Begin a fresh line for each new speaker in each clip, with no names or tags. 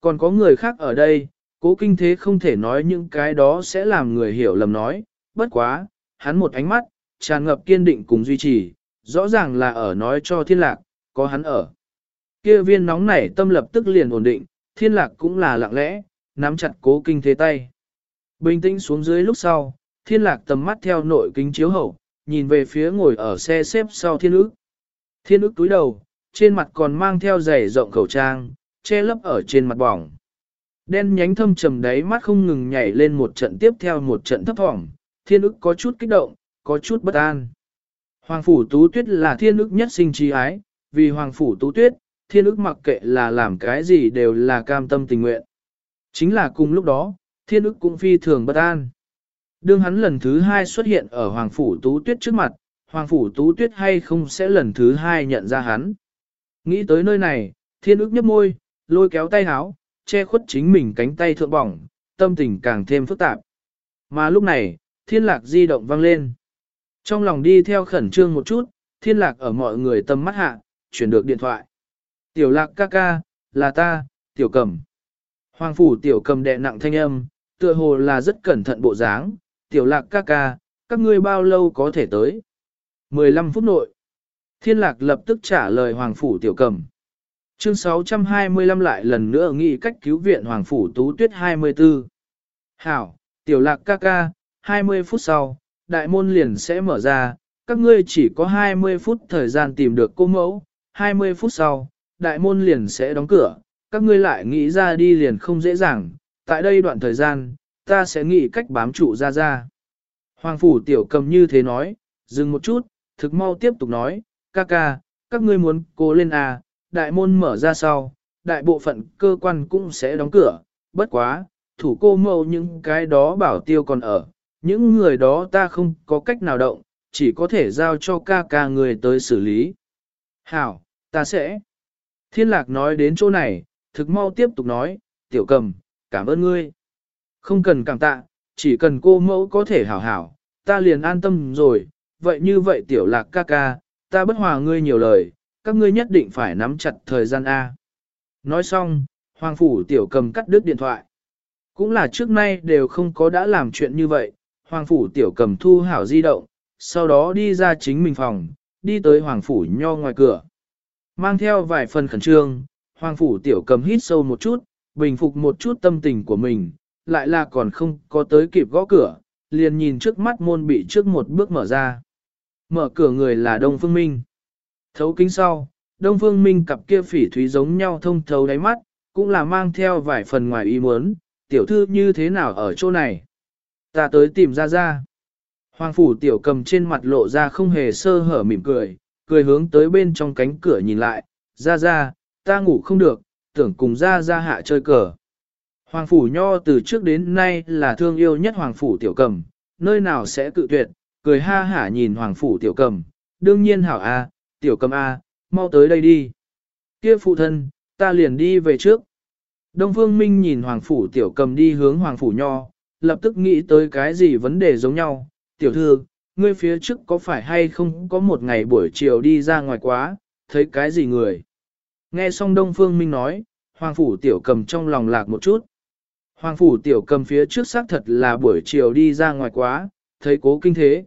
Còn có người khác ở đây, cố kinh thế không thể nói những cái đó sẽ làm người hiểu lầm nói, bất quá, hắn một ánh mắt, tràn ngập kiên định cùng duy trì, rõ ràng là ở nói cho thiên lạc, có hắn ở. Kia viên nóng nảy tâm lập tức liền ổn định, thiên lạc cũng là lặng lẽ, nắm chặt cố kinh thế tay. Bình tĩnh xuống dưới lúc sau, thiên lạc tầm mắt theo nội kính chiếu hậu, nhìn về phía ngồi ở xe xếp sau thiên ức. Thiên ức túi đầu, trên mặt còn mang theo giày rộng khẩu trang, che lấp ở trên mặt bỏng. Đen nhánh thâm trầm đáy mắt không ngừng nhảy lên một trận tiếp theo một trận thấp thỏm, thiên ức có chút kích động, có chút bất an. Hoàng phủ tú tuyết là thiên ức nhất sinh trí ái, vì hoàng phủ tú tuyết, thiên ức mặc kệ là làm cái gì đều là cam tâm tình nguyện. Chính là cùng lúc đó, thiên ức cũng phi thường bất an. Đương hắn lần thứ hai xuất hiện ở hoàng phủ tú tuyết trước mặt, hoàng phủ tú tuyết hay không sẽ lần thứ hai nhận ra hắn. Nghĩ tới nơi này, thiên ức nhấp môi, lôi kéo tay háo, che khuất chính mình cánh tay thượng bỏng, tâm tình càng thêm phức tạp. Mà lúc này, thiên lạc di động vang lên. Trong lòng đi theo khẩn trương một chút, thiên lạc ở mọi người tâm mắt hạ, chuyển được điện thoại. Tiểu lạc ca ca, là ta, tiểu cầm. Hoàng phủ tiểu cầm đẹ nặng thanh âm, tựa hồ là rất cẩn thận bộ dáng. Tiểu lạc ca ca, các ngươi bao lâu có thể tới? 15 phút nội. Thiên lạc lập tức trả lời Hoàng phủ tiểu cầm. Chương 625 lại lần nữa nghĩ cách cứu viện Hoàng Phủ Tú Tuyết 24. Hảo, tiểu lạc ca ca, 20 phút sau, đại môn liền sẽ mở ra, các ngươi chỉ có 20 phút thời gian tìm được cô mẫu, 20 phút sau, đại môn liền sẽ đóng cửa, các ngươi lại nghĩ ra đi liền không dễ dàng, tại đây đoạn thời gian, ta sẽ nghĩ cách bám trụ ra ra. Hoàng Phủ tiểu cầm như thế nói, dừng một chút, thực mau tiếp tục nói, ca ca, các ngươi muốn cố lên à, đại môn mở ra sau, đại bộ phận cơ quan cũng sẽ đóng cửa, bất quá, thủ cô mâu những cái đó bảo tiêu còn ở, những người đó ta không có cách nào động, chỉ có thể giao cho ca ca người tới xử lý. Hảo, ta sẽ. Thiên lạc nói đến chỗ này, thực mau tiếp tục nói, tiểu cầm, cảm ơn ngươi. Không cần cảm tạ, chỉ cần cô mẫu có thể hảo hảo, ta liền an tâm rồi, vậy như vậy tiểu lạc ca ca, ta bất hòa ngươi nhiều lời, các ngươi nhất định phải nắm chặt thời gian A. Nói xong, Hoàng Phủ Tiểu cầm cắt đứt điện thoại. Cũng là trước nay đều không có đã làm chuyện như vậy, Hoàng Phủ Tiểu cầm thu hảo di động, sau đó đi ra chính mình phòng, đi tới Hoàng Phủ nho ngoài cửa. Mang theo vài phần khẩn trương, Hoàng Phủ Tiểu cầm hít sâu một chút, bình phục một chút tâm tình của mình, lại là còn không có tới kịp gõ cửa, liền nhìn trước mắt môn bị trước một bước mở ra. Mở cửa người là Đông Phương Minh. Thấu kính sau, Đông Phương Minh cặp kia phỉ thúy giống nhau thông thấu đáy mắt, cũng là mang theo vài phần ngoài ý muốn, tiểu thư như thế nào ở chỗ này. Ta tới tìm ra ra. Hoàng phủ tiểu cầm trên mặt lộ ra không hề sơ hở mỉm cười, cười hướng tới bên trong cánh cửa nhìn lại, ra ra, ta ngủ không được, tưởng cùng ra ra hạ chơi cờ. Hoàng phủ nho từ trước đến nay là thương yêu nhất hoàng phủ tiểu cầm, nơi nào sẽ cự tuyệt, cười ha hả nhìn hoàng phủ tiểu cầm, đương nhiên hảo a, tiểu cầm A, mau tới đây đi. Kia phụ thân, ta liền đi về trước. Đông Phương Minh nhìn Hoàng Phủ tiểu cầm đi hướng Hoàng Phủ Nho, lập tức nghĩ tới cái gì vấn đề giống nhau. Tiểu thư, ngươi phía trước có phải hay không có một ngày buổi chiều đi ra ngoài quá, thấy cái gì người. Nghe xong Đông Phương Minh nói, Hoàng Phủ tiểu cầm trong lòng lạc một chút. Hoàng Phủ tiểu cầm phía trước xác thật là buổi chiều đi ra ngoài quá, thấy cố kinh thế.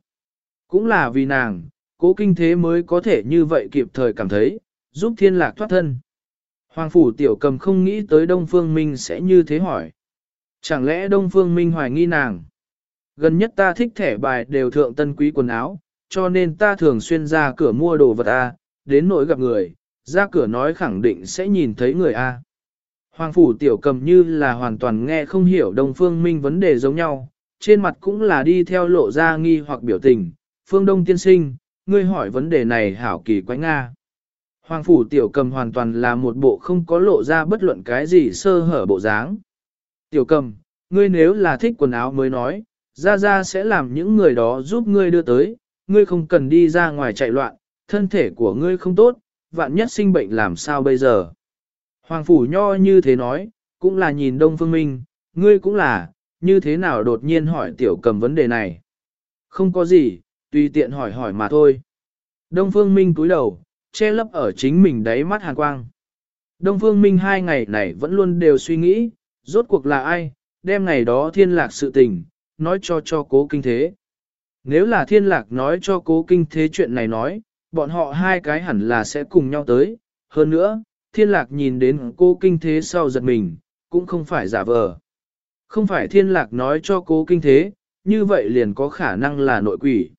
Cũng là vì nàng, cố kinh thế mới có thể như vậy kịp thời cảm thấy, giúp thiên lạc thoát thân. Hoàng phủ tiểu cầm không nghĩ tới Đông Phương Minh sẽ như thế hỏi. Chẳng lẽ Đông Phương Minh hoài nghi nàng? Gần nhất ta thích thẻ bài đều thượng tân quý quần áo, cho nên ta thường xuyên ra cửa mua đồ vật A, đến nỗi gặp người, ra cửa nói khẳng định sẽ nhìn thấy người A. Hoàng phủ tiểu cầm như là hoàn toàn nghe không hiểu Đông Phương Minh vấn đề giống nhau, trên mặt cũng là đi theo lộ ra nghi hoặc biểu tình. Phương Đông tiên sinh, ngươi hỏi vấn đề này hảo kỳ quái Nga. Hoàng phủ tiểu cầm hoàn toàn là một bộ không có lộ ra bất luận cái gì sơ hở bộ dáng. Tiểu cầm, ngươi nếu là thích quần áo mới nói, ra ra sẽ làm những người đó giúp ngươi đưa tới, ngươi không cần đi ra ngoài chạy loạn, thân thể của ngươi không tốt, vạn nhất sinh bệnh làm sao bây giờ. Hoàng phủ nho như thế nói, cũng là nhìn Đông Phương Minh, ngươi cũng là, như thế nào đột nhiên hỏi tiểu cầm vấn đề này. Không có gì, tùy tiện hỏi hỏi mà thôi. Đông Phương Minh cúi đầu, che lấp ở chính mình đáy mắt hàn quang. Đông Phương Minh hai ngày này vẫn luôn đều suy nghĩ, rốt cuộc là ai, đem ngày đó thiên lạc sự tình, nói cho cho cố kinh thế. Nếu là thiên lạc nói cho cố kinh thế chuyện này nói, bọn họ hai cái hẳn là sẽ cùng nhau tới. Hơn nữa, thiên lạc nhìn đến cố kinh thế sau giật mình, cũng không phải giả vờ. Không phải thiên lạc nói cho cố kinh thế, như vậy liền có khả năng là nội quỷ.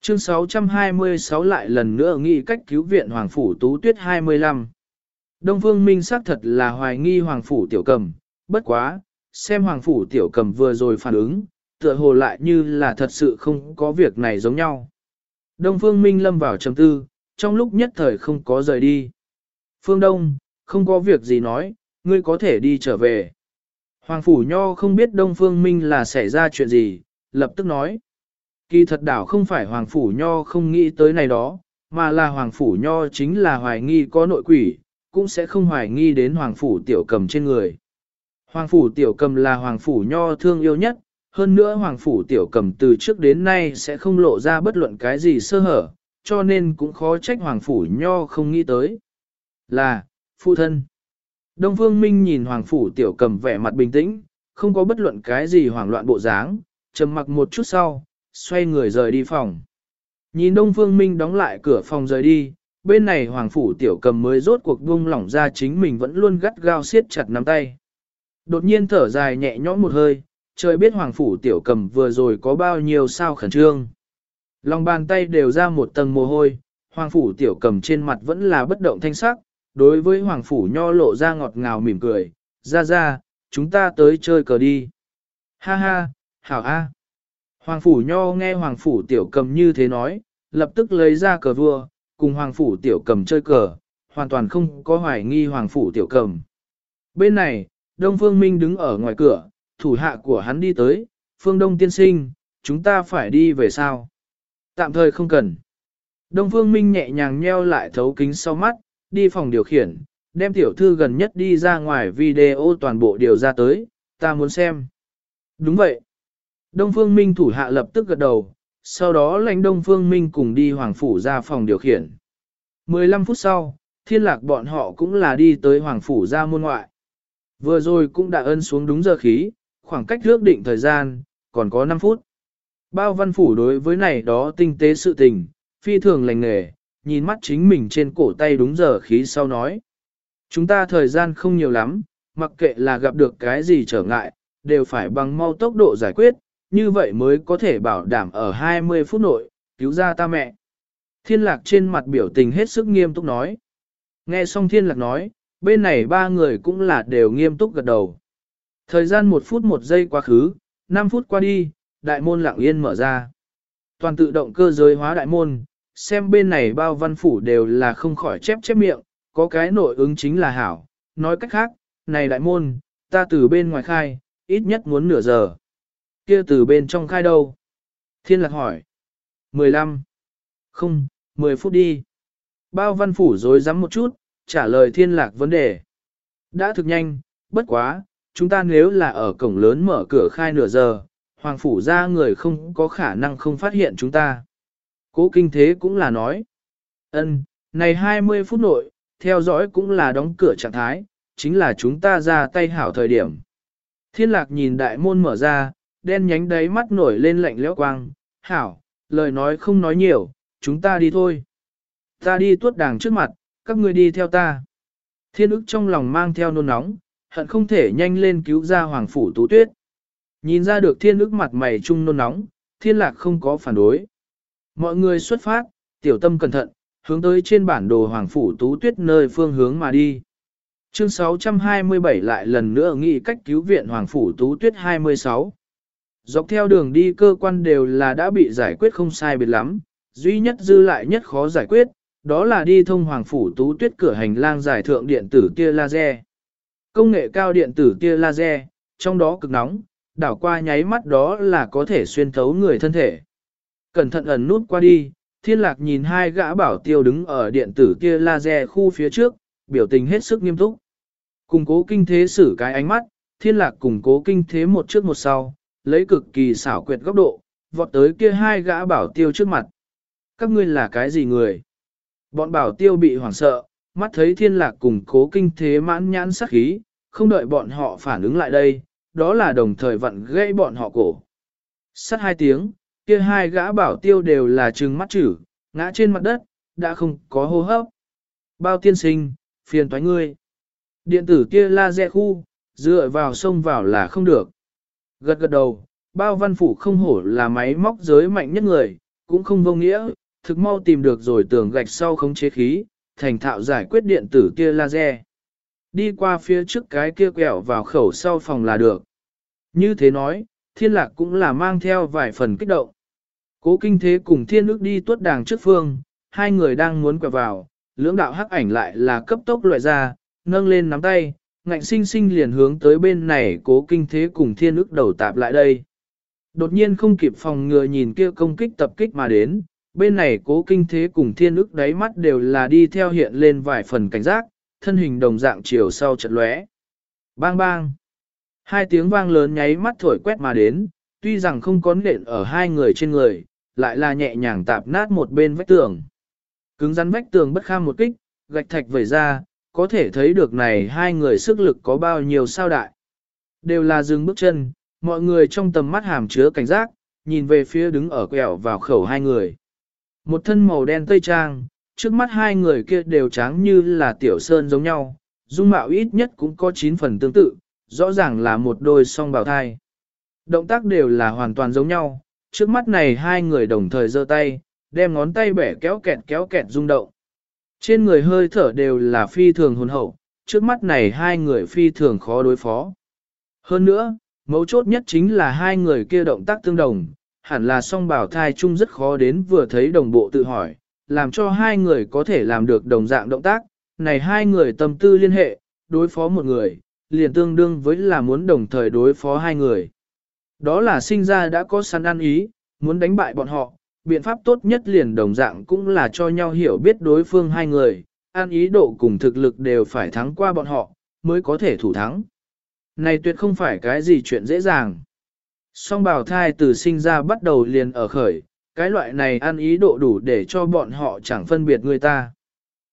Chương 626 lại lần nữa nghĩ cách cứu viện Hoàng Phủ Tú Tuyết 25. Đông Phương Minh xác thật là hoài nghi Hoàng Phủ Tiểu Cầm, bất quá, xem Hoàng Phủ Tiểu Cầm vừa rồi phản ứng, tựa hồ lại như là thật sự không có việc này giống nhau. Đông Phương Minh lâm vào trầm tư, trong lúc nhất thời không có rời đi. Phương Đông, không có việc gì nói, ngươi có thể đi trở về. Hoàng Phủ Nho không biết Đông Phương Minh là xảy ra chuyện gì, lập tức nói. Kỳ thật đảo không phải Hoàng Phủ Nho không nghĩ tới này đó, mà là Hoàng Phủ Nho chính là hoài nghi có nội quỷ, cũng sẽ không hoài nghi đến Hoàng Phủ Tiểu Cầm trên người. Hoàng Phủ Tiểu Cầm là Hoàng Phủ Nho thương yêu nhất, hơn nữa Hoàng Phủ Tiểu Cầm từ trước đến nay sẽ không lộ ra bất luận cái gì sơ hở, cho nên cũng khó trách Hoàng Phủ Nho không nghĩ tới. Là, phụ thân. Đông Phương Minh nhìn Hoàng Phủ Tiểu Cầm vẻ mặt bình tĩnh, không có bất luận cái gì hoảng loạn bộ dáng, trầm mặc một chút sau, xoay người rời đi phòng. Nhìn Đông Phương Minh đóng lại cửa phòng rời đi, bên này Hoàng Phủ Tiểu Cầm mới rốt cuộc buông lỏng ra chính mình vẫn luôn gắt gao siết chặt nắm tay. Đột nhiên thở dài nhẹ nhõm một hơi, trời biết Hoàng Phủ Tiểu Cầm vừa rồi có bao nhiêu sao khẩn trương. Lòng bàn tay đều ra một tầng mồ hôi, Hoàng Phủ Tiểu Cầm trên mặt vẫn là bất động thanh sắc, đối với Hoàng Phủ Nho lộ ra ngọt ngào mỉm cười, ra ra, chúng ta tới chơi cờ đi. Ha ha, hảo a. Hoàng Phủ Nho nghe Hoàng Phủ Tiểu Cầm như thế nói, lập tức lấy ra cờ vua, cùng Hoàng Phủ Tiểu Cầm chơi cờ, hoàn toàn không có hoài nghi Hoàng Phủ Tiểu Cầm. Bên này, Đông Phương Minh đứng ở ngoài cửa, thủ hạ của hắn đi tới, Phương Đông tiên sinh, chúng ta phải đi về sao? Tạm thời không cần. Đông Phương Minh nhẹ nhàng nheo lại thấu kính sau mắt, đi phòng điều khiển, đem tiểu thư gần nhất đi ra ngoài video toàn bộ điều ra tới, ta muốn xem. Đúng vậy. Đông Phương Minh thủ hạ lập tức gật đầu, sau đó lãnh Đông Phương Minh cùng đi Hoàng Phủ ra phòng điều khiển. 15 phút sau, thiên lạc bọn họ cũng là đi tới Hoàng Phủ ra môn ngoại. Vừa rồi cũng đã ân xuống đúng giờ khí, khoảng cách ước định thời gian, còn có 5 phút. Bao văn phủ đối với này đó tinh tế sự tình, phi thường lành nghề, nhìn mắt chính mình trên cổ tay đúng giờ khí sau nói. Chúng ta thời gian không nhiều lắm, mặc kệ là gặp được cái gì trở ngại, đều phải bằng mau tốc độ giải quyết, như vậy mới có thể bảo đảm ở 20 phút nội, cứu ra ta mẹ. Thiên lạc trên mặt biểu tình hết sức nghiêm túc nói. Nghe xong thiên lạc nói, bên này ba người cũng là đều nghiêm túc gật đầu. Thời gian một phút một giây quá khứ, 5 phút qua đi, đại môn lặng yên mở ra. Toàn tự động cơ giới hóa đại môn, xem bên này bao văn phủ đều là không khỏi chép chép miệng, có cái nội ứng chính là hảo. Nói cách khác, này đại môn, ta từ bên ngoài khai, ít nhất muốn nửa giờ. Kia từ bên trong khai đâu? Thiên lạc hỏi. 15. Không, 10 phút đi. Bao văn phủ dối rắm một chút, trả lời thiên lạc vấn đề. Đã thực nhanh, bất quá, chúng ta nếu là ở cổng lớn mở cửa khai nửa giờ, hoàng phủ ra người không có khả năng không phát hiện chúng ta. Cố kinh thế cũng là nói. ân này 20 phút nội, theo dõi cũng là đóng cửa trạng thái, chính là chúng ta ra tay hảo thời điểm. Thiên lạc nhìn đại môn mở ra, đen nhánh đáy mắt nổi lên lạnh lẽo quang, hảo, lời nói không nói nhiều, chúng ta đi thôi. Ta đi tuốt đàng trước mặt, các ngươi đi theo ta. Thiên ức trong lòng mang theo nôn nóng, hận không thể nhanh lên cứu ra hoàng phủ tú tuyết. Nhìn ra được thiên ức mặt mày trung nôn nóng, thiên lạc không có phản đối. Mọi người xuất phát, tiểu tâm cẩn thận, hướng tới trên bản đồ hoàng phủ tú tuyết nơi phương hướng mà đi. Chương 627 lại lần nữa nghĩ cách cứu viện hoàng phủ tú tuyết 26. Dọc theo đường đi cơ quan đều là đã bị giải quyết không sai biệt lắm, duy nhất dư lại nhất khó giải quyết, đó là đi thông hoàng phủ tú tuyết cửa hành lang giải thượng điện tử tia laser. Công nghệ cao điện tử tia laser, trong đó cực nóng, đảo qua nháy mắt đó là có thể xuyên thấu người thân thể. Cẩn thận ẩn nút qua đi, thiên lạc nhìn hai gã bảo tiêu đứng ở điện tử tia laser khu phía trước, biểu tình hết sức nghiêm túc. Cùng cố kinh thế xử cái ánh mắt, thiên lạc cùng cố kinh thế một trước một sau, lấy cực kỳ xảo quyệt góc độ, vọt tới kia hai gã bảo tiêu trước mặt. Các ngươi là cái gì người? Bọn bảo tiêu bị hoảng sợ, mắt thấy thiên lạc cùng cố kinh thế mãn nhãn sắc khí, không đợi bọn họ phản ứng lại đây, đó là đồng thời vặn gãy bọn họ cổ. Sắt hai tiếng, kia hai gã bảo tiêu đều là trừng mắt chữ, ngã trên mặt đất, đã không có hô hấp. Bao tiên sinh, phiền toái ngươi. Điện tử kia la dẹ khu, dựa vào sông vào là không được. Gật gật đầu, bao văn phủ không hổ là máy móc giới mạnh nhất người, cũng không vô nghĩa, thực mau tìm được rồi tường gạch sau khống chế khí, thành thạo giải quyết điện tử kia laser. Đi qua phía trước cái kia quẹo vào khẩu sau phòng là được. Như thế nói, thiên lạc cũng là mang theo vài phần kích động. Cố kinh thế cùng thiên ước đi tuốt đàng trước phương, hai người đang muốn quẹo vào, lưỡng đạo hắc ảnh lại là cấp tốc loại ra, nâng lên nắm tay, ngạnh sinh sinh liền hướng tới bên này cố kinh thế cùng thiên ức đầu tạp lại đây. Đột nhiên không kịp phòng ngừa nhìn kia công kích tập kích mà đến, bên này cố kinh thế cùng thiên ức đáy mắt đều là đi theo hiện lên vài phần cảnh giác, thân hình đồng dạng chiều sau chật lóe. Bang bang! Hai tiếng vang lớn nháy mắt thổi quét mà đến, tuy rằng không có nện ở hai người trên người, lại là nhẹ nhàng tạp nát một bên vách tường. Cứng rắn vách tường bất kham một kích, gạch thạch vẩy ra, có thể thấy được này hai người sức lực có bao nhiêu sao đại. Đều là dừng bước chân, mọi người trong tầm mắt hàm chứa cảnh giác, nhìn về phía đứng ở quẹo vào khẩu hai người. Một thân màu đen tây trang, trước mắt hai người kia đều trắng như là tiểu sơn giống nhau, dung mạo ít nhất cũng có 9 phần tương tự, rõ ràng là một đôi song bào thai. Động tác đều là hoàn toàn giống nhau, trước mắt này hai người đồng thời giơ tay, đem ngón tay bẻ kéo kẹt kéo kẹt rung động. Trên người hơi thở đều là phi thường hồn hậu, trước mắt này hai người phi thường khó đối phó. Hơn nữa, mấu chốt nhất chính là hai người kia động tác tương đồng, hẳn là song bảo thai chung rất khó đến vừa thấy đồng bộ tự hỏi, làm cho hai người có thể làm được đồng dạng động tác, này hai người tâm tư liên hệ, đối phó một người, liền tương đương với là muốn đồng thời đối phó hai người. Đó là sinh ra đã có sẵn ăn ý, muốn đánh bại bọn họ, biện pháp tốt nhất liền đồng dạng cũng là cho nhau hiểu biết đối phương hai người, an ý độ cùng thực lực đều phải thắng qua bọn họ, mới có thể thủ thắng. Này tuyệt không phải cái gì chuyện dễ dàng. Song bào thai từ sinh ra bắt đầu liền ở khởi, cái loại này ăn ý độ đủ để cho bọn họ chẳng phân biệt người ta.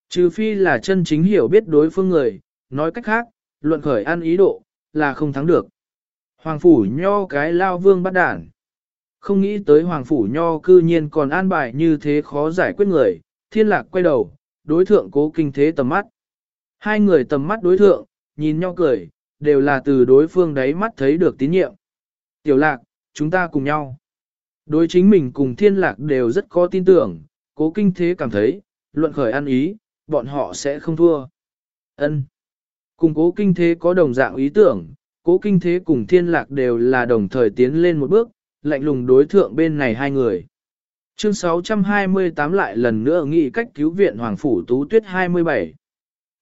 Trừ phi là chân chính hiểu biết đối phương người, nói cách khác, luận khởi ăn ý độ, là không thắng được. Hoàng phủ nho cái lao vương bắt đản. Không nghĩ tới Hoàng phủ nho cư nhiên còn an bài như thế khó giải quyết người, thiên lạc quay đầu, đối thượng cố kinh thế tầm mắt. Hai người tầm mắt đối thượng, nhìn nhau cười, đều là từ đối phương đáy mắt thấy được tín nhiệm. Tiểu lạc, chúng ta cùng nhau. Đối chính mình cùng thiên lạc đều rất có tin tưởng, cố kinh thế cảm thấy, luận khởi ăn ý, bọn họ sẽ không thua. ân Cùng cố kinh thế có đồng dạng ý tưởng, cố kinh thế cùng thiên lạc đều là đồng thời tiến lên một bước, lạnh lùng đối thượng bên này hai người. Chương 628 lại lần nữa nghị cách cứu viện Hoàng Phủ Tú Tuyết 27.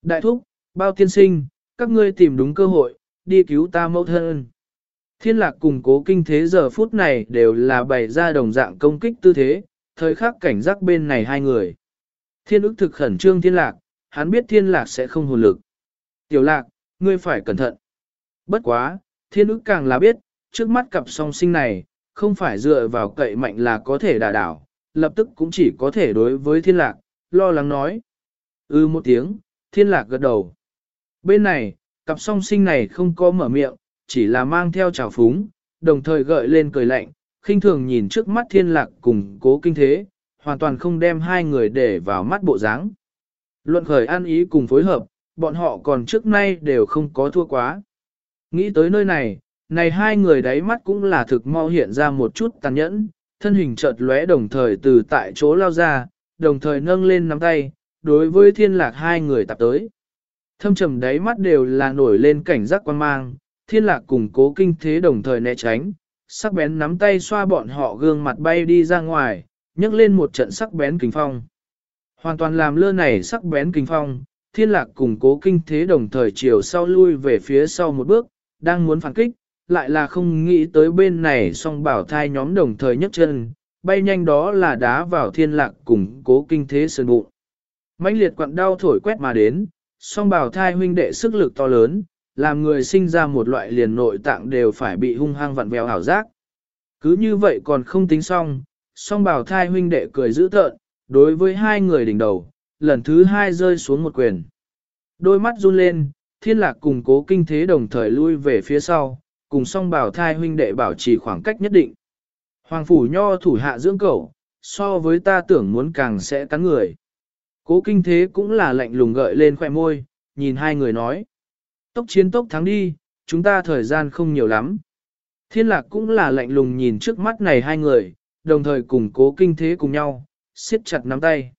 Đại thúc, bao tiên sinh, các ngươi tìm đúng cơ hội, đi cứu ta mẫu thân. Thiên lạc cùng cố kinh thế giờ phút này đều là bày ra đồng dạng công kích tư thế, thời khắc cảnh giác bên này hai người. Thiên ức thực khẩn trương thiên lạc, hắn biết thiên lạc sẽ không hồn lực. Tiểu lạc, ngươi phải cẩn thận. Bất quá, thiên ức càng là biết, trước mắt cặp song sinh này, không phải dựa vào cậy mạnh là có thể đả đảo, lập tức cũng chỉ có thể đối với thiên lạc, lo lắng nói. ư ừ một tiếng, thiên lạc gật đầu. Bên này, cặp song sinh này không có mở miệng, chỉ là mang theo trào phúng, đồng thời gợi lên cười lạnh, khinh thường nhìn trước mắt thiên lạc cùng cố kinh thế, hoàn toàn không đem hai người để vào mắt bộ dáng. Luận khởi an ý cùng phối hợp, bọn họ còn trước nay đều không có thua quá. Nghĩ tới nơi này, này hai người đáy mắt cũng là thực mau hiện ra một chút tàn nhẫn, thân hình chợt lóe đồng thời từ tại chỗ lao ra, đồng thời nâng lên nắm tay, đối với thiên lạc hai người tập tới. Thâm trầm đáy mắt đều là nổi lên cảnh giác quan mang, thiên lạc cùng cố kinh thế đồng thời né tránh, sắc bén nắm tay xoa bọn họ gương mặt bay đi ra ngoài, nhấc lên một trận sắc bén kinh phong. Hoàn toàn làm lơ này sắc bén kinh phong, thiên lạc cùng cố kinh thế đồng thời chiều sau lui về phía sau một bước, đang muốn phản kích, lại là không nghĩ tới bên này song bảo thai nhóm đồng thời nhấc chân, bay nhanh đó là đá vào thiên lạc cùng cố kinh thế sơn bụng. mãnh liệt quặn đau thổi quét mà đến, song bảo thai huynh đệ sức lực to lớn, làm người sinh ra một loại liền nội tạng đều phải bị hung hăng vặn vẹo ảo giác. Cứ như vậy còn không tính xong, song bảo thai huynh đệ cười dữ tợn, đối với hai người đỉnh đầu, lần thứ hai rơi xuống một quyền. Đôi mắt run lên, thiên lạc cùng cố kinh thế đồng thời lui về phía sau, cùng song bảo thai huynh đệ bảo trì khoảng cách nhất định. Hoàng phủ nho thủ hạ dưỡng cẩu, so với ta tưởng muốn càng sẽ cắn người. Cố kinh thế cũng là lạnh lùng gợi lên khoẻ môi, nhìn hai người nói. Tốc chiến tốc thắng đi, chúng ta thời gian không nhiều lắm. Thiên lạc cũng là lạnh lùng nhìn trước mắt này hai người, đồng thời cùng cố kinh thế cùng nhau, siết chặt nắm tay.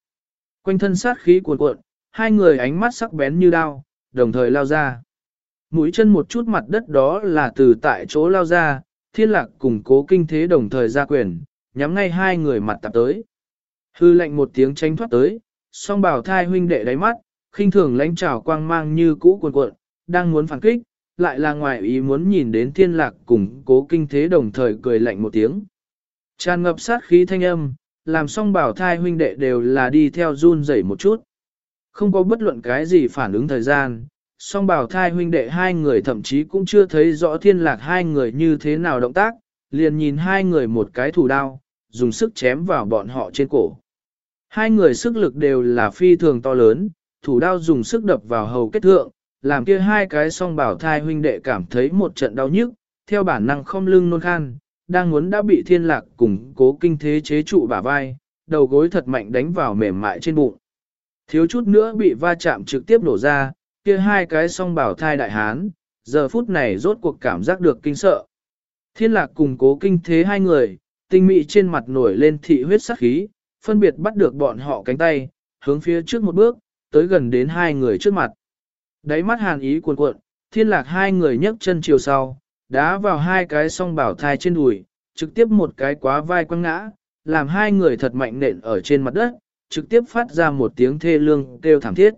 Quanh thân sát khí cuồn cuộn, hai người ánh mắt sắc bén như đao, đồng thời lao ra. Mũi chân một chút mặt đất đó là từ tại chỗ lao ra, thiên lạc cùng cố kinh thế đồng thời ra quyền, nhắm ngay hai người mặt tập tới. Hư lệnh một tiếng tranh thoát tới, song bảo thai huynh đệ đáy mắt, khinh thường lãnh trào quang mang như cũ cuồn cuộn, đang muốn phản kích, lại là ngoài ý muốn nhìn đến thiên lạc cùng cố kinh thế đồng thời cười lạnh một tiếng. Tràn ngập sát khí thanh âm, làm song bảo thai huynh đệ đều là đi theo run rẩy một chút. Không có bất luận cái gì phản ứng thời gian, song bảo thai huynh đệ hai người thậm chí cũng chưa thấy rõ thiên lạc hai người như thế nào động tác, liền nhìn hai người một cái thủ đao, dùng sức chém vào bọn họ trên cổ. Hai người sức lực đều là phi thường to lớn, thủ đao dùng sức đập vào hầu kết thượng, làm kia hai cái song bảo thai huynh đệ cảm thấy một trận đau nhức, theo bản năng không lưng nôn khan, đang muốn đã bị thiên lạc cùng cố kinh thế chế trụ bả vai, đầu gối thật mạnh đánh vào mềm mại trên bụng. Thiếu chút nữa bị va chạm trực tiếp nổ ra, kia hai cái song bảo thai đại hán, giờ phút này rốt cuộc cảm giác được kinh sợ. Thiên lạc cùng cố kinh thế hai người, tinh mị trên mặt nổi lên thị huyết sắc khí, phân biệt bắt được bọn họ cánh tay, hướng phía trước một bước, tới gần đến hai người trước mặt. Đáy mắt hàn ý cuồn cuộn, thiên lạc hai người nhấc chân chiều sau, đá vào hai cái song bảo thai trên đùi, trực tiếp một cái quá vai quăng ngã, làm hai người thật mạnh nện ở trên mặt đất, trực tiếp phát ra một tiếng thê lương kêu thảm thiết.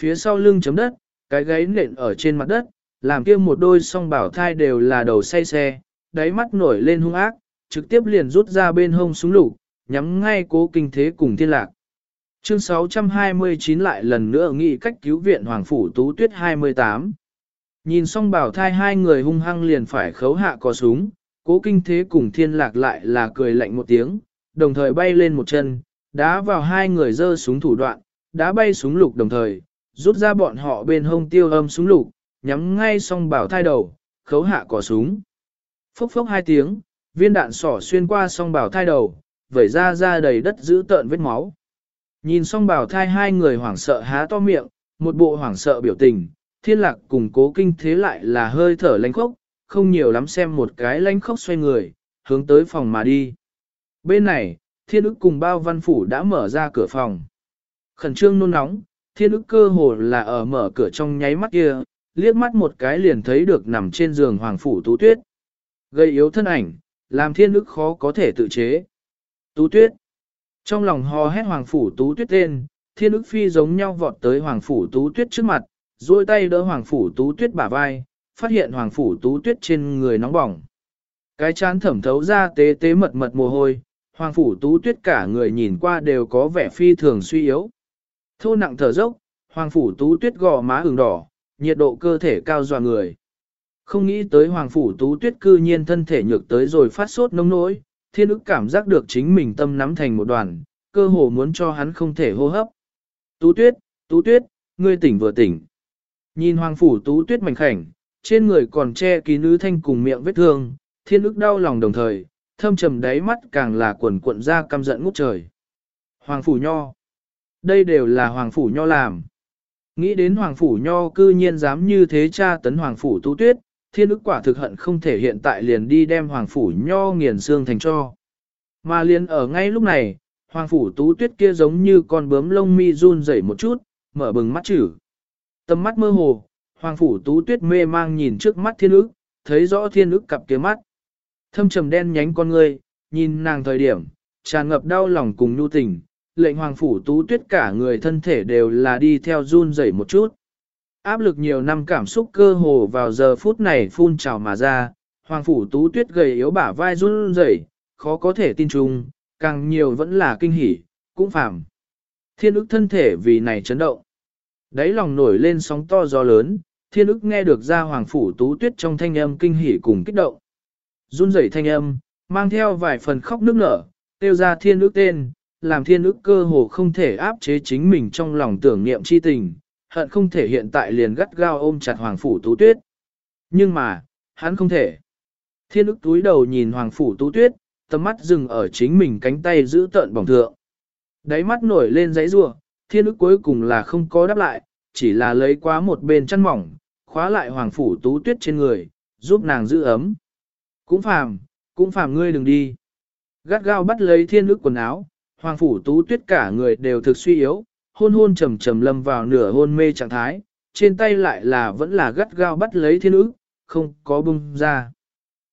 Phía sau lưng chấm đất, cái gáy nện ở trên mặt đất, làm kia một đôi song bảo thai đều là đầu say xe, đáy mắt nổi lên hung ác, trực tiếp liền rút ra bên hông súng lục, nhắm ngay cố kinh thế cùng thiên lạc. Chương 629 lại lần nữa nghị cách cứu viện Hoàng Phủ Tú Tuyết 28. Nhìn xong bảo thai hai người hung hăng liền phải khấu hạ có súng, cố kinh thế cùng thiên lạc lại là cười lạnh một tiếng, đồng thời bay lên một chân, đá vào hai người dơ súng thủ đoạn, đá bay súng lục đồng thời, rút ra bọn họ bên hông tiêu âm súng lục, nhắm ngay song bảo thai đầu, khấu hạ cỏ súng. Phốc phốc hai tiếng, viên đạn sỏ xuyên qua song bảo thai đầu, vẩy ra ra đầy đất giữ tợn vết máu. Nhìn song bảo thai hai người hoảng sợ há to miệng, một bộ hoảng sợ biểu tình, thiên lạc cùng cố kinh thế lại là hơi thở lánh khốc, không nhiều lắm xem một cái lánh khốc xoay người, hướng tới phòng mà đi. Bên này, thiên ức cùng bao văn phủ đã mở ra cửa phòng. Khẩn trương nôn nóng, thiên ức cơ hồ là ở mở cửa trong nháy mắt kia, liếc mắt một cái liền thấy được nằm trên giường hoàng phủ tú tuyết. Gây yếu thân ảnh, làm thiên ức khó có thể tự chế. Tú tuyết. Trong lòng hò hét hoàng phủ tú tuyết tên, thiên ức phi giống nhau vọt tới hoàng phủ tú tuyết trước mặt, duỗi tay đỡ hoàng phủ tú tuyết bả vai, phát hiện hoàng phủ tú tuyết trên người nóng bỏng. Cái chán thẩm thấu ra tế tế mật mật mồ hôi, hoàng phủ tú tuyết cả người nhìn qua đều có vẻ phi thường suy yếu. Thô nặng thở dốc, hoàng phủ tú tuyết gò má ửng đỏ, nhiệt độ cơ thể cao dọa người. Không nghĩ tới hoàng phủ tú tuyết cư nhiên thân thể nhược tới rồi phát sốt nông nỗi, thiên ức cảm giác được chính mình tâm nắm thành một đoàn, cơ hồ muốn cho hắn không thể hô hấp. Tú tuyết, tú tuyết, ngươi tỉnh vừa tỉnh. Nhìn hoàng phủ tú tuyết mảnh khảnh, trên người còn che kín nữ thanh cùng miệng vết thương, thiên ức đau lòng đồng thời, thâm trầm đáy mắt càng là quần cuộn ra căm giận ngút trời. Hoàng phủ nho. Đây đều là hoàng phủ nho làm. Nghĩ đến hoàng phủ nho cư nhiên dám như thế cha tấn hoàng phủ tú tuyết, thiên ức quả thực hận không thể hiện tại liền đi đem hoàng phủ nho nghiền xương thành cho. Mà liền ở ngay lúc này, hoàng phủ tú tuyết kia giống như con bướm lông mi run rẩy một chút, mở bừng mắt chữ. Tầm mắt mơ hồ, hoàng phủ tú tuyết mê mang nhìn trước mắt thiên ức, thấy rõ thiên ức cặp kia mắt. Thâm trầm đen nhánh con ngươi, nhìn nàng thời điểm, tràn ngập đau lòng cùng nhu tình, lệnh hoàng phủ tú tuyết cả người thân thể đều là đi theo run rẩy một chút. Áp lực nhiều năm cảm xúc cơ hồ vào giờ phút này phun trào mà ra, hoàng phủ tú tuyết gầy yếu bả vai run rẩy, khó có thể tin chung, càng nhiều vẫn là kinh hỉ, cũng phạm. Thiên ức thân thể vì này chấn động. Đáy lòng nổi lên sóng to gió lớn, thiên ức nghe được ra hoàng phủ tú tuyết trong thanh âm kinh hỉ cùng kích động. Run rẩy thanh âm, mang theo vài phần khóc nước nở, tiêu ra thiên ức tên, làm thiên ức cơ hồ không thể áp chế chính mình trong lòng tưởng niệm chi tình, hận không thể hiện tại liền gắt gao ôm chặt Hoàng Phủ Tú Tuyết. Nhưng mà, hắn không thể. Thiên ức túi đầu nhìn Hoàng Phủ Tú Tuyết, tầm mắt dừng ở chính mình cánh tay giữ tợn bỏng thượng. Đáy mắt nổi lên giấy rua, thiên ức cuối cùng là không có đáp lại, chỉ là lấy quá một bên chăn mỏng, khóa lại Hoàng Phủ Tú Tuyết trên người, giúp nàng giữ ấm. Cũng phàm, cũng phàm ngươi đừng đi. Gắt gao bắt lấy thiên ức quần áo, Hoàng Phủ Tú Tuyết cả người đều thực suy yếu, hôn hôn trầm trầm lâm vào nửa hôn mê trạng thái, trên tay lại là vẫn là gắt gao bắt lấy thiên ức, không có bung ra.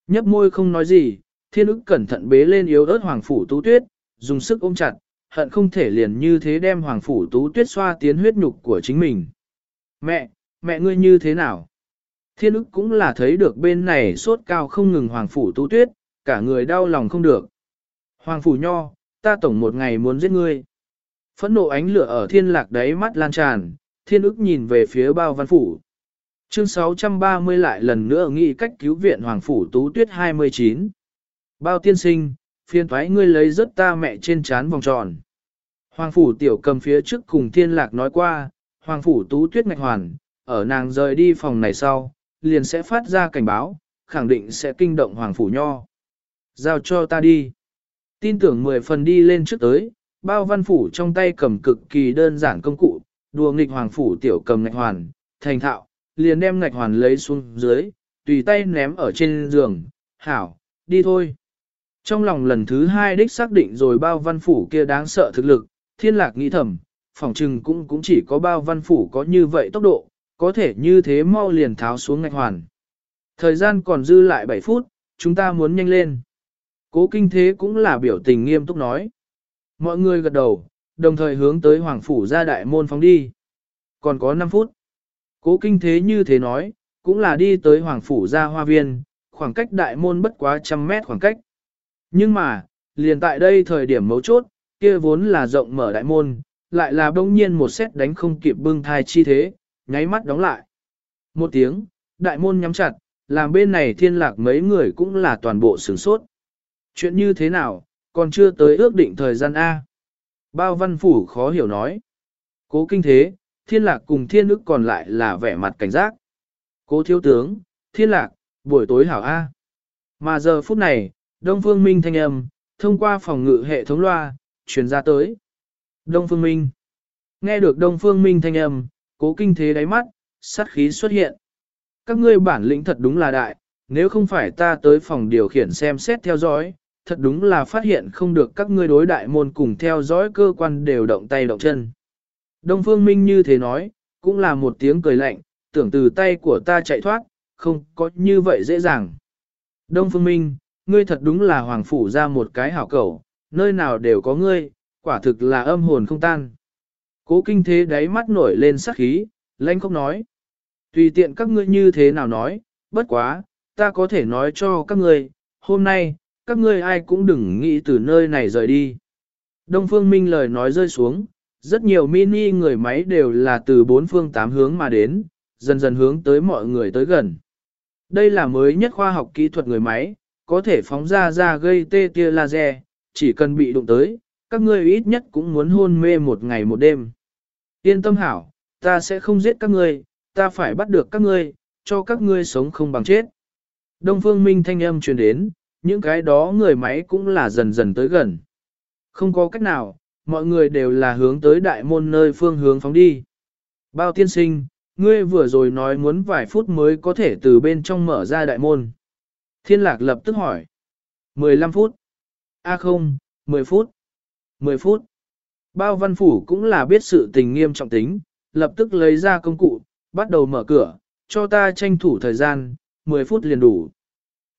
Nhấp môi không nói gì, thiên ức cẩn thận bế lên yếu ớt Hoàng Phủ Tú Tuyết, dùng sức ôm chặt, hận không thể liền như thế đem Hoàng Phủ Tú Tuyết xoa tiến huyết nhục của chính mình. Mẹ, mẹ ngươi như thế nào? Thiên ức cũng là thấy được bên này sốt cao không ngừng Hoàng Phủ Tú Tuyết, cả người đau lòng không được. Hoàng Phủ Nho, ta tổng một ngày muốn giết ngươi. Phẫn nộ ánh lửa ở thiên lạc đáy mắt lan tràn, thiên ức nhìn về phía bao văn phủ. Chương 630 lại lần nữa nghĩ cách cứu viện Hoàng Phủ Tú Tuyết 29. Bao tiên sinh, phiên thoái ngươi lấy rất ta mẹ trên chán vòng tròn. Hoàng Phủ tiểu cầm phía trước cùng thiên lạc nói qua, Hoàng Phủ Tú Tuyết ngạch hoàn, ở nàng rời đi phòng này sau, liền sẽ phát ra cảnh báo, khẳng định sẽ kinh động Hoàng Phủ Nho. Giao cho ta đi. Tin tưởng mười phần đi lên trước tới, bao văn phủ trong tay cầm cực kỳ đơn giản công cụ, đùa nghịch hoàng phủ tiểu cầm ngạch hoàn, thành thạo, liền đem ngạch hoàn lấy xuống dưới, tùy tay ném ở trên giường, hảo, đi thôi. Trong lòng lần thứ hai đích xác định rồi bao văn phủ kia đáng sợ thực lực, thiên lạc nghĩ thầm, phòng trừng cũng cũng chỉ có bao văn phủ có như vậy tốc độ, có thể như thế mau liền tháo xuống ngạch hoàn. Thời gian còn dư lại 7 phút, chúng ta muốn nhanh lên. Cố kinh thế cũng là biểu tình nghiêm túc nói. Mọi người gật đầu, đồng thời hướng tới Hoàng Phủ ra đại môn phóng đi. Còn có 5 phút. Cố kinh thế như thế nói, cũng là đi tới Hoàng Phủ ra hoa viên, khoảng cách đại môn bất quá trăm mét khoảng cách. Nhưng mà, liền tại đây thời điểm mấu chốt, kia vốn là rộng mở đại môn, lại là bỗng nhiên một xét đánh không kịp bưng thai chi thế, nháy mắt đóng lại. Một tiếng, đại môn nhắm chặt, làm bên này thiên lạc mấy người cũng là toàn bộ sửng sốt. Chuyện như thế nào, còn chưa tới ước định thời gian A. Bao văn phủ khó hiểu nói. Cố kinh thế, thiên lạc cùng thiên ức còn lại là vẻ mặt cảnh giác. Cố thiếu tướng, thiên lạc, buổi tối hảo A. Mà giờ phút này, Đông Phương Minh thanh âm, thông qua phòng ngự hệ thống loa, truyền ra tới. Đông Phương Minh. Nghe được Đông Phương Minh thanh âm, cố kinh thế đáy mắt, sát khí xuất hiện. Các ngươi bản lĩnh thật đúng là đại, nếu không phải ta tới phòng điều khiển xem xét theo dõi, thật đúng là phát hiện không được các ngươi đối đại môn cùng theo dõi cơ quan đều động tay động chân. Đông Phương Minh như thế nói, cũng là một tiếng cười lạnh, tưởng từ tay của ta chạy thoát, không có như vậy dễ dàng. Đông Phương Minh, ngươi thật đúng là hoàng phủ ra một cái hảo cầu, nơi nào đều có ngươi, quả thực là âm hồn không tan. Cố kinh thế đáy mắt nổi lên sắc khí, lãnh không nói. Tùy tiện các ngươi như thế nào nói, bất quá, ta có thể nói cho các ngươi, hôm nay, các ngươi ai cũng đừng nghĩ từ nơi này rời đi. Đông Phương Minh lời nói rơi xuống, rất nhiều mini người máy đều là từ bốn phương tám hướng mà đến, dần dần hướng tới mọi người tới gần. Đây là mới nhất khoa học kỹ thuật người máy, có thể phóng ra ra gây tê tia laser, chỉ cần bị đụng tới, các ngươi ít nhất cũng muốn hôn mê một ngày một đêm. Yên tâm hảo, ta sẽ không giết các ngươi, ta phải bắt được các ngươi, cho các ngươi sống không bằng chết. Đông Phương Minh thanh âm truyền đến, những cái đó người máy cũng là dần dần tới gần. Không có cách nào, mọi người đều là hướng tới đại môn nơi phương hướng phóng đi. Bao tiên sinh, ngươi vừa rồi nói muốn vài phút mới có thể từ bên trong mở ra đại môn. Thiên lạc lập tức hỏi. 15 phút. A à không, 10 phút. 10 phút. Bao văn phủ cũng là biết sự tình nghiêm trọng tính, lập tức lấy ra công cụ, bắt đầu mở cửa, cho ta tranh thủ thời gian, 10 phút liền đủ.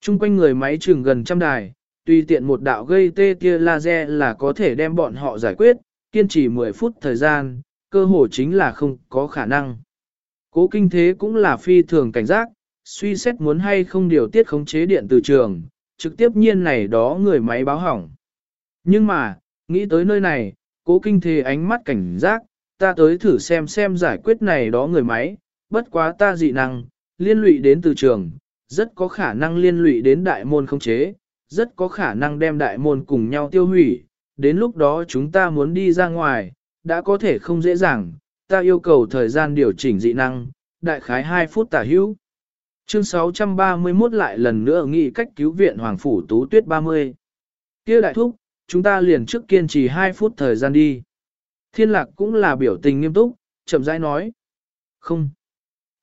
Trung quanh người máy chừng gần trăm đài, tùy tiện một đạo gây tê tia laser là có thể đem bọn họ giải quyết, kiên trì 10 phút thời gian, cơ hội chính là không có khả năng. Cố kinh thế cũng là phi thường cảnh giác, suy xét muốn hay không điều tiết khống chế điện từ trường, trực tiếp nhiên này đó người máy báo hỏng. Nhưng mà, nghĩ tới nơi này, cố kinh thế ánh mắt cảnh giác, ta tới thử xem xem giải quyết này đó người máy, bất quá ta dị năng, liên lụy đến từ trường, rất có khả năng liên lụy đến đại môn không chế, rất có khả năng đem đại môn cùng nhau tiêu hủy, đến lúc đó chúng ta muốn đi ra ngoài, đã có thể không dễ dàng, ta yêu cầu thời gian điều chỉnh dị năng, đại khái 2 phút tả hữu. Chương 631 lại lần nữa nghị cách cứu viện Hoàng Phủ Tú Tuyết 30. kia đại thúc, chúng ta liền trước kiên trì 2 phút thời gian đi. Thiên lạc cũng là biểu tình nghiêm túc, chậm rãi nói. Không.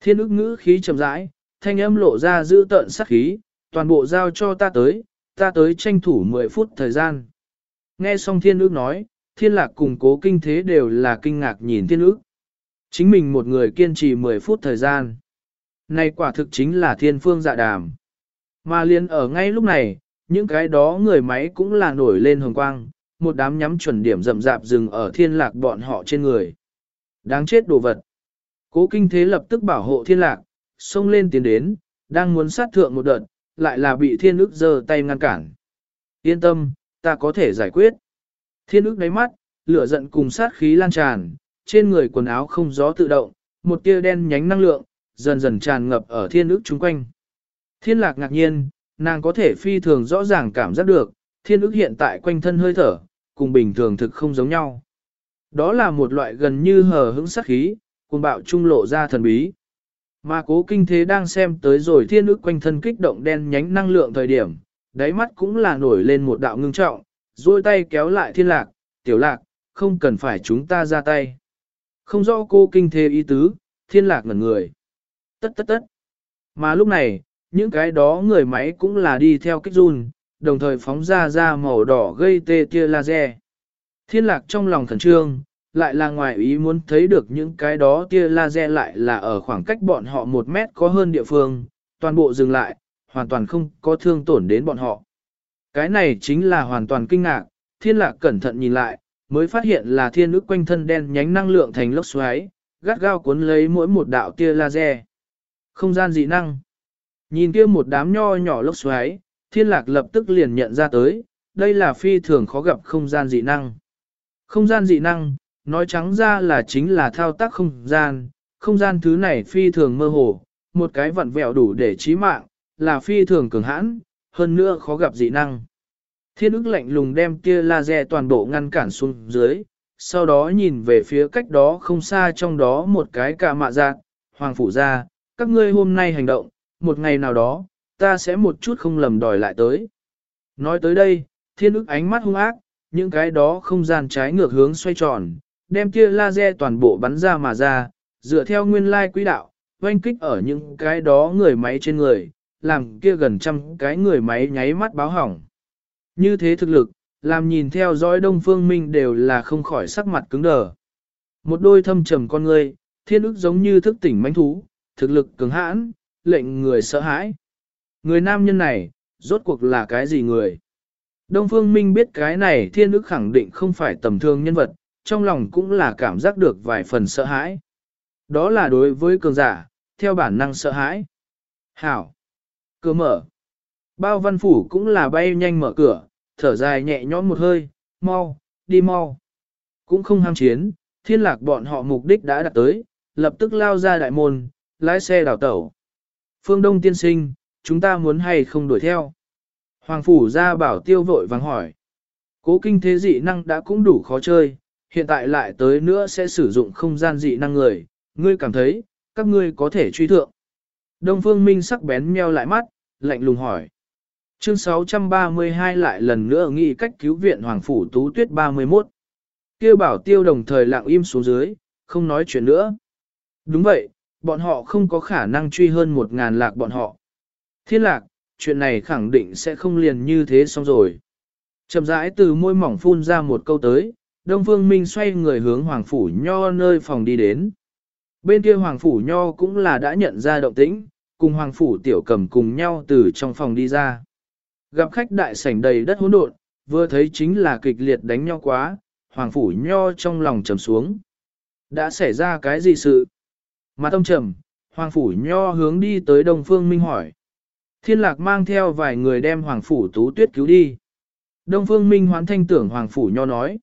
Thiên ức ngữ khí chậm rãi, thanh âm lộ ra giữ tợn sắc khí, toàn bộ giao cho ta tới, ta tới tranh thủ 10 phút thời gian. Nghe xong thiên ước nói, thiên lạc cùng cố kinh thế đều là kinh ngạc nhìn thiên ước. Chính mình một người kiên trì 10 phút thời gian. Này quả thực chính là thiên phương dạ đàm. Mà liền ở ngay lúc này, những cái đó người máy cũng là nổi lên hồng quang, một đám nhắm chuẩn điểm rậm rạp dừng ở thiên lạc bọn họ trên người. Đáng chết đồ vật. Cố kinh thế lập tức bảo hộ thiên lạc, xông lên tiến đến, đang muốn sát thượng một đợt, lại là bị thiên ức giơ tay ngăn cản. Yên tâm, ta có thể giải quyết. Thiên ức đáy mắt, lửa giận cùng sát khí lan tràn, trên người quần áo không gió tự động, một tia đen nhánh năng lượng, dần dần tràn ngập ở thiên ức chung quanh. Thiên lạc ngạc nhiên, nàng có thể phi thường rõ ràng cảm giác được, thiên ức hiện tại quanh thân hơi thở, cùng bình thường thực không giống nhau. Đó là một loại gần như hờ hững sát khí, cùng bạo trung lộ ra thần bí. Mà cố kinh thế đang xem tới rồi thiên ức quanh thân kích động đen nhánh năng lượng thời điểm, đáy mắt cũng là nổi lên một đạo ngưng trọng, duỗi tay kéo lại thiên lạc, tiểu lạc, không cần phải chúng ta ra tay. Không rõ cô kinh thế ý tứ, thiên lạc ngẩn người. Tất tất tất. Mà lúc này, những cái đó người máy cũng là đi theo kích run, đồng thời phóng ra ra màu đỏ gây tê tia laser. Thiên lạc trong lòng thần trương, lại là ngoài ý muốn thấy được những cái đó tia laser lại là ở khoảng cách bọn họ một mét có hơn địa phương, toàn bộ dừng lại, hoàn toàn không có thương tổn đến bọn họ. Cái này chính là hoàn toàn kinh ngạc, thiên lạc cẩn thận nhìn lại, mới phát hiện là thiên ức quanh thân đen nhánh năng lượng thành lốc xoáy, gắt gao cuốn lấy mỗi một đạo tia laser. Không gian dị năng. Nhìn kia một đám nho nhỏ lốc xoáy, thiên lạc lập tức liền nhận ra tới, đây là phi thường khó gặp không gian dị năng. Không gian dị năng, nói trắng ra là chính là thao tác không gian, không gian thứ này phi thường mơ hồ, một cái vặn vẹo đủ để trí mạng, là phi thường cường hãn, hơn nữa khó gặp dị năng. Thiên ức lạnh lùng đem kia laser toàn bộ ngăn cản xuống dưới, sau đó nhìn về phía cách đó không xa trong đó một cái cả mạ dạng, hoàng phủ ra, các ngươi hôm nay hành động, một ngày nào đó, ta sẽ một chút không lầm đòi lại tới. Nói tới đây, thiên ức ánh mắt hung ác, những cái đó không gian trái ngược hướng xoay tròn, đem kia laser toàn bộ bắn ra mà ra, dựa theo nguyên lai quỹ đạo, oanh kích ở những cái đó người máy trên người, làm kia gần trăm cái người máy nháy mắt báo hỏng. Như thế thực lực, làm nhìn theo dõi Đông Phương Minh đều là không khỏi sắc mặt cứng đờ. Một đôi thâm trầm con người, thiên ức giống như thức tỉnh mãnh thú, thực lực cứng hãn, lệnh người sợ hãi. Người nam nhân này, rốt cuộc là cái gì người? Đông Phương Minh biết cái này thiên ức khẳng định không phải tầm thường nhân vật, trong lòng cũng là cảm giác được vài phần sợ hãi. Đó là đối với cường giả, theo bản năng sợ hãi. Hảo! Cửa mở! Bao văn phủ cũng là bay nhanh mở cửa, thở dài nhẹ nhõm một hơi, mau, đi mau. Cũng không ham chiến, thiên lạc bọn họ mục đích đã đạt tới, lập tức lao ra đại môn, lái xe đảo tẩu. Phương Đông tiên sinh, chúng ta muốn hay không đuổi theo? Hoàng phủ ra bảo tiêu vội vàng hỏi. Cố kinh thế dị năng đã cũng đủ khó chơi, hiện tại lại tới nữa sẽ sử dụng không gian dị năng người, ngươi cảm thấy, các ngươi có thể truy thượng. Đông Phương Minh sắc bén meo lại mắt, lạnh lùng hỏi. Chương 632 lại lần nữa nghĩ cách cứu viện Hoàng Phủ Tú Tuyết 31. Kêu bảo tiêu đồng thời lặng im xuống dưới, không nói chuyện nữa. Đúng vậy, bọn họ không có khả năng truy hơn một ngàn lạc bọn họ. Thiên lạc, chuyện này khẳng định sẽ không liền như thế xong rồi. Chậm rãi từ môi mỏng phun ra một câu tới, Đông Phương Minh xoay người hướng Hoàng Phủ Nho nơi phòng đi đến. Bên kia Hoàng Phủ Nho cũng là đã nhận ra động tĩnh, cùng Hoàng Phủ Tiểu Cầm cùng nhau từ trong phòng đi ra. Gặp khách đại sảnh đầy đất hỗn độn, vừa thấy chính là kịch liệt đánh nhau quá, Hoàng Phủ Nho trong lòng trầm xuống. Đã xảy ra cái gì sự? Mà tâm trầm, Hoàng Phủ Nho hướng đi tới Đông Phương Minh hỏi. Thiên lạc mang theo vài người đem Hoàng Phủ Tú Tuyết cứu đi. Đông Phương Minh hoán thanh tưởng Hoàng Phủ Nho nói.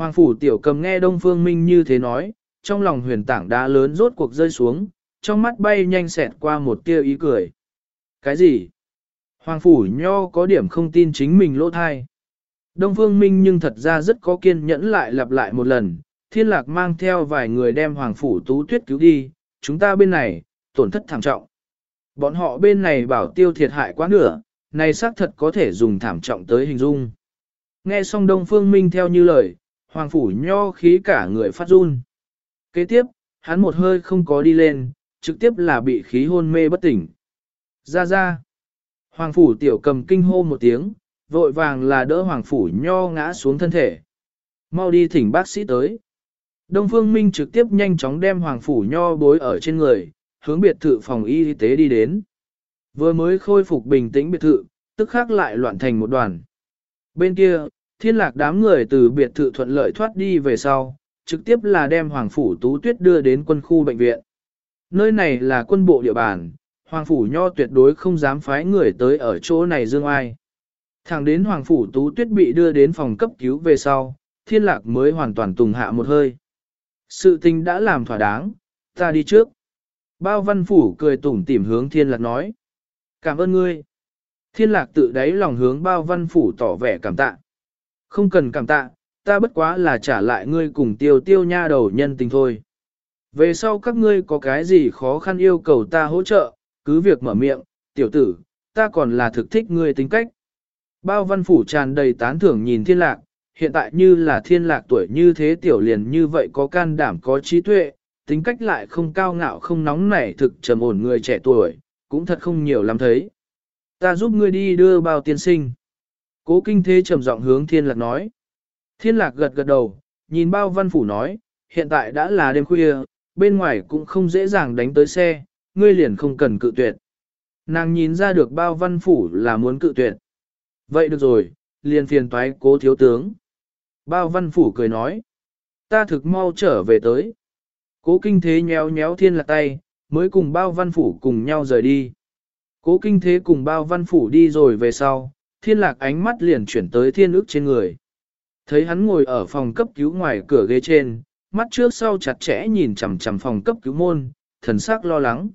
Hoàng Phủ Tiểu cầm nghe Đông Phương Minh như thế nói, trong lòng huyền tảng đá lớn rốt cuộc rơi xuống, trong mắt bay nhanh xẹt qua một tia ý cười. Cái gì? Hoàng Phủ Nho có điểm không tin chính mình lỗ thai. Đông Phương Minh nhưng thật ra rất có kiên nhẫn lại lặp lại một lần, thiên lạc mang theo vài người đem Hoàng Phủ Tú Tuyết cứu đi, chúng ta bên này, tổn thất thảm trọng. Bọn họ bên này bảo tiêu thiệt hại quá nửa, này xác thật có thể dùng thảm trọng tới hình dung. Nghe xong Đông Phương Minh theo như lời, Hoàng Phủ nho khí cả người phát run. Kế tiếp, hắn một hơi không có đi lên, trực tiếp là bị khí hôn mê bất tỉnh. Ra ra. Hoàng Phủ tiểu cầm kinh hô một tiếng, vội vàng là đỡ Hoàng Phủ nho ngã xuống thân thể. Mau đi thỉnh bác sĩ tới. Đông Phương Minh trực tiếp nhanh chóng đem Hoàng Phủ nho bối ở trên người, hướng biệt thự phòng y tế đi đến. Vừa mới khôi phục bình tĩnh biệt thự, tức khắc lại loạn thành một đoàn. Bên kia, thiên lạc đám người từ biệt thự thuận lợi thoát đi về sau, trực tiếp là đem Hoàng Phủ Tú Tuyết đưa đến quân khu bệnh viện. Nơi này là quân bộ địa bàn, Hoàng Phủ Nho tuyệt đối không dám phái người tới ở chỗ này dương ai. Thẳng đến Hoàng Phủ Tú Tuyết bị đưa đến phòng cấp cứu về sau, thiên lạc mới hoàn toàn tùng hạ một hơi. Sự tình đã làm thỏa đáng, ta đi trước. Bao văn phủ cười tủm tỉm hướng thiên lạc nói. Cảm ơn ngươi. Thiên lạc tự đáy lòng hướng bao văn phủ tỏ vẻ cảm tạ. Không cần cảm tạ, ta bất quá là trả lại ngươi cùng tiêu tiêu nha đầu nhân tình thôi. Về sau các ngươi có cái gì khó khăn yêu cầu ta hỗ trợ, cứ việc mở miệng, tiểu tử, ta còn là thực thích ngươi tính cách. Bao văn phủ tràn đầy tán thưởng nhìn thiên lạc, hiện tại như là thiên lạc tuổi như thế tiểu liền như vậy có can đảm có trí tuệ, tính cách lại không cao ngạo không nóng nảy thực trầm ổn người trẻ tuổi, cũng thật không nhiều lắm thấy. Ta giúp ngươi đi đưa bao tiên sinh. Cố kinh thế trầm giọng hướng thiên lạc nói. Thiên lạc gật gật đầu, nhìn bao văn phủ nói, hiện tại đã là đêm khuya, bên ngoài cũng không dễ dàng đánh tới xe, ngươi liền không cần cự tuyệt. Nàng nhìn ra được bao văn phủ là muốn cự tuyệt. Vậy được rồi, liền phiền toái cố thiếu tướng. Bao văn phủ cười nói, ta thực mau trở về tới. Cố kinh thế nhéo nhéo thiên lạc tay, mới cùng bao văn phủ cùng nhau rời đi. Cố kinh thế cùng bao văn phủ đi rồi về sau, thiên lạc ánh mắt liền chuyển tới thiên ức trên người. Thấy hắn ngồi ở phòng cấp cứu ngoài cửa ghế trên, mắt trước sau chặt chẽ nhìn chằm chằm phòng cấp cứu môn, thần sắc lo lắng.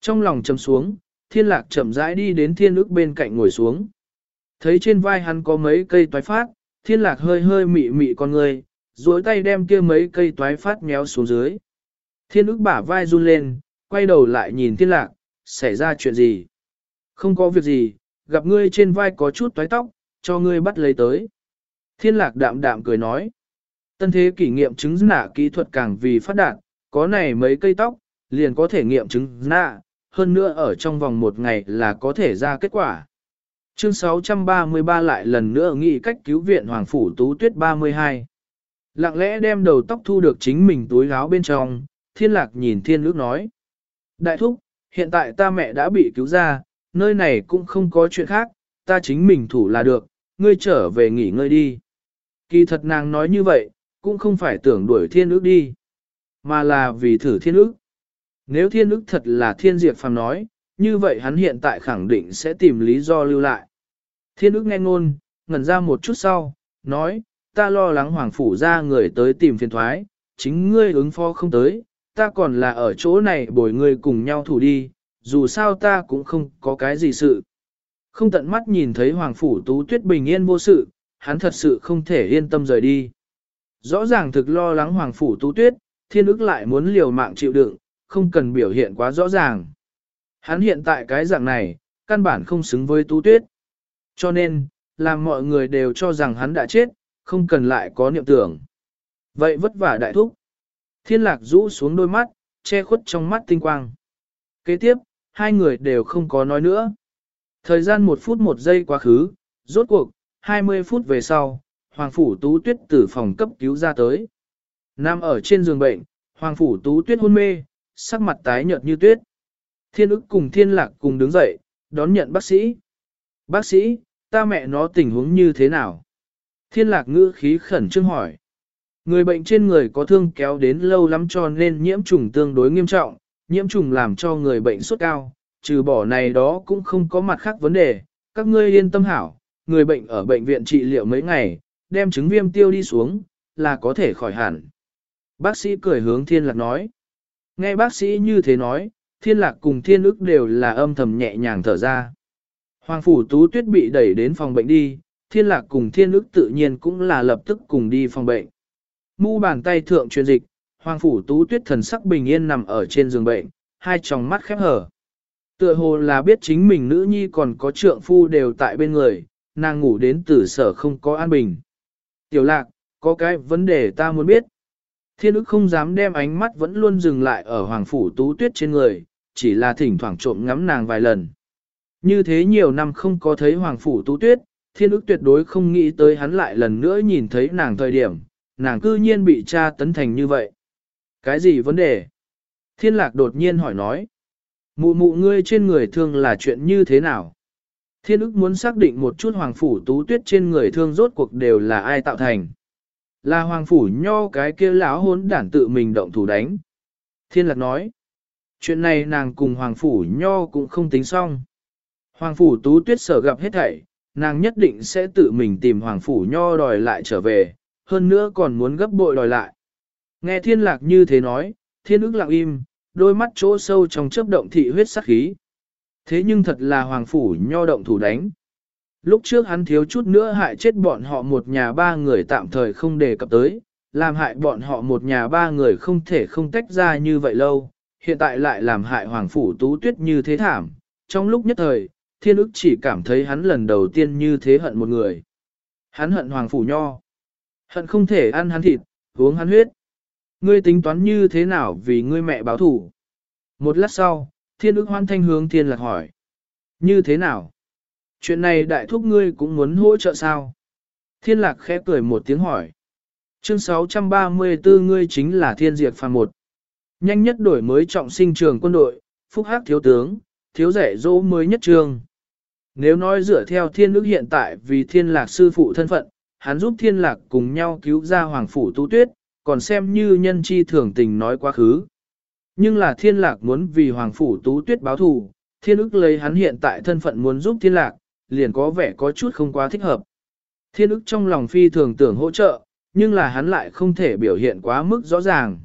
Trong lòng chầm xuống, thiên lạc chậm rãi đi đến thiên ức bên cạnh ngồi xuống. Thấy trên vai hắn có mấy cây toái phát, thiên lạc hơi hơi mị mị con người, duỗi tay đem kia mấy cây toái phát méo xuống dưới. Thiên ức bả vai run lên, quay đầu lại nhìn thiên lạc, xảy ra chuyện gì? Không có việc gì, gặp ngươi trên vai có chút toái tóc, cho ngươi bắt lấy tới. Thiên lạc đạm đạm cười nói. Tân thế kỷ nghiệm chứng nạ kỹ thuật càng vì phát đạt, có này mấy cây tóc, liền có thể nghiệm chứng nạ, hơn nữa ở trong vòng một ngày là có thể ra kết quả. Chương 633 lại lần nữa nghĩ cách cứu viện Hoàng Phủ Tú Tuyết 32. Lặng lẽ đem đầu tóc thu được chính mình túi áo bên trong, thiên lạc nhìn thiên ước nói. Đại thúc, hiện tại ta mẹ đã bị cứu ra, nơi này cũng không có chuyện khác, ta chính mình thủ là được, ngươi trở về nghỉ ngơi đi. Kỳ thật nàng nói như vậy, cũng không phải tưởng đuổi thiên ước đi, mà là vì thử thiên ước. Nếu thiên ước thật là thiên diệt phàm nói, như vậy hắn hiện tại khẳng định sẽ tìm lý do lưu lại. Thiên ước nghe ngôn, ngẩn ra một chút sau, nói, ta lo lắng hoàng phủ ra người tới tìm phiền thoái, chính ngươi ứng phó không tới, ta còn là ở chỗ này bồi ngươi cùng nhau thủ đi, dù sao ta cũng không có cái gì sự. Không tận mắt nhìn thấy Hoàng Phủ Tú Tuyết bình yên vô sự, hắn thật sự không thể yên tâm rời đi. Rõ ràng thực lo lắng Hoàng Phủ Tú Tuyết, thiên ức lại muốn liều mạng chịu đựng, không cần biểu hiện quá rõ ràng. Hắn hiện tại cái dạng này, căn bản không xứng với Tú Tuyết. Cho nên, làm mọi người đều cho rằng hắn đã chết, không cần lại có niệm tưởng. Vậy vất vả đại thúc. Thiên lạc rũ xuống đôi mắt, che khuất trong mắt tinh quang. Kế tiếp, hai người đều không có nói nữa. Thời gian một phút một giây quá khứ, rốt cuộc, 20 phút về sau, Hoàng Phủ Tú Tuyết từ phòng cấp cứu ra tới. Nam ở trên giường bệnh, Hoàng Phủ Tú Tuyết hôn mê, sắc mặt tái nhợt như tuyết. Thiên ức cùng thiên lạc cùng đứng dậy, đón nhận bác sĩ. Bác sĩ, ta mẹ nó tình huống như thế nào? Thiên lạc ngữ khí khẩn trương hỏi. Người bệnh trên người có thương kéo đến lâu lắm cho nên nhiễm trùng tương đối nghiêm trọng, nhiễm trùng làm cho người bệnh sốt cao, trừ bỏ này đó cũng không có mặt khác vấn đề, các ngươi yên tâm hảo, người bệnh ở bệnh viện trị liệu mấy ngày, đem chứng viêm tiêu đi xuống, là có thể khỏi hẳn. Bác sĩ cười hướng thiên lạc nói. Nghe bác sĩ như thế nói, thiên lạc cùng thiên ức đều là âm thầm nhẹ nhàng thở ra. Hoàng phủ tú tuyết bị đẩy đến phòng bệnh đi, thiên lạc cùng thiên ức tự nhiên cũng là lập tức cùng đi phòng bệnh. Mu bàn tay thượng truyền dịch, Hoàng phủ tú tuyết thần sắc bình yên nằm ở trên giường bệnh, hai tròng mắt khép hở. Tựa hồ là biết chính mình nữ nhi còn có trượng phu đều tại bên người, nàng ngủ đến tử sở không có an bình. Tiểu lạc, có cái vấn đề ta muốn biết. Thiên ức không dám đem ánh mắt vẫn luôn dừng lại ở hoàng phủ tú tuyết trên người, chỉ là thỉnh thoảng trộm ngắm nàng vài lần. Như thế nhiều năm không có thấy hoàng phủ tú tuyết, thiên ức tuyệt đối không nghĩ tới hắn lại lần nữa nhìn thấy nàng thời điểm, nàng cư nhiên bị cha tấn thành như vậy. Cái gì vấn đề? Thiên lạc đột nhiên hỏi nói. Mụ mụ ngươi trên người thương là chuyện như thế nào? Thiên ức muốn xác định một chút hoàng phủ tú tuyết trên người thương rốt cuộc đều là ai tạo thành. Là hoàng phủ nho cái kia lão hốn đản tự mình động thủ đánh. Thiên lạc nói. Chuyện này nàng cùng hoàng phủ nho cũng không tính xong. Hoàng phủ tú tuyết sở gặp hết thảy, nàng nhất định sẽ tự mình tìm hoàng phủ nho đòi lại trở về, hơn nữa còn muốn gấp bội đòi lại. Nghe thiên lạc như thế nói, thiên ức lặng im, đôi mắt chỗ sâu trong chớp động thị huyết sắc khí. Thế nhưng thật là hoàng phủ nho động thủ đánh. Lúc trước hắn thiếu chút nữa hại chết bọn họ một nhà ba người tạm thời không đề cập tới, làm hại bọn họ một nhà ba người không thể không tách ra như vậy lâu, hiện tại lại làm hại hoàng phủ tú tuyết như thế thảm. Trong lúc nhất thời, thiên ức chỉ cảm thấy hắn lần đầu tiên như thế hận một người. Hắn hận hoàng phủ nho. Hận không thể ăn hắn thịt, uống hắn huyết. Ngươi tính toán như thế nào vì ngươi mẹ báo thủ? Một lát sau, thiên ức hoan thanh hướng thiên lạc hỏi. Như thế nào? Chuyện này đại thúc ngươi cũng muốn hỗ trợ sao? Thiên lạc khẽ cười một tiếng hỏi. Chương 634 ngươi chính là thiên diệt phàm một. Nhanh nhất đổi mới trọng sinh trường quân đội, phúc hắc thiếu tướng, thiếu rẻ dỗ mới nhất trường. Nếu nói dựa theo thiên ức hiện tại vì thiên lạc sư phụ thân phận, hắn giúp thiên lạc cùng nhau cứu ra hoàng phủ tu tuyết, còn xem như nhân chi thường tình nói quá khứ. Nhưng là thiên lạc muốn vì hoàng phủ tú tuyết báo thù, thiên ức lấy hắn hiện tại thân phận muốn giúp thiên lạc, liền có vẻ có chút không quá thích hợp. Thiên ức trong lòng phi thường tưởng hỗ trợ, nhưng là hắn lại không thể biểu hiện quá mức rõ ràng.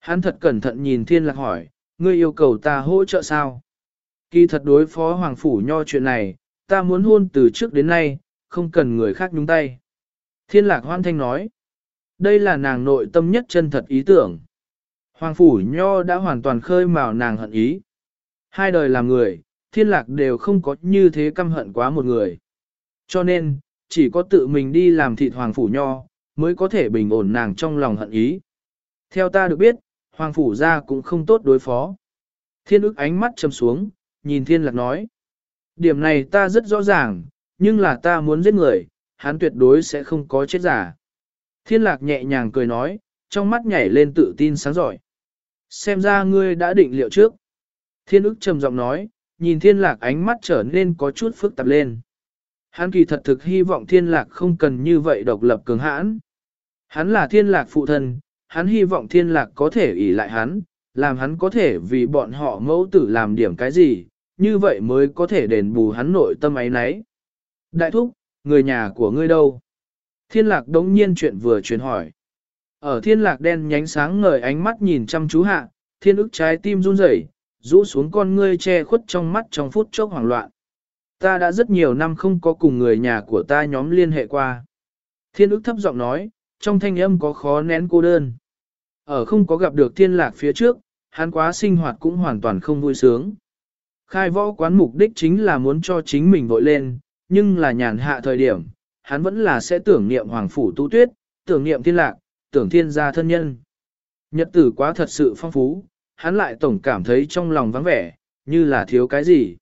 Hắn thật cẩn thận nhìn thiên lạc hỏi, ngươi yêu cầu ta hỗ trợ sao? Kỳ thật đối phó hoàng phủ nho chuyện này, ta muốn hôn từ trước đến nay, không cần người khác nhúng tay. Thiên lạc hoan thanh nói, đây là nàng nội tâm nhất chân thật ý tưởng. Hoàng phủ nho đã hoàn toàn khơi mào nàng hận ý. Hai đời làm người, thiên lạc đều không có như thế căm hận quá một người. Cho nên, chỉ có tự mình đi làm thịt hoàng phủ nho, mới có thể bình ổn nàng trong lòng hận ý. Theo ta được biết, hoàng phủ ra cũng không tốt đối phó. Thiên ức ánh mắt châm xuống, nhìn thiên lạc nói. Điểm này ta rất rõ ràng, nhưng là ta muốn giết người, hắn tuyệt đối sẽ không có chết giả. Thiên lạc nhẹ nhàng cười nói, trong mắt nhảy lên tự tin sáng giỏi. Xem ra ngươi đã định liệu trước. Thiên ức trầm giọng nói, nhìn thiên lạc ánh mắt trở nên có chút phức tạp lên. Hắn kỳ thật thực hy vọng thiên lạc không cần như vậy độc lập cường hãn. Hắn là thiên lạc phụ thân, hắn hy vọng thiên lạc có thể ỷ lại hắn, làm hắn có thể vì bọn họ mẫu tử làm điểm cái gì, như vậy mới có thể đền bù hắn nội tâm ấy nấy. Đại thúc, người nhà của ngươi đâu? Thiên lạc đống nhiên chuyện vừa truyền hỏi. Ở thiên lạc đen nhánh sáng ngời ánh mắt nhìn chăm chú hạ, thiên ức trái tim run rẩy rũ xuống con ngươi che khuất trong mắt trong phút chốc hoảng loạn. Ta đã rất nhiều năm không có cùng người nhà của ta nhóm liên hệ qua. Thiên ức thấp giọng nói, trong thanh âm có khó nén cô đơn. Ở không có gặp được thiên lạc phía trước, hắn quá sinh hoạt cũng hoàn toàn không vui sướng. Khai võ quán mục đích chính là muốn cho chính mình vội lên, nhưng là nhàn hạ thời điểm, hắn vẫn là sẽ tưởng niệm hoàng phủ tu tuyết, tưởng niệm thiên lạc, tưởng thiên gia thân nhân. Nhật tử quá thật sự phong phú, hắn lại tổng cảm thấy trong lòng vắng vẻ, như là thiếu cái gì.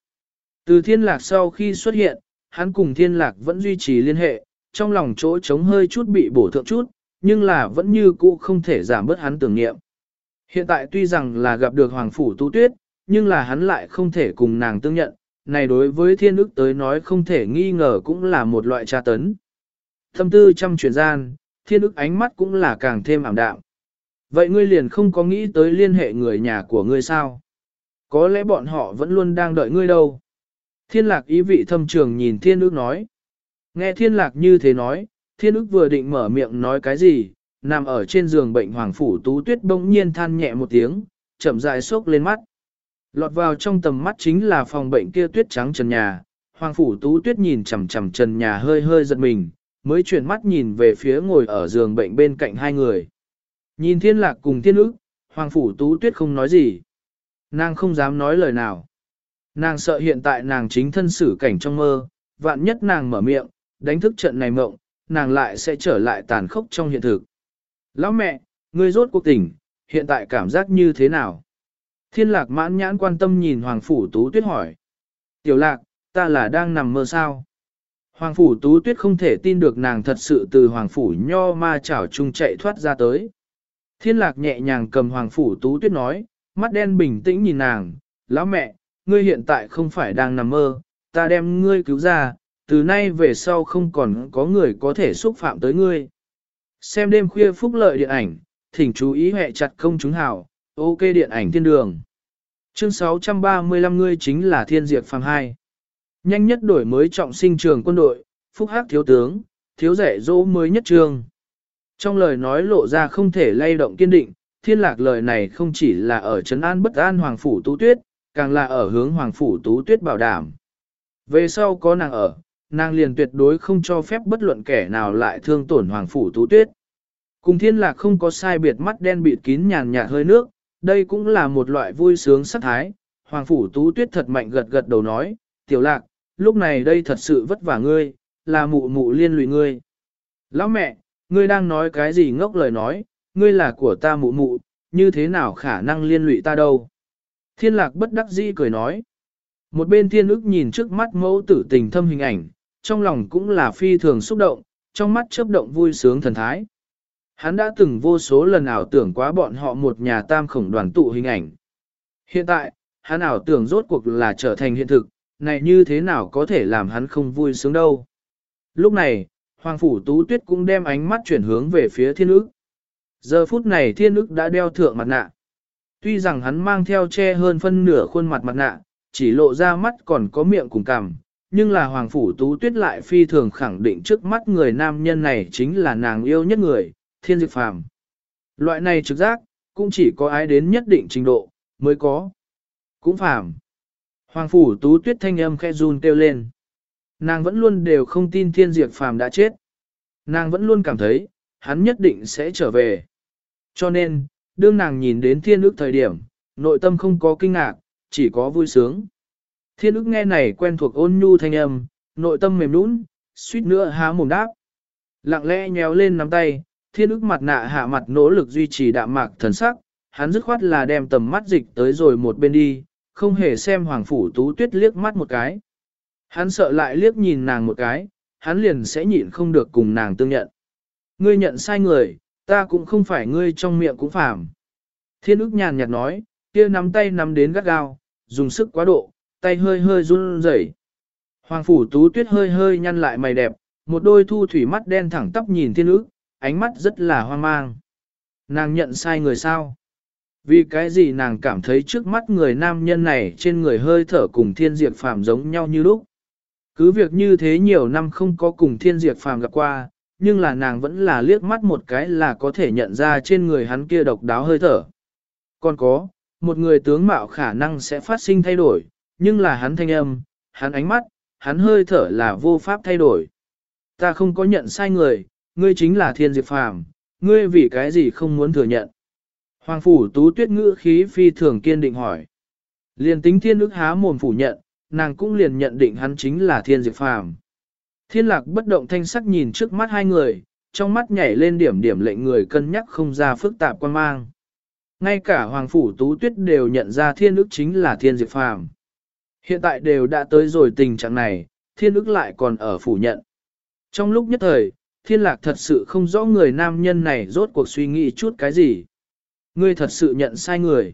Từ thiên lạc sau khi xuất hiện, hắn cùng thiên lạc vẫn duy trì liên hệ, trong lòng chỗ trống hơi chút bị bổ thượng chút, nhưng là vẫn như cũ không thể giảm bớt hắn tưởng niệm. Hiện tại tuy rằng là gặp được Hoàng Phủ Tu Tuyết, nhưng là hắn lại không thể cùng nàng tương nhận, này đối với thiên ức tới nói không thể nghi ngờ cũng là một loại tra tấn. Thâm tư trăm chuyển gian, thiên ức ánh mắt cũng là càng thêm ảm đạm. Vậy ngươi liền không có nghĩ tới liên hệ người nhà của ngươi sao? Có lẽ bọn họ vẫn luôn đang đợi ngươi đâu. Thiên lạc ý vị thâm trường nhìn thiên ức nói. Nghe thiên lạc như thế nói, thiên ức vừa định mở miệng nói cái gì, nằm ở trên giường bệnh hoàng phủ tú tuyết bỗng nhiên than nhẹ một tiếng, chậm rãi sốc lên mắt. Lọt vào trong tầm mắt chính là phòng bệnh kia tuyết trắng trần nhà, hoàng phủ tú tuyết nhìn chằm chằm trần nhà hơi hơi giật mình, mới chuyển mắt nhìn về phía ngồi ở giường bệnh bên cạnh hai người. Nhìn thiên lạc cùng thiên ức, hoàng phủ tú tuyết không nói gì. Nàng không dám nói lời nào. Nàng sợ hiện tại nàng chính thân xử cảnh trong mơ, vạn nhất nàng mở miệng, đánh thức trận này mộng, nàng lại sẽ trở lại tàn khốc trong hiện thực. Lão mẹ, ngươi rốt cuộc tỉnh, hiện tại cảm giác như thế nào? Thiên lạc mãn nhãn quan tâm nhìn Hoàng Phủ Tú Tuyết hỏi. Tiểu lạc, ta là đang nằm mơ sao? Hoàng Phủ Tú Tuyết không thể tin được nàng thật sự từ Hoàng Phủ nho ma chảo chung chạy thoát ra tới. Thiên lạc nhẹ nhàng cầm Hoàng Phủ Tú Tuyết nói, mắt đen bình tĩnh nhìn nàng, lão mẹ, ngươi hiện tại không phải đang nằm mơ, ta đem ngươi cứu ra, từ nay về sau không còn có người có thể xúc phạm tới ngươi. Xem đêm khuya phúc lợi điện ảnh, thỉnh chú ý hệ chặt công chúng hảo, ok điện ảnh thiên đường. Chương 635 ngươi chính là thiên diệt phàm 2. Nhanh nhất đổi mới trọng sinh trường quân đội, phúc hắc thiếu tướng, thiếu rẻ dỗ mới nhất trường. Trong lời nói lộ ra không thể lay động kiên định, thiên lạc lời này không chỉ là ở trấn an bất an Hoàng Phủ Tú Tuyết, càng là ở hướng Hoàng Phủ Tú Tuyết bảo đảm. Về sau có nàng ở, nàng liền tuyệt đối không cho phép bất luận kẻ nào lại thương tổn Hoàng Phủ Tú Tuyết. Cùng thiên lạc không có sai biệt mắt đen bịt kín nhàn nhạt hơi nước, đây cũng là một loại vui sướng sắc thái. Hoàng Phủ Tú Tuyết thật mạnh gật gật đầu nói, tiểu lạc, lúc này đây thật sự vất vả ngươi, là mụ mụ liên lụy ngươi. Lão mẹ, ngươi đang nói cái gì ngốc lời nói, ngươi là của ta mụ mụ, như thế nào khả năng liên lụy ta đâu. Thiên lạc bất đắc dĩ cười nói. Một bên thiên ức nhìn trước mắt mẫu tử tình thâm hình ảnh, trong lòng cũng là phi thường xúc động, trong mắt chớp động vui sướng thần thái. Hắn đã từng vô số lần ảo tưởng quá bọn họ một nhà tam khổng đoàn tụ hình ảnh. Hiện tại, hắn ảo tưởng rốt cuộc là trở thành hiện thực, này như thế nào có thể làm hắn không vui sướng đâu. Lúc này, Hoàng Phủ Tú Tuyết cũng đem ánh mắt chuyển hướng về phía thiên ức. Giờ phút này thiên ức đã đeo thượng mặt nạ. Tuy rằng hắn mang theo che hơn phân nửa khuôn mặt mặt nạ, chỉ lộ ra mắt còn có miệng cùng cằm, nhưng là Hoàng Phủ Tú Tuyết lại phi thường khẳng định trước mắt người nam nhân này chính là nàng yêu nhất người, thiên diệt phàm. Loại này trực giác, cũng chỉ có ai đến nhất định trình độ, mới có. Cũng phàm. Hoàng Phủ Tú Tuyết thanh âm khe run kêu lên. Nàng vẫn luôn đều không tin thiên diệt phàm đã chết. Nàng vẫn luôn cảm thấy, hắn nhất định sẽ trở về. Cho nên, đương nàng nhìn đến thiên ước thời điểm, nội tâm không có kinh ngạc, chỉ có vui sướng. Thiên ức nghe này quen thuộc ôn nhu thanh âm, nội tâm mềm nũng, suýt nữa há mồm đáp. Lặng lẽ nhéo lên nắm tay, thiên ức mặt nạ hạ mặt nỗ lực duy trì đạm mạc thần sắc, hắn dứt khoát là đem tầm mắt dịch tới rồi một bên đi, không hề xem hoàng phủ tú tuyết liếc mắt một cái. Hắn sợ lại liếc nhìn nàng một cái, hắn liền sẽ nhịn không được cùng nàng tương nhận. Ngươi nhận sai người, ta cũng không phải ngươi trong miệng cũng phàm. Thiên ức nhàn nhạt nói, kia nắm tay nắm đến gắt gao, dùng sức quá độ, tay hơi hơi run rẩy. Hoàng phủ tú tuyết hơi hơi nhăn lại mày đẹp, một đôi thu thủy mắt đen thẳng tắp nhìn thiên ức, ánh mắt rất là hoang mang. Nàng nhận sai người sao? Vì cái gì nàng cảm thấy trước mắt người nam nhân này trên người hơi thở cùng thiên diệt phàm giống nhau như lúc. Cứ việc như thế nhiều năm không có cùng thiên diệt phàm gặp qua, nhưng là nàng vẫn là liếc mắt một cái là có thể nhận ra trên người hắn kia độc đáo hơi thở. Còn có, một người tướng mạo khả năng sẽ phát sinh thay đổi, nhưng là hắn thanh âm, hắn ánh mắt, hắn hơi thở là vô pháp thay đổi. Ta không có nhận sai người, ngươi chính là thiên diệp phàm, ngươi vì cái gì không muốn thừa nhận. Hoàng phủ tú tuyết ngữ khí phi thường kiên định hỏi. Liền tính thiên ức há mồm phủ nhận, nàng cũng liền nhận định hắn chính là thiên diệp phàm. Thiên lạc bất động thanh sắc nhìn trước mắt hai người, trong mắt nhảy lên điểm điểm lệnh người cân nhắc không ra phức tạp quan mang. Ngay cả Hoàng Phủ Tú Tuyết đều nhận ra thiên ức chính là thiên diệp phàm. Hiện tại đều đã tới rồi tình trạng này, thiên ức lại còn ở phủ nhận. Trong lúc nhất thời, thiên lạc thật sự không rõ người nam nhân này rốt cuộc suy nghĩ chút cái gì. Ngươi thật sự nhận sai người.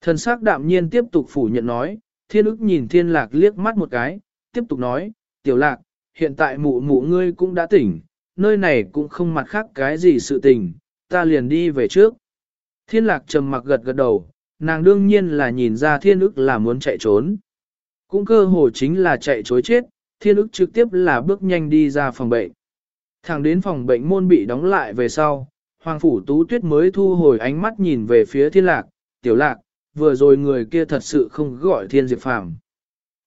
Thần sắc đạm nhiên tiếp tục phủ nhận nói, thiên ức nhìn thiên lạc liếc mắt một cái, tiếp tục nói, tiểu lạc, hiện tại mụ mụ ngươi cũng đã tỉnh, nơi này cũng không mặt khác cái gì sự tình, ta liền đi về trước. Thiên lạc trầm mặc gật gật đầu, nàng đương nhiên là nhìn ra thiên ức là muốn chạy trốn. Cũng cơ hồ chính là chạy chối chết, thiên ức trực tiếp là bước nhanh đi ra phòng bệnh. Thẳng đến phòng bệnh môn bị đóng lại về sau, Hoàng Phủ Tú Tuyết mới thu hồi ánh mắt nhìn về phía thiên lạc, tiểu lạc, vừa rồi người kia thật sự không gọi thiên diệp phàm.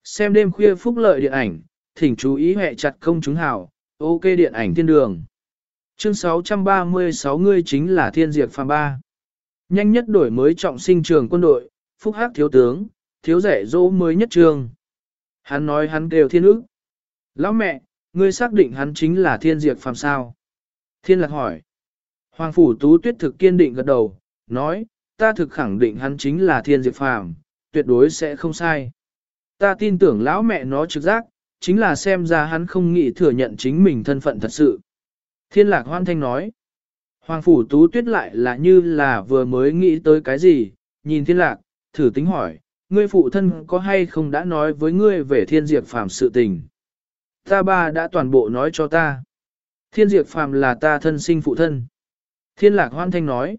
Xem đêm khuya phúc lợi điện ảnh, thỉnh chú ý hệ chặt công chúng hào, ok điện ảnh thiên đường. Chương 636 ngươi chính là thiên diệt phàm ba. Nhanh nhất đổi mới trọng sinh trường quân đội, phúc hắc thiếu tướng, thiếu rẻ dỗ mới nhất trường. Hắn nói hắn đều thiên ức. Lão mẹ, ngươi xác định hắn chính là thiên diệt phàm sao? Thiên lạc hỏi. Hoàng phủ tú tuyết thực kiên định gật đầu, nói, ta thực khẳng định hắn chính là thiên diệt phàm, tuyệt đối sẽ không sai. Ta tin tưởng lão mẹ nó trực giác, chính là xem ra hắn không nghĩ thừa nhận chính mình thân phận thật sự. Thiên lạc hoan thanh nói. Hoàng phủ tú tuyết lại là như là vừa mới nghĩ tới cái gì, nhìn thiên lạc, thử tính hỏi, ngươi phụ thân có hay không đã nói với ngươi về thiên diệt phàm sự tình. Ta ba đã toàn bộ nói cho ta. Thiên diệt phàm là ta thân sinh phụ thân. Thiên lạc hoan thanh nói.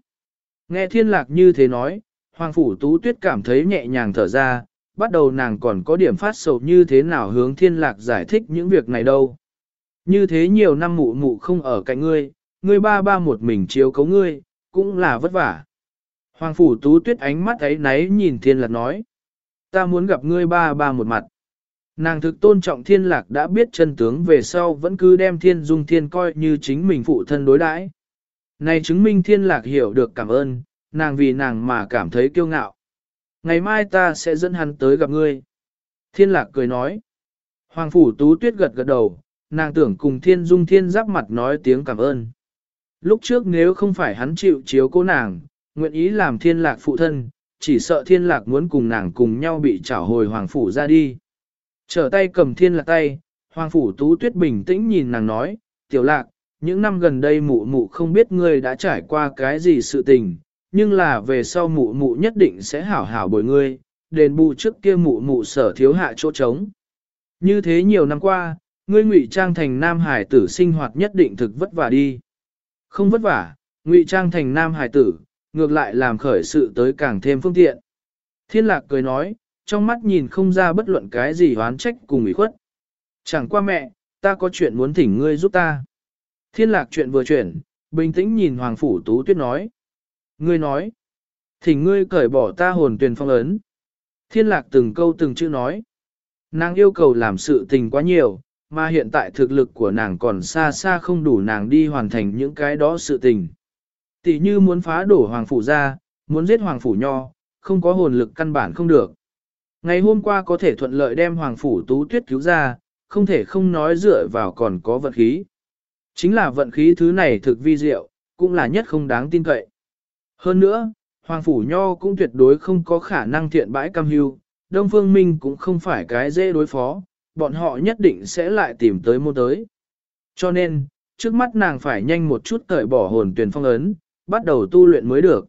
Nghe thiên lạc như thế nói, Hoàng phủ tú tuyết cảm thấy nhẹ nhàng thở ra, bắt đầu nàng còn có điểm phát sầu như thế nào hướng thiên lạc giải thích những việc này đâu. Như thế nhiều năm mụ mụ không ở cạnh ngươi, ngươi ba ba một mình chiếu cấu ngươi, cũng là vất vả. Hoàng phủ tú tuyết ánh mắt ấy náy nhìn thiên lạc nói. Ta muốn gặp ngươi ba ba một mặt. Nàng thực tôn trọng thiên lạc đã biết chân tướng về sau vẫn cứ đem thiên dung thiên coi như chính mình phụ thân đối đãi. Này chứng minh thiên lạc hiểu được cảm ơn, nàng vì nàng mà cảm thấy kiêu ngạo. Ngày mai ta sẽ dẫn hắn tới gặp ngươi. Thiên lạc cười nói. Hoàng phủ tú tuyết gật gật đầu, nàng tưởng cùng thiên dung thiên giáp mặt nói tiếng cảm ơn. Lúc trước nếu không phải hắn chịu chiếu cố nàng, nguyện ý làm thiên lạc phụ thân, chỉ sợ thiên lạc muốn cùng nàng cùng nhau bị trảo hồi hoàng phủ ra đi. Trở tay cầm thiên lạc tay, hoàng phủ tú tuyết bình tĩnh nhìn nàng nói, tiểu lạc, những năm gần đây mụ mụ không biết ngươi đã trải qua cái gì sự tình, nhưng là về sau mụ mụ nhất định sẽ hảo hảo bồi ngươi, đền bù trước kia mụ mụ sở thiếu hạ chỗ trống. Như thế nhiều năm qua, ngươi ngụy trang thành nam hải tử sinh hoạt nhất định thực vất vả đi. Không vất vả, ngụy trang thành nam hải tử, ngược lại làm khởi sự tới càng thêm phương tiện. Thiên lạc cười nói, trong mắt nhìn không ra bất luận cái gì hoán trách cùng ủy khuất. Chẳng qua mẹ, ta có chuyện muốn thỉnh ngươi giúp ta. Thiên lạc chuyện vừa chuyển, bình tĩnh nhìn Hoàng Phủ Tú Tuyết nói. Ngươi nói, thỉnh ngươi cởi bỏ ta hồn tuyển phong ấn. Thiên lạc từng câu từng chữ nói. Nàng yêu cầu làm sự tình quá nhiều, mà hiện tại thực lực của nàng còn xa xa không đủ nàng đi hoàn thành những cái đó sự tình. Tỷ như muốn phá đổ Hoàng Phủ ra, muốn giết Hoàng Phủ Nho, không có hồn lực căn bản không được. Ngày hôm qua có thể thuận lợi đem Hoàng Phủ Tú Tuyết cứu ra, không thể không nói dựa vào còn có vận khí. Chính là vận khí thứ này thực vi diệu, cũng là nhất không đáng tin cậy. Hơn nữa, Hoàng Phủ Nho cũng tuyệt đối không có khả năng thiện bãi cam hưu, Đông Phương Minh cũng không phải cái dễ đối phó, bọn họ nhất định sẽ lại tìm tới mua tới. Cho nên, trước mắt nàng phải nhanh một chút cởi bỏ hồn tuyển phong ấn, bắt đầu tu luyện mới được.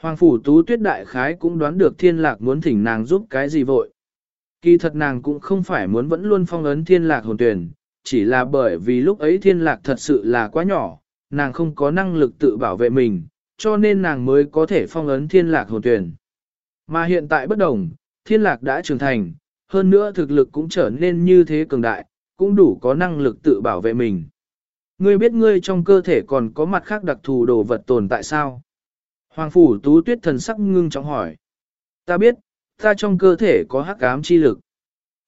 Hoàng Phủ Tú Tuyết Đại Khái cũng đoán được thiên lạc muốn thỉnh nàng giúp cái gì vội. Kỳ thật nàng cũng không phải muốn vẫn luôn phong ấn thiên lạc hồn tuyển, chỉ là bởi vì lúc ấy thiên lạc thật sự là quá nhỏ, nàng không có năng lực tự bảo vệ mình, cho nên nàng mới có thể phong ấn thiên lạc hồn tuyển. Mà hiện tại bất đồng, thiên lạc đã trưởng thành, hơn nữa thực lực cũng trở nên như thế cường đại, cũng đủ có năng lực tự bảo vệ mình. Ngươi biết ngươi trong cơ thể còn có mặt khác đặc thù đồ vật tồn tại sao? Hoàng phủ tú tuyết thần sắc ngưng trọng hỏi. Ta biết, ta trong cơ thể có hắc ám chi lực.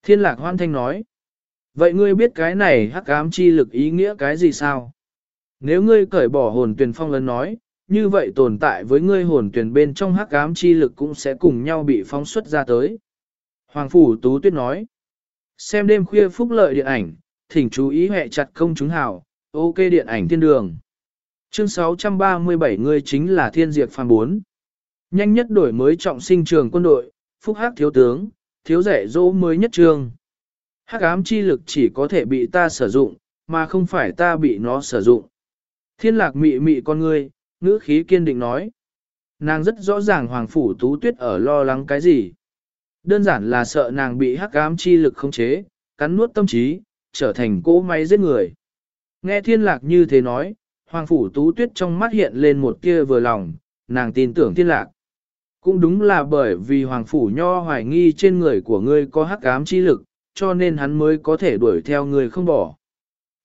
Thiên lạc hoan thanh nói. Vậy ngươi biết cái này hắc ám chi lực ý nghĩa cái gì sao? Nếu ngươi cởi bỏ hồn tuyển phong lớn nói, như vậy tồn tại với ngươi hồn tuyển bên trong hắc ám chi lực cũng sẽ cùng nhau bị phóng xuất ra tới. Hoàng Phủ Tú Tuyết nói, xem đêm khuya phúc lợi điện ảnh, thỉnh chú ý hệ chặt công chúng hào, ok điện ảnh thiên đường. Chương 637 ngươi chính là thiên diệt phàm 4. Nhanh nhất đổi mới trọng sinh trường quân đội, phúc hắc thiếu tướng, thiếu rẻ dỗ mới nhất trường. Hắc ám chi lực chỉ có thể bị ta sử dụng, mà không phải ta bị nó sử dụng. Thiên lạc mị mị con ngươi, ngữ khí kiên định nói. Nàng rất rõ ràng Hoàng Phủ Tú Tuyết ở lo lắng cái gì. Đơn giản là sợ nàng bị hắc ám chi lực khống chế, cắn nuốt tâm trí, trở thành cỗ máy giết người. Nghe thiên lạc như thế nói, Hoàng Phủ Tú Tuyết trong mắt hiện lên một kia vừa lòng, nàng tin tưởng thiên lạc. Cũng đúng là bởi vì Hoàng Phủ Nho hoài nghi trên người của ngươi có hắc ám chi lực, cho nên hắn mới có thể đuổi theo ngươi không bỏ.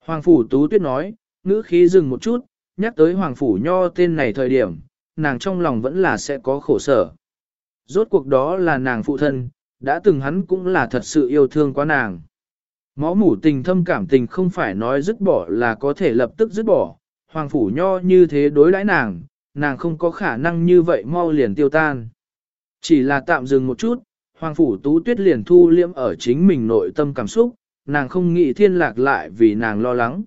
Hoàng Phủ Tú Tuyết nói, ngữ khí dừng một chút, nhắc tới Hoàng Phủ Nho tên này thời điểm, nàng trong lòng vẫn là sẽ có khổ sở. Rốt cuộc đó là nàng phụ thân, đã từng hắn cũng là thật sự yêu thương quá nàng. Máu mủ tình thâm cảm tình không phải nói dứt bỏ là có thể lập tức dứt bỏ, hoàng phủ nho như thế đối đãi nàng, nàng không có khả năng như vậy mau liền tiêu tan. Chỉ là tạm dừng một chút, hoàng phủ tú tuyết liền thu liễm ở chính mình nội tâm cảm xúc, nàng không nghĩ thiên lạc lại vì nàng lo lắng.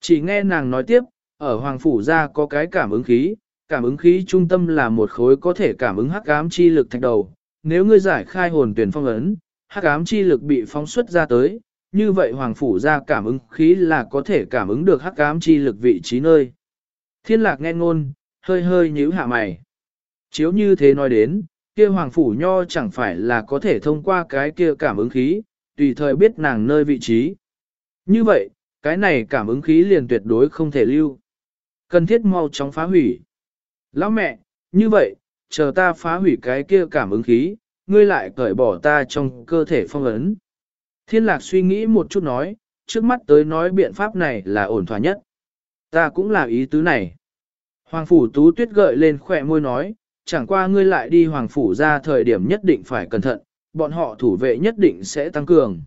Chỉ nghe nàng nói tiếp, ở hoàng phủ ra có cái cảm ứng khí, cảm ứng khí trung tâm là một khối có thể cảm ứng hắc ám chi lực thạch đầu. Nếu ngươi giải khai hồn tuyển phong ấn, hắc ám chi lực bị phóng xuất ra tới, như vậy hoàng phủ ra cảm ứng khí là có thể cảm ứng được hắc ám chi lực vị trí nơi. Thiên lạc nghe ngôn, hơi hơi nhíu hạ mày. Chiếu như thế nói đến, kia hoàng phủ nho chẳng phải là có thể thông qua cái kia cảm ứng khí, tùy thời biết nàng nơi vị trí. Như vậy, cái này cảm ứng khí liền tuyệt đối không thể lưu. Cần thiết mau chóng phá hủy. Lão mẹ, như vậy, chờ ta phá hủy cái kia cảm ứng khí, ngươi lại cởi bỏ ta trong cơ thể phong ấn. Thiên lạc suy nghĩ một chút nói, trước mắt tới nói biện pháp này là ổn thỏa nhất. Ta cũng là ý tứ này. Hoàng phủ tú tuyết gợi lên khỏe môi nói, chẳng qua ngươi lại đi hoàng phủ ra thời điểm nhất định phải cẩn thận, bọn họ thủ vệ nhất định sẽ tăng cường.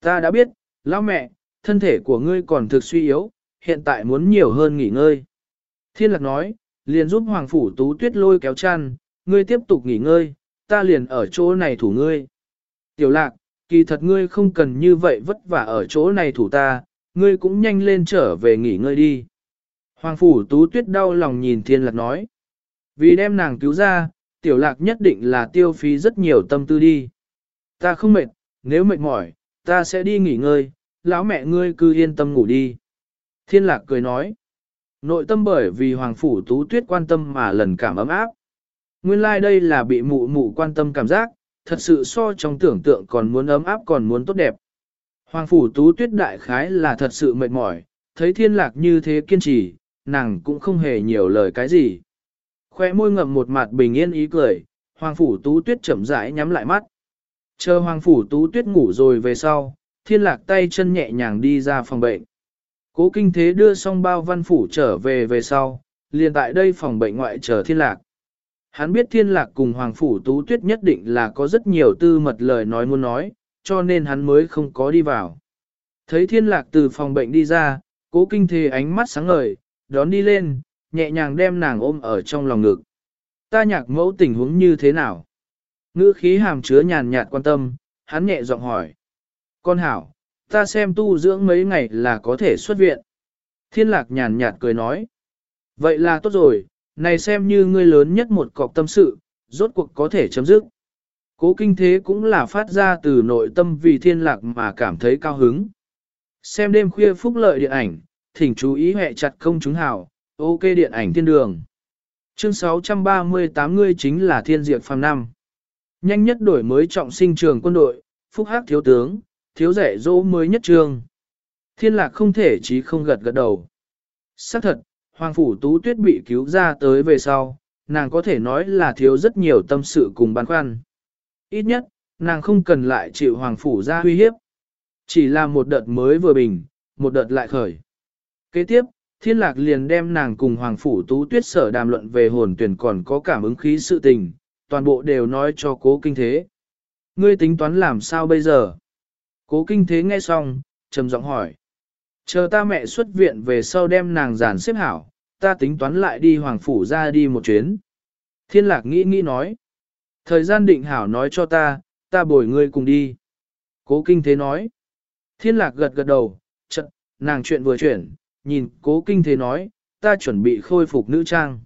Ta đã biết, lão mẹ, thân thể của ngươi còn thực suy yếu, hiện tại muốn nhiều hơn nghỉ ngơi. Thiên lạc nói, liền giúp hoàng phủ tú tuyết lôi kéo chăn, ngươi tiếp tục nghỉ ngơi, ta liền ở chỗ này thủ ngươi. Tiểu lạc, kỳ thật ngươi không cần như vậy vất vả ở chỗ này thủ ta, ngươi cũng nhanh lên trở về nghỉ ngơi đi. Hoàng phủ tú tuyết đau lòng nhìn thiên lạc nói. Vì đem nàng cứu ra, tiểu lạc nhất định là tiêu phí rất nhiều tâm tư đi. Ta không mệt, nếu mệt mỏi, ta sẽ đi nghỉ ngơi, lão mẹ ngươi cứ yên tâm ngủ đi. Thiên lạc cười nói. Nội tâm bởi vì Hoàng Phủ Tú Tuyết quan tâm mà lần cảm ấm áp. Nguyên lai like đây là bị mụ mụ quan tâm cảm giác, thật sự so trong tưởng tượng còn muốn ấm áp còn muốn tốt đẹp. Hoàng Phủ Tú Tuyết đại khái là thật sự mệt mỏi, thấy thiên lạc như thế kiên trì, nàng cũng không hề nhiều lời cái gì. Khoe môi ngậm một mặt bình yên ý cười, Hoàng Phủ Tú Tuyết chậm rãi nhắm lại mắt. Chờ Hoàng Phủ Tú Tuyết ngủ rồi về sau, thiên lạc tay chân nhẹ nhàng đi ra phòng bệnh. Cố kinh thế đưa xong bao văn phủ trở về về sau, liền tại đây phòng bệnh ngoại chờ thiên lạc. Hắn biết thiên lạc cùng Hoàng Phủ Tú Tuyết nhất định là có rất nhiều tư mật lời nói muốn nói, cho nên hắn mới không có đi vào. Thấy thiên lạc từ phòng bệnh đi ra, cố kinh Thề ánh mắt sáng ngời, đón đi lên, nhẹ nhàng đem nàng ôm ở trong lòng ngực. Ta nhạc mẫu tình huống như thế nào? Ngữ khí hàm chứa nhàn nhạt quan tâm, hắn nhẹ giọng hỏi. Con hảo, ta xem tu dưỡng mấy ngày là có thể xuất viện. Thiên lạc nhàn nhạt cười nói. Vậy là tốt rồi, này xem như ngươi lớn nhất một cọc tâm sự, rốt cuộc có thể chấm dứt. Cố kinh thế cũng là phát ra từ nội tâm vì thiên lạc mà cảm thấy cao hứng. Xem đêm khuya phúc lợi điện ảnh, thỉnh chú ý hẹ chặt công chúng hảo, ok điện ảnh thiên đường. Chương 638 ngươi chính là thiên diệt phàm năm. Nhanh nhất đổi mới trọng sinh trường quân đội, phúc hắc thiếu tướng, thiếu rẻ dỗ mới nhất trường. Thiên lạc không thể chí không gật gật đầu. xác thật, Hoàng Phủ Tú Tuyết bị cứu ra tới về sau, nàng có thể nói là thiếu rất nhiều tâm sự cùng băn khoăn. Ít nhất, nàng không cần lại chịu Hoàng Phủ ra huy hiếp. Chỉ là một đợt mới vừa bình, một đợt lại khởi. Kế tiếp, thiên lạc liền đem nàng cùng Hoàng Phủ Tú Tuyết sở đàm luận về hồn tuyển còn có cảm ứng khí sự tình, toàn bộ đều nói cho cố kinh thế. Ngươi tính toán làm sao bây giờ? Cố kinh thế nghe xong, trầm giọng hỏi. Chờ ta mẹ xuất viện về sau đem nàng giàn xếp hảo, ta tính toán lại đi hoàng phủ ra đi một chuyến. Thiên lạc nghĩ nghĩ nói. Thời gian định hảo nói cho ta, ta bồi ngươi cùng đi. Cố kinh thế nói. Thiên lạc gật gật đầu, chật, nàng chuyện vừa chuyển, nhìn cố kinh thế nói, ta chuẩn bị khôi phục nữ trang.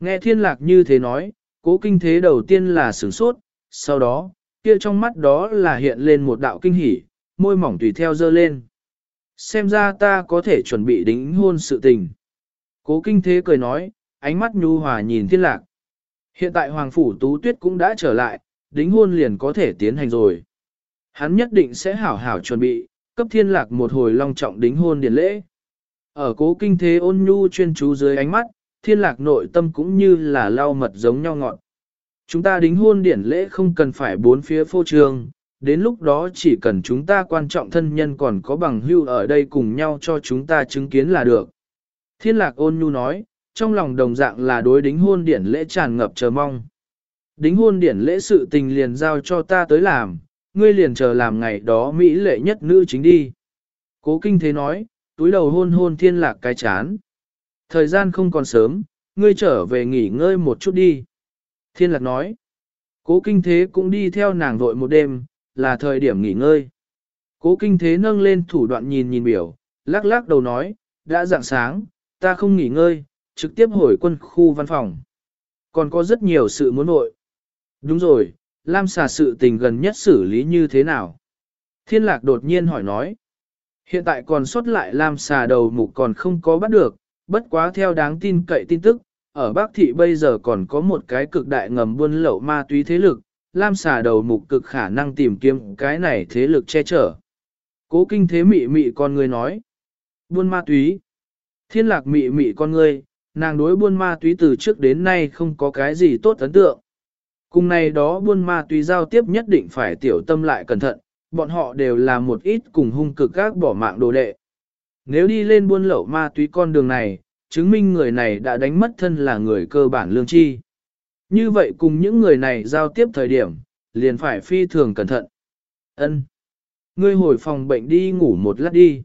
Nghe thiên lạc như thế nói, cố kinh thế đầu tiên là sửng sốt, sau đó, kia trong mắt đó là hiện lên một đạo kinh hỉ, môi mỏng tùy theo dơ lên. Xem ra ta có thể chuẩn bị đính hôn sự tình. Cố kinh thế cười nói, ánh mắt nhu hòa nhìn thiên lạc. Hiện tại Hoàng Phủ Tú Tuyết cũng đã trở lại, đính hôn liền có thể tiến hành rồi. Hắn nhất định sẽ hảo hảo chuẩn bị, cấp thiên lạc một hồi long trọng đính hôn điển lễ. Ở cố kinh thế ôn nhu chuyên chú dưới ánh mắt, thiên lạc nội tâm cũng như là lau mật giống nhau ngọn. Chúng ta đính hôn điển lễ không cần phải bốn phía phô trương, đến lúc đó chỉ cần chúng ta quan trọng thân nhân còn có bằng hưu ở đây cùng nhau cho chúng ta chứng kiến là được. Thiên lạc ôn nhu nói, trong lòng đồng dạng là đối đính hôn điển lễ tràn ngập chờ mong. Đính hôn điển lễ sự tình liền giao cho ta tới làm, ngươi liền chờ làm ngày đó Mỹ lệ nhất nữ chính đi. Cố kinh thế nói, túi đầu hôn hôn thiên lạc cái chán. Thời gian không còn sớm, ngươi trở về nghỉ ngơi một chút đi. Thiên lạc nói. Cố kinh thế cũng đi theo nàng vội một đêm, là thời điểm nghỉ ngơi. Cố kinh thế nâng lên thủ đoạn nhìn nhìn biểu, lắc lắc đầu nói, đã dạng sáng, ta không nghỉ ngơi, trực tiếp hồi quân khu văn phòng. Còn có rất nhiều sự muốn nội. Đúng rồi, Lam xà sự tình gần nhất xử lý như thế nào? Thiên lạc đột nhiên hỏi nói. Hiện tại còn sót lại Lam xà đầu mục còn không có bắt được, bất quá theo đáng tin cậy tin tức, ở Bắc Thị bây giờ còn có một cái cực đại ngầm buôn lậu ma túy thế lực, Lam xà đầu mục cực khả năng tìm kiếm cái này thế lực che chở. Cố kinh thế mị mị con người nói. Buôn ma túy. Thiên lạc mị mị con người, nàng đối buôn ma túy từ trước đến nay không có cái gì tốt ấn tượng. Cùng này đó buôn ma túy giao tiếp nhất định phải tiểu tâm lại cẩn thận, bọn họ đều là một ít cùng hung cực các bỏ mạng đồ đệ. Nếu đi lên buôn lậu ma túy con đường này, chứng minh người này đã đánh mất thân là người cơ bản lương chi. Như vậy cùng những người này giao tiếp thời điểm, liền phải phi thường cẩn thận. Ân, Ngươi hồi phòng bệnh đi ngủ một lát đi.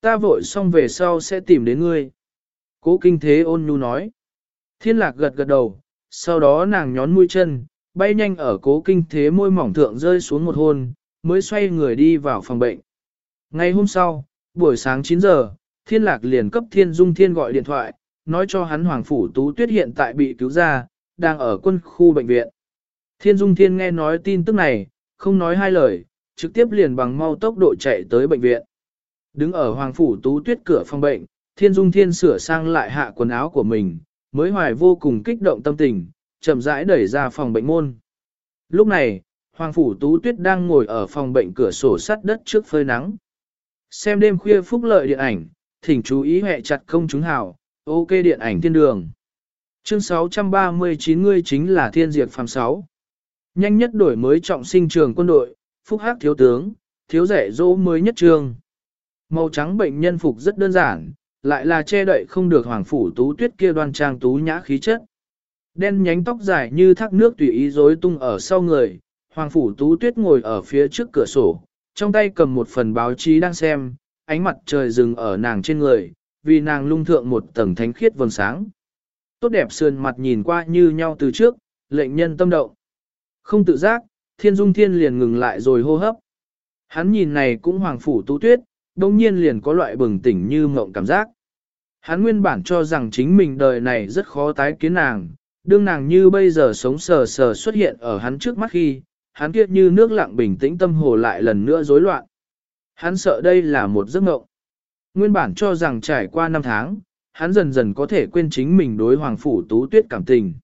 Ta vội xong về sau sẽ tìm đến ngươi. Cố kinh thế ôn nhu nói. Thiên lạc gật gật đầu, sau đó nàng nhón mũi chân, bay nhanh ở cố kinh thế môi mỏng thượng rơi xuống một hôn, mới xoay người đi vào phòng bệnh. Ngày hôm sau, buổi sáng 9 giờ, thiên lạc liền cấp thiên dung thiên gọi điện thoại, nói cho hắn Hoàng Phủ Tú Tuyết hiện tại bị cứu ra, đang ở quân khu bệnh viện. Thiên dung thiên nghe nói tin tức này, không nói hai lời, trực tiếp liền bằng mau tốc độ chạy tới bệnh viện. Đứng ở Hoàng Phủ Tú Tuyết cửa phòng bệnh, thiên dung thiên sửa sang lại hạ quần áo của mình, mới hoài vô cùng kích động tâm tình, chậm rãi đẩy ra phòng bệnh môn. Lúc này, Hoàng Phủ Tú Tuyết đang ngồi ở phòng bệnh cửa sổ sắt đất trước phơi nắng. Xem đêm khuya phúc lợi điện ảnh, thỉnh chú ý hẹ chặt công chúng hào, ok điện ảnh thiên đường. Chương 639 ngươi chính là thiên diệt phàm 6. Nhanh nhất đổi mới trọng sinh trường quân đội, phúc hắc thiếu tướng, thiếu rẻ dỗ mới nhất trường. Màu trắng bệnh nhân phục rất đơn giản, lại là che đậy không được hoàng phủ tú tuyết kia đoan trang tú nhã khí chất. Đen nhánh tóc dài như thác nước tùy ý rối tung ở sau người, hoàng phủ tú tuyết ngồi ở phía trước cửa sổ, trong tay cầm một phần báo chí đang xem, ánh mặt trời rừng ở nàng trên người, vì nàng lung thượng một tầng thánh khiết vầng sáng. Tốt đẹp sườn mặt nhìn qua như nhau từ trước, lệnh nhân tâm động. Không tự giác, thiên dung thiên liền ngừng lại rồi hô hấp. Hắn nhìn này cũng hoàng phủ tú tuyết, đồng nhiên liền có loại bừng tỉnh như mộng cảm giác. Hắn nguyên bản cho rằng chính mình đời này rất khó tái kiến nàng, đương nàng như bây giờ sống sờ sờ xuất hiện ở hắn trước mắt khi, hắn kia như nước lặng bình tĩnh tâm hồ lại lần nữa rối loạn. Hắn sợ đây là một giấc mộng. Nguyên bản cho rằng trải qua năm tháng, hắn dần dần có thể quên chính mình đối Hoàng Phủ Tú Tuyết cảm tình.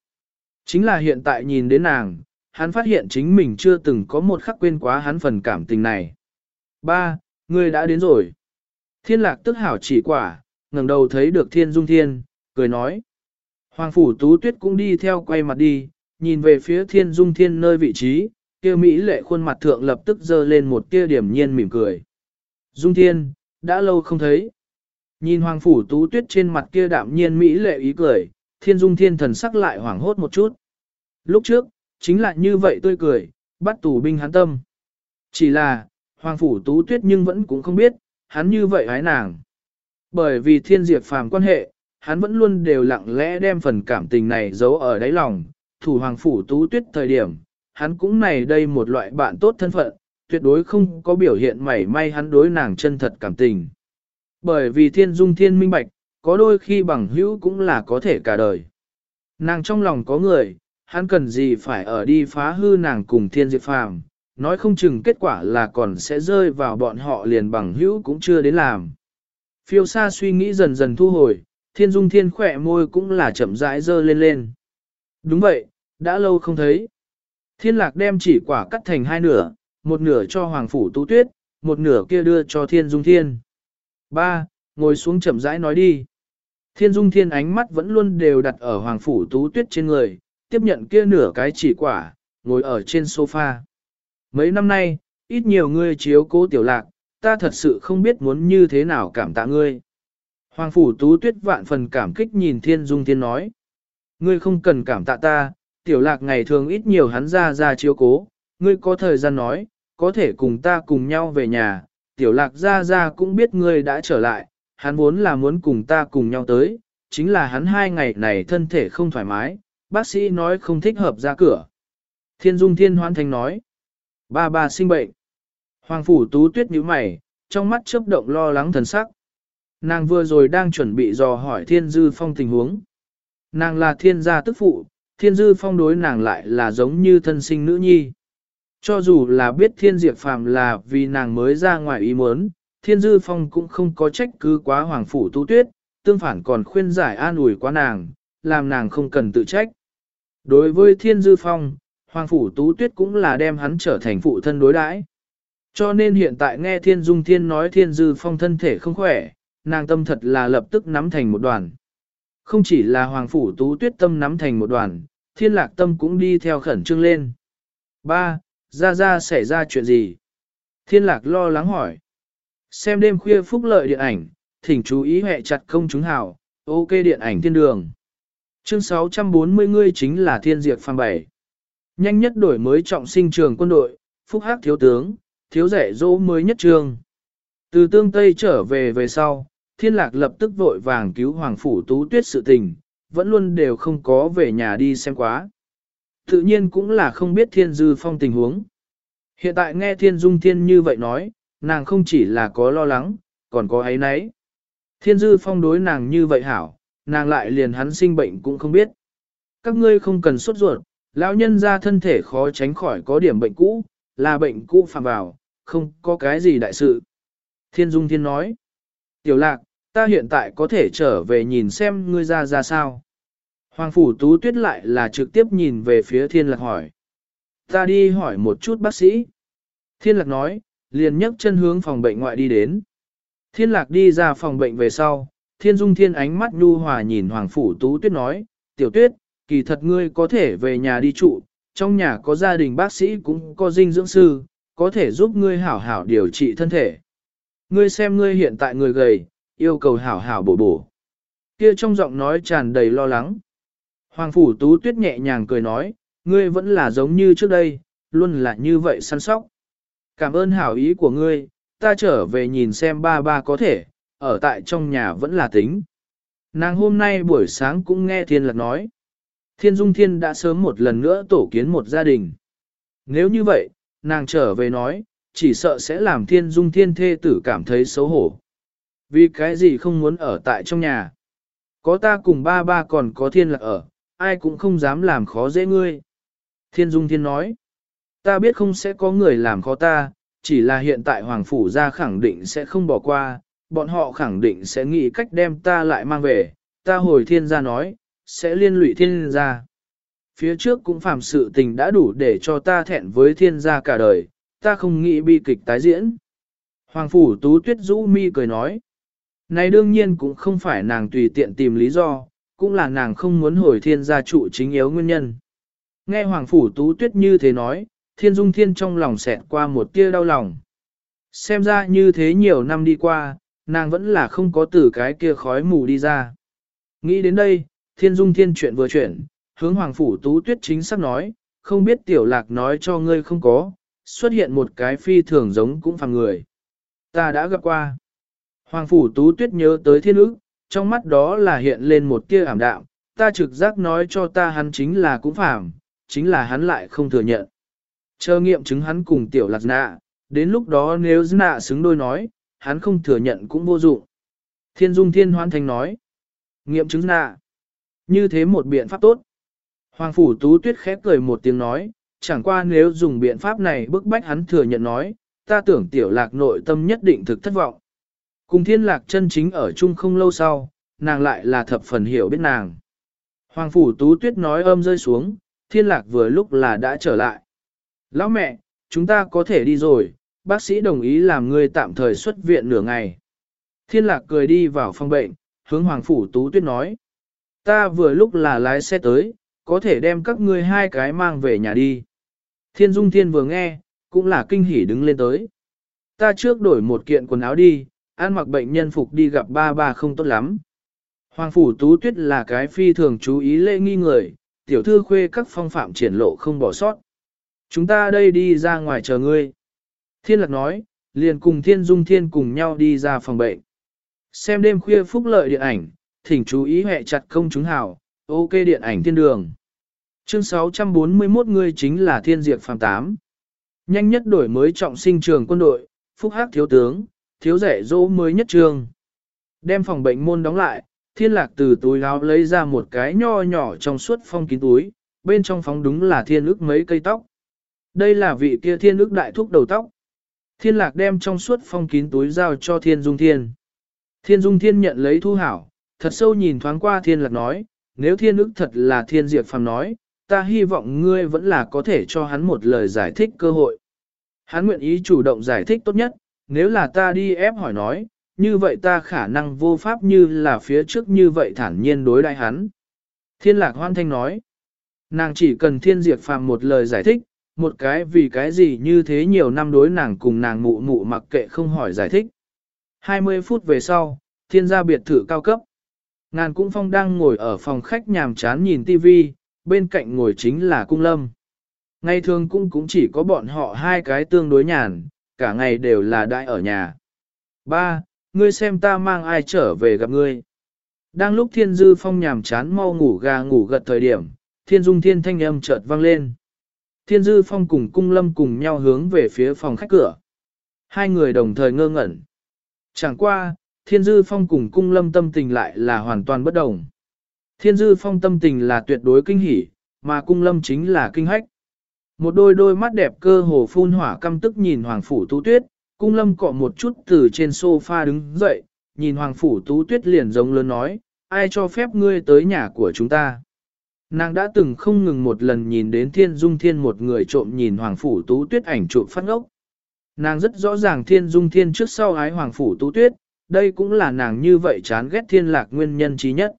Chính là hiện tại nhìn đến nàng, hắn phát hiện chính mình chưa từng có một khắc quên quá hắn phần cảm tình này. Ba, Ngươi đã đến rồi. Thiên lạc tức hảo chỉ quả, ngẩng đầu thấy được thiên dung thiên, cười nói. Hoàng Phủ Tú Tuyết cũng đi theo quay mặt đi, nhìn về phía thiên dung thiên nơi vị trí, kia Mỹ lệ khuôn mặt thượng lập tức dơ lên một tia điểm nhiên mỉm cười. Dung thiên, đã lâu không thấy. Nhìn Hoàng Phủ Tú Tuyết trên mặt kia đạm nhiên Mỹ lệ ý cười, thiên dung thiên thần sắc lại hoảng hốt một chút. Lúc trước, chính là như vậy tươi cười, bắt tù binh hắn tâm. Chỉ là, Hoàng Phủ Tú Tuyết nhưng vẫn cũng không biết, hắn như vậy hái nàng. Bởi vì thiên diệt phàm quan hệ, hắn vẫn luôn đều lặng lẽ đem phần cảm tình này giấu ở đáy lòng, thủ Hoàng Phủ Tú Tuyết thời điểm, hắn cũng này đây một loại bạn tốt thân phận, tuyệt đối không có biểu hiện mảy may hắn đối nàng chân thật cảm tình. Bởi vì thiên dung thiên minh bạch, có đôi khi bằng hữu cũng là có thể cả đời. Nàng trong lòng có người, hắn cần gì phải ở đi phá hư nàng cùng thiên diệt phàm, nói không chừng kết quả là còn sẽ rơi vào bọn họ liền bằng hữu cũng chưa đến làm. Phiêu xa suy nghĩ dần dần thu hồi, thiên dung thiên khỏe môi cũng là chậm rãi dơ lên lên. Đúng vậy, đã lâu không thấy. Thiên lạc đem chỉ quả cắt thành hai nửa, một nửa cho Hoàng Phủ Tú Tuyết, một nửa kia đưa cho Thiên Dung Thiên. Ba, ngồi xuống chậm rãi nói đi. Thiên Dung Thiên ánh mắt vẫn luôn đều đặt ở Hoàng Phủ Tú Tuyết trên người, tiếp nhận kia nửa cái chỉ quả, ngồi ở trên sofa. Mấy năm nay, ít nhiều ngươi chiếu cố tiểu lạc, ta thật sự không biết muốn như thế nào cảm tạ ngươi. Hoàng Phủ Tú Tuyết vạn phần cảm kích nhìn Thiên Dung Thiên nói. Ngươi không cần cảm tạ ta, tiểu lạc ngày thường ít nhiều hắn ra ra chiếu cố, ngươi có thời gian nói, có thể cùng ta cùng nhau về nhà, tiểu lạc ra ra cũng biết ngươi đã trở lại, hắn vốn là muốn cùng ta cùng nhau tới, chính là hắn hai ngày này thân thể không thoải mái, bác sĩ nói không thích hợp ra cửa. Thiên Dung Thiên Hoan Thành nói, ba bà sinh bệnh. Hoàng Phủ Tú Tuyết nhíu mày, trong mắt chớp động lo lắng thần sắc. Nàng vừa rồi đang chuẩn bị dò hỏi Thiên Dư Phong tình huống. Nàng là thiên gia tức phụ, Thiên Dư Phong đối nàng lại là giống như thân sinh nữ nhi. Cho dù là biết Thiên Diệp Phàm là vì nàng mới ra ngoài ý muốn, Thiên Dư Phong cũng không có trách cứ quá Hoàng Phủ Tú Tuyết, tương phản còn khuyên giải an ủi quá nàng, làm nàng không cần tự trách. Đối với Thiên Dư Phong, Hoàng Phủ Tú Tuyết cũng là đem hắn trở thành phụ thân đối đãi. Cho nên hiện tại nghe Thiên Dung Thiên nói Thiên Dư Phong thân thể không khỏe, nàng tâm thật là lập tức nắm thành một đoàn. Không chỉ là Hoàng Phủ Tú Tuyết tâm nắm thành một đoàn, Thiên Lạc tâm cũng đi theo khẩn trương lên. Ba, ra ra xảy ra chuyện gì? Thiên Lạc lo lắng hỏi. Xem đêm khuya phúc lợi điện ảnh, thỉnh chú ý hệ chặt công chúng hào, ok điện ảnh thiên đường. Chương 640 ngươi chính là thiên diệt phàm bảy. Nhanh nhất đổi mới trọng sinh trường quân đội, phúc hắc thiếu tướng, thiếu rẻ dỗ mới nhất trường. Từ tương Tây trở về về sau, thiên lạc lập tức vội vàng cứu Hoàng Phủ Tú Tuyết sự tình, vẫn luôn đều không có về nhà đi xem quá. Tự nhiên cũng là không biết thiên dư phong tình huống. Hiện tại nghe thiên dung thiên như vậy nói, nàng không chỉ là có lo lắng, còn có ấy nấy. Thiên dư phong đối nàng như vậy hảo, nàng lại liền hắn sinh bệnh cũng không biết. Các ngươi không cần sốt ruột, lão nhân ra thân thể khó tránh khỏi có điểm bệnh cũ, là bệnh cũ phạm vào, không có cái gì đại sự. Thiên Dung Thiên nói, Tiểu Lạc, ta hiện tại có thể trở về nhìn xem ngươi ra ra sao. Hoàng Phủ Tú Tuyết lại là trực tiếp nhìn về phía Thiên Lạc hỏi. Ta đi hỏi một chút bác sĩ. Thiên Lạc nói, liền nhấc chân hướng phòng bệnh ngoại đi đến. Thiên Lạc đi ra phòng bệnh về sau, Thiên Dung Thiên ánh mắt nhu hòa nhìn Hoàng Phủ Tú Tuyết nói, Tiểu Tuyết, kỳ thật ngươi có thể về nhà đi trụ, trong nhà có gia đình bác sĩ cũng có dinh dưỡng sư, có thể giúp ngươi hảo hảo điều trị thân thể. Ngươi xem ngươi hiện tại người gầy, yêu cầu hảo hảo bổ bổ. Kia trong giọng nói tràn đầy lo lắng. Hoàng Phủ Tú Tuyết nhẹ nhàng cười nói, ngươi vẫn là giống như trước đây, luôn là như vậy săn sóc. Cảm ơn hảo ý của ngươi, ta trở về nhìn xem ba ba có thể, ở tại trong nhà vẫn là tính. Nàng hôm nay buổi sáng cũng nghe Thiên Lạc nói. Thiên Dung Thiên đã sớm một lần nữa tổ kiến một gia đình. Nếu như vậy, nàng trở về nói, chỉ sợ sẽ làm Thiên Dung Thiên thê tử cảm thấy xấu hổ. Vì cái gì không muốn ở tại trong nhà. Có ta cùng ba ba còn có Thiên Lạc ở, ai cũng không dám làm khó dễ ngươi. Thiên Dung Thiên nói, ta biết không sẽ có người làm khó ta, chỉ là hiện tại Hoàng Phủ gia khẳng định sẽ không bỏ qua, bọn họ khẳng định sẽ nghĩ cách đem ta lại mang về, ta hồi thiên gia nói, sẽ liên lụy thiên gia. Phía trước cũng phạm sự tình đã đủ để cho ta thẹn với thiên gia cả đời, ta không nghĩ bi kịch tái diễn. Hoàng Phủ Tú Tuyết Dũ mi cười nói, này đương nhiên cũng không phải nàng tùy tiện tìm lý do, cũng là nàng không muốn hồi thiên gia trụ chính yếu nguyên nhân. Nghe Hoàng Phủ Tú Tuyết như thế nói, thiên dung thiên trong lòng xẹt qua một tia đau lòng. Xem ra như thế nhiều năm đi qua, nàng vẫn là không có từ cái kia khói mù đi ra. Nghĩ đến đây, thiên dung thiên chuyện vừa chuyển, hướng Hoàng Phủ Tú Tuyết chính xác nói, không biết tiểu lạc nói cho ngươi không có, xuất hiện một cái phi thường giống cũng phàm người. Ta đã gặp qua. Hoàng Phủ Tú Tuyết nhớ tới thiên ức, trong mắt đó là hiện lên một tia ảm đạm, ta trực giác nói cho ta hắn chính là cũng phàm, chính là hắn lại không thừa nhận. Chờ nghiệm chứng hắn cùng tiểu lạc nạ, đến lúc đó nếu nạ xứng đôi nói, hắn không thừa nhận cũng vô dụng. Thiên dung thiên hoan thành nói, nghiệm chứng nạ, như thế một biện pháp tốt. Hoàng phủ tú tuyết khép cười một tiếng nói, chẳng qua nếu dùng biện pháp này bức bách hắn thừa nhận nói, ta tưởng tiểu lạc nội tâm nhất định thực thất vọng. Cùng thiên lạc chân chính ở chung không lâu sau, nàng lại là thập phần hiểu biết nàng. Hoàng phủ tú tuyết nói âm rơi xuống, thiên lạc vừa lúc là đã trở lại. Lão mẹ, chúng ta có thể đi rồi, bác sĩ đồng ý làm ngươi tạm thời xuất viện nửa ngày. Thiên lạc cười đi vào phòng bệnh, hướng Hoàng Phủ Tú Tuyết nói. Ta vừa lúc là lái xe tới, có thể đem các ngươi hai cái mang về nhà đi. Thiên Dung Thiên vừa nghe, cũng là kinh hỉ đứng lên tới. Ta trước đổi một kiện quần áo đi, ăn mặc bệnh nhân phục đi gặp ba ba không tốt lắm. Hoàng Phủ Tú Tuyết là cái phi thường chú ý lễ nghi người, tiểu thư khuê các phong phạm triển lộ không bỏ sót. Chúng ta đây đi ra ngoài chờ ngươi. Thiên lạc nói, liền cùng thiên dung thiên cùng nhau đi ra phòng bệnh. Xem đêm khuya phúc lợi điện ảnh, thỉnh chú ý hệ chặt công chúng hảo, ok điện ảnh thiên đường. Chương 641 người chính là thiên diệt phàm 8. Nhanh nhất đổi mới trọng sinh trường quân đội, phúc hắc thiếu tướng, thiếu rẻ dỗ mới nhất trường. Đem phòng bệnh môn đóng lại, thiên lạc từ túi áo lấy ra một cái nho nhỏ trong suốt phong kín túi, bên trong phóng đúng là thiên ức mấy cây tóc. Đây là vị kia thiên ức đại thúc đầu tóc. Thiên lạc đem trong suốt phong kín túi giao cho thiên dung thiên. Thiên dung thiên nhận lấy thu hảo, thật sâu nhìn thoáng qua thiên lạc nói, nếu thiên ức thật là thiên diệt phàm nói, ta hy vọng ngươi vẫn là có thể cho hắn một lời giải thích cơ hội. Hắn nguyện ý chủ động giải thích tốt nhất, nếu là ta đi ép hỏi nói, như vậy ta khả năng vô pháp như là phía trước như vậy thản nhiên đối đại hắn. Thiên lạc hoan thanh nói, nàng chỉ cần thiên diệt phàm một lời giải thích, một cái vì cái gì như thế nhiều năm đối nàng cùng nàng mụ mụ mặc kệ không hỏi giải thích. 20 phút về sau, thiên gia biệt thự cao cấp. Ngàn cung phong đang ngồi ở phòng khách nhàm chán nhìn tivi, bên cạnh ngồi chính là cung lâm. Ngày thường cũng cũng chỉ có bọn họ hai cái tương đối nhàn, cả ngày đều là đại ở nhà. Ba, ngươi xem ta mang ai trở về gặp ngươi. Đang lúc thiên dư phong nhàm chán mau ngủ gà ngủ gật thời điểm, thiên dung thiên thanh âm chợt vang lên. Thiên dư phong cùng cung lâm cùng nhau hướng về phía phòng khách cửa. Hai người đồng thời ngơ ngẩn. Chẳng qua, thiên dư phong cùng cung lâm tâm tình lại là hoàn toàn bất đồng. Thiên dư phong tâm tình là tuyệt đối kinh hỉ, mà cung lâm chính là kinh hách. Một đôi đôi mắt đẹp cơ hồ phun hỏa căm tức nhìn Hoàng Phủ Tú Tuyết, cung lâm cọ một chút từ trên sofa đứng dậy, nhìn Hoàng Phủ Tú Tuyết liền giống lớn nói, ai cho phép ngươi tới nhà của chúng ta. Nàng đã từng không ngừng một lần nhìn đến thiên dung thiên một người trộm nhìn Hoàng Phủ Tú Tuyết ảnh trộm phát ngốc. Nàng rất rõ ràng thiên dung thiên trước sau ái Hoàng Phủ Tú Tuyết, đây cũng là nàng như vậy chán ghét thiên lạc nguyên nhân trí nhất.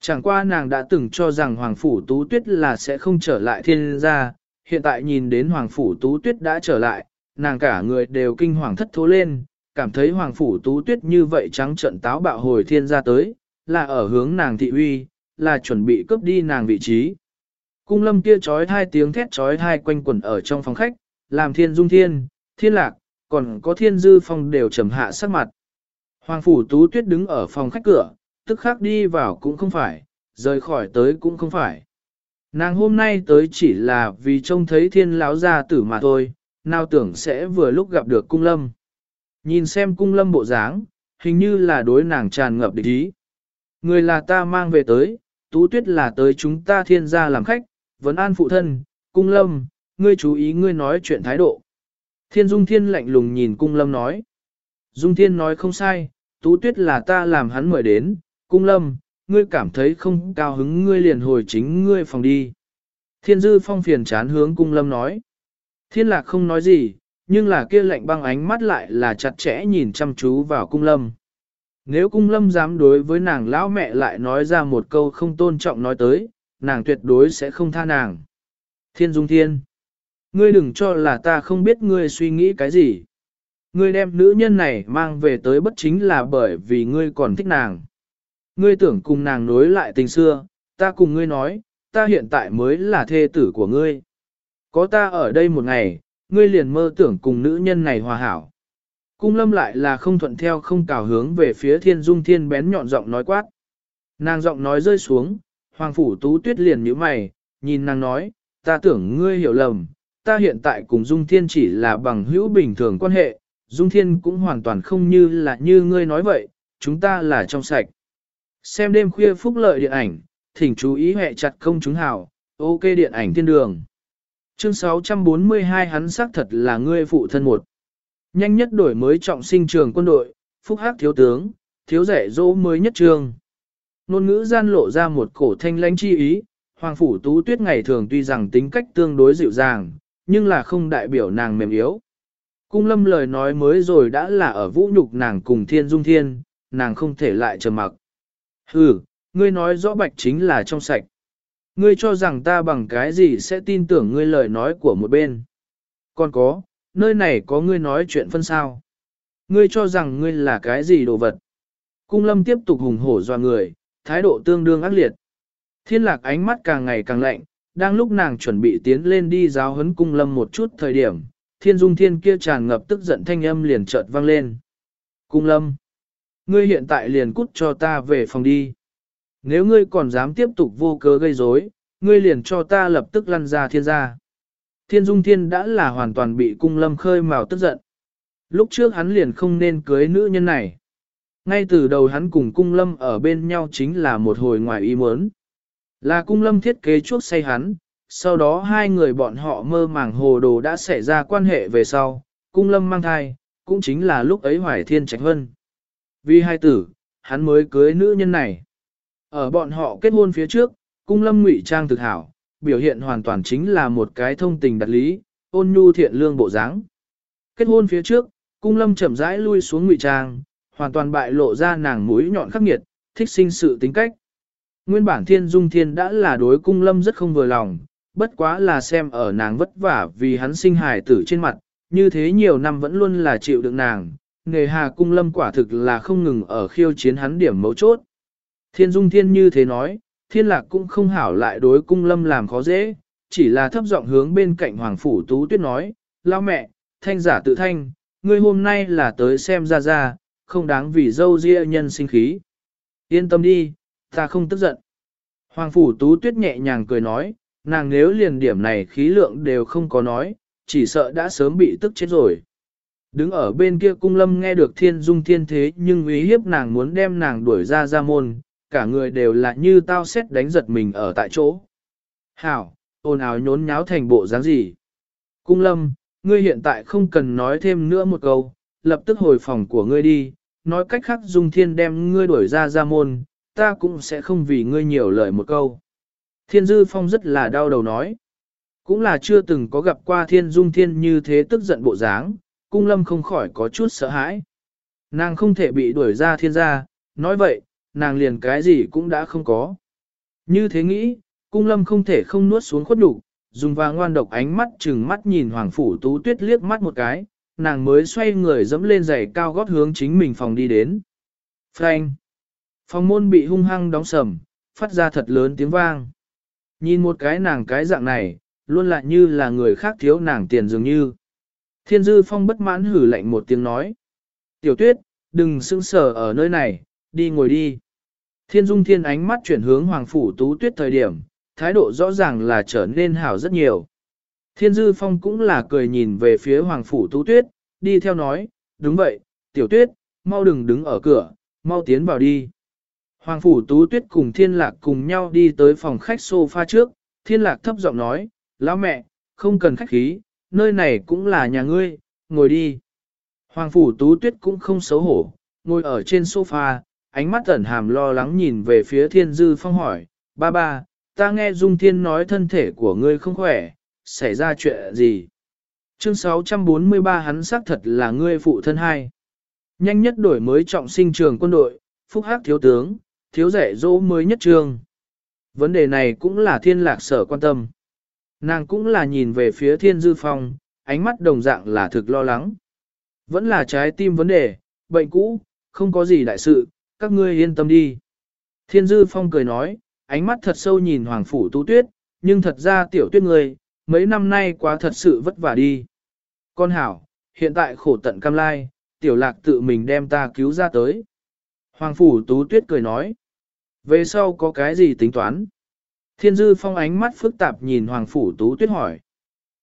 Chẳng qua nàng đã từng cho rằng Hoàng Phủ Tú Tuyết là sẽ không trở lại thiên gia, hiện tại nhìn đến Hoàng Phủ Tú Tuyết đã trở lại, nàng cả người đều kinh hoàng thất thố lên, cảm thấy Hoàng Phủ Tú Tuyết như vậy trắng trận táo bạo hồi thiên gia tới, là ở hướng nàng thị uy, là chuẩn bị cướp đi nàng vị trí. Cung lâm kia trói hai tiếng thét trói hai quanh quẩn ở trong phòng khách, làm thiên dung thiên, thiên lạc, còn có thiên dư phong đều trầm hạ sắc mặt. Hoàng Phủ Tú Tuyết đứng ở phòng khách cửa, tức khắc đi vào cũng không phải, rời khỏi tới cũng không phải. Nàng hôm nay tới chỉ là vì trông thấy thiên lão gia tử mà thôi, nào tưởng sẽ vừa lúc gặp được cung lâm. Nhìn xem cung lâm bộ dáng, hình như là đối nàng tràn ngập địch ý. Người là ta mang về tới, tú tuyết là tới chúng ta thiên gia làm khách, vấn an phụ thân, cung lâm, ngươi chú ý ngươi nói chuyện thái độ. Thiên dung thiên lạnh lùng nhìn cung lâm nói. Dung thiên nói không sai, tú tuyết là ta làm hắn mời đến, cung lâm, ngươi cảm thấy không cao hứng ngươi liền hồi chính ngươi phòng đi. Thiên dư phong phiền chán hướng cung lâm nói. Thiên lạc không nói gì, nhưng là kia lạnh băng ánh mắt lại là chặt chẽ nhìn chăm chú vào cung lâm. Nếu cung lâm dám đối với nàng lão mẹ lại nói ra một câu không tôn trọng nói tới, nàng tuyệt đối sẽ không tha nàng. Thiên dung thiên. Ngươi đừng cho là ta không biết ngươi suy nghĩ cái gì. Ngươi đem nữ nhân này mang về tới bất chính là bởi vì ngươi còn thích nàng. Ngươi tưởng cùng nàng nối lại tình xưa, ta cùng ngươi nói, ta hiện tại mới là thê tử của ngươi. Có ta ở đây một ngày, ngươi liền mơ tưởng cùng nữ nhân này hòa hảo. Cung lâm lại là không thuận theo không cào hướng về phía thiên dung thiên bén nhọn giọng nói quát. Nàng giọng nói rơi xuống, hoàng phủ tú tuyết liền nhíu mày, nhìn nàng nói, ta tưởng ngươi hiểu lầm, ta hiện tại cùng dung thiên chỉ là bằng hữu bình thường quan hệ, dung thiên cũng hoàn toàn không như là như ngươi nói vậy, chúng ta là trong sạch. Xem đêm khuya phúc lợi điện ảnh, thỉnh chú ý hệ chặt công chúng hào, ok điện ảnh thiên đường. Chương 642 hắn xác thật là ngươi phụ thân một. Nhanh nhất đổi mới trọng sinh trường quân đội, phúc hắc thiếu tướng, thiếu rẻ dỗ mới nhất trường. Nôn ngữ gian lộ ra một cổ thanh lãnh chi ý, Hoàng Phủ Tú Tuyết ngày thường tuy rằng tính cách tương đối dịu dàng, nhưng là không đại biểu nàng mềm yếu. Cung lâm lời nói mới rồi đã là ở vũ nhục nàng cùng thiên dung thiên, nàng không thể lại trầm mặc. Hừ, ngươi nói rõ bạch chính là trong sạch. Ngươi cho rằng ta bằng cái gì sẽ tin tưởng ngươi lời nói của một bên. Còn có, nơi này có ngươi nói chuyện phân sao. Ngươi cho rằng ngươi là cái gì đồ vật. Cung lâm tiếp tục hùng hổ dọa người, thái độ tương đương ác liệt. Thiên lạc ánh mắt càng ngày càng lạnh, đang lúc nàng chuẩn bị tiến lên đi giáo huấn cung lâm một chút thời điểm, thiên dung thiên kia tràn ngập tức giận thanh âm liền chợt vang lên. Cung lâm, ngươi hiện tại liền cút cho ta về phòng đi. Nếu ngươi còn dám tiếp tục vô cớ gây rối, ngươi liền cho ta lập tức lăn ra thiên gia. Thiên dung thiên đã là hoàn toàn bị cung lâm khơi mào tức giận. Lúc trước hắn liền không nên cưới nữ nhân này. Ngay từ đầu hắn cùng cung lâm ở bên nhau chính là một hồi ngoài ý muốn. Là cung lâm thiết kế chuốc say hắn, sau đó hai người bọn họ mơ màng hồ đồ đã xảy ra quan hệ về sau, cung lâm mang thai, cũng chính là lúc ấy hoài thiên trạch hân. Vì hai tử, hắn mới cưới nữ nhân này. Ở bọn họ kết hôn phía trước, cung lâm ngụy trang thực hảo, biểu hiện hoàn toàn chính là một cái thông tình đặt lý, ôn nhu thiện lương bộ dáng. Kết hôn phía trước, cung lâm chậm rãi lui xuống ngụy trang, hoàn toàn bại lộ ra nàng mũi nhọn khắc nghiệt, thích sinh sự tính cách. Nguyên bản thiên dung thiên đã là đối cung lâm rất không vừa lòng, bất quá là xem ở nàng vất vả vì hắn sinh hài tử trên mặt, như thế nhiều năm vẫn luôn là chịu đựng nàng, nghề hà cung lâm quả thực là không ngừng ở khiêu chiến hắn điểm mấu chốt. Thiên dung thiên như thế nói, thiên lạc cũng không hảo lại đối cung lâm làm khó dễ, chỉ là thấp giọng hướng bên cạnh hoàng phủ tú tuyết nói, lao mẹ, thanh giả tự thanh, ngươi hôm nay là tới xem ra ra, không đáng vì dâu ria nhân sinh khí. Yên tâm đi, ta không tức giận. Hoàng phủ tú tuyết nhẹ nhàng cười nói, nàng nếu liền điểm này khí lượng đều không có nói, chỉ sợ đã sớm bị tức chết rồi. Đứng ở bên kia cung lâm nghe được thiên dung thiên thế nhưng ý hiếp nàng muốn đem nàng đuổi ra ra môn, cả người đều là như tao xét đánh giật mình ở tại chỗ. Hảo, ồn ào nhốn nháo thành bộ dáng gì. Cung lâm, ngươi hiện tại không cần nói thêm nữa một câu, lập tức hồi phòng của ngươi đi, nói cách khác dung thiên đem ngươi đuổi ra ra môn, ta cũng sẽ không vì ngươi nhiều lời một câu. Thiên dư phong rất là đau đầu nói. Cũng là chưa từng có gặp qua thiên dung thiên như thế tức giận bộ dáng, cung lâm không khỏi có chút sợ hãi. Nàng không thể bị đuổi ra thiên gia, nói vậy, nàng liền cái gì cũng đã không có. Như thế nghĩ, cung lâm không thể không nuốt xuống khuất đủ, dùng và ngoan độc ánh mắt chừng mắt nhìn hoàng phủ tú tuyết liếc mắt một cái, nàng mới xoay người dẫm lên giày cao gót hướng chính mình phòng đi đến. Frank! Phòng môn bị hung hăng đóng sầm, phát ra thật lớn tiếng vang. Nhìn một cái nàng cái dạng này, luôn lại như là người khác thiếu nàng tiền dường như. Thiên dư phong bất mãn hử lạnh một tiếng nói. Tiểu tuyết, đừng sững sờ ở nơi này, đi ngồi đi. Thiên dung thiên ánh mắt chuyển hướng hoàng phủ tú tuyết thời điểm, thái độ rõ ràng là trở nên hảo rất nhiều. Thiên dư phong cũng là cười nhìn về phía hoàng phủ tú tuyết, đi theo nói, đúng vậy, tiểu tuyết, mau đừng đứng ở cửa, mau tiến vào đi. Hoàng phủ tú tuyết cùng thiên lạc cùng nhau đi tới phòng khách sofa trước, thiên lạc thấp giọng nói, lão mẹ, không cần khách khí, nơi này cũng là nhà ngươi, ngồi đi. Hoàng phủ tú tuyết cũng không xấu hổ, ngồi ở trên sofa, ánh mắt ẩn hàm lo lắng nhìn về phía thiên dư phong hỏi, ba ba, ta nghe Dung Thiên nói thân thể của ngươi không khỏe, xảy ra chuyện gì? Chương 643 hắn xác thật là ngươi phụ thân hai. Nhanh nhất đổi mới trọng sinh trường quân đội, phúc hắc thiếu tướng, thiếu rẻ dỗ mới nhất trường. Vấn đề này cũng là thiên lạc sở quan tâm. Nàng cũng là nhìn về phía thiên dư phong, ánh mắt đồng dạng là thực lo lắng. Vẫn là trái tim vấn đề, bệnh cũ, không có gì đại sự, các ngươi yên tâm đi. Thiên dư phong cười nói, ánh mắt thật sâu nhìn hoàng phủ tú tuyết, nhưng thật ra tiểu tuyết người, mấy năm nay quá thật sự vất vả đi. Con hảo, hiện tại khổ tận cam lai, tiểu lạc tự mình đem ta cứu ra tới. Hoàng phủ tú tuyết cười nói, về sau có cái gì tính toán? Thiên dư phong ánh mắt phức tạp nhìn Hoàng phủ tú tuyết hỏi.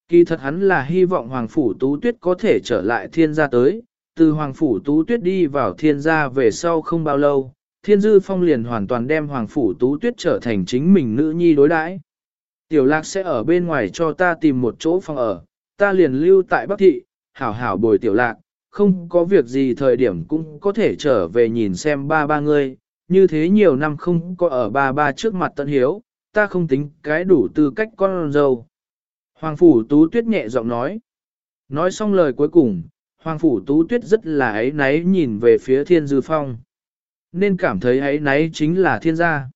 Kỳ thật hắn là hy vọng Hoàng phủ tú tuyết có thể trở lại thiên gia tới, từ Hoàng phủ tú tuyết đi vào thiên gia về sau không bao lâu, thiên dư phong liền hoàn toàn đem Hoàng phủ tú tuyết trở thành chính mình nữ nhi đối đãi. Tiểu lạc sẽ ở bên ngoài cho ta tìm một chỗ phòng ở, ta liền lưu tại Bắc Thị, hảo hảo bồi tiểu lạc, không có việc gì thời điểm cũng có thể trở về nhìn xem ba ba ngươi, như thế nhiều năm không có ở ba ba trước mặt tận hiếu, ta không tính cái đủ tư cách con dâu. Hoàng Phủ Tú Tuyết nhẹ giọng nói. Nói xong lời cuối cùng, Hoàng Phủ Tú Tuyết rất là ấy náy nhìn về phía Thiên Dư Phong. Nên cảm thấy ấy náy chính là thiên gia.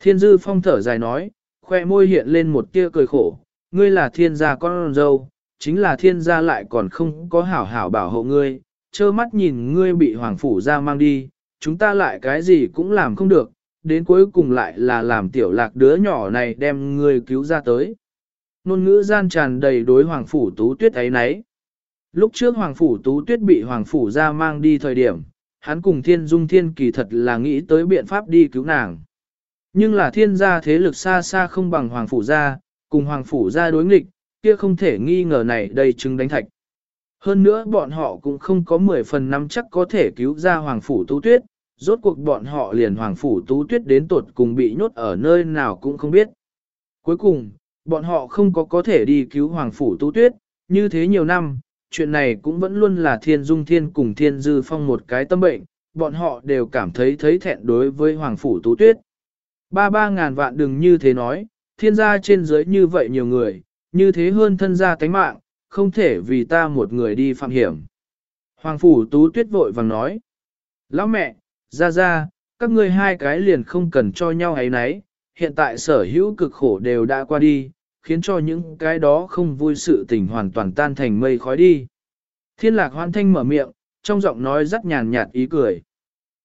Thiên Dư Phong thở dài nói, khoe môi hiện lên một tia cười khổ, ngươi là thiên gia con dâu, chính là thiên gia lại còn không có hảo hảo bảo hộ ngươi, Chơ mắt nhìn ngươi bị Hoàng Phủ ra mang đi, chúng ta lại cái gì cũng làm không được, đến cuối cùng lại là làm tiểu lạc đứa nhỏ này đem người cứu ra tới. Nôn ngữ gian tràn đầy đối Hoàng Phủ Tú Tuyết ấy nấy. Lúc trước Hoàng Phủ Tú Tuyết bị Hoàng Phủ ra mang đi thời điểm, hắn cùng Thiên Dung Thiên kỳ thật là nghĩ tới biện pháp đi cứu nàng. Nhưng là thiên gia thế lực xa xa không bằng hoàng phủ gia, cùng hoàng phủ gia đối nghịch, kia không thể nghi ngờ này đầy chứng đánh thạch. Hơn nữa bọn họ cũng không có 10 phần năm chắc có thể cứu ra hoàng phủ tú tuyết, rốt cuộc bọn họ liền hoàng phủ tú tuyết đến tột cùng bị nhốt ở nơi nào cũng không biết. Cuối cùng, bọn họ không có có thể đi cứu hoàng phủ tú tuyết, như thế nhiều năm, chuyện này cũng vẫn luôn là thiên dung thiên cùng thiên dư phong một cái tâm bệnh, bọn họ đều cảm thấy thấy thẹn đối với hoàng phủ tú tuyết. Ba ba ngàn vạn đừng như thế nói, thiên gia trên dưới như vậy nhiều người, như thế hơn thân gia tánh mạng, không thể vì ta một người đi phạm hiểm. Hoàng phủ tú tuyết vội vàng nói, lão mẹ, ra ra, các ngươi hai cái liền không cần cho nhau ấy nấy, hiện tại sở hữu cực khổ đều đã qua đi, khiến cho những cái đó không vui sự tình hoàn toàn tan thành mây khói đi. Thiên lạc hoan thanh mở miệng, trong giọng nói rất nhàn nhạt ý cười.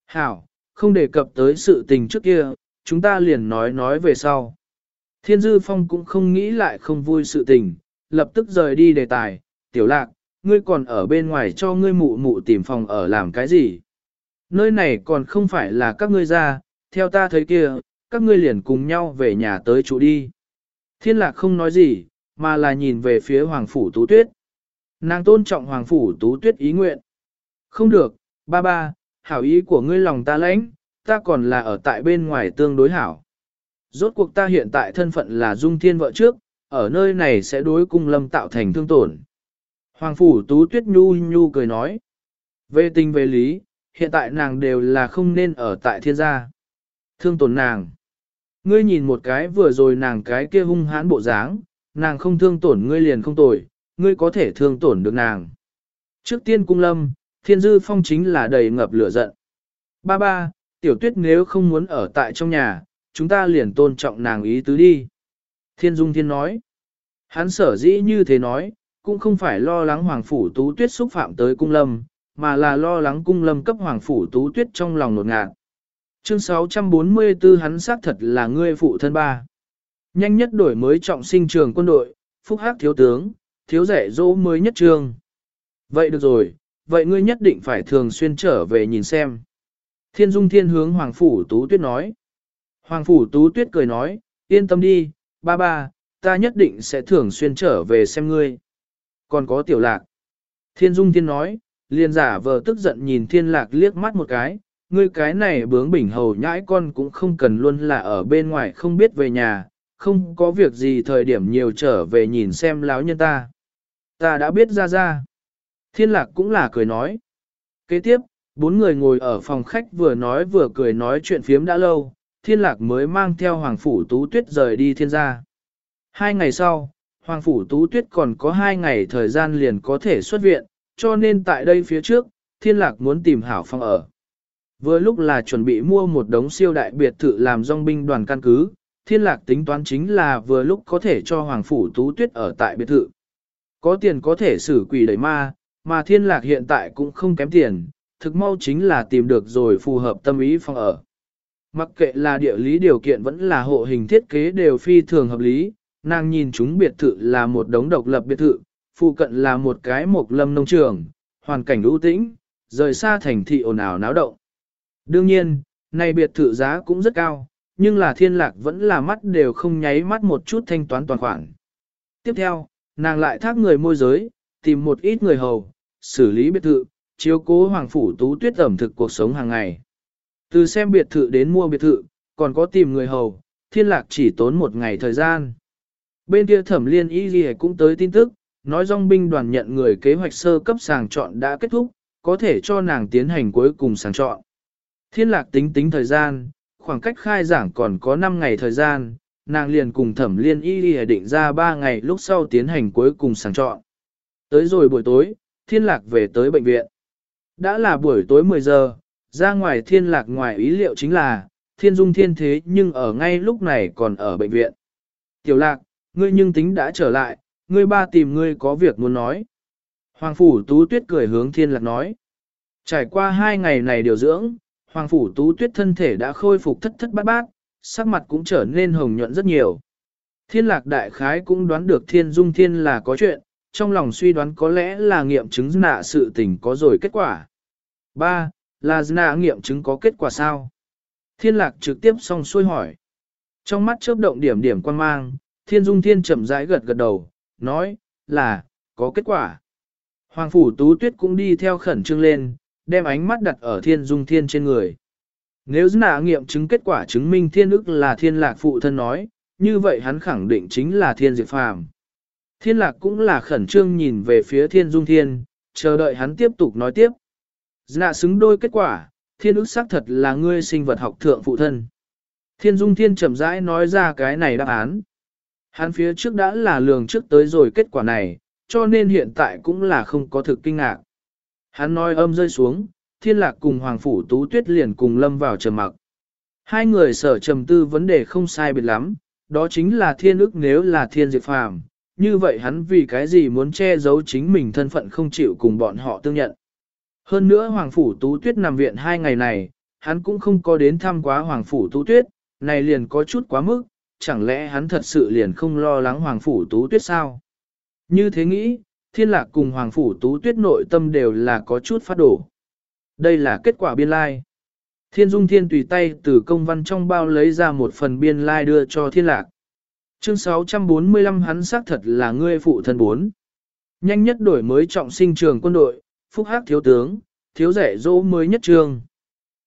Hảo, không đề cập tới sự tình trước kia, chúng ta liền nói nói về sau. Thiên dư phong cũng không nghĩ lại không vui sự tình, lập tức rời đi đề tài, tiểu lạc, ngươi còn ở bên ngoài cho ngươi mụ mụ tìm phòng ở làm cái gì. Nơi này còn không phải là các ngươi ra, theo ta thấy kia, các ngươi liền cùng nhau về nhà tới trụ đi. Thiên lạc không nói gì, mà là nhìn về phía Hoàng Phủ Tú Tuyết. Nàng tôn trọng Hoàng Phủ Tú Tuyết ý nguyện. Không được, ba ba, hảo ý của ngươi lòng ta lãnh, ta còn là ở tại bên ngoài tương đối hảo. Rốt cuộc ta hiện tại thân phận là dung thiên vợ trước, ở nơi này sẽ đối cung lâm tạo thành thương tổn. Hoàng Phủ Tú Tuyết nhu nhu cười nói. Về tình về lý, hiện tại nàng đều là không nên ở tại thiên gia. Thương tổn nàng. Ngươi nhìn một cái vừa rồi nàng cái kia hung hãn bộ dáng, nàng không thương tổn ngươi liền không tội, ngươi có thể thương tổn được nàng. Trước tiên cung lâm, thiên dư phong chính là đầy ngập lửa giận. Ba ba, tiểu tuyết nếu không muốn ở tại trong nhà, chúng ta liền tôn trọng nàng ý tứ đi. Thiên dung thiên nói. Hắn sở dĩ như thế nói, cũng không phải lo lắng hoàng phủ tú tuyết xúc phạm tới cung lâm, mà là lo lắng cung lâm cấp hoàng phủ tú tuyết trong lòng nột ngạt. Chương 644 hắn xác thật là ngươi phụ thân ba. Nhanh nhất đổi mới trọng sinh trường quân đội, phúc hắc thiếu tướng, thiếu rẻ dỗ mới nhất trường. Vậy được rồi, vậy ngươi nhất định phải thường xuyên trở về nhìn xem. Thiên dung thiên hướng Hoàng Phủ Tú Tuyết nói. Hoàng Phủ Tú Tuyết cười nói, yên tâm đi, ba ba, ta nhất định sẽ thường xuyên trở về xem ngươi. Còn có tiểu lạc. Thiên dung thiên nói, liền giả vờ tức giận nhìn thiên lạc liếc mắt một cái, ngươi cái này bướng bỉnh hầu nhãi con cũng không cần luôn là ở bên ngoài không biết về nhà, không có việc gì thời điểm nhiều trở về nhìn xem láo nhân ta. Ta đã biết ra ra. Thiên lạc cũng là cười nói. Kế tiếp, bốn người ngồi ở phòng khách vừa nói vừa cười nói chuyện phiếm đã lâu, thiên lạc mới mang theo Hoàng Phủ Tú Tuyết rời đi thiên gia. Hai ngày sau, Hoàng Phủ Tú Tuyết còn có hai ngày thời gian liền có thể xuất viện, cho nên tại đây phía trước, thiên lạc muốn tìm hảo phòng ở. Vừa lúc là chuẩn bị mua một đống siêu đại biệt thự làm dòng binh đoàn căn cứ, thiên lạc tính toán chính là vừa lúc có thể cho Hoàng Phủ Tú Tuyết ở tại biệt thự. Có tiền có thể xử quỷ đẩy ma, mà thiên lạc hiện tại cũng không kém tiền, thực mau chính là tìm được rồi phù hợp tâm ý phòng ở. Mặc kệ là địa lý điều kiện vẫn là hộ hình thiết kế đều phi thường hợp lý, nàng nhìn chúng biệt thự là một đống độc lập biệt thự, phụ cận là một cái mộc lâm nông trường, hoàn cảnh ưu tĩnh, rời xa thành thị ồn ào náo động. Đương nhiên, này biệt thự giá cũng rất cao, nhưng là thiên lạc vẫn là mắt đều không nháy mắt một chút thanh toán toàn khoản. Tiếp theo, nàng lại thác người môi giới, tìm một ít người hầu, xử lý biệt thự, chiếu cố hoàng phủ tú tuyết ẩm thực cuộc sống hàng ngày. Từ xem biệt thự đến mua biệt thự, còn có tìm người hầu, thiên lạc chỉ tốn một ngày thời gian. Bên kia thẩm liên y gì cũng tới tin tức, nói dòng binh đoàn nhận người kế hoạch sơ cấp sàng chọn đã kết thúc, có thể cho nàng tiến hành cuối cùng sàng chọn. Thiên lạc tính tính thời gian, khoảng cách khai giảng còn có 5 ngày thời gian, nàng liền cùng thẩm liên y đi định ra 3 ngày lúc sau tiến hành cuối cùng sàng chọn. Tới rồi buổi tối, thiên lạc về tới bệnh viện. Đã là buổi tối 10 giờ, ra ngoài thiên lạc ngoài ý liệu chính là, thiên dung thiên thế nhưng ở ngay lúc này còn ở bệnh viện. Tiểu lạc, ngươi nhưng tính đã trở lại, ngươi ba tìm ngươi có việc muốn nói. Hoàng phủ tú tuyết cười hướng thiên lạc nói. Trải qua hai ngày này điều dưỡng, Hoàng Phủ Tú Tuyết thân thể đã khôi phục thất thất bát bát, sắc mặt cũng trở nên hồng nhuận rất nhiều. Thiên lạc đại khái cũng đoán được thiên dung thiên là có chuyện, trong lòng suy đoán có lẽ là nghiệm chứng nạ sự tình có rồi kết quả. 3. Là nạ nghiệm chứng có kết quả sao? Thiên lạc trực tiếp xong xuôi hỏi. Trong mắt chớp động điểm điểm quan mang, thiên dung thiên chậm rãi gật gật đầu, nói, là, có kết quả. Hoàng phủ tú tuyết cũng đi theo khẩn trương lên, đem ánh mắt đặt ở thiên dung thiên trên người. Nếu nạ nghiệm chứng kết quả chứng minh thiên ức là thiên lạc phụ thân nói, như vậy hắn khẳng định chính là thiên diệt phàm. Thiên lạc cũng là khẩn trương nhìn về phía thiên dung thiên, chờ đợi hắn tiếp tục nói tiếp. Nạ xứng đôi kết quả, thiên ức xác thật là ngươi sinh vật học thượng phụ thân. Thiên dung thiên chậm rãi nói ra cái này đáp án. Hắn phía trước đã là lường trước tới rồi kết quả này, cho nên hiện tại cũng là không có thực kinh ngạc. Hắn nói âm rơi xuống, thiên lạc cùng Hoàng Phủ Tú Tuyết liền cùng lâm vào trầm mặc. Hai người sở trầm tư vấn đề không sai biệt lắm, đó chính là thiên ức nếu là thiên diệt phàm, như vậy hắn vì cái gì muốn che giấu chính mình thân phận không chịu cùng bọn họ tương nhận. Hơn nữa Hoàng Phủ Tú Tuyết nằm viện hai ngày này, hắn cũng không có đến thăm quá Hoàng Phủ Tú Tuyết, này liền có chút quá mức, chẳng lẽ hắn thật sự liền không lo lắng Hoàng Phủ Tú Tuyết sao? Như thế nghĩ, thiên lạc cùng Hoàng Phủ Tú Tuyết nội tâm đều là có chút phát đổ. Đây là kết quả biên lai. Thiên Dung Thiên tùy tay từ công văn trong bao lấy ra một phần biên lai đưa cho thiên lạc. Chương 645 hắn xác thật là ngươi phụ thân bốn. Nhanh nhất đổi mới trọng sinh trường quân đội, phúc hắc thiếu tướng, thiếu rẻ dỗ mới nhất trường.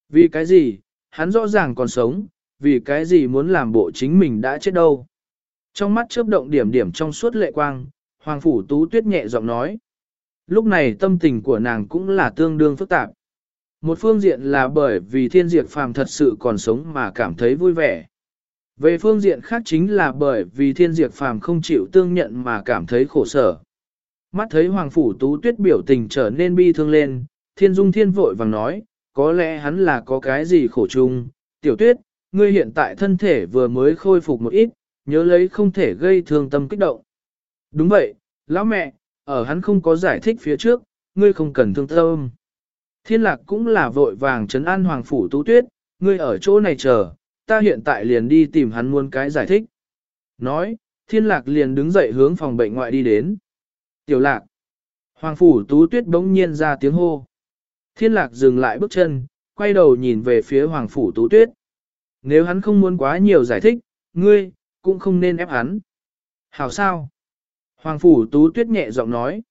Vì cái gì, hắn rõ ràng còn sống, vì cái gì muốn làm bộ chính mình đã chết đâu. Trong mắt chớp động điểm điểm trong suốt lệ quang, Hoàng Phủ Tú Tuyết nhẹ giọng nói. Lúc này tâm tình của nàng cũng là tương đương phức tạp. Một phương diện là bởi vì thiên diệt phàm thật sự còn sống mà cảm thấy vui vẻ. Về phương diện khác chính là bởi vì thiên diệt phàm không chịu tương nhận mà cảm thấy khổ sở. Mắt thấy Hoàng Phủ Tú Tuyết biểu tình trở nên bi thương lên, thiên dung thiên vội vàng nói, có lẽ hắn là có cái gì khổ chung. Tiểu tuyết, ngươi hiện tại thân thể vừa mới khôi phục một ít, nhớ lấy không thể gây thương tâm kích động. Đúng vậy, lão mẹ, ở hắn không có giải thích phía trước, ngươi không cần thương tâm. Thiên lạc cũng là vội vàng trấn an hoàng phủ tú tuyết, ngươi ở chỗ này chờ, ta hiện tại liền đi tìm hắn muôn cái giải thích. Nói, thiên lạc liền đứng dậy hướng phòng bệnh ngoại đi đến. Tiểu lạc, hoàng phủ tú tuyết bỗng nhiên ra tiếng hô. Thiên lạc dừng lại bước chân, quay đầu nhìn về phía hoàng phủ tú tuyết. Nếu hắn không muốn quá nhiều giải thích, ngươi, cũng không nên ép hắn. Hảo sao? Hoàng phủ tú tuyết nhẹ giọng nói.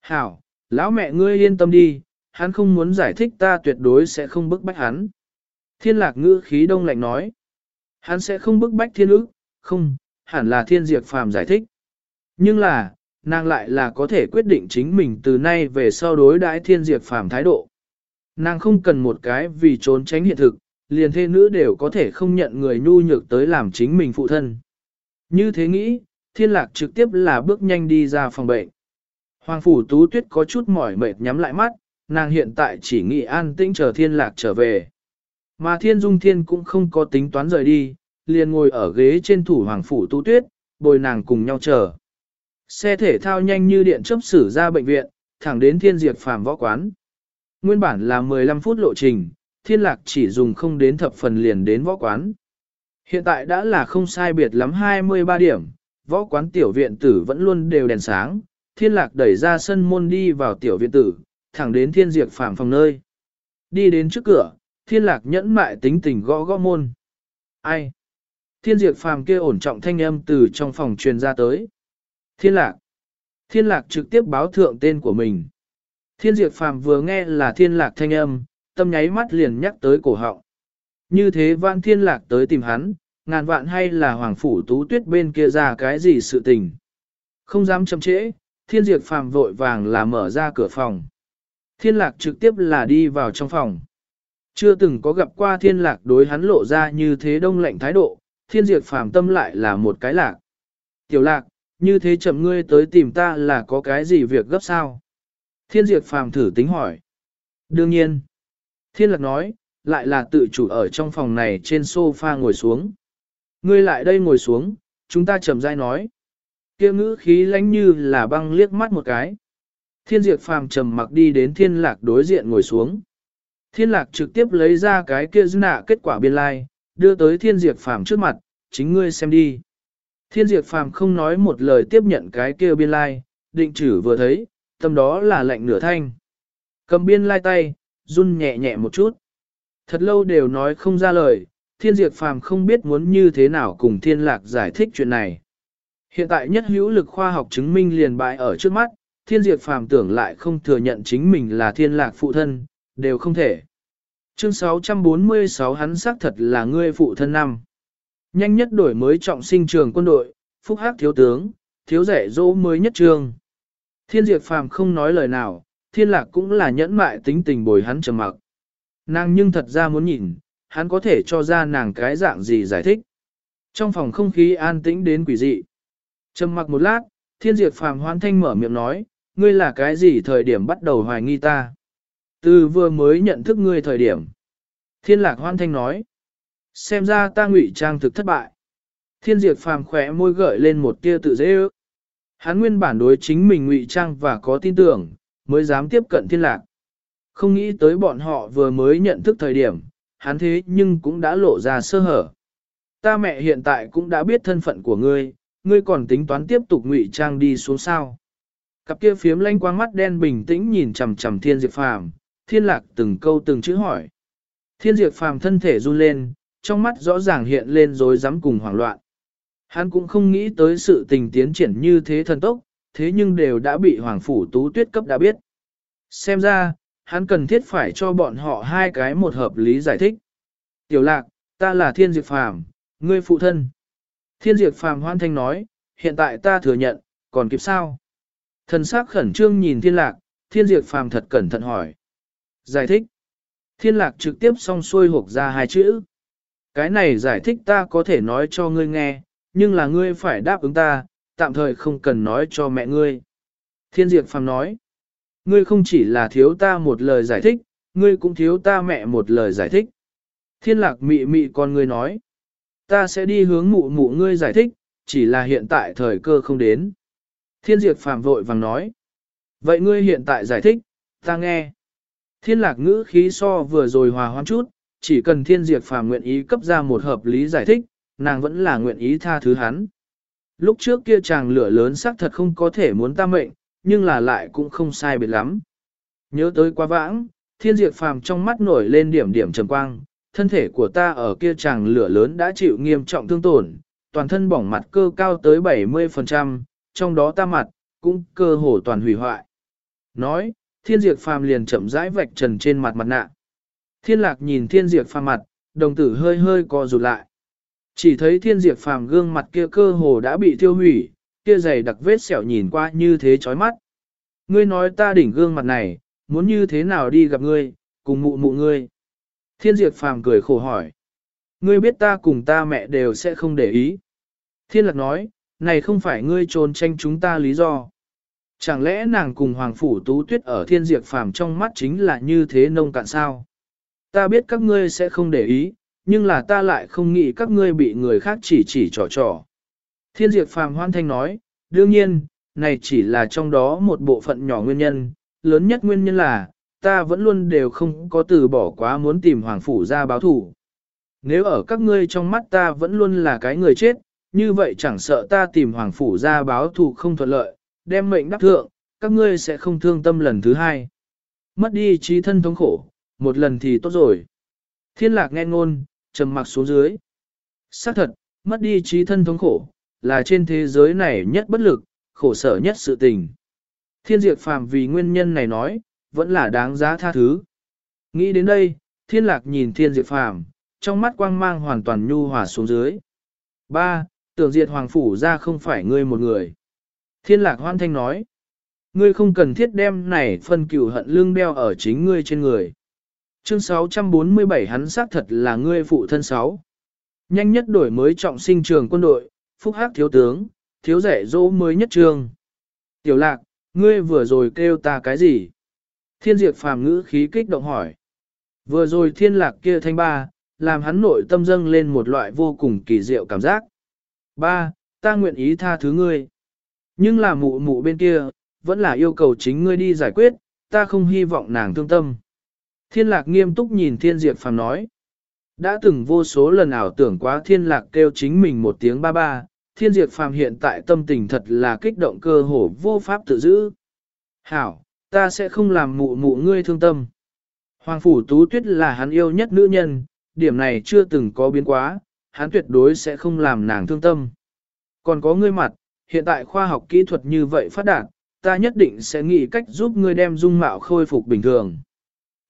Hảo, lão mẹ ngươi yên tâm đi, hắn không muốn giải thích ta tuyệt đối sẽ không bức bách hắn. Thiên lạc ngữ khí đông lạnh nói. Hắn sẽ không bức bách thiên ức, không, hẳn là thiên diệt phàm giải thích. Nhưng là, nàng lại là có thể quyết định chính mình từ nay về sau đối đãi thiên diệt phàm thái độ. Nàng không cần một cái vì trốn tránh hiện thực, liền thê nữ đều có thể không nhận người nhu nhược tới làm chính mình phụ thân. Như thế nghĩ, thiên lạc trực tiếp là bước nhanh đi ra phòng bệnh. Hoàng phủ tú tuyết có chút mỏi mệt nhắm lại mắt, nàng hiện tại chỉ nghĩ an tĩnh chờ thiên lạc trở về. Mà thiên dung thiên cũng không có tính toán rời đi, liền ngồi ở ghế trên thủ hoàng phủ tú tuyết, bồi nàng cùng nhau chờ. Xe thể thao nhanh như điện chấp xử ra bệnh viện, thẳng đến thiên diệt phàm võ quán. Nguyên bản là 15 phút lộ trình, thiên lạc chỉ dùng không đến thập phần liền đến võ quán. Hiện tại đã là không sai biệt lắm 23 điểm, võ quán tiểu viện tử vẫn luôn đều đèn sáng, thiên lạc đẩy ra sân môn đi vào tiểu viện tử, thẳng đến thiên diệt phạm phòng nơi. Đi đến trước cửa, thiên lạc nhẫn mại tính tình gõ gõ môn. Ai? Thiên diệt phàm kia ổn trọng thanh âm từ trong phòng truyền ra tới. Thiên lạc. Thiên lạc trực tiếp báo thượng tên của mình. Thiên diệt phàm vừa nghe là thiên lạc thanh âm, tâm nháy mắt liền nhắc tới cổ họng. Như thế vạn thiên lạc tới tìm hắn, ngàn vạn hay là hoàng phủ tú tuyết bên kia ra cái gì sự tình. Không dám chậm trễ, thiên diệt phàm vội vàng là mở ra cửa phòng. Thiên lạc trực tiếp là đi vào trong phòng. Chưa từng có gặp qua thiên lạc đối hắn lộ ra như thế đông lạnh thái độ, thiên diệt phàm tâm lại là một cái lạc. Tiểu lạc, như thế chậm ngươi tới tìm ta là có cái gì việc gấp sao? Thiên diệt phàm thử tính hỏi. Đương nhiên. Thiên lạc nói, lại là tự chủ ở trong phòng này trên sofa ngồi xuống. Ngươi lại đây ngồi xuống, chúng ta chậm rãi nói. Kia ngữ khí lánh như là băng liếc mắt một cái. Thiên diệt phàm trầm mặc đi đến thiên lạc đối diện ngồi xuống. Thiên lạc trực tiếp lấy ra cái kia dư nạ kết quả biên lai, like, đưa tới thiên diệt phàm trước mặt, chính ngươi xem đi. Thiên diệt phàm không nói một lời tiếp nhận cái kia biên lai, like, định chử vừa thấy, tâm đó là lệnh nửa thanh. Cầm biên lai like tay, run nhẹ nhẹ một chút. Thật lâu đều nói không ra lời, thiên diệt phàm không biết muốn như thế nào cùng thiên lạc giải thích chuyện này. Hiện tại nhất hữu lực khoa học chứng minh liền bại ở trước mắt, thiên diệt phàm tưởng lại không thừa nhận chính mình là thiên lạc phụ thân, đều không thể. Chương 646 hắn xác thật là ngươi phụ thân năm. Nhanh nhất đổi mới trọng sinh trường quân đội, phúc hắc thiếu tướng, thiếu rẻ dỗ mới nhất trường. Thiên diệt phàm không nói lời nào, thiên lạc cũng là nhẫn mại tính tình bồi hắn trầm mặc. Nàng nhưng thật ra muốn nhìn, hắn có thể cho ra nàng cái dạng gì giải thích. Trong phòng không khí an tĩnh đến quỷ dị. Trầm mặc một lát, thiên diệt phàm hoan thanh mở miệng nói, ngươi là cái gì thời điểm bắt đầu hoài nghi ta? Từ vừa mới nhận thức ngươi thời điểm. Thiên lạc hoan thanh nói, xem ra ta ngụy trang thực thất bại. Thiên diệt phàm khỏe môi gợi lên một tia tự dễ ước. Hắn nguyên bản đối chính mình ngụy trang và có tin tưởng, mới dám tiếp cận thiên lạc. Không nghĩ tới bọn họ vừa mới nhận thức thời điểm, hắn thế nhưng cũng đã lộ ra sơ hở. Ta mẹ hiện tại cũng đã biết thân phận của ngươi, ngươi còn tính toán tiếp tục ngụy trang đi xuống sao. Cặp kia phiếm lanh quang mắt đen bình tĩnh nhìn chầm chầm thiên diệt phàm, thiên lạc từng câu từng chữ hỏi. Thiên diệt phàm thân thể run lên, trong mắt rõ ràng hiện lên dối rắm cùng hoảng loạn. Hắn cũng không nghĩ tới sự tình tiến triển như thế thần tốc, thế nhưng đều đã bị Hoàng Phủ Tú Tuyết cấp đã biết. Xem ra, hắn cần thiết phải cho bọn họ hai cái một hợp lý giải thích. Tiểu lạc, ta là Thiên Diệp Phàm, ngươi phụ thân. Thiên Diệp Phàm hoan thanh nói, hiện tại ta thừa nhận, còn kịp sao? Thần sắc khẩn trương nhìn Thiên Lạc, Thiên Diệp Phàm thật cẩn thận hỏi. Giải thích. Thiên Lạc trực tiếp song xuôi hộp ra hai chữ. Cái này giải thích ta có thể nói cho ngươi nghe, nhưng là ngươi phải đáp ứng ta, tạm thời không cần nói cho mẹ ngươi. Thiên Diệp Phàm nói, ngươi không chỉ là thiếu ta một lời giải thích, ngươi cũng thiếu ta mẹ một lời giải thích. Thiên lạc mị mị con ngươi nói, ta sẽ đi hướng mụ mụ ngươi giải thích, chỉ là hiện tại thời cơ không đến. Thiên Diệp Phàm vội vàng nói, vậy ngươi hiện tại giải thích, ta nghe. Thiên lạc ngữ khí so vừa rồi hòa hoãn chút, chỉ cần thiên diệt phàm nguyện ý cấp ra một hợp lý giải thích, nàng vẫn là nguyện ý tha thứ hắn. Lúc trước kia chàng lửa lớn xác thật không có thể muốn ta mệnh, nhưng là lại cũng không sai biệt lắm. Nhớ tới quá vãng, thiên diệt phàm trong mắt nổi lên điểm điểm trầm quang, thân thể của ta ở kia chàng lửa lớn đã chịu nghiêm trọng thương tổn, toàn thân bỏng mặt cơ cao tới 70%, trong đó ta mặt, cũng cơ hồ toàn hủy hoại. Nói, thiên diệt phàm liền chậm rãi vạch trần trên mặt mặt nạ. Thiên lạc nhìn thiên diệt phàm mặt, đồng tử hơi hơi co rụt lại. Chỉ thấy thiên diệt phàm gương mặt kia cơ hồ đã bị tiêu hủy, kia dày đặc vết sẹo nhìn qua như thế chói mắt. Ngươi nói ta đỉnh gương mặt này, muốn như thế nào đi gặp ngươi, cùng mụ mụ ngươi. Thiên diệt phàm cười khổ hỏi. Ngươi biết ta cùng ta mẹ đều sẽ không để ý. Thiên lạc nói, này không phải ngươi trốn tranh chúng ta lý do. Chẳng lẽ nàng cùng Hoàng Phủ Tú Tuyết ở thiên diệt phàm trong mắt chính là như thế nông cạn sao? Ta biết các ngươi sẽ không để ý, nhưng là ta lại không nghĩ các ngươi bị người khác chỉ chỉ trò trò. Thiên diệt phàm hoan thanh nói, đương nhiên, này chỉ là trong đó một bộ phận nhỏ nguyên nhân, lớn nhất nguyên nhân là, ta vẫn luôn đều không có từ bỏ quá muốn tìm Hoàng Phủ ra báo thủ. Nếu ở các ngươi trong mắt ta vẫn luôn là cái người chết, như vậy chẳng sợ ta tìm Hoàng Phủ ra báo thù không thuận lợi, đem mệnh đắc thượng, các ngươi sẽ không thương tâm lần thứ hai. Mất đi trí thân thống khổ, một lần thì tốt rồi. Thiên lạc nghe ngôn, trầm mặc xuống dưới. xác thật, mất đi trí thân thống khổ, là trên thế giới này nhất bất lực, khổ sở nhất sự tình. Thiên diệt phàm vì nguyên nhân này nói, vẫn là đáng giá tha thứ. Nghĩ đến đây, thiên lạc nhìn thiên diệt phàm, trong mắt quang mang hoàn toàn nhu hòa xuống dưới. 3. Tưởng diệt hoàng phủ ra không phải ngươi một người. Thiên lạc hoan thanh nói, ngươi không cần thiết đem này phân cửu hận lương đeo ở chính ngươi trên người. Chương 647 hắn xác thật là ngươi phụ thân sáu. Nhanh nhất đổi mới trọng sinh trường quân đội, phúc hắc thiếu tướng, thiếu rẻ dỗ mới nhất trường. Tiểu lạc, ngươi vừa rồi kêu ta cái gì? Thiên diệt phàm ngữ khí kích động hỏi. Vừa rồi thiên lạc kia thanh ba, làm hắn nội tâm dâng lên một loại vô cùng kỳ diệu cảm giác. Ba, ta nguyện ý tha thứ ngươi. Nhưng là mụ mụ bên kia, vẫn là yêu cầu chính ngươi đi giải quyết, ta không hy vọng nàng thương tâm. Thiên lạc nghiêm túc nhìn thiên diệt phàm nói. Đã từng vô số lần ảo tưởng quá thiên lạc kêu chính mình một tiếng ba ba, thiên diệt phàm hiện tại tâm tình thật là kích động cơ hồ vô pháp tự giữ. Hảo, ta sẽ không làm mụ mụ ngươi thương tâm. Hoàng phủ tú tuyết là hắn yêu nhất nữ nhân, điểm này chưa từng có biến quá, hắn tuyệt đối sẽ không làm nàng thương tâm. Còn có ngươi mặt, hiện tại khoa học kỹ thuật như vậy phát đạt, ta nhất định sẽ nghĩ cách giúp ngươi đem dung mạo khôi phục bình thường.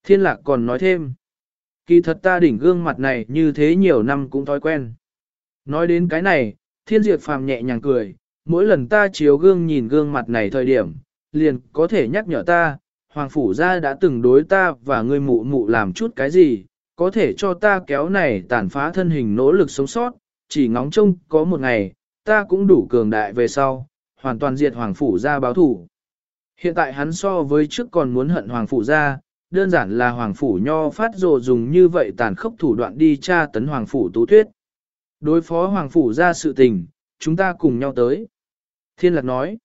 Thiên lạc còn nói thêm, kỳ thật ta đỉnh gương mặt này như thế nhiều năm cũng thói quen. Nói đến cái này, thiên diệt phàm nhẹ nhàng cười, mỗi lần ta chiếu gương nhìn gương mặt này thời điểm, liền có thể nhắc nhở ta, Hoàng Phủ gia đã từng đối ta và ngươi mụ mụ làm chút cái gì, có thể cho ta kéo này tàn phá thân hình nỗ lực sống sót, chỉ ngóng trông có một ngày, ta cũng đủ cường đại về sau, hoàn toàn diệt Hoàng Phủ gia báo thủ. Hiện tại hắn so với trước còn muốn hận Hoàng Phủ gia, đơn giản là Hoàng Phủ Nho phát rồ dùng như vậy tàn khốc thủ đoạn đi tra tấn Hoàng Phủ Tú Tuyết. Đối phó Hoàng Phủ ra sự tình, chúng ta cùng nhau tới. Thiên Lạc nói,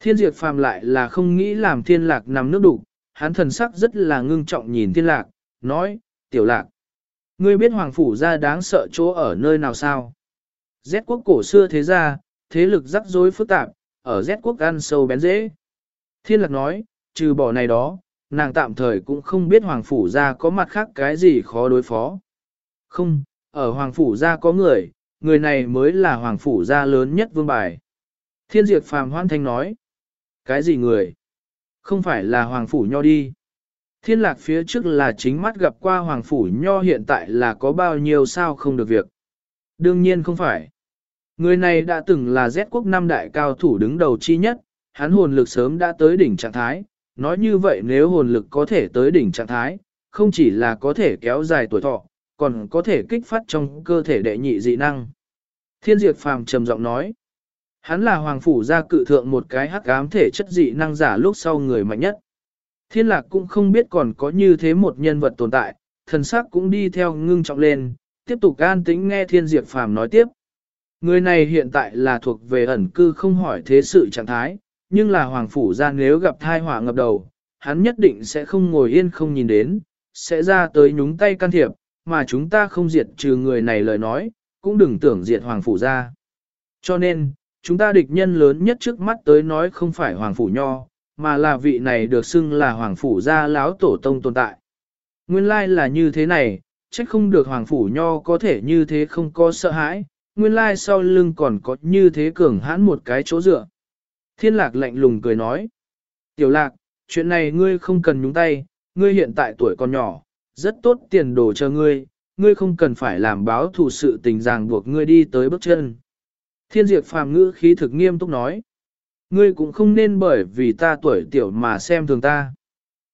Thiên diệt phàm lại là không nghĩ làm Thiên Lạc nằm nước đủ, hắn thần sắc rất là ngưng trọng nhìn Thiên Lạc, nói, Tiểu Lạc, ngươi biết Hoàng Phủ gia đáng sợ chỗ ở nơi nào sao? Z quốc cổ xưa thế gia, thế lực rắc rối phức tạp, ở Z quốc ăn sâu bén dễ. Thiên Lạc nói, trừ bỏ này đó, nàng tạm thời cũng không biết Hoàng Phủ gia có mặt khác cái gì khó đối phó. Không, ở Hoàng Phủ gia có người, người này mới là Hoàng Phủ gia lớn nhất vương bài. Thiên Diệp Phàm hoan thanh nói, cái gì người? Không phải là Hoàng Phủ Nho đi. Thiên lạc phía trước là chính mắt gặp qua Hoàng Phủ Nho hiện tại là có bao nhiêu sao không được việc. Đương nhiên không phải. Người này đã từng là Z quốc năm đại cao thủ đứng đầu chi nhất, hắn hồn lực sớm đã tới đỉnh trạng thái. Nói như vậy nếu hồn lực có thể tới đỉnh trạng thái, không chỉ là có thể kéo dài tuổi thọ, còn có thể kích phát trong cơ thể đệ nhị dị năng. Thiên Diệp Phàm trầm giọng nói. Hắn là hoàng phủ gia cự thượng một cái hắc ám thể chất dị năng giả lúc sau người mạnh nhất. Thiên lạc cũng không biết còn có như thế một nhân vật tồn tại, thần sắc cũng đi theo ngưng trọng lên, tiếp tục an tĩnh nghe thiên diệt phàm nói tiếp. Người này hiện tại là thuộc về ẩn cư không hỏi thế sự trạng thái, nhưng là hoàng phủ gia nếu gặp thai họa ngập đầu, hắn nhất định sẽ không ngồi yên không nhìn đến, sẽ ra tới nhúng tay can thiệp, mà chúng ta không diệt trừ người này lời nói, cũng đừng tưởng diệt hoàng phủ gia. Cho nên, chúng ta địch nhân lớn nhất trước mắt tới nói không phải Hoàng Phủ Nho, mà là vị này được xưng là Hoàng Phủ gia láo tổ tông tồn tại. Nguyên lai là như thế này, trách không được Hoàng Phủ Nho có thể như thế không có sợ hãi, nguyên lai sau lưng còn có như thế cường hãn một cái chỗ dựa. Thiên lạc lạnh lùng cười nói, Tiểu lạc, chuyện này ngươi không cần nhúng tay, ngươi hiện tại tuổi còn nhỏ, rất tốt tiền đồ cho ngươi, ngươi không cần phải làm báo thù sự tình ràng buộc ngươi đi tới bước chân. Thiên diệt phàm ngữ khí thực nghiêm túc nói. Ngươi cũng không nên bởi vì ta tuổi tiểu mà xem thường ta.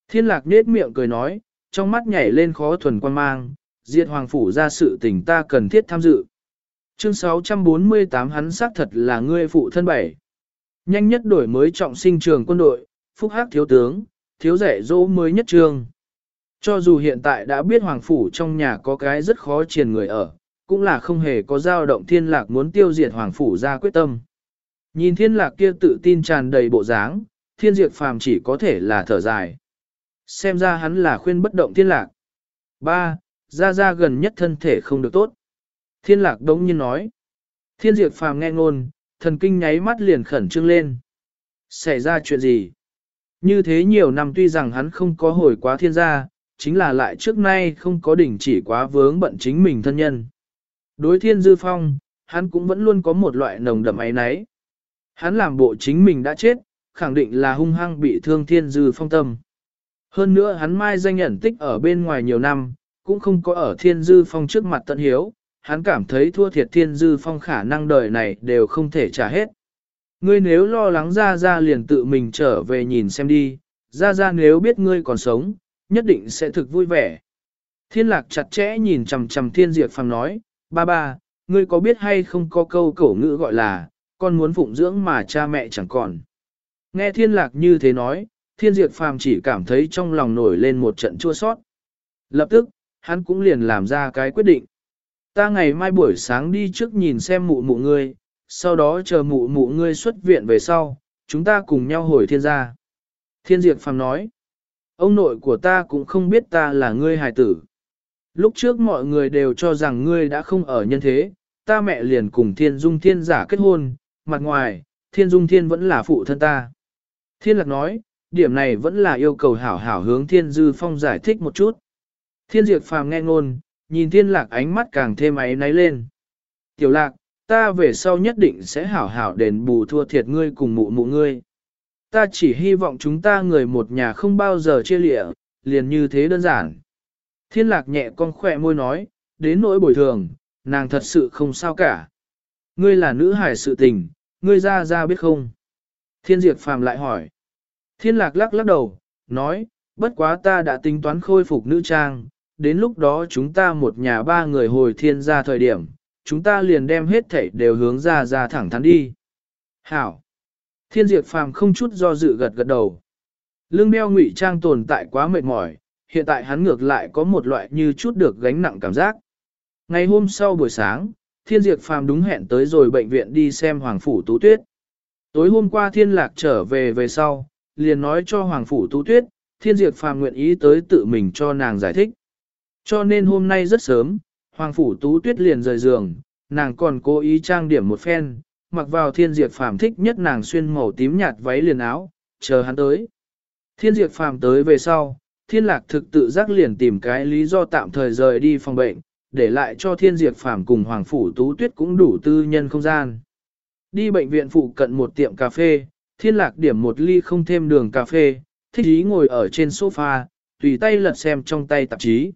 Thiên lạc nết miệng cười nói, trong mắt nhảy lên khó thuần quan mang, diệt hoàng phủ ra sự tình ta cần thiết tham dự. Chương 648 hắn xác thật là ngươi phụ thân bảy. Nhanh nhất đổi mới trọng sinh trường quân đội, phúc hắc thiếu tướng, thiếu rẻ dỗ mới nhất trường. Cho dù hiện tại đã biết hoàng phủ trong nhà có cái rất khó triền người ở, cũng là không hề có dao động thiên lạc muốn tiêu diệt hoàng phủ ra quyết tâm. Nhìn thiên lạc kia tự tin tràn đầy bộ dáng, thiên diệt phàm chỉ có thể là thở dài. Xem ra hắn là khuyên bất động thiên lạc. 3. Ra ra gần nhất thân thể không được tốt. Thiên lạc đống nhiên nói. Thiên diệt phàm nghe ngôn, thần kinh nháy mắt liền khẩn trương lên. Xảy ra chuyện gì? Như thế nhiều năm tuy rằng hắn không có hồi quá thiên gia, chính là lại trước nay không có đỉnh chỉ quá vướng bận chính mình thân nhân. Đối thiên dư phong, hắn cũng vẫn luôn có một loại nồng đậm ấy náy. Hắn làm bộ chính mình đã chết, khẳng định là hung hăng bị thương thiên dư phong tâm. Hơn nữa hắn mai danh nhận tích ở bên ngoài nhiều năm, cũng không có ở thiên dư phong trước mặt tận hiếu, hắn cảm thấy thua thiệt thiên dư phong khả năng đời này đều không thể trả hết. Ngươi nếu lo lắng ra ra liền tự mình trở về nhìn xem đi, ra ra nếu biết ngươi còn sống, nhất định sẽ thực vui vẻ. Thiên lạc chặt chẽ nhìn chầm chầm thiên diệt phàm nói, Ba ba, ngươi có biết hay không có câu cổ ngữ gọi là, con muốn phụng dưỡng mà cha mẹ chẳng còn. Nghe thiên lạc như thế nói, thiên diệt phàm chỉ cảm thấy trong lòng nổi lên một trận chua sót. Lập tức, hắn cũng liền làm ra cái quyết định. Ta ngày mai buổi sáng đi trước nhìn xem mụ mụ ngươi, sau đó chờ mụ mụ ngươi xuất viện về sau, chúng ta cùng nhau hồi thiên gia. Thiên Diệp phàm nói, ông nội của ta cũng không biết ta là ngươi hài tử. Lúc trước mọi người đều cho rằng ngươi đã không ở nhân thế, ta mẹ liền cùng thiên dung thiên giả kết hôn, mặt ngoài, thiên dung thiên vẫn là phụ thân ta. Thiên lạc nói, điểm này vẫn là yêu cầu hảo hảo hướng thiên dư phong giải thích một chút. Thiên Diệp phàm nghe ngôn, nhìn thiên lạc ánh mắt càng thêm ấy náy lên. Tiểu lạc, ta về sau nhất định sẽ hảo hảo đền bù thua thiệt ngươi cùng mụ mụ ngươi. Ta chỉ hy vọng chúng ta người một nhà không bao giờ chia lịa, liền như thế đơn giản. Thiên lạc nhẹ con khỏe môi nói, đến nỗi bồi thường, nàng thật sự không sao cả. Ngươi là nữ hải sự tình, ngươi ra ra biết không? Thiên diệt phàm lại hỏi. Thiên lạc lắc lắc đầu, nói, bất quá ta đã tính toán khôi phục nữ trang, đến lúc đó chúng ta một nhà ba người hồi thiên ra thời điểm, chúng ta liền đem hết thảy đều hướng ra ra thẳng thắn đi. Hảo! Thiên diệt phàm không chút do dự gật gật đầu. Lương đeo ngụy trang tồn tại quá mệt mỏi, hiện tại hắn ngược lại có một loại như chút được gánh nặng cảm giác. Ngày hôm sau buổi sáng, thiên diệt phàm đúng hẹn tới rồi bệnh viện đi xem Hoàng Phủ Tú Tuyết. Tối hôm qua thiên lạc trở về về sau, liền nói cho Hoàng Phủ Tú Tuyết, thiên diệt phàm nguyện ý tới tự mình cho nàng giải thích. Cho nên hôm nay rất sớm, Hoàng Phủ Tú Tuyết liền rời giường, nàng còn cố ý trang điểm một phen, mặc vào thiên diệt phàm thích nhất nàng xuyên màu tím nhạt váy liền áo, chờ hắn tới. Thiên diệt phàm tới về sau, thiên lạc thực tự giác liền tìm cái lý do tạm thời rời đi phòng bệnh, để lại cho thiên diệt phàm cùng Hoàng Phủ Tú Tuyết cũng đủ tư nhân không gian. Đi bệnh viện phụ cận một tiệm cà phê, thiên lạc điểm một ly không thêm đường cà phê, thích ý ngồi ở trên sofa, tùy tay lật xem trong tay tạp chí.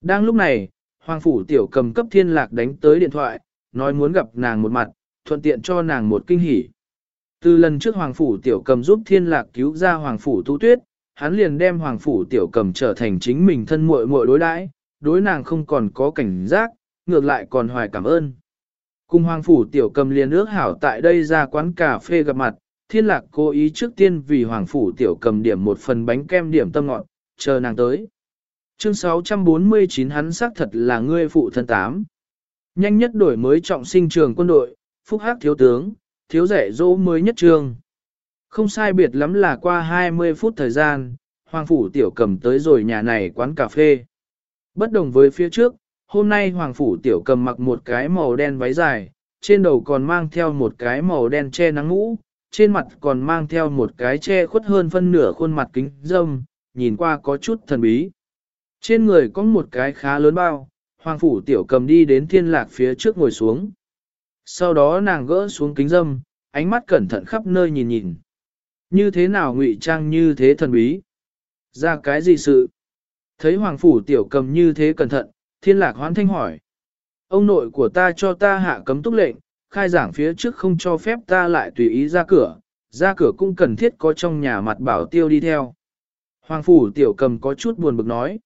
Đang lúc này, Hoàng Phủ Tiểu cầm cấp thiên lạc đánh tới điện thoại, nói muốn gặp nàng một mặt, thuận tiện cho nàng một kinh hỉ. Từ lần trước Hoàng Phủ Tiểu cầm giúp thiên lạc cứu ra Hoàng Phủ Tu Tuyết, hắn liền đem Hoàng Phủ Tiểu cầm trở thành chính mình thân muội muội đối đãi đối nàng không còn có cảnh giác, ngược lại còn hoài cảm ơn. Cùng Hoàng Phủ Tiểu cầm liền ước hảo tại đây ra quán cà phê gặp mặt, thiên lạc cố ý trước tiên vì Hoàng Phủ Tiểu cầm điểm một phần bánh kem điểm tâm ngọt, chờ nàng tới. Chương 649 hắn xác thật là ngươi phụ thân tám. Nhanh nhất đổi mới trọng sinh trường quân đội, phúc hắc thiếu tướng, thiếu rẻ dỗ mới nhất trường. Không sai biệt lắm là qua 20 phút thời gian, Hoàng Phủ Tiểu cầm tới rồi nhà này quán cà phê. Bất đồng với phía trước, hôm nay Hoàng Phủ Tiểu cầm mặc một cái màu đen váy dài, trên đầu còn mang theo một cái màu đen che nắng ngũ, trên mặt còn mang theo một cái che khuất hơn phân nửa khuôn mặt kính dâm, nhìn qua có chút thần bí. Trên người có một cái khá lớn bao, Hoàng Phủ Tiểu cầm đi đến thiên lạc phía trước ngồi xuống. Sau đó nàng gỡ xuống kính dâm, ánh mắt cẩn thận khắp nơi nhìn nhìn. Như thế nào ngụy trang như thế thần bí? Ra cái gì sự? Thấy Hoàng Phủ Tiểu cầm như thế cẩn thận, thiên lạc hoán thanh hỏi. Ông nội của ta cho ta hạ cấm túc lệnh, khai giảng phía trước không cho phép ta lại tùy ý ra cửa, ra cửa cũng cần thiết có trong nhà mặt bảo tiêu đi theo. Hoàng Phủ Tiểu cầm có chút buồn bực nói.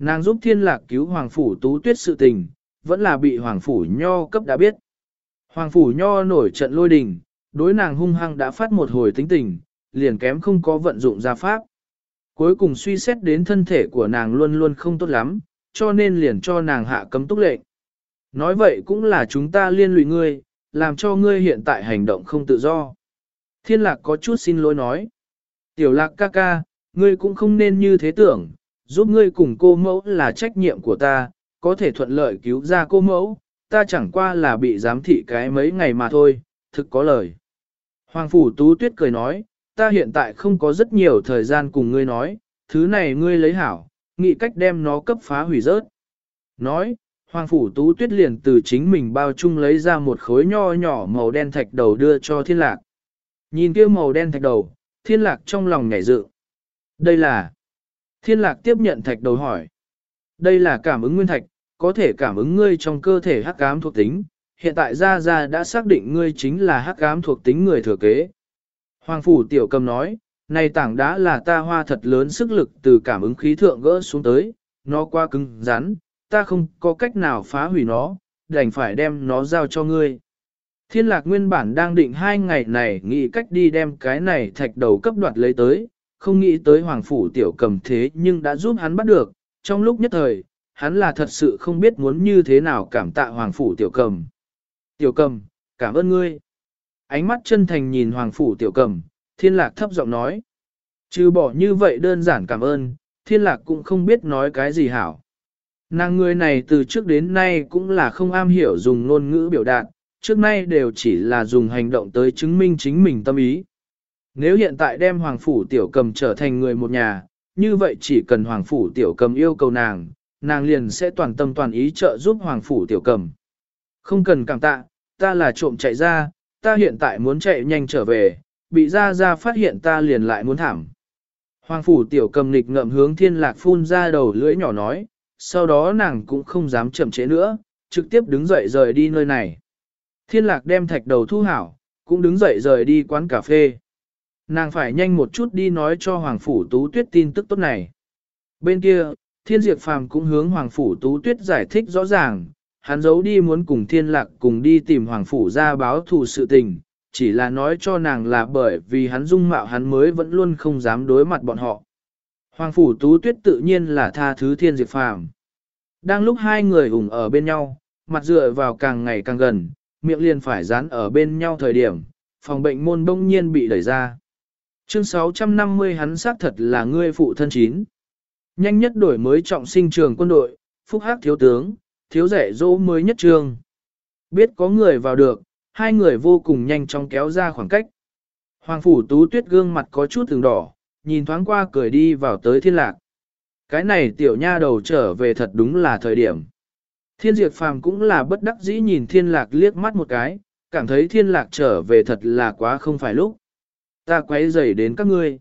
Nàng giúp thiên lạc cứu Hoàng Phủ Tú Tuyết sự tình, vẫn là bị Hoàng Phủ Nho cấp đã biết. Hoàng Phủ Nho nổi trận lôi đình, đối nàng hung hăng đã phát một hồi tính tình, liền kém không có vận dụng ra pháp. Cuối cùng suy xét đến thân thể của nàng luôn luôn không tốt lắm, cho nên liền cho nàng hạ cấm túc lệnh. Nói vậy cũng là chúng ta liên lụy ngươi, làm cho ngươi hiện tại hành động không tự do. Thiên lạc có chút xin lỗi nói. Tiểu lạc ca ca, ngươi cũng không nên như thế tưởng, giúp ngươi cùng cô mẫu là trách nhiệm của ta, có thể thuận lợi cứu ra cô mẫu, ta chẳng qua là bị giám thị cái mấy ngày mà thôi, thực có lời. Hoàng Phủ Tú Tuyết cười nói, ta hiện tại không có rất nhiều thời gian cùng ngươi nói, thứ này ngươi lấy hảo, nghĩ cách đem nó cấp phá hủy rớt. Nói, Hoàng Phủ Tú Tuyết liền từ chính mình bao chung lấy ra một khối nho nhỏ màu đen thạch đầu đưa cho thiên lạc. Nhìn kia màu đen thạch đầu, thiên lạc trong lòng nhảy dự. Đây là... Thiên lạc tiếp nhận thạch đầu hỏi. Đây là cảm ứng nguyên thạch, có thể cảm ứng ngươi trong cơ thể hắc ám thuộc tính. Hiện tại Gia Gia đã xác định ngươi chính là hắc ám thuộc tính người thừa kế. Hoàng Phủ Tiểu Cầm nói, này tảng đá là ta hoa thật lớn sức lực từ cảm ứng khí thượng gỡ xuống tới, nó qua cứng rắn, ta không có cách nào phá hủy nó, đành phải đem nó giao cho ngươi. Thiên lạc nguyên bản đang định hai ngày này nghĩ cách đi đem cái này thạch đầu cấp đoạt lấy tới, không nghĩ tới Hoàng Phủ Tiểu Cầm thế nhưng đã giúp hắn bắt được, trong lúc nhất thời, hắn là thật sự không biết muốn như thế nào cảm tạ Hoàng Phủ Tiểu Cầm. Tiểu Cầm, cảm ơn ngươi. Ánh mắt chân thành nhìn Hoàng Phủ Tiểu Cầm, thiên lạc thấp giọng nói. Chứ bỏ như vậy đơn giản cảm ơn, thiên lạc cũng không biết nói cái gì hảo. Nàng người này từ trước đến nay cũng là không am hiểu dùng ngôn ngữ biểu đạt, trước nay đều chỉ là dùng hành động tới chứng minh chính mình tâm ý. Nếu hiện tại đem Hoàng Phủ Tiểu Cầm trở thành người một nhà, như vậy chỉ cần Hoàng Phủ Tiểu Cầm yêu cầu nàng, nàng liền sẽ toàn tâm toàn ý trợ giúp Hoàng Phủ Tiểu Cầm. Không cần cảm tạ, ta là trộm chạy ra, ta hiện tại muốn chạy nhanh trở về, bị ra ra phát hiện ta liền lại muốn thảm. Hoàng Phủ Tiểu Cầm nghịch ngậm hướng thiên lạc phun ra đầu lưỡi nhỏ nói, sau đó nàng cũng không dám chậm chế nữa, trực tiếp đứng dậy rời đi nơi này. Thiên lạc đem thạch đầu thu hảo, cũng đứng dậy rời đi quán cà phê. Nàng phải nhanh một chút đi nói cho Hoàng Phủ Tú Tuyết tin tức tốt này. Bên kia, Thiên Diệp Phàm cũng hướng Hoàng Phủ Tú Tuyết giải thích rõ ràng, hắn giấu đi muốn cùng Thiên Lạc cùng đi tìm Hoàng Phủ ra báo thù sự tình, chỉ là nói cho nàng là bởi vì hắn dung mạo hắn mới vẫn luôn không dám đối mặt bọn họ. Hoàng Phủ Tú Tuyết tự nhiên là tha thứ Thiên Diệp Phàm. Đang lúc hai người hùng ở bên nhau, mặt dựa vào càng ngày càng gần, miệng liền phải dán ở bên nhau thời điểm, phòng bệnh môn bỗng nhiên bị đẩy ra. Chương 650 hắn xác thật là ngươi phụ thân chín. Nhanh nhất đổi mới trọng sinh trường quân đội, phúc hắc thiếu tướng, thiếu rẻ dỗ mới nhất trường. Biết có người vào được, hai người vô cùng nhanh chóng kéo ra khoảng cách. Hoàng phủ tú tuyết gương mặt có chút từng đỏ, nhìn thoáng qua cười đi vào tới thiên lạc. Cái này tiểu nha đầu trở về thật đúng là thời điểm. Thiên diệt phàm cũng là bất đắc dĩ nhìn thiên lạc liếc mắt một cái, cảm thấy thiên lạc trở về thật là quá không phải lúc. Ta quấy rầy đến các ngươi.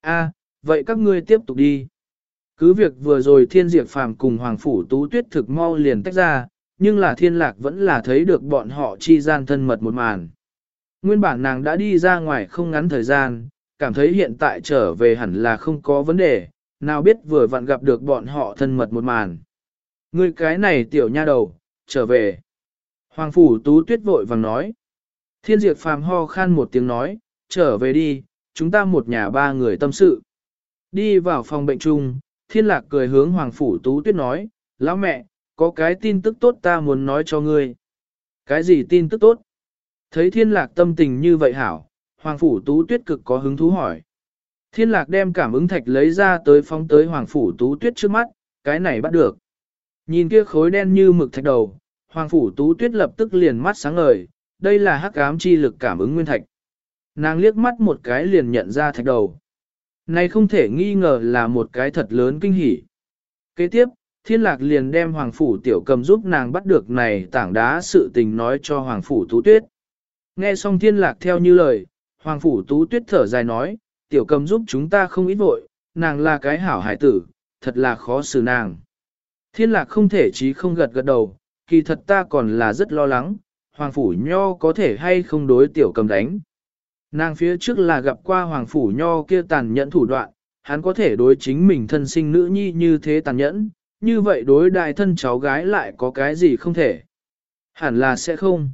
a vậy các ngươi tiếp tục đi. Cứ việc vừa rồi thiên diệt phàm cùng hoàng phủ tú tuyết thực mau liền tách ra, nhưng là thiên lạc vẫn là thấy được bọn họ chi gian thân mật một màn. Nguyên bản nàng đã đi ra ngoài không ngắn thời gian, cảm thấy hiện tại trở về hẳn là không có vấn đề, nào biết vừa vặn gặp được bọn họ thân mật một màn. Ngươi cái này tiểu nha đầu, trở về. Hoàng phủ tú tuyết vội vàng nói. Thiên diệt phàm ho khan một tiếng nói, trở về đi, chúng ta một nhà ba người tâm sự. Đi vào phòng bệnh chung, thiên lạc cười hướng Hoàng phủ tú tuyết nói, lão mẹ, có cái tin tức tốt ta muốn nói cho ngươi. Cái gì tin tức tốt? Thấy thiên lạc tâm tình như vậy hảo, Hoàng phủ tú tuyết cực có hứng thú hỏi. Thiên lạc đem cảm ứng thạch lấy ra tới phóng tới Hoàng phủ tú tuyết trước mắt, cái này bắt được. Nhìn kia khối đen như mực thạch đầu, Hoàng phủ tú tuyết lập tức liền mắt sáng ngời, đây là hắc ám chi lực cảm ứng nguyên thạch. Nàng liếc mắt một cái liền nhận ra thạch đầu. Này không thể nghi ngờ là một cái thật lớn kinh hỉ. Kế tiếp, thiên lạc liền đem Hoàng Phủ Tiểu Cầm giúp nàng bắt được này tảng đá sự tình nói cho Hoàng Phủ Tú Tuyết. Nghe xong thiên lạc theo như lời, Hoàng Phủ Tú Tuyết thở dài nói, Tiểu Cầm giúp chúng ta không ít vội, nàng là cái hảo hải tử, thật là khó xử nàng. Thiên lạc không thể chí không gật gật đầu, kỳ thật ta còn là rất lo lắng, Hoàng Phủ Nho có thể hay không đối Tiểu Cầm đánh. Nàng phía trước là gặp qua Hoàng Phủ Nho kia tàn nhẫn thủ đoạn, hắn có thể đối chính mình thân sinh nữ nhi như thế tàn nhẫn, như vậy đối đại thân cháu gái lại có cái gì không thể. Hẳn là sẽ không.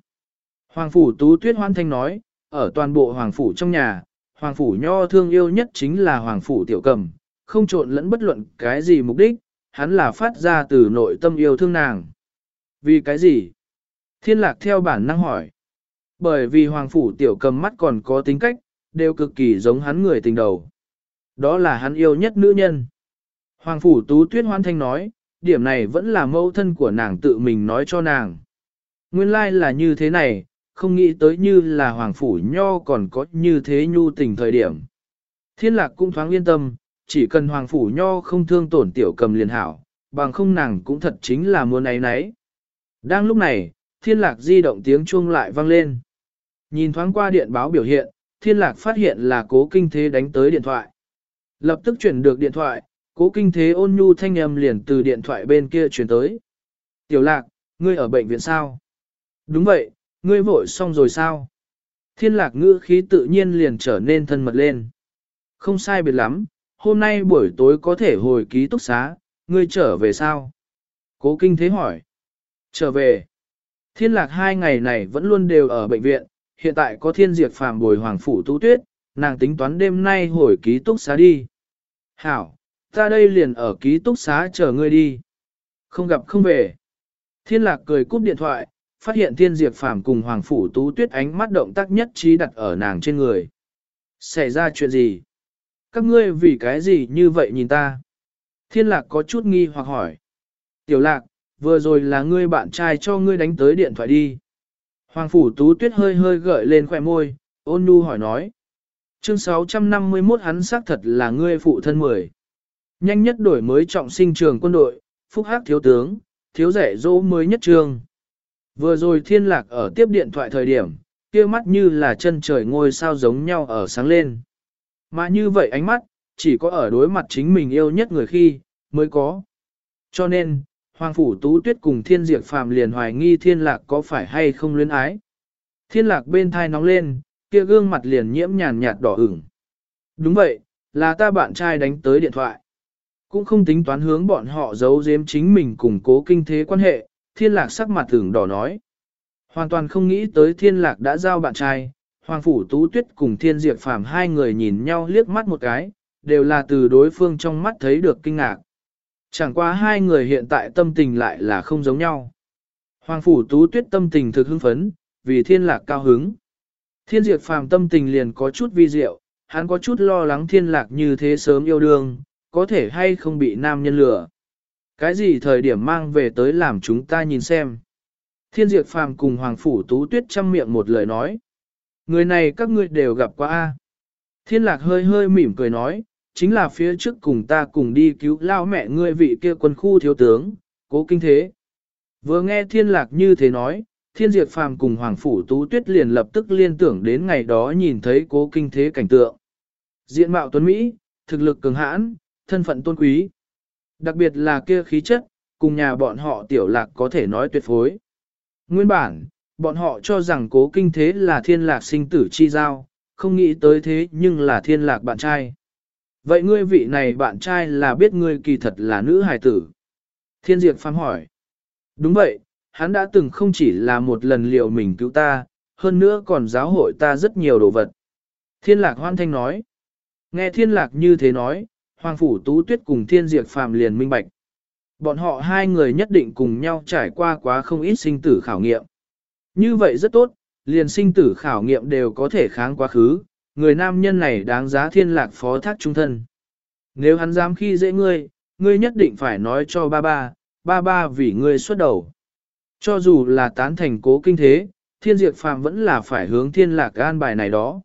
Hoàng Phủ Tú Tuyết Hoan Thanh nói, ở toàn bộ Hoàng Phủ trong nhà, Hoàng Phủ Nho thương yêu nhất chính là Hoàng Phủ Tiểu Cầm, không trộn lẫn bất luận cái gì mục đích, hắn là phát ra từ nội tâm yêu thương nàng. Vì cái gì? Thiên lạc theo bản năng hỏi. Bởi vì Hoàng Phủ Tiểu Cầm mắt còn có tính cách, đều cực kỳ giống hắn người tình đầu. Đó là hắn yêu nhất nữ nhân. Hoàng Phủ Tú Tuyết Hoan Thanh nói, điểm này vẫn là mâu thân của nàng tự mình nói cho nàng. Nguyên lai like là như thế này, không nghĩ tới như là Hoàng Phủ Nho còn có như thế nhu tình thời điểm. Thiên lạc cũng thoáng yên tâm, chỉ cần Hoàng Phủ Nho không thương tổn tiểu cầm liền hảo, bằng không nàng cũng thật chính là muốn ấy nấy. Đang lúc này, thiên lạc di động tiếng chuông lại vang lên. Nhìn thoáng qua điện báo biểu hiện, thiên lạc phát hiện là cố kinh thế đánh tới điện thoại. Lập tức chuyển được điện thoại, cố kinh thế ôn nhu thanh âm liền từ điện thoại bên kia chuyển tới. Tiểu lạc, ngươi ở bệnh viện sao? Đúng vậy, ngươi vội xong rồi sao? Thiên lạc ngữ khí tự nhiên liền trở nên thân mật lên. Không sai biệt lắm, hôm nay buổi tối có thể hồi ký túc xá, ngươi trở về sao? Cố kinh thế hỏi. Trở về. Thiên lạc hai ngày này vẫn luôn đều ở bệnh viện, hiện tại có thiên diệt phàm bồi hoàng phủ tú tuyết, nàng tính toán đêm nay hồi ký túc xá đi. Hảo, ta đây liền ở ký túc xá chờ ngươi đi. Không gặp không về. Thiên lạc cười cúp điện thoại, phát hiện thiên diệt phàm cùng hoàng phủ tú tuyết ánh mắt động tác nhất trí đặt ở nàng trên người. Xảy ra chuyện gì? Các ngươi vì cái gì như vậy nhìn ta? Thiên lạc có chút nghi hoặc hỏi. Tiểu lạc, vừa rồi là ngươi bạn trai cho ngươi đánh tới điện thoại đi. Hoàng phủ tú tuyết hơi hơi gợi lên khỏe môi, ôn nhu hỏi nói. Chương 651 hắn xác thật là ngươi phụ thân mười. Nhanh nhất đổi mới trọng sinh trường quân đội, phúc hắc thiếu tướng, thiếu rẻ dỗ mới nhất trường. Vừa rồi thiên lạc ở tiếp điện thoại thời điểm, kia mắt như là chân trời ngôi sao giống nhau ở sáng lên. Mà như vậy ánh mắt, chỉ có ở đối mặt chính mình yêu nhất người khi, mới có. Cho nên, Hoàng Phủ Tú Tuyết cùng Thiên Diệp Phàm liền hoài nghi Thiên Lạc có phải hay không luyến ái. Thiên Lạc bên thai nóng lên, kia gương mặt liền nhiễm nhàn nhạt đỏ ửng. Đúng vậy, là ta bạn trai đánh tới điện thoại. Cũng không tính toán hướng bọn họ giấu giếm chính mình củng cố kinh thế quan hệ, Thiên Lạc sắc mặt thường đỏ nói. Hoàn toàn không nghĩ tới Thiên Lạc đã giao bạn trai, Hoàng Phủ Tú Tuyết cùng Thiên Diệp Phàm hai người nhìn nhau liếc mắt một cái, đều là từ đối phương trong mắt thấy được kinh ngạc. Chẳng qua hai người hiện tại tâm tình lại là không giống nhau. Hoàng Phủ Tú Tuyết tâm tình thực hưng phấn, vì thiên lạc cao hứng. Thiên diệt phàm tâm tình liền có chút vi diệu, hắn có chút lo lắng thiên lạc như thế sớm yêu đương, có thể hay không bị nam nhân lừa. Cái gì thời điểm mang về tới làm chúng ta nhìn xem. Thiên diệt phàm cùng Hoàng Phủ Tú Tuyết chăm miệng một lời nói. Người này các ngươi đều gặp qua a Thiên lạc hơi hơi mỉm cười nói, chính là phía trước cùng ta cùng đi cứu lao mẹ ngươi vị kia quân khu thiếu tướng, cố kinh thế. Vừa nghe thiên lạc như thế nói, thiên diệt phàm cùng Hoàng Phủ Tú Tuyết liền lập tức liên tưởng đến ngày đó nhìn thấy cố kinh thế cảnh tượng. Diện mạo tuấn Mỹ, thực lực cường hãn, thân phận tôn quý. Đặc biệt là kia khí chất, cùng nhà bọn họ tiểu lạc có thể nói tuyệt phối. Nguyên bản, bọn họ cho rằng cố kinh thế là thiên lạc sinh tử chi giao, không nghĩ tới thế nhưng là thiên lạc bạn trai. Vậy ngươi vị này bạn trai là biết ngươi kỳ thật là nữ hài tử. Thiên Diệp phám hỏi. Đúng vậy, hắn đã từng không chỉ là một lần liệu mình cứu ta, hơn nữa còn giáo hội ta rất nhiều đồ vật. Thiên lạc hoan thanh nói. Nghe thiên lạc như thế nói, Hoàng Phủ Tú Tuyết cùng Thiên Diệp phàm liền minh bạch. Bọn họ hai người nhất định cùng nhau trải qua quá không ít sinh tử khảo nghiệm. Như vậy rất tốt, liền sinh tử khảo nghiệm đều có thể kháng quá khứ, người nam nhân này đáng giá thiên lạc phó thác trung thân. Nếu hắn dám khi dễ ngươi, ngươi nhất định phải nói cho ba ba, ba ba vì ngươi xuất đầu. Cho dù là tán thành cố kinh thế, thiên diệt phàm vẫn là phải hướng thiên lạc an bài này đó.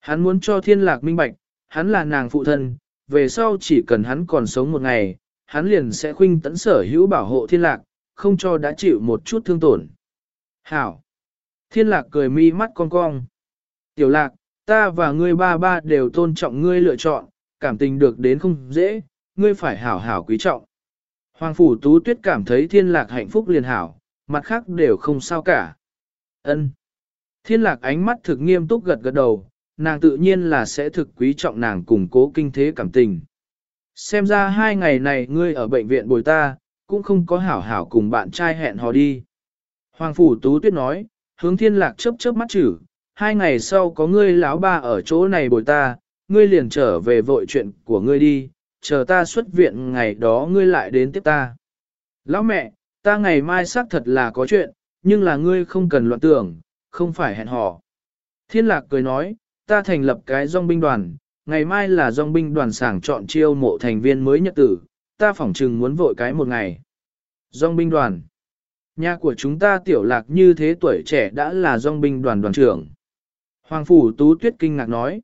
Hắn muốn cho thiên lạc minh bạch, hắn là nàng phụ thân, về sau chỉ cần hắn còn sống một ngày, hắn liền sẽ khuynh tấn sở hữu bảo hộ thiên lạc, không cho đã chịu một chút thương tổn. Hảo! Thiên lạc cười mi mắt cong cong. Tiểu lạc, ta và ngươi ba ba đều tôn trọng ngươi lựa chọn, cảm tình được đến không dễ, ngươi phải hảo hảo quý trọng. Hoàng Phủ Tú Tuyết cảm thấy thiên lạc hạnh phúc liền hảo, mặt khác đều không sao cả. ân Thiên lạc ánh mắt thực nghiêm túc gật gật đầu, nàng tự nhiên là sẽ thực quý trọng nàng củng cố kinh thế cảm tình. Xem ra hai ngày này ngươi ở bệnh viện bồi ta, cũng không có hảo hảo cùng bạn trai hẹn hò đi. Hoàng Phủ Tú Tuyết nói, hướng thiên lạc chớp chớp mắt chửi hai ngày sau có ngươi lão ba ở chỗ này bồi ta, ngươi liền trở về vội chuyện của ngươi đi, chờ ta xuất viện ngày đó ngươi lại đến tiếp ta. Lão mẹ, ta ngày mai xác thật là có chuyện, nhưng là ngươi không cần loạn tưởng, không phải hẹn hò. Thiên lạc cười nói, ta thành lập cái dòng binh đoàn, ngày mai là dòng binh đoàn sảng chọn chiêu mộ thành viên mới nhật tử, ta phỏng trừng muốn vội cái một ngày. Dòng binh đoàn. Nhà của chúng ta tiểu lạc như thế tuổi trẻ đã là dòng binh đoàn đoàn trưởng. Hoàng Phủ Tú Tuyết kinh ngạc nói.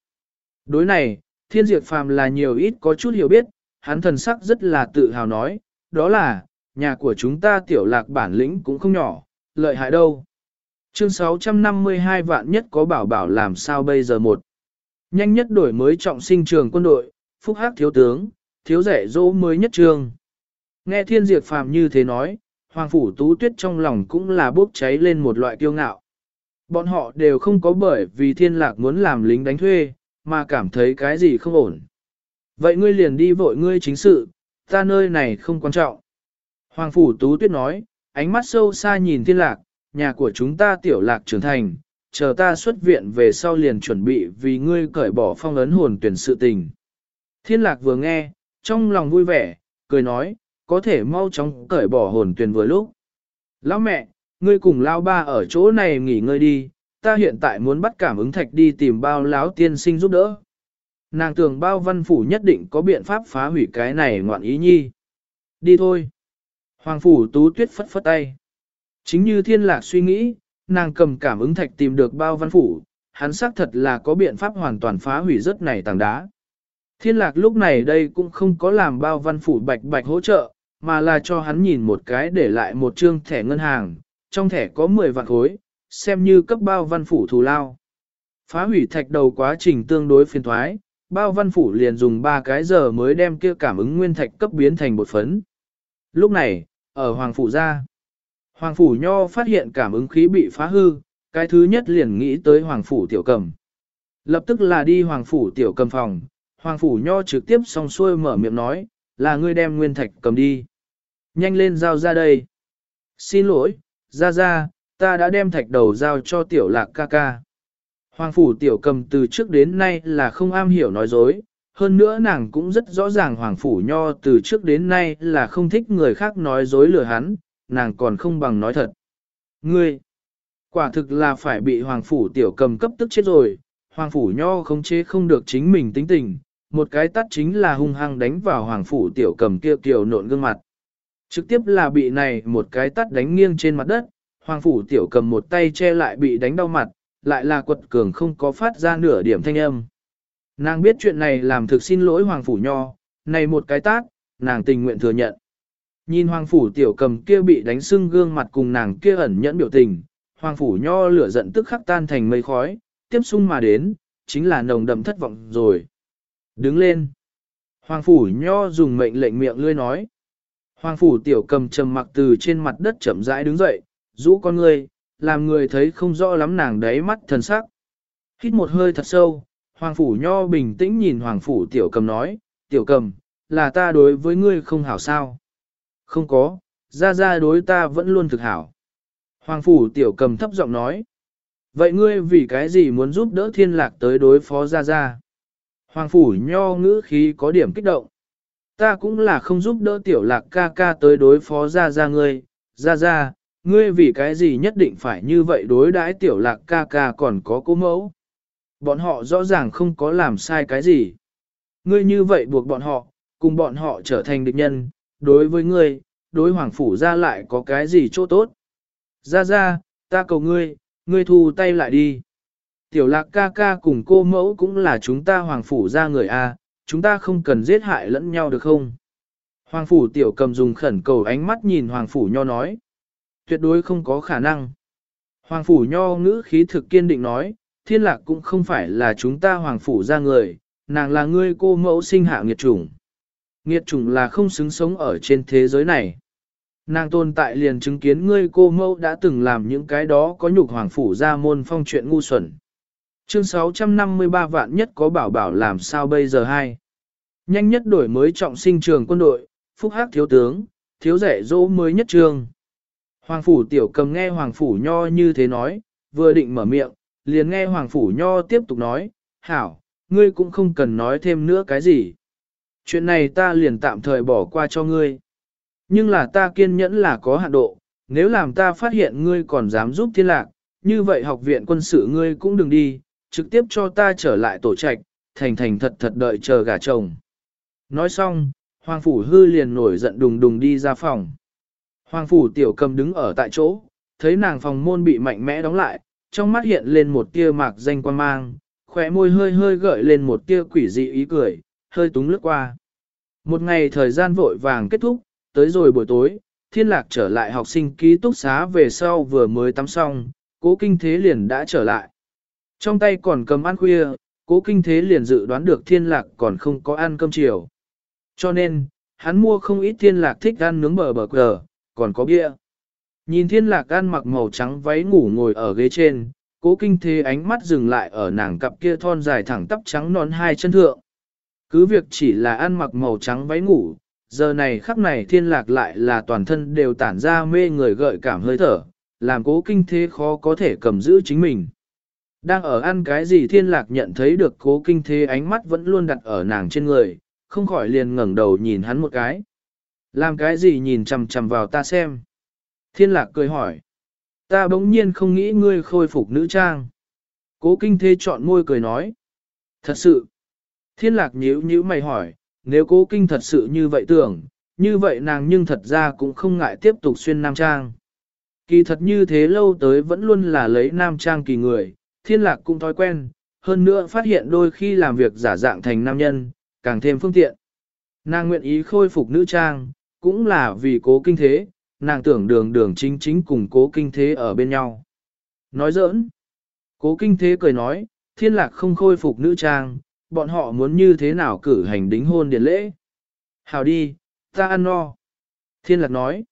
Đối này, thiên diệt phàm là nhiều ít có chút hiểu biết, hắn thần sắc rất là tự hào nói, đó là, nhà của chúng ta tiểu lạc bản lĩnh cũng không nhỏ, lợi hại đâu. Chương 652 vạn nhất có bảo bảo làm sao bây giờ một. Nhanh nhất đổi mới trọng sinh trường quân đội, phúc hắc thiếu tướng, thiếu rẻ dỗ mới nhất trường. Nghe thiên diệt phàm như thế nói, Hoàng Phủ Tú Tuyết trong lòng cũng là bốc cháy lên một loại kiêu ngạo. Bọn họ đều không có bởi vì thiên lạc muốn làm lính đánh thuê, mà cảm thấy cái gì không ổn. Vậy ngươi liền đi vội ngươi chính sự, ta nơi này không quan trọng. Hoàng Phủ Tú Tuyết nói, ánh mắt sâu xa nhìn thiên lạc, nhà của chúng ta tiểu lạc trưởng thành, chờ ta xuất viện về sau liền chuẩn bị vì ngươi cởi bỏ phong ấn hồn tuyển sự tình. Thiên lạc vừa nghe, trong lòng vui vẻ, cười nói, có thể mau chóng cởi bỏ hồn tuyển vừa lúc. Lão mẹ, ngươi cùng lao ba ở chỗ này nghỉ ngơi đi, ta hiện tại muốn bắt cảm ứng thạch đi tìm bao láo tiên sinh giúp đỡ. Nàng tưởng bao văn phủ nhất định có biện pháp phá hủy cái này ngoạn ý nhi. Đi thôi. Hoàng phủ tú tuyết phất phất tay. Chính như thiên lạc suy nghĩ, nàng cầm cảm ứng thạch tìm được bao văn phủ, hắn xác thật là có biện pháp hoàn toàn phá hủy rất này tảng đá. Thiên lạc lúc này đây cũng không có làm bao văn phủ bạch bạch hỗ trợ, mà là cho hắn nhìn một cái để lại một trương thẻ ngân hàng, trong thẻ có 10 vạn khối, xem như cấp bao văn phủ thù lao. Phá hủy thạch đầu quá trình tương đối phiền thoái, bao văn phủ liền dùng 3 cái giờ mới đem kia cảm ứng nguyên thạch cấp biến thành bột phấn. Lúc này, ở Hoàng Phủ ra, Hoàng Phủ Nho phát hiện cảm ứng khí bị phá hư, cái thứ nhất liền nghĩ tới Hoàng Phủ Tiểu Cầm. Lập tức là đi Hoàng Phủ Tiểu Cầm phòng, Hoàng Phủ Nho trực tiếp song xuôi mở miệng nói, là ngươi đem nguyên thạch cầm đi. Nhanh lên giao ra đây. Xin lỗi, ra ra, ta đã đem thạch đầu giao cho Tiểu Lạc ca ca. Hoàng Phủ Tiểu Cầm từ trước đến nay là không am hiểu nói dối, hơn nữa nàng cũng rất rõ ràng Hoàng Phủ Nho từ trước đến nay là không thích người khác nói dối lừa hắn, nàng còn không bằng nói thật. Ngươi, quả thực là phải bị Hoàng Phủ Tiểu Cầm cấp tức chết rồi, Hoàng Phủ Nho không chế không được chính mình tính tình, một cái tắt chính là hung hăng đánh vào Hoàng Phủ Tiểu Cầm kia kiều nộn gương mặt. Trực tiếp là bị này một cái tắt đánh nghiêng trên mặt đất, Hoàng Phủ Tiểu Cầm một tay che lại bị đánh đau mặt, lại là quật cường không có phát ra nửa điểm thanh âm. Nàng biết chuyện này làm thực xin lỗi Hoàng Phủ Nho, này một cái tát, nàng tình nguyện thừa nhận. Nhìn Hoàng Phủ Tiểu cầm kia bị đánh sưng gương mặt cùng nàng kia ẩn nhẫn biểu tình, Hoàng Phủ Nho lửa giận tức khắc tan thành mây khói, tiếp xung mà đến, chính là nồng đậm thất vọng rồi. Đứng lên. Hoàng Phủ Nho dùng mệnh lệnh miệng lươi nói. Hoàng Phủ Tiểu cầm trầm mặc từ trên mặt đất chậm rãi đứng dậy, rũ con người, làm người thấy không rõ lắm nàng đáy mắt thần sắc. Hít một hơi thật sâu, Hoàng Phủ Nho bình tĩnh nhìn Hoàng Phủ Tiểu Cầm nói, Tiểu Cầm, là ta đối với ngươi không hảo sao? Không có, ra ra đối ta vẫn luôn thực hảo. Hoàng Phủ Tiểu Cầm thấp giọng nói, vậy ngươi vì cái gì muốn giúp đỡ thiên lạc tới đối phó ra ra? Hoàng Phủ Nho ngữ khí có điểm kích động. Ta cũng là không giúp đỡ Tiểu Lạc ca ca tới đối phó ra ra ngươi, ra ra, ngươi vì cái gì nhất định phải như vậy đối đãi Tiểu Lạc ca ca còn có cố mẫu? Bọn họ rõ ràng không có làm sai cái gì. Ngươi như vậy buộc bọn họ, cùng bọn họ trở thành địch nhân, đối với ngươi, đối hoàng phủ ra lại có cái gì chỗ tốt. Ra ra, ta cầu ngươi, ngươi thu tay lại đi. Tiểu lạc ca ca cùng cô mẫu cũng là chúng ta hoàng phủ ra người A, chúng ta không cần giết hại lẫn nhau được không? Hoàng phủ tiểu cầm dùng khẩn cầu ánh mắt nhìn hoàng phủ nho nói. Tuyệt đối không có khả năng. Hoàng phủ nho ngữ khí thực kiên định nói, thiên lạc cũng không phải là chúng ta hoàng phủ ra người, nàng là ngươi cô mẫu sinh hạ nghiệt chủng. Nghiệt chủng là không xứng sống ở trên thế giới này. Nàng tồn tại liền chứng kiến ngươi cô mẫu đã từng làm những cái đó có nhục hoàng phủ ra môn phong chuyện ngu xuẩn. Chương 653 vạn nhất có bảo bảo làm sao bây giờ hay Nhanh nhất đổi mới trọng sinh trường quân đội, phúc hắc thiếu tướng, thiếu rẻ dỗ mới nhất trường. Hoàng phủ tiểu cầm nghe hoàng phủ nho như thế nói, vừa định mở miệng, liền nghe Hoàng Phủ Nho tiếp tục nói, hảo, ngươi cũng không cần nói thêm nữa cái gì. Chuyện này ta liền tạm thời bỏ qua cho ngươi. Nhưng là ta kiên nhẫn là có hạn độ, nếu làm ta phát hiện ngươi còn dám giúp thiên lạc, như vậy học viện quân sự ngươi cũng đừng đi, trực tiếp cho ta trở lại tổ trạch, thành thành thật thật đợi chờ gả chồng. Nói xong, Hoàng Phủ Hư liền nổi giận đùng đùng đi ra phòng. Hoàng Phủ Tiểu cầm đứng ở tại chỗ, thấy nàng phòng môn bị mạnh mẽ đóng lại, trong mắt hiện lên một tia mạc danh quan mang, khỏe môi hơi hơi gợi lên một tia quỷ dị ý cười, hơi túng lướt qua. Một ngày thời gian vội vàng kết thúc, tới rồi buổi tối, thiên lạc trở lại học sinh ký túc xá về sau vừa mới tắm xong, cố kinh thế liền đã trở lại. Trong tay còn cầm ăn khuya, cố kinh thế liền dự đoán được thiên lạc còn không có ăn cơm chiều. Cho nên, hắn mua không ít thiên lạc thích ăn nướng bờ bờ cờ, còn có bia. Nhìn thiên lạc ăn mặc màu trắng váy ngủ ngồi ở ghế trên, cố kinh thế ánh mắt dừng lại ở nàng cặp kia thon dài thẳng tắp trắng non hai chân thượng. Cứ việc chỉ là ăn mặc màu trắng váy ngủ, giờ này khắc này thiên lạc lại là toàn thân đều tản ra mê người gợi cảm hơi thở, làm cố kinh thế khó có thể cầm giữ chính mình. Đang ở ăn cái gì thiên lạc nhận thấy được cố kinh thế ánh mắt vẫn luôn đặt ở nàng trên người, không khỏi liền ngẩng đầu nhìn hắn một cái. Làm cái gì nhìn chầm chầm vào ta xem. Thiên lạc cười hỏi. Ta bỗng nhiên không nghĩ ngươi khôi phục nữ trang. Cố kinh thế chọn môi cười nói. Thật sự. Thiên lạc nhíu nhíu mày hỏi, nếu cố kinh thật sự như vậy tưởng, như vậy nàng nhưng thật ra cũng không ngại tiếp tục xuyên nam trang. Kỳ thật như thế lâu tới vẫn luôn là lấy nam trang kỳ người, thiên lạc cũng thói quen, hơn nữa phát hiện đôi khi làm việc giả dạng thành nam nhân, càng thêm phương tiện. Nàng nguyện ý khôi phục nữ trang, cũng là vì cố kinh thế, nàng tưởng đường đường chính chính cùng cố kinh thế ở bên nhau. Nói giỡn, cố kinh thế cười nói, thiên lạc không khôi phục nữ trang, bọn họ muốn như thế nào cử hành đính hôn điện lễ. Hào đi, ta ăn no. Thiên lạc nói,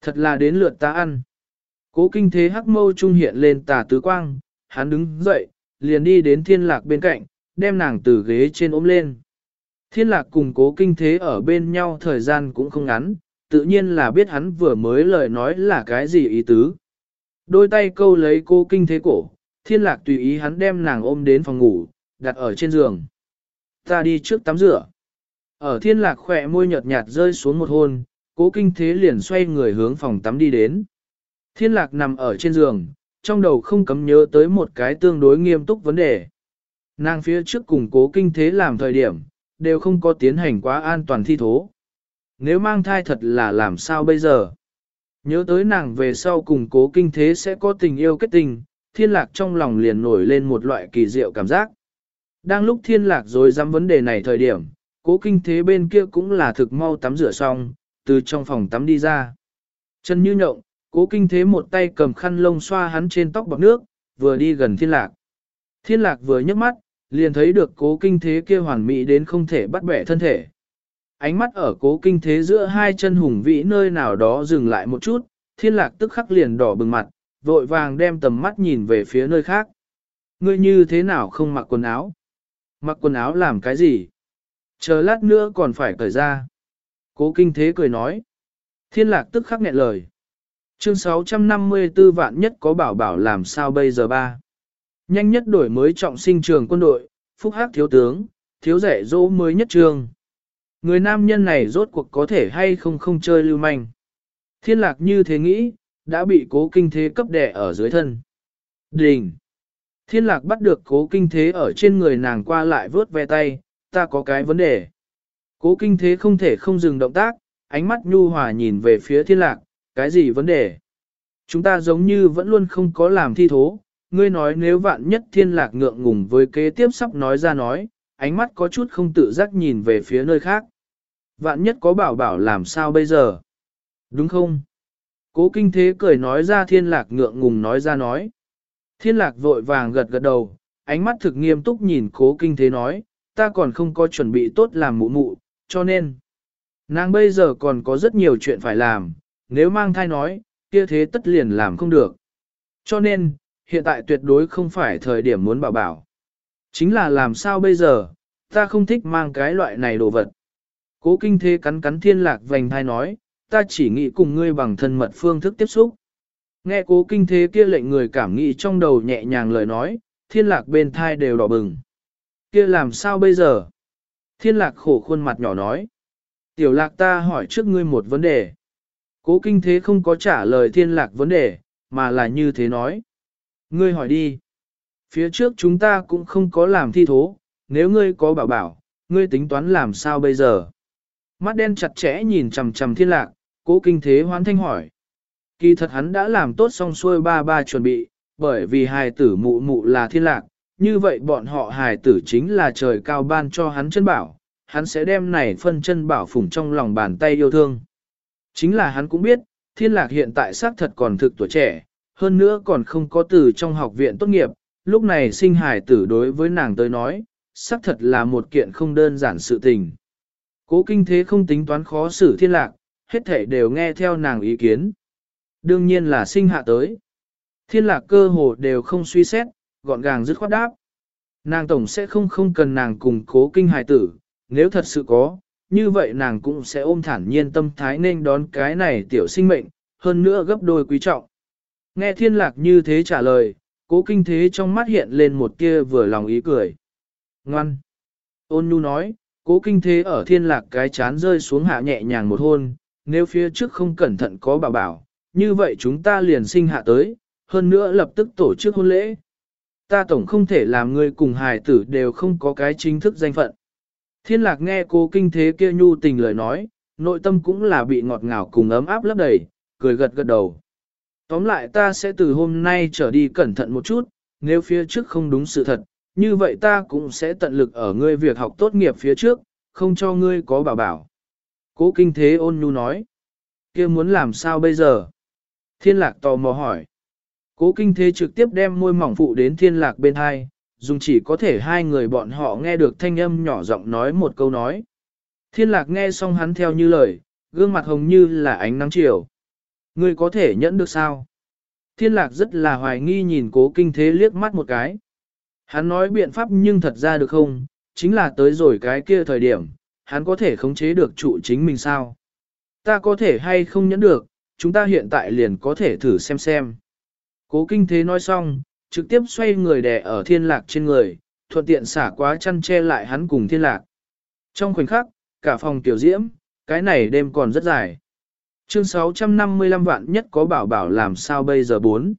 thật là đến lượt ta ăn. Cố kinh thế hắc mâu trung hiện lên tà tứ quang, hắn đứng dậy, liền đi đến thiên lạc bên cạnh, đem nàng từ ghế trên ôm lên. Thiên lạc cùng cố kinh thế ở bên nhau thời gian cũng không ngắn, tự nhiên là biết hắn vừa mới lời nói là cái gì ý tứ. Đôi tay câu lấy cô kinh thế cổ, thiên lạc tùy ý hắn đem nàng ôm đến phòng ngủ, đặt ở trên giường. Ta đi trước tắm rửa. Ở thiên lạc khỏe môi nhợt nhạt rơi xuống một hôn, cố kinh thế liền xoay người hướng phòng tắm đi đến. Thiên lạc nằm ở trên giường, trong đầu không cấm nhớ tới một cái tương đối nghiêm túc vấn đề. Nàng phía trước củng cố kinh thế làm thời điểm, đều không có tiến hành quá an toàn thi thố. Nếu mang thai thật là làm sao bây giờ? Nhớ tới nàng về sau cùng cố kinh thế sẽ có tình yêu kết tình, thiên lạc trong lòng liền nổi lên một loại kỳ diệu cảm giác. Đang lúc thiên lạc rồi dám vấn đề này thời điểm, cố kinh thế bên kia cũng là thực mau tắm rửa xong, từ trong phòng tắm đi ra. Chân như nhộng, cố kinh thế một tay cầm khăn lông xoa hắn trên tóc bọc nước, vừa đi gần thiên lạc. Thiên lạc vừa nhấc mắt, liền thấy được cố kinh thế kia hoàn mỹ đến không thể bắt bẻ thân thể. Ánh mắt ở cố kinh thế giữa hai chân hùng vĩ nơi nào đó dừng lại một chút, thiên lạc tức khắc liền đỏ bừng mặt, vội vàng đem tầm mắt nhìn về phía nơi khác. Ngươi như thế nào không mặc quần áo? Mặc quần áo làm cái gì? Chờ lát nữa còn phải cởi ra. Cố kinh thế cười nói. Thiên lạc tức khắc nghẹn lời. Chương 654 vạn nhất có bảo bảo làm sao bây giờ ba. Nhanh nhất đổi mới trọng sinh trường quân đội, phúc hắc thiếu tướng, thiếu rẻ dỗ mới nhất trường. Người nam nhân này rốt cuộc có thể hay không không chơi lưu manh. Thiên lạc như thế nghĩ, đã bị cố kinh thế cấp đẻ ở dưới thân. Đình! Thiên lạc bắt được cố kinh thế ở trên người nàng qua lại vớt ve tay, ta có cái vấn đề. Cố kinh thế không thể không dừng động tác, ánh mắt nhu hòa nhìn về phía thiên lạc, cái gì vấn đề? Chúng ta giống như vẫn luôn không có làm thi thố, ngươi nói nếu vạn nhất thiên lạc ngượng ngùng với kế tiếp sắp nói ra nói, ánh mắt có chút không tự giác nhìn về phía nơi khác. Vạn nhất có bảo bảo làm sao bây giờ? Đúng không? Cố kinh thế cười nói ra thiên lạc ngượng ngùng nói ra nói. Thiên lạc vội vàng gật gật đầu, ánh mắt thực nghiêm túc nhìn cố kinh thế nói, ta còn không có chuẩn bị tốt làm mụ mụ, cho nên. Nàng bây giờ còn có rất nhiều chuyện phải làm, nếu mang thai nói, kia thế tất liền làm không được. Cho nên, hiện tại tuyệt đối không phải thời điểm muốn bảo bảo. Chính là làm sao bây giờ, ta không thích mang cái loại này đồ vật. Cố kinh thế cắn cắn thiên lạc vành thai nói, ta chỉ nghĩ cùng ngươi bằng thân mật phương thức tiếp xúc. Nghe cố kinh thế kia lệnh người cảm nghĩ trong đầu nhẹ nhàng lời nói, thiên lạc bên thai đều đỏ bừng. Kia làm sao bây giờ? Thiên lạc khổ khuôn mặt nhỏ nói. Tiểu lạc ta hỏi trước ngươi một vấn đề. Cố kinh thế không có trả lời thiên lạc vấn đề, mà là như thế nói. Ngươi hỏi đi. Phía trước chúng ta cũng không có làm thi thố, nếu ngươi có bảo bảo, ngươi tính toán làm sao bây giờ? Mắt đen chặt chẽ nhìn chầm chầm thiên lạc, cố kinh thế hoán thanh hỏi. Kỳ thật hắn đã làm tốt xong xuôi ba ba chuẩn bị, bởi vì hài tử mụ mụ là thiên lạc, như vậy bọn họ hài tử chính là trời cao ban cho hắn chân bảo, hắn sẽ đem này phân chân bảo phủng trong lòng bàn tay yêu thương. Chính là hắn cũng biết, thiên lạc hiện tại xác thật còn thực tuổi trẻ, hơn nữa còn không có từ trong học viện tốt nghiệp, lúc này sinh hài tử đối với nàng tới nói, xác thật là một kiện không đơn giản sự tình. Cố kinh thế không tính toán khó xử thiên lạc, hết thể đều nghe theo nàng ý kiến. Đương nhiên là sinh hạ tới. Thiên lạc cơ hồ đều không suy xét, gọn gàng dứt khoát đáp. Nàng tổng sẽ không không cần nàng cùng cố kinh hài tử, nếu thật sự có, như vậy nàng cũng sẽ ôm thản nhiên tâm thái nên đón cái này tiểu sinh mệnh, hơn nữa gấp đôi quý trọng. Nghe thiên lạc như thế trả lời, cố kinh thế trong mắt hiện lên một kia vừa lòng ý cười. Ngoan! Ôn nhu nói, cố kinh thế ở thiên lạc cái chán rơi xuống hạ nhẹ nhàng một hôn, nếu phía trước không cẩn thận có bảo bảo, như vậy chúng ta liền sinh hạ tới, hơn nữa lập tức tổ chức hôn lễ. Ta tổng không thể làm người cùng hài tử đều không có cái chính thức danh phận. Thiên lạc nghe cố kinh thế kia nhu tình lời nói, nội tâm cũng là bị ngọt ngào cùng ấm áp lấp đầy, cười gật gật đầu. Tóm lại ta sẽ từ hôm nay trở đi cẩn thận một chút, nếu phía trước không đúng sự thật, như vậy ta cũng sẽ tận lực ở ngươi việc học tốt nghiệp phía trước, không cho ngươi có bảo bảo. Cố kinh thế ôn nhu nói. kia muốn làm sao bây giờ? Thiên lạc tò mò hỏi. Cố kinh thế trực tiếp đem môi mỏng phụ đến thiên lạc bên hai, dùng chỉ có thể hai người bọn họ nghe được thanh âm nhỏ giọng nói một câu nói. Thiên lạc nghe xong hắn theo như lời, gương mặt hồng như là ánh nắng chiều. Ngươi có thể nhẫn được sao? Thiên lạc rất là hoài nghi nhìn cố kinh thế liếc mắt một cái. Hắn nói biện pháp nhưng thật ra được không, chính là tới rồi cái kia thời điểm, hắn có thể khống chế được trụ chính mình sao? Ta có thể hay không nhẫn được, chúng ta hiện tại liền có thể thử xem xem. Cố kinh thế nói xong, trực tiếp xoay người đè ở thiên lạc trên người, thuận tiện xả quá chăn che lại hắn cùng thiên lạc. Trong khoảnh khắc, cả phòng tiểu diễm, cái này đêm còn rất dài. Chương 655 vạn nhất có bảo bảo làm sao bây giờ 4.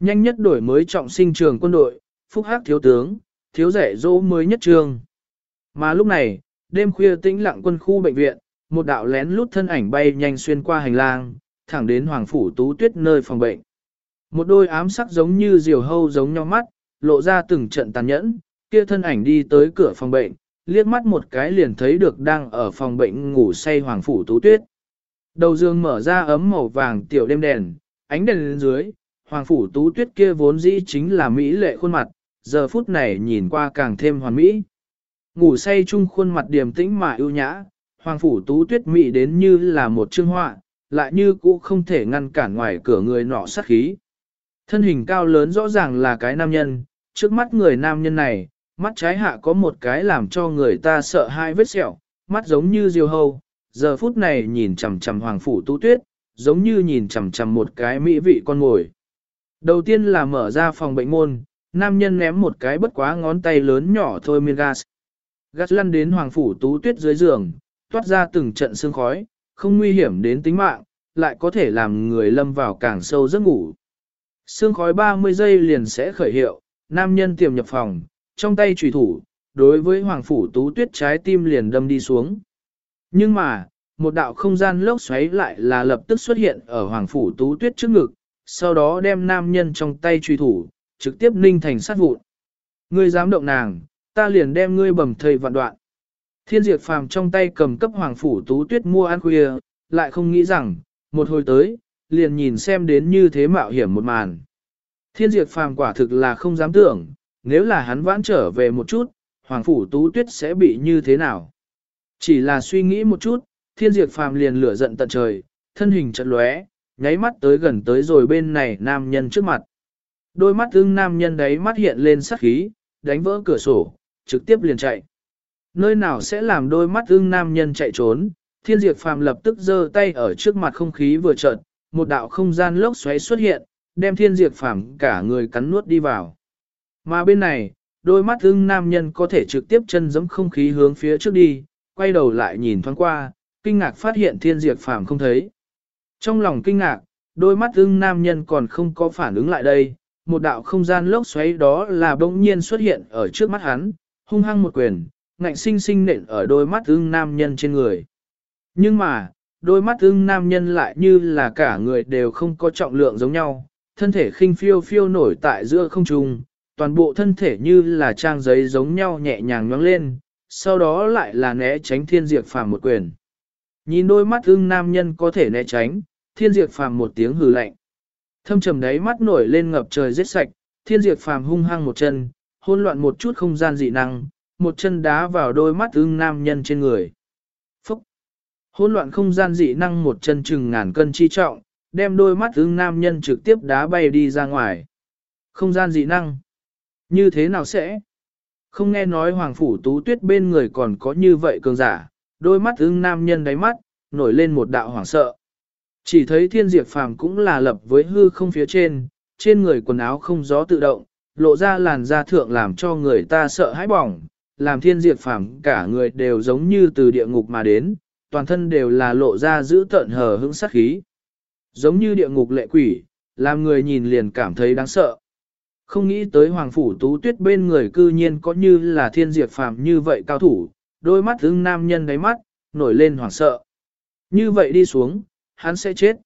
Nhanh nhất đổi mới trọng sinh trường quân đội, phúc hắc thiếu tướng, thiếu rẻ dỗ mới nhất trường. Mà lúc này, đêm khuya tĩnh lặng quân khu bệnh viện, một đạo lén lút thân ảnh bay nhanh xuyên qua hành lang, thẳng đến Hoàng Phủ Tú Tuyết nơi phòng bệnh. Một đôi ám sắc giống như diều hâu giống nhau mắt, lộ ra từng trận tàn nhẫn, kia thân ảnh đi tới cửa phòng bệnh, liếc mắt một cái liền thấy được đang ở phòng bệnh ngủ say Hoàng Phủ Tú Tuyết. Đầu giường mở ra ấm màu vàng tiểu đêm đèn, ánh đèn lên dưới, Hoàng Phủ Tú Tuyết kia vốn dĩ chính là Mỹ lệ khuôn mặt, giờ phút này nhìn qua càng thêm hoàn mỹ. Ngủ say chung khuôn mặt điềm tĩnh mà ưu nhã, Hoàng Phủ Tú Tuyết Mỹ đến như là một chương họa, lại như cũ không thể ngăn cản ngoài cửa người nọ sát khí. Thân hình cao lớn rõ ràng là cái nam nhân, trước mắt người nam nhân này, mắt trái hạ có một cái làm cho người ta sợ hai vết sẹo, mắt giống như diều hâu, giờ phút này nhìn chằm chằm hoàng phủ tú tuyết, giống như nhìn chằm chằm một cái mỹ vị con ngồi. Đầu tiên là mở ra phòng bệnh môn, nam nhân ném một cái bất quá ngón tay lớn nhỏ thôi miên gas. Gas lăn đến hoàng phủ tú tuyết dưới giường, toát ra từng trận sương khói, không nguy hiểm đến tính mạng, lại có thể làm người lâm vào càng sâu giấc ngủ. Sương khói 30 giây liền sẽ khởi hiệu, nam nhân tiềm nhập phòng, trong tay trùy thủ, đối với hoàng phủ tú tuyết trái tim liền đâm đi xuống. Nhưng mà, một đạo không gian lốc xoáy lại là lập tức xuất hiện ở hoàng phủ tú tuyết trước ngực, sau đó đem nam nhân trong tay truy thủ, trực tiếp ninh thành sát vụn. Ngươi dám động nàng, ta liền đem ngươi bầm thầy vạn đoạn. Thiên diệt phàm trong tay cầm cấp hoàng phủ tú tuyết mua ăn khuya, lại không nghĩ rằng, một hồi tới, liền nhìn xem đến như thế mạo hiểm một màn. Thiên diệt phàm quả thực là không dám tưởng, nếu là hắn vãn trở về một chút, hoàng phủ tú tuyết sẽ bị như thế nào. Chỉ là suy nghĩ một chút, thiên diệt phàm liền lửa giận tận trời, thân hình chật lóe, nháy mắt tới gần tới rồi bên này nam nhân trước mặt. Đôi mắt ưng nam nhân đấy mắt hiện lên sắc khí, đánh vỡ cửa sổ, trực tiếp liền chạy. Nơi nào sẽ làm đôi mắt ưng nam nhân chạy trốn, thiên diệt phàm lập tức giơ tay ở trước mặt không khí vừa chợt, một đạo không gian lốc xoáy xuất hiện, đem thiên diệt phàm cả người cắn nuốt đi vào. Mà bên này, đôi mắt ưng nam nhân có thể trực tiếp chân giẫm không khí hướng phía trước đi, quay đầu lại nhìn thoáng qua, kinh ngạc phát hiện thiên diệt phàm không thấy. Trong lòng kinh ngạc, đôi mắt ưng nam nhân còn không có phản ứng lại đây, một đạo không gian lốc xoáy đó là bỗng nhiên xuất hiện ở trước mắt hắn, hung hăng một quyền, ngạnh sinh sinh nện ở đôi mắt ưng nam nhân trên người. Nhưng mà, đôi mắt ưng nam nhân lại như là cả người đều không có trọng lượng giống nhau, thân thể khinh phiêu phiêu nổi tại giữa không trung, toàn bộ thân thể như là trang giấy giống nhau nhẹ nhàng nhoáng lên, sau đó lại là né tránh thiên diệt phàm một quyền. Nhìn đôi mắt ưng nam nhân có thể né tránh, thiên diệt phàm một tiếng hừ lạnh. Thâm trầm đáy mắt nổi lên ngập trời giết sạch, thiên diệt phàm hung hăng một chân, hôn loạn một chút không gian dị năng, một chân đá vào đôi mắt ưng nam nhân trên người. Hỗn loạn không gian dị năng một chân chừng ngàn cân chi trọng, đem đôi mắt ưng nam nhân trực tiếp đá bay đi ra ngoài. Không gian dị năng. Như thế nào sẽ? Không nghe nói Hoàng Phủ Tú Tuyết bên người còn có như vậy cường giả, đôi mắt ưng nam nhân đáy mắt, nổi lên một đạo hoảng sợ. Chỉ thấy thiên diệt phàm cũng là lập với hư không phía trên, trên người quần áo không gió tự động, lộ ra làn da thượng làm cho người ta sợ hãi bỏng, làm thiên diệt phàm cả người đều giống như từ địa ngục mà đến, toàn thân đều là lộ ra giữ tợn hờ hững sát khí. Giống như địa ngục lệ quỷ, làm người nhìn liền cảm thấy đáng sợ. Không nghĩ tới Hoàng Phủ Tú Tuyết bên người cư nhiên có như là thiên diệt phàm như vậy cao thủ, đôi mắt ưng nam nhân đáy mắt, nổi lên hoảng sợ. Như vậy đi xuống, hắn sẽ chết.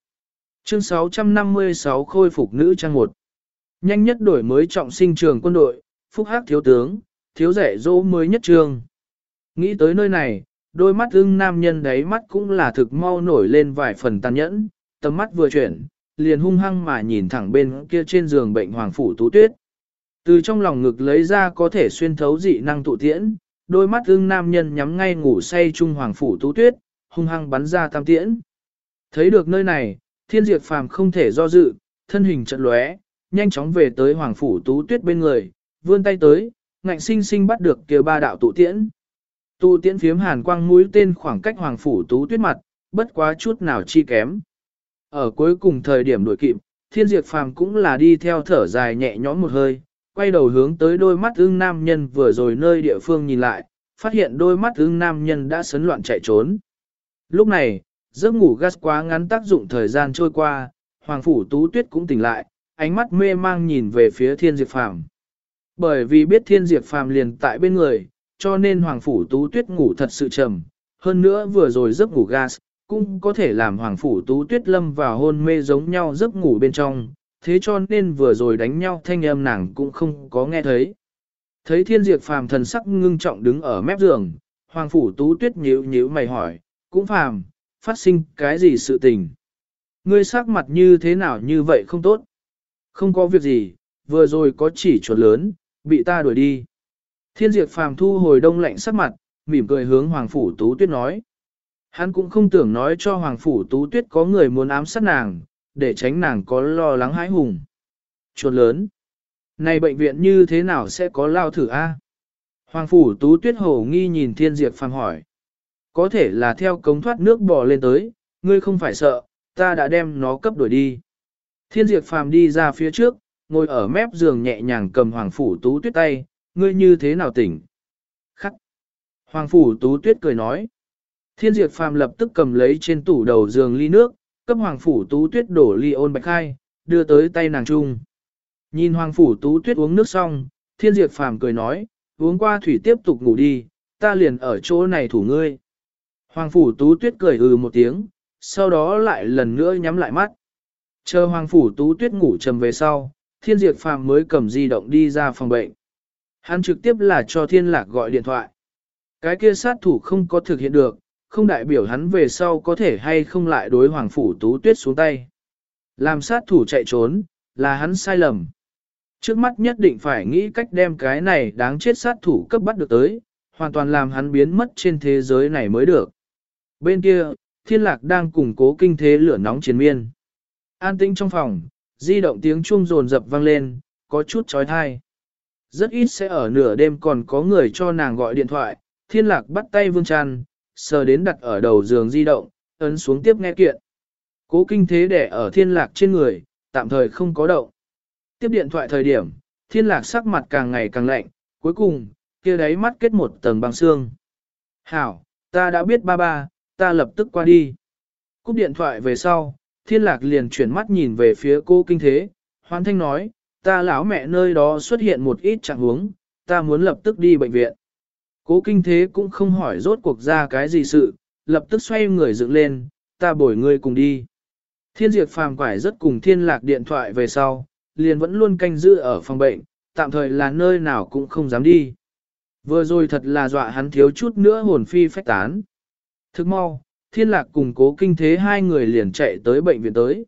Chương 656 khôi phục nữ trang một. Nhanh nhất đổi mới trọng sinh trường quân đội, phúc hắc thiếu tướng, thiếu rẻ dỗ mới nhất trường. Nghĩ tới nơi này, đôi mắt ưng nam nhân đấy mắt cũng là thực mau nổi lên vài phần tàn nhẫn, tầm mắt vừa chuyển, liền hung hăng mà nhìn thẳng bên kia trên giường bệnh hoàng phủ tú tuyết. Từ trong lòng ngực lấy ra có thể xuyên thấu dị năng tụ tiễn, đôi mắt ưng nam nhân nhắm ngay ngủ say trung hoàng phủ tú tuyết, hung hăng bắn ra tam tiễn. Thấy được nơi này, thiên diệt phàm không thể do dự, thân hình trận lóe, nhanh chóng về tới hoàng phủ tú tuyết bên người, vươn tay tới, ngạnh sinh sinh bắt được kia ba đạo tụ tiễn tu tiễn phiếm hàn quang mũi tên khoảng cách hoàng phủ tú tuyết mặt, bất quá chút nào chi kém. Ở cuối cùng thời điểm đuổi kịp, thiên diệt phàm cũng là đi theo thở dài nhẹ nhõm một hơi, quay đầu hướng tới đôi mắt ưng nam nhân vừa rồi nơi địa phương nhìn lại, phát hiện đôi mắt ưng nam nhân đã sấn loạn chạy trốn. Lúc này, giấc ngủ gas quá ngắn tác dụng thời gian trôi qua, Hoàng Phủ Tú Tuyết cũng tỉnh lại, ánh mắt mê mang nhìn về phía Thiên diệt Phàm. Bởi vì biết Thiên diệt Phàm liền tại bên người, cho nên Hoàng Phủ Tú Tuyết ngủ thật sự trầm, hơn nữa vừa rồi giấc ngủ gas, cũng có thể làm Hoàng Phủ Tú Tuyết lâm vào hôn mê giống nhau giấc ngủ bên trong, thế cho nên vừa rồi đánh nhau thanh âm nàng cũng không có nghe thấy. Thấy Thiên diệt Phàm thần sắc ngưng trọng đứng ở mép giường, Hoàng Phủ Tú Tuyết nhíu nhíu mày hỏi, cũng Phàm, phát sinh cái gì sự tình? Ngươi sắc mặt như thế nào như vậy không tốt? Không có việc gì, vừa rồi có chỉ chuột lớn, bị ta đuổi đi. Thiên diệt phàm thu hồi đông lạnh sắc mặt, mỉm cười hướng Hoàng Phủ Tú Tuyết nói. Hắn cũng không tưởng nói cho Hoàng Phủ Tú Tuyết có người muốn ám sát nàng, để tránh nàng có lo lắng hãi hùng. Chuột lớn. Này bệnh viện như thế nào sẽ có lao thử A? Hoàng Phủ Tú Tuyết hổ nghi nhìn Thiên Diệp Phàm hỏi. Có thể là theo cống thoát nước bò lên tới, ngươi không phải sợ, ta đã đem nó cấp đổi đi. Thiên Diệp Phàm đi ra phía trước, ngồi ở mép giường nhẹ nhàng cầm Hoàng Phủ Tú Tuyết tay, ngươi như thế nào tỉnh? Khắc. Hoàng Phủ Tú Tuyết cười nói. Thiên Diệp Phàm lập tức cầm lấy trên tủ đầu giường ly nước, cấp Hoàng Phủ Tú Tuyết đổ ly ôn bạch khai, đưa tới tay nàng trung. Nhìn Hoàng Phủ Tú Tuyết uống nước xong, Thiên Diệp Phàm cười nói, uống qua thủy tiếp tục ngủ đi, ta liền ở chỗ này thủ ngươi. Hoàng Phủ Tú Tuyết cười ừ một tiếng, sau đó lại lần nữa nhắm lại mắt. Chờ Hoàng Phủ Tú Tuyết ngủ trầm về sau, Thiên Diệp Phàm mới cầm di động đi ra phòng bệnh. Hắn trực tiếp là cho Thiên Lạc gọi điện thoại. Cái kia sát thủ không có thực hiện được, không đại biểu hắn về sau có thể hay không lại đối Hoàng Phủ Tú Tuyết xuống tay. Làm sát thủ chạy trốn, là hắn sai lầm. Trước mắt nhất định phải nghĩ cách đem cái này đáng chết sát thủ cấp bắt được tới, hoàn toàn làm hắn biến mất trên thế giới này mới được. Bên kia, thiên lạc đang củng cố kinh thế lửa nóng chiến miên. An tĩnh trong phòng, di động tiếng chuông rồn dập vang lên, có chút trói thai. Rất ít sẽ ở nửa đêm còn có người cho nàng gọi điện thoại, thiên lạc bắt tay vương tràn, sờ đến đặt ở đầu giường di động, ấn xuống tiếp nghe kiện. Cố kinh thế để ở thiên lạc trên người, tạm thời không có động. Tiếp điện thoại thời điểm, thiên lạc sắc mặt càng ngày càng lạnh, cuối cùng, kia đáy mắt kết một tầng băng xương. Hảo, ta đã biết ba ba, ta lập tức qua đi. Cúp điện thoại về sau, thiên lạc liền chuyển mắt nhìn về phía cô kinh thế, hoan thanh nói, ta lão mẹ nơi đó xuất hiện một ít trạng huống, ta muốn lập tức đi bệnh viện. Cố kinh thế cũng không hỏi rốt cuộc ra cái gì sự, lập tức xoay người dựng lên, ta bổi người cùng đi. Thiên diệt phàm quải rất cùng thiên lạc điện thoại về sau, liền vẫn luôn canh giữ ở phòng bệnh, tạm thời là nơi nào cũng không dám đi. Vừa rồi thật là dọa hắn thiếu chút nữa hồn phi phách tán. Thức mau, thiên lạc cùng cố kinh thế hai người liền chạy tới bệnh viện tới.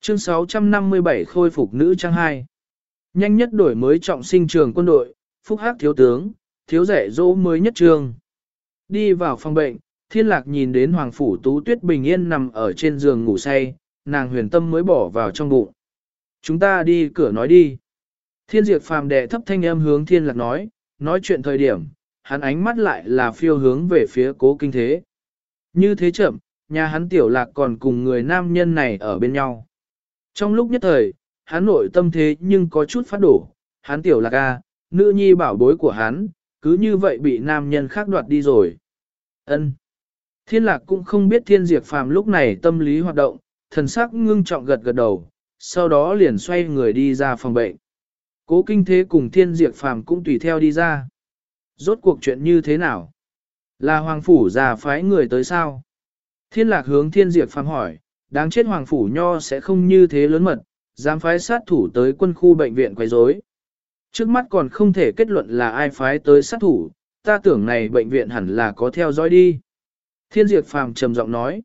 Chương 657 khôi phục nữ trang 2. Nhanh nhất đổi mới trọng sinh trường quân đội, phúc hắc thiếu tướng, thiếu rẻ dỗ mới nhất trường. Đi vào phòng bệnh, thiên lạc nhìn đến Hoàng Phủ Tú Tuyết bình yên nằm ở trên giường ngủ say, nàng huyền tâm mới bỏ vào trong bụng. Chúng ta đi cửa nói đi. Thiên diệt phàm đệ thấp thanh âm hướng thiên lạc nói, nói chuyện thời điểm, hắn ánh mắt lại là phiêu hướng về phía cố kinh thế. Như thế chậm, nhà hắn tiểu lạc còn cùng người nam nhân này ở bên nhau. Trong lúc nhất thời, hắn nội tâm thế nhưng có chút phát đổ, hắn tiểu lạc a, nữ nhi bảo bối của hắn, cứ như vậy bị nam nhân khác đoạt đi rồi. Ân. Thiên lạc cũng không biết thiên diệt phàm lúc này tâm lý hoạt động, thần sắc ngưng trọng gật gật đầu, sau đó liền xoay người đi ra phòng bệnh. Cố kinh thế cùng thiên diệt phàm cũng tùy theo đi ra. Rốt cuộc chuyện như thế nào? Là hoàng phủ già phái người tới sao? Thiên lạc hướng thiên diệt phàm hỏi, đáng chết hoàng phủ nho sẽ không như thế lớn mật, dám phái sát thủ tới quân khu bệnh viện quấy rối. Trước mắt còn không thể kết luận là ai phái tới sát thủ, ta tưởng này bệnh viện hẳn là có theo dõi đi. Thiên diệt phàm trầm giọng nói.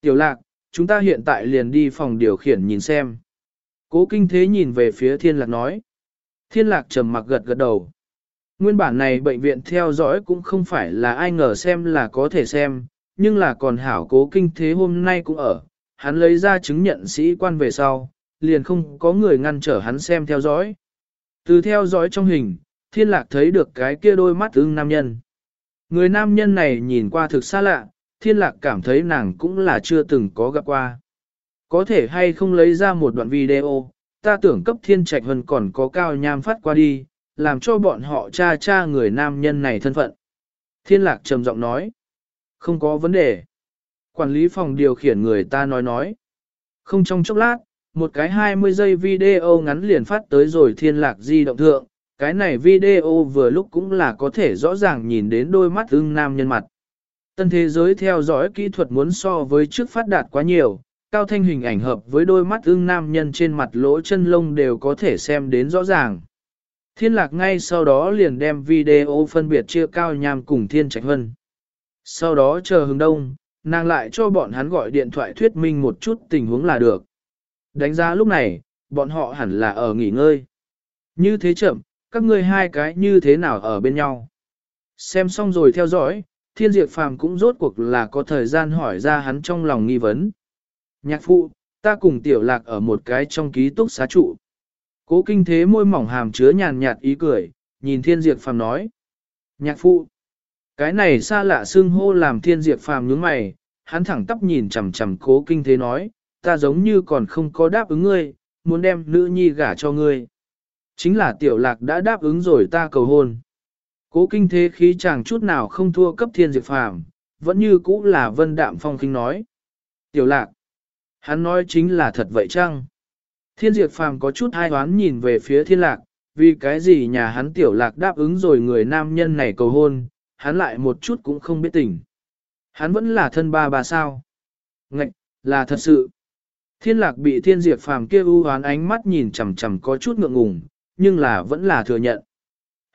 Tiểu lạc, chúng ta hiện tại liền đi phòng điều khiển nhìn xem. Cố kinh thế nhìn về phía thiên lạc nói. Thiên lạc trầm mặc gật gật đầu. Nguyên bản này bệnh viện theo dõi cũng không phải là ai ngờ xem là có thể xem, nhưng là còn hảo cố kinh thế hôm nay cũng ở. Hắn lấy ra chứng nhận sĩ quan về sau, liền không có người ngăn trở hắn xem theo dõi. Từ theo dõi trong hình, thiên lạc thấy được cái kia đôi mắt ưng nam nhân. Người nam nhân này nhìn qua thực xa lạ, thiên lạc cảm thấy nàng cũng là chưa từng có gặp qua. Có thể hay không lấy ra một đoạn video, ta tưởng cấp thiên trạch hơn còn có cao nham phát qua đi, làm cho bọn họ cha cha người nam nhân này thân phận. Thiên lạc trầm giọng nói, không có vấn đề. Quản lý phòng điều khiển người ta nói nói. Không trong chốc lát, một cái 20 giây video ngắn liền phát tới rồi thiên lạc di động thượng, cái này video vừa lúc cũng là có thể rõ ràng nhìn đến đôi mắt ưng nam nhân mặt. Tân thế giới theo dõi kỹ thuật muốn so với trước phát đạt quá nhiều, cao thanh hình ảnh hợp với đôi mắt ưng nam nhân trên mặt lỗ chân lông đều có thể xem đến rõ ràng. Thiên lạc ngay sau đó liền đem video phân biệt chia cao nham cùng thiên trạch hân. Sau đó chờ hướng đông, nàng lại cho bọn hắn gọi điện thoại thuyết minh một chút tình huống là được. Đánh giá lúc này, bọn họ hẳn là ở nghỉ ngơi. Như thế chậm, các ngươi hai cái như thế nào ở bên nhau. Xem xong rồi theo dõi, thiên diệt phàm cũng rốt cuộc là có thời gian hỏi ra hắn trong lòng nghi vấn. Nhạc phụ, ta cùng tiểu lạc ở một cái trong ký túc xá trụ. Cố kinh thế môi mỏng hàm chứa nhàn nhạt ý cười, nhìn thiên diệt phàm nói. Nhạc phụ, cái này xa lạ xưng hô làm thiên diệt phàm nhướng mày, hắn thẳng tắp nhìn chằm chằm cố kinh thế nói, ta giống như còn không có đáp ứng ngươi, muốn đem nữ nhi gả cho ngươi. Chính là tiểu lạc đã đáp ứng rồi ta cầu hôn. Cố kinh thế khí chàng chút nào không thua cấp thiên diệt phàm, vẫn như cũ là vân đạm phong kinh nói. Tiểu lạc, hắn nói chính là thật vậy chăng? Thiên diệt phàm có chút hai hoán nhìn về phía thiên lạc, vì cái gì nhà hắn tiểu lạc đáp ứng rồi người nam nhân này cầu hôn, hắn lại một chút cũng không biết tình. Hắn vẫn là thân ba bà sao. Ngạch, là thật sự. Thiên lạc bị thiên diệt phàm kia u hoán ánh mắt nhìn chầm chầm có chút ngượng ngùng, nhưng là vẫn là thừa nhận.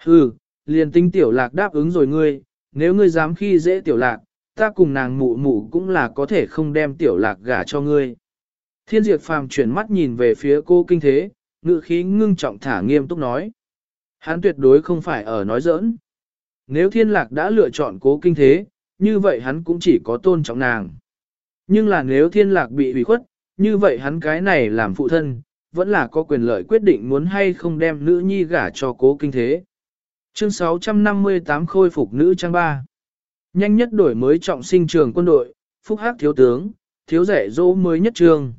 Hừ, liền tinh tiểu lạc đáp ứng rồi ngươi, nếu ngươi dám khi dễ tiểu lạc, ta cùng nàng mụ mụ cũng là có thể không đem tiểu lạc gả cho ngươi. Thiên diệt phàm chuyển mắt nhìn về phía cô kinh thế, ngự khí ngưng trọng thả nghiêm túc nói. Hắn tuyệt đối không phải ở nói giỡn. Nếu thiên lạc đã lựa chọn cố kinh thế, như vậy hắn cũng chỉ có tôn trọng nàng. Nhưng là nếu thiên lạc bị hủy khuất, như vậy hắn cái này làm phụ thân, vẫn là có quyền lợi quyết định muốn hay không đem nữ nhi gả cho cố kinh thế. Chương 658 khôi phục nữ trang ba. Nhanh nhất đổi mới trọng sinh trường quân đội, phúc hắc thiếu tướng, thiếu rẻ dỗ mới nhất trường.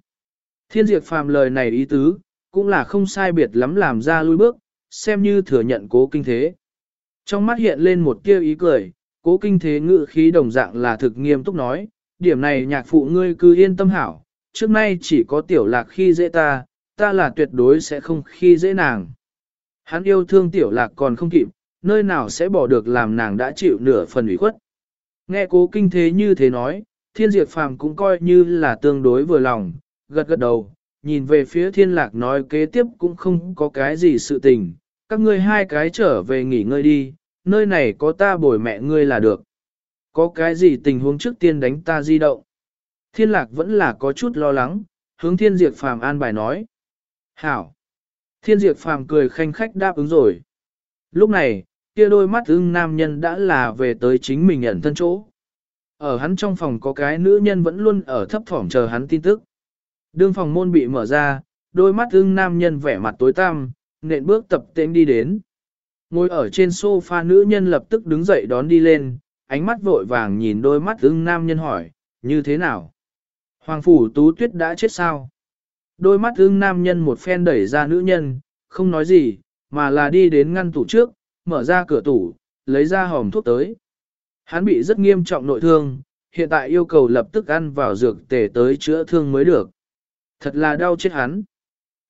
Thiên diệt phàm lời này ý tứ, cũng là không sai biệt lắm làm ra lui bước, xem như thừa nhận cố kinh thế. Trong mắt hiện lên một tia ý cười, cố kinh thế ngự khí đồng dạng là thực nghiêm túc nói, điểm này nhạc phụ ngươi cứ yên tâm hảo, trước nay chỉ có tiểu lạc khi dễ ta, ta là tuyệt đối sẽ không khi dễ nàng. Hắn yêu thương tiểu lạc còn không kịp, nơi nào sẽ bỏ được làm nàng đã chịu nửa phần ủy khuất. Nghe cố kinh thế như thế nói, thiên diệt phàm cũng coi như là tương đối vừa lòng, gật gật đầu, nhìn về phía thiên lạc nói kế tiếp cũng không có cái gì sự tình, các ngươi hai cái trở về nghỉ ngơi đi, nơi này có ta bồi mẹ ngươi là được. Có cái gì tình huống trước tiên đánh ta di động. Thiên lạc vẫn là có chút lo lắng, hướng thiên diệt phàm an bài nói. Hảo! Thiên diệt phàm cười khanh khách đáp ứng rồi. Lúc này, kia đôi mắt ưng nam nhân đã là về tới chính mình ẩn thân chỗ. Ở hắn trong phòng có cái nữ nhân vẫn luôn ở thấp thỏm chờ hắn tin tức. Đương phòng môn bị mở ra, đôi mắt ưng nam nhân vẻ mặt tối tăm, nện bước tập tên đi đến. Ngồi ở trên sofa nữ nhân lập tức đứng dậy đón đi lên, ánh mắt vội vàng nhìn đôi mắt ưng nam nhân hỏi, như thế nào? Hoàng phủ tú tuyết đã chết sao? Đôi mắt ưng nam nhân một phen đẩy ra nữ nhân, không nói gì, mà là đi đến ngăn tủ trước, mở ra cửa tủ, lấy ra hòm thuốc tới. Hắn bị rất nghiêm trọng nội thương, hiện tại yêu cầu lập tức ăn vào dược tề tới chữa thương mới được. Thật là đau chết hắn.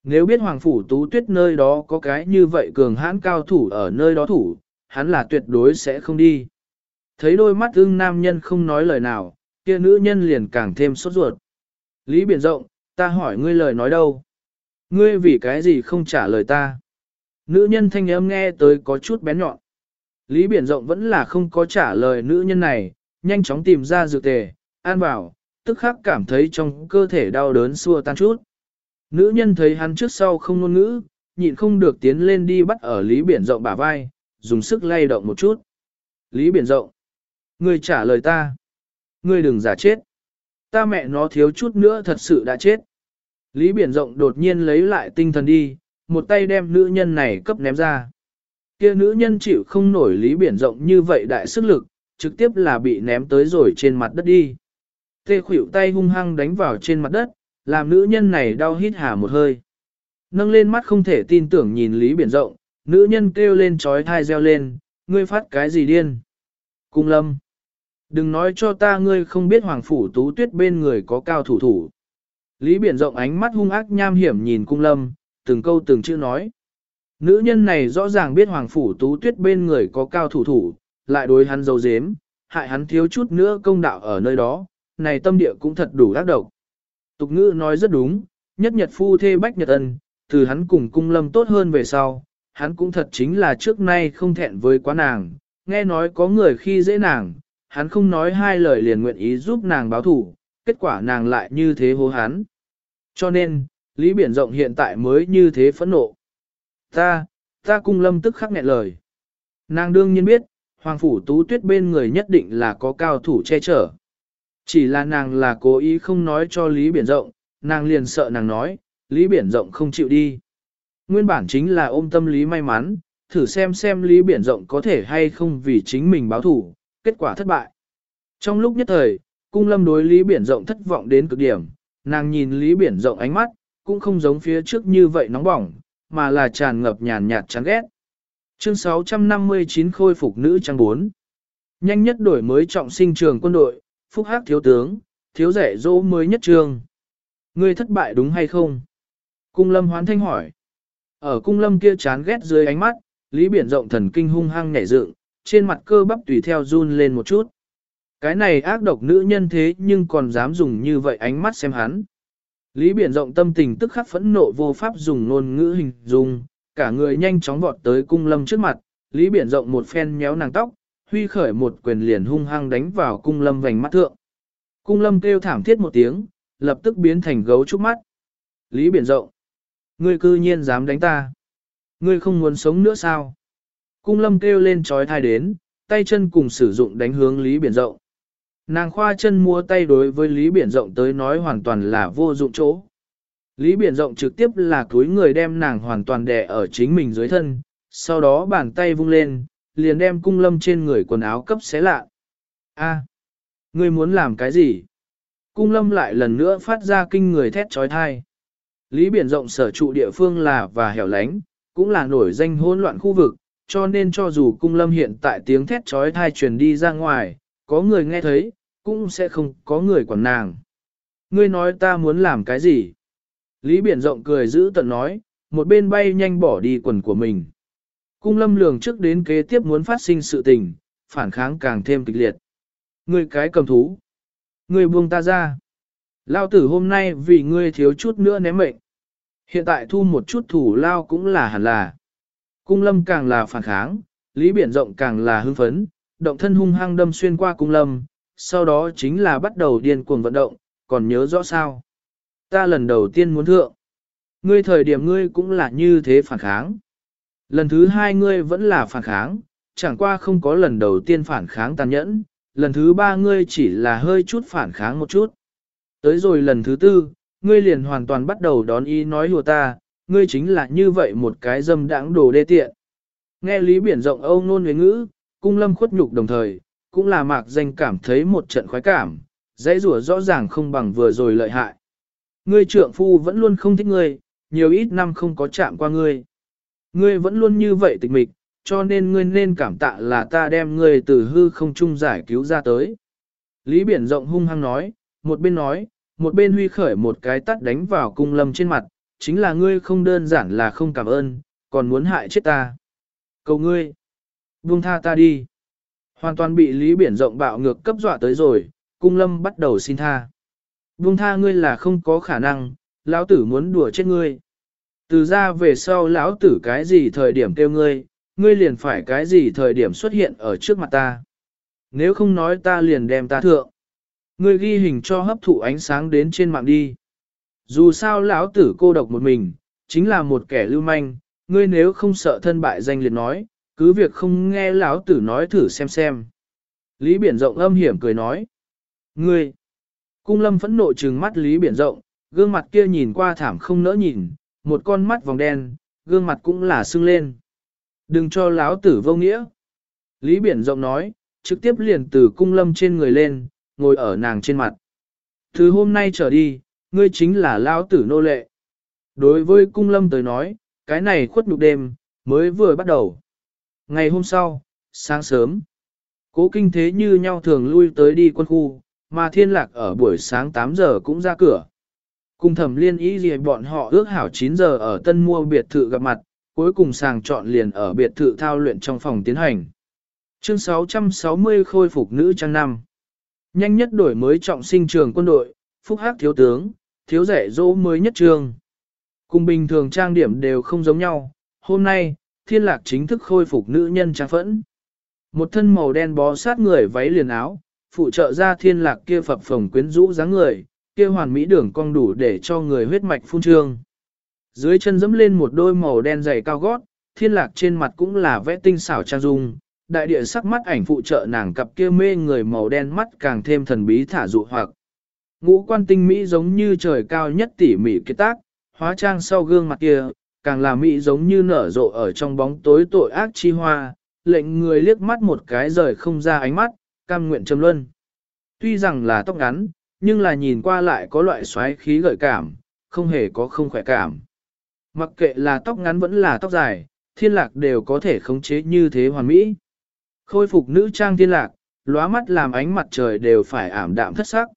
Nếu biết Hoàng Phủ Tú Tuyết nơi đó có cái như vậy cường hãn cao thủ ở nơi đó thủ, hắn là tuyệt đối sẽ không đi. Thấy đôi mắt ưng nam nhân không nói lời nào, kia nữ nhân liền càng thêm sốt ruột. Lý Biển Rộng, ta hỏi ngươi lời nói đâu? Ngươi vì cái gì không trả lời ta? Nữ nhân thanh âm nghe tới có chút bén nhọn. Lý Biển Rộng vẫn là không có trả lời nữ nhân này, nhanh chóng tìm ra dược tề, an bảo, tức khắc cảm thấy trong cơ thể đau đớn xua tan chút. Nữ nhân thấy hắn trước sau không ngôn ngữ, nhịn không được tiến lên đi bắt ở Lý Biển Rộng bả vai, dùng sức lay động một chút. Lý Biển Rộng, ngươi trả lời ta. Ngươi đừng giả chết. Ta mẹ nó thiếu chút nữa thật sự đã chết. Lý Biển Rộng đột nhiên lấy lại tinh thần đi, một tay đem nữ nhân này cấp ném ra. Kia nữ nhân chịu không nổi Lý Biển Rộng như vậy đại sức lực, trực tiếp là bị ném tới rồi trên mặt đất đi. Tê khuỷu tay hung hăng đánh vào trên mặt đất, làm nữ nhân này đau hít hà một hơi. Nâng lên mắt không thể tin tưởng nhìn Lý Biển Rộng, nữ nhân kêu lên trói thai reo lên, ngươi phát cái gì điên? Cung lâm. Đừng nói cho ta ngươi không biết Hoàng Phủ Tú Tuyết bên người có cao thủ thủ. Lý Biển Rộng ánh mắt hung ác nham hiểm nhìn cung lâm, từng câu từng chữ nói. Nữ nhân này rõ ràng biết Hoàng Phủ Tú Tuyết bên người có cao thủ thủ, lại đối hắn dấu dếm, hại hắn thiếu chút nữa công đạo ở nơi đó, này tâm địa cũng thật đủ ác độc. Tục ngữ nói rất đúng, nhất nhật phu thê bách nhật ân, từ hắn cùng cung lâm tốt hơn về sau, hắn cũng thật chính là trước nay không thẹn với quá nàng, nghe nói có người khi dễ nàng, hắn không nói hai lời liền nguyện ý giúp nàng báo thủ, kết quả nàng lại như thế hố hắn. Cho nên, Lý Biển Rộng hiện tại mới như thế phẫn nộ. Ta, ta cung lâm tức khắc nghẹn lời. Nàng đương nhiên biết, Hoàng Phủ Tú Tuyết bên người nhất định là có cao thủ che chở. Chỉ là nàng là cố ý không nói cho Lý Biển Rộng, nàng liền sợ nàng nói, Lý Biển Rộng không chịu đi. Nguyên bản chính là ôm tâm lý may mắn, thử xem xem Lý Biển Rộng có thể hay không vì chính mình báo thủ, kết quả thất bại. Trong lúc nhất thời, cung lâm đối Lý Biển Rộng thất vọng đến cực điểm, nàng nhìn Lý Biển Rộng ánh mắt, cũng không giống phía trước như vậy nóng bỏng, mà là tràn ngập nhàn nhạt chán ghét. Chương 659 khôi phục nữ trang 4 Nhanh nhất đổi mới trọng sinh trường quân đội, phúc hắc thiếu tướng, thiếu rẻ dỗ mới nhất trường. Ngươi thất bại đúng hay không? Cung lâm hoán thanh hỏi. Ở cung lâm kia chán ghét dưới ánh mắt, Lý Biển rộng thần kinh hung hăng nhảy dựng, trên mặt cơ bắp tùy theo run lên một chút. Cái này ác độc nữ nhân thế nhưng còn dám dùng như vậy ánh mắt xem hắn. Lý Biển rộng tâm tình tức khắc phẫn nộ vô pháp dùng ngôn ngữ hình dung, cả người nhanh chóng vọt tới cung lâm trước mặt, Lý Biển rộng một phen nhéo nàng tóc, huy khởi một quyền liền hung hăng đánh vào cung lâm vành mắt thượng. Cung lâm kêu thảm thiết một tiếng, lập tức biến thành gấu trúc mắt. Lý Biển rộng, ngươi cư nhiên dám đánh ta. Ngươi không muốn sống nữa sao? Cung lâm kêu lên trói thai đến, tay chân cùng sử dụng đánh hướng Lý Biển rộng. Nàng khoa chân mua tay đối với Lý Biển rộng tới nói hoàn toàn là vô dụng chỗ. Lý Biển rộng trực tiếp là túi người đem nàng hoàn toàn đè ở chính mình dưới thân, sau đó bàn tay vung lên, liền đem cung lâm trên người quần áo cấp xé lạ. A, ngươi muốn làm cái gì? Cung lâm lại lần nữa phát ra kinh người thét trói thai. Lý biển rộng sở trụ địa phương là và hẻo lánh, cũng là nổi danh hỗn loạn khu vực, cho nên cho dù cung lâm hiện tại tiếng thét trói thai truyền đi ra ngoài, có người nghe thấy, cũng sẽ không có người quản nàng. Ngươi nói ta muốn làm cái gì? Lý biển rộng cười giữ tận nói, một bên bay nhanh bỏ đi quần của mình. Cung lâm lường trước đến kế tiếp muốn phát sinh sự tình, phản kháng càng thêm kịch liệt. Ngươi cái cầm thú. Ngươi buông ta ra. Lao tử hôm nay vì ngươi thiếu chút nữa ném mệnh. Hiện tại thu một chút thủ lao cũng là hẳn là. Cung lâm càng là phản kháng, lý biển rộng càng là hưng phấn, động thân hung hăng đâm xuyên qua cung lâm, sau đó chính là bắt đầu điên cuồng vận động, còn nhớ rõ sao. Ta lần đầu tiên muốn thượng. Ngươi thời điểm ngươi cũng là như thế phản kháng. Lần thứ hai ngươi vẫn là phản kháng, chẳng qua không có lần đầu tiên phản kháng tàn nhẫn, lần thứ ba ngươi chỉ là hơi chút phản kháng một chút. Tới rồi lần thứ tư, ngươi liền hoàn toàn bắt đầu đón ý nói hùa ta, ngươi chính là như vậy một cái dâm đãng đồ đê tiện. Nghe lý biển rộng âu nôn với ngữ, cung lâm khuất nhục đồng thời, cũng là mạc danh cảm thấy một trận khoái cảm, dãy rủa rõ ràng không bằng vừa rồi lợi hại. Ngươi trượng phu vẫn luôn không thích ngươi, nhiều ít năm không có chạm qua ngươi. Ngươi vẫn luôn như vậy tịch mịch, cho nên ngươi nên cảm tạ là ta đem ngươi từ hư không trung giải cứu ra tới. Lý Biển rộng hung hăng nói, một bên nói, một bên huy khởi một cái tắt đánh vào cung lâm trên mặt, chính là ngươi không đơn giản là không cảm ơn, còn muốn hại chết ta. Cầu ngươi, buông tha ta đi. Hoàn toàn bị Lý Biển rộng bạo ngược cấp dọa tới rồi, cung lâm bắt đầu xin tha. Buông tha ngươi là không có khả năng, lão tử muốn đùa chết ngươi. Từ ra về sau lão tử cái gì thời điểm kêu ngươi, ngươi liền phải cái gì thời điểm xuất hiện ở trước mặt ta. Nếu không nói ta liền đem ta thượng. Ngươi ghi hình cho hấp thụ ánh sáng đến trên mạng đi. Dù sao lão tử cô độc một mình, chính là một kẻ lưu manh, ngươi nếu không sợ thân bại danh liệt nói, cứ việc không nghe lão tử nói thử xem xem. Lý Biển Rộng âm hiểm cười nói. Ngươi! Cung lâm phẫn nộ trừng mắt Lý Biển Rộng, gương mặt kia nhìn qua thảm không nỡ nhìn, một con mắt vòng đen, gương mặt cũng là sưng lên. Đừng cho lão tử vô nghĩa. Lý Biển Rộng nói, trực tiếp liền từ cung lâm trên người lên, ngồi ở nàng trên mặt. Từ hôm nay trở đi, ngươi chính là lao tử nô lệ. Đối với cung lâm tới nói, cái này khuất nhục đêm, mới vừa bắt đầu. Ngày hôm sau, sáng sớm, cố kinh thế như nhau thường lui tới đi quân khu, mà thiên lạc ở buổi sáng 8 giờ cũng ra cửa. Cùng thẩm liên ý gì bọn họ ước hảo 9 giờ ở tân mua biệt thự gặp mặt, cuối cùng sàng chọn liền ở biệt thự thao luyện trong phòng tiến hành. Chương 660 khôi phục nữ trang năm. Nhanh nhất đổi mới trọng sinh trường quân đội, phúc hắc thiếu tướng, thiếu rẻ dỗ mới nhất trường. Cùng bình thường trang điểm đều không giống nhau, hôm nay, thiên lạc chính thức khôi phục nữ nhân trang phẫn. Một thân màu đen bó sát người váy liền áo, phụ trợ ra thiên lạc kia phập phồng quyến rũ dáng người, kia hoàn mỹ đường cong đủ để cho người huyết mạch phun trương. Dưới chân dẫm lên một đôi màu đen dày cao gót, thiên lạc trên mặt cũng là vẽ tinh xảo trang dung, đại địa sắc mắt ảnh phụ trợ nàng cặp kia mê người màu đen mắt càng thêm thần bí thả dụ hoặc. Ngũ quan tinh mỹ giống như trời cao nhất tỉ mỉ kết tác, hóa trang sau gương mặt kia, càng là mỹ giống như nở rộ ở trong bóng tối tội ác chi hoa, lệnh người liếc mắt một cái rời không ra ánh mắt, cam nguyện trầm luân. Tuy rằng là tóc ngắn, nhưng là nhìn qua lại có loại xoáy khí gợi cảm, không hề có không khỏe cảm. Mặc kệ là tóc ngắn vẫn là tóc dài, thiên lạc đều có thể khống chế như thế hoàn mỹ. Khôi phục nữ trang thiên lạc, lóa mắt làm ánh mặt trời đều phải ảm đạm thất sắc.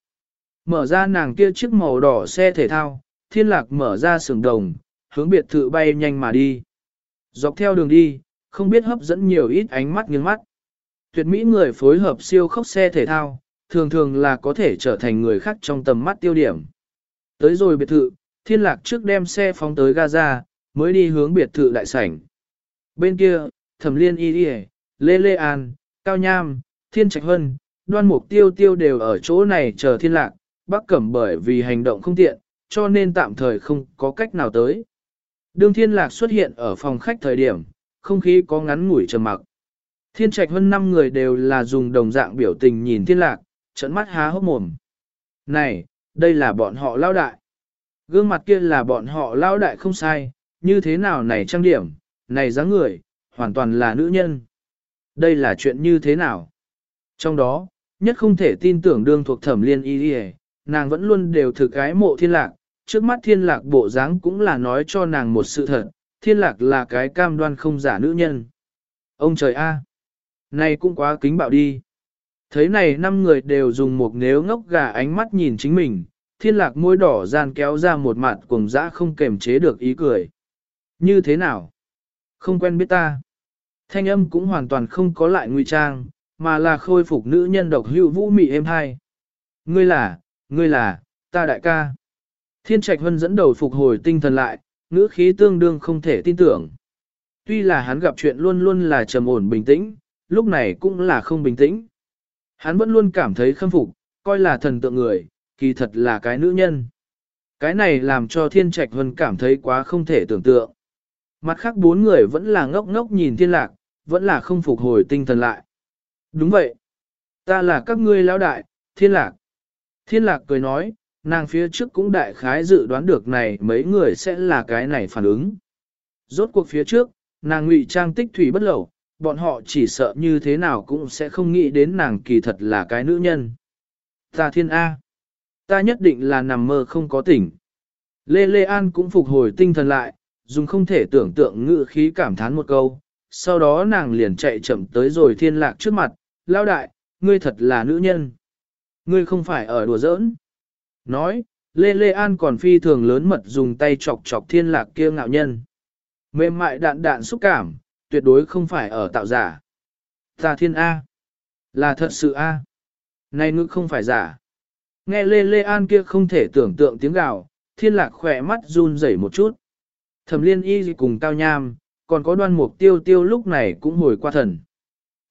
Mở ra nàng kia chiếc màu đỏ xe thể thao, thiên lạc mở ra sườn đồng, hướng biệt thự bay nhanh mà đi. Dọc theo đường đi, không biết hấp dẫn nhiều ít ánh mắt nghiêng mắt. Tuyệt mỹ người phối hợp siêu khốc xe thể thao, thường thường là có thể trở thành người khác trong tầm mắt tiêu điểm. Tới rồi biệt thự, thiên lạc trước đem xe phóng tới Gaza, mới đi hướng biệt thự đại sảnh. Bên kia, thẩm liên y đi Lê Lê An, Cao Nham, Thiên Trạch Hân, đoan mục tiêu tiêu đều ở chỗ này chờ thiên lạc, bác cẩm bởi vì hành động không tiện, cho nên tạm thời không có cách nào tới. Đương thiên lạc xuất hiện ở phòng khách thời điểm, không khí có ngắn ngủi trầm mặc. Thiên trạch hơn 5 người đều là dùng đồng dạng biểu tình nhìn thiên lạc, trận mắt há hốc mồm. Này, đây là bọn họ lao đại. Gương mặt kia là bọn họ lao đại không sai, như thế nào này trang điểm, này dáng người, hoàn toàn là nữ nhân. Đây là chuyện như thế nào? Trong đó, nhất không thể tin tưởng đương thuộc thẩm liên y đi nàng vẫn luôn đều thực cái mộ thiên lạc, trước mắt thiên lạc bộ dáng cũng là nói cho nàng một sự thật, thiên lạc là cái cam đoan không giả nữ nhân. Ông trời a Này cũng quá kính bạo đi. Thấy này năm người đều dùng một nếu ngốc gà ánh mắt nhìn chính mình, thiên lạc môi đỏ gian kéo ra một mặt cùng dã không kềm chế được ý cười. Như thế nào? Không quen biết ta. Thanh âm cũng hoàn toàn không có lại nguy trang, mà là khôi phục nữ nhân độc hữu vũ mị êm hai. Ngươi là, ngươi là, ta đại ca. Thiên Trạch Hân dẫn đầu phục hồi tinh thần lại, ngữ khí tương đương không thể tin tưởng. Tuy là hắn gặp chuyện luôn luôn là trầm ổn bình tĩnh, lúc này cũng là không bình tĩnh. Hắn vẫn luôn cảm thấy khâm phục, coi là thần tượng người, kỳ thật là cái nữ nhân. Cái này làm cho Thiên Trạch Hân cảm thấy quá không thể tưởng tượng. Mặt khác bốn người vẫn là ngốc ngốc nhìn thiên lạc, vẫn là không phục hồi tinh thần lại. Đúng vậy. Ta là các ngươi lão đại, thiên lạc. Thiên lạc cười nói, nàng phía trước cũng đại khái dự đoán được này mấy người sẽ là cái này phản ứng. Rốt cuộc phía trước, nàng ngụy trang tích thủy bất lẩu, bọn họ chỉ sợ như thế nào cũng sẽ không nghĩ đến nàng kỳ thật là cái nữ nhân. Ta thiên A. Ta nhất định là nằm mơ không có tỉnh. Lê Lê An cũng phục hồi tinh thần lại, dùng không thể tưởng tượng ngữ khí cảm thán một câu. Sau đó nàng liền chạy chậm tới rồi thiên lạc trước mặt, lao đại, ngươi thật là nữ nhân. Ngươi không phải ở đùa giỡn. Nói, Lê Lê An còn phi thường lớn mật dùng tay chọc chọc thiên lạc kia ngạo nhân. Mềm mại đạn đạn xúc cảm, tuyệt đối không phải ở tạo giả. Ta thiên A. Là thật sự A. Này ngữ không phải giả. Nghe Lê Lê An kia không thể tưởng tượng tiếng gào, thiên lạc khỏe mắt run rẩy một chút. Thẩm liên y cùng cao nham, còn có đoan mục tiêu tiêu lúc này cũng hồi qua thần.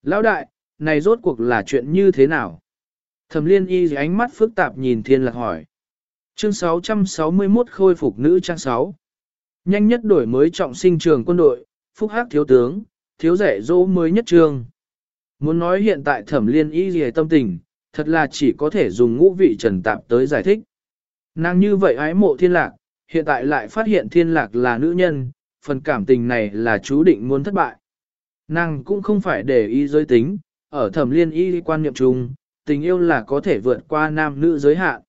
Lão đại, này rốt cuộc là chuyện như thế nào? Thẩm liên y ánh mắt phức tạp nhìn thiên lạc hỏi. Chương 661 khôi phục nữ trang 6. Nhanh nhất đổi mới trọng sinh trường quân đội, phúc hắc thiếu tướng, thiếu rẻ dỗ mới nhất trường. Muốn nói hiện tại thẩm liên y gì tâm tình, thật là chỉ có thể dùng ngũ vị trần tạp tới giải thích. Nàng như vậy ái mộ thiên lạc, hiện tại lại phát hiện thiên lạc là nữ nhân, phần cảm tình này là chú định muốn thất bại. Nàng cũng không phải để ý giới tính, ở thẩm liên y quan niệm chung, tình yêu là có thể vượt qua nam nữ giới hạn.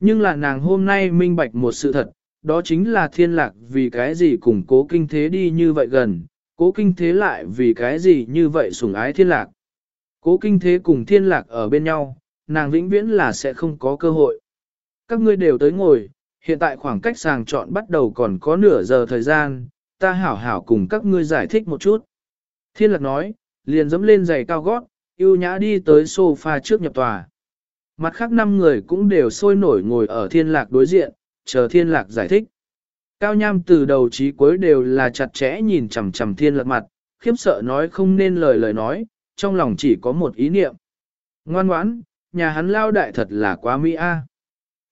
Nhưng là nàng hôm nay minh bạch một sự thật, đó chính là thiên lạc vì cái gì cùng cố kinh thế đi như vậy gần, cố kinh thế lại vì cái gì như vậy sủng ái thiên lạc. Cố kinh thế cùng thiên lạc ở bên nhau, nàng vĩnh viễn là sẽ không có cơ hội. Các ngươi đều tới ngồi, hiện tại khoảng cách sàng chọn bắt đầu còn có nửa giờ thời gian, ta hảo hảo cùng các ngươi giải thích một chút. Thiên lạc nói, liền dẫm lên giày cao gót, yêu nhã đi tới sofa trước nhập tòa. Mặt khác năm người cũng đều sôi nổi ngồi ở thiên lạc đối diện, chờ thiên lạc giải thích. Cao nham từ đầu chí cuối đều là chặt chẽ nhìn chằm chằm thiên lạc mặt, khiếp sợ nói không nên lời lời nói, trong lòng chỉ có một ý niệm. Ngoan ngoãn, nhà hắn lao đại thật là quá mỹ a.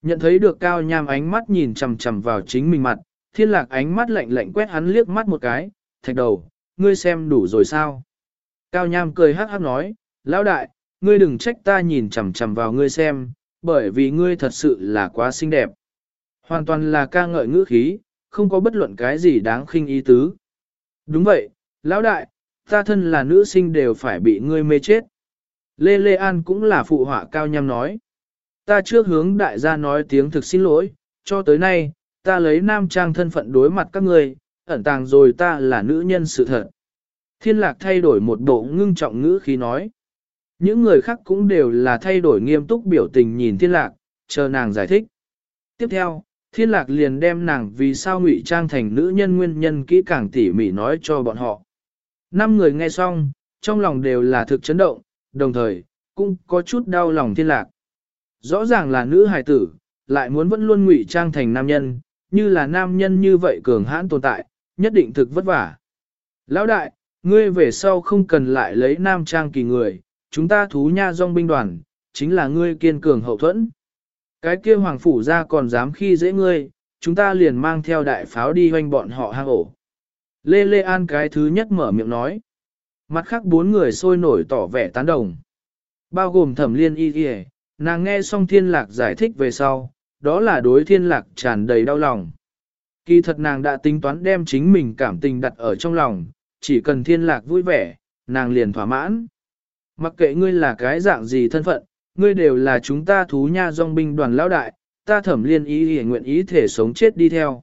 Nhận thấy được cao nham ánh mắt nhìn chằm chằm vào chính mình mặt, thiên lạc ánh mắt lạnh lạnh quét hắn liếc mắt một cái, thạch đầu, ngươi xem đủ rồi sao? Cao nham cười hát hát nói, lão đại, ngươi đừng trách ta nhìn chằm chằm vào ngươi xem, bởi vì ngươi thật sự là quá xinh đẹp. Hoàn toàn là ca ngợi ngữ khí, không có bất luận cái gì đáng khinh ý tứ. Đúng vậy, lão đại, ta thân là nữ sinh đều phải bị ngươi mê chết. Lê Lê An cũng là phụ họa cao nhằm nói. Ta trước hướng đại gia nói tiếng thực xin lỗi, cho tới nay, ta lấy nam trang thân phận đối mặt các ngươi, ẩn tàng rồi ta là nữ nhân sự thật. Thiên lạc thay đổi một bộ ngưng trọng ngữ khi nói. Những người khác cũng đều là thay đổi nghiêm túc biểu tình nhìn thiên lạc, chờ nàng giải thích. Tiếp theo, thiên lạc liền đem nàng vì sao ngụy trang thành nữ nhân nguyên nhân kỹ càng tỉ mỉ nói cho bọn họ. Năm người nghe xong, trong lòng đều là thực chấn động, đồng thời, cũng có chút đau lòng thiên lạc. Rõ ràng là nữ hài tử, lại muốn vẫn luôn ngụy trang thành nam nhân, như là nam nhân như vậy cường hãn tồn tại, nhất định thực vất vả. Lão đại, ngươi về sau không cần lại lấy nam trang kỳ người, chúng ta thú nha dòng binh đoàn, chính là ngươi kiên cường hậu thuẫn. Cái kia hoàng phủ ra còn dám khi dễ ngươi, chúng ta liền mang theo đại pháo đi hoanh bọn họ hang ổ. Lê Lê An cái thứ nhất mở miệng nói. Mặt khác bốn người sôi nổi tỏ vẻ tán đồng. Bao gồm thẩm liên y kìa, nàng nghe xong thiên lạc giải thích về sau, đó là đối thiên lạc tràn đầy đau lòng. Kỳ thật nàng đã tính toán đem chính mình cảm tình đặt ở trong lòng, chỉ cần thiên lạc vui vẻ, nàng liền thỏa mãn. Mặc kệ ngươi là cái dạng gì thân phận, ngươi đều là chúng ta thú nha dòng binh đoàn lão đại, ta thẩm liên ý gì nguyện ý thể sống chết đi theo.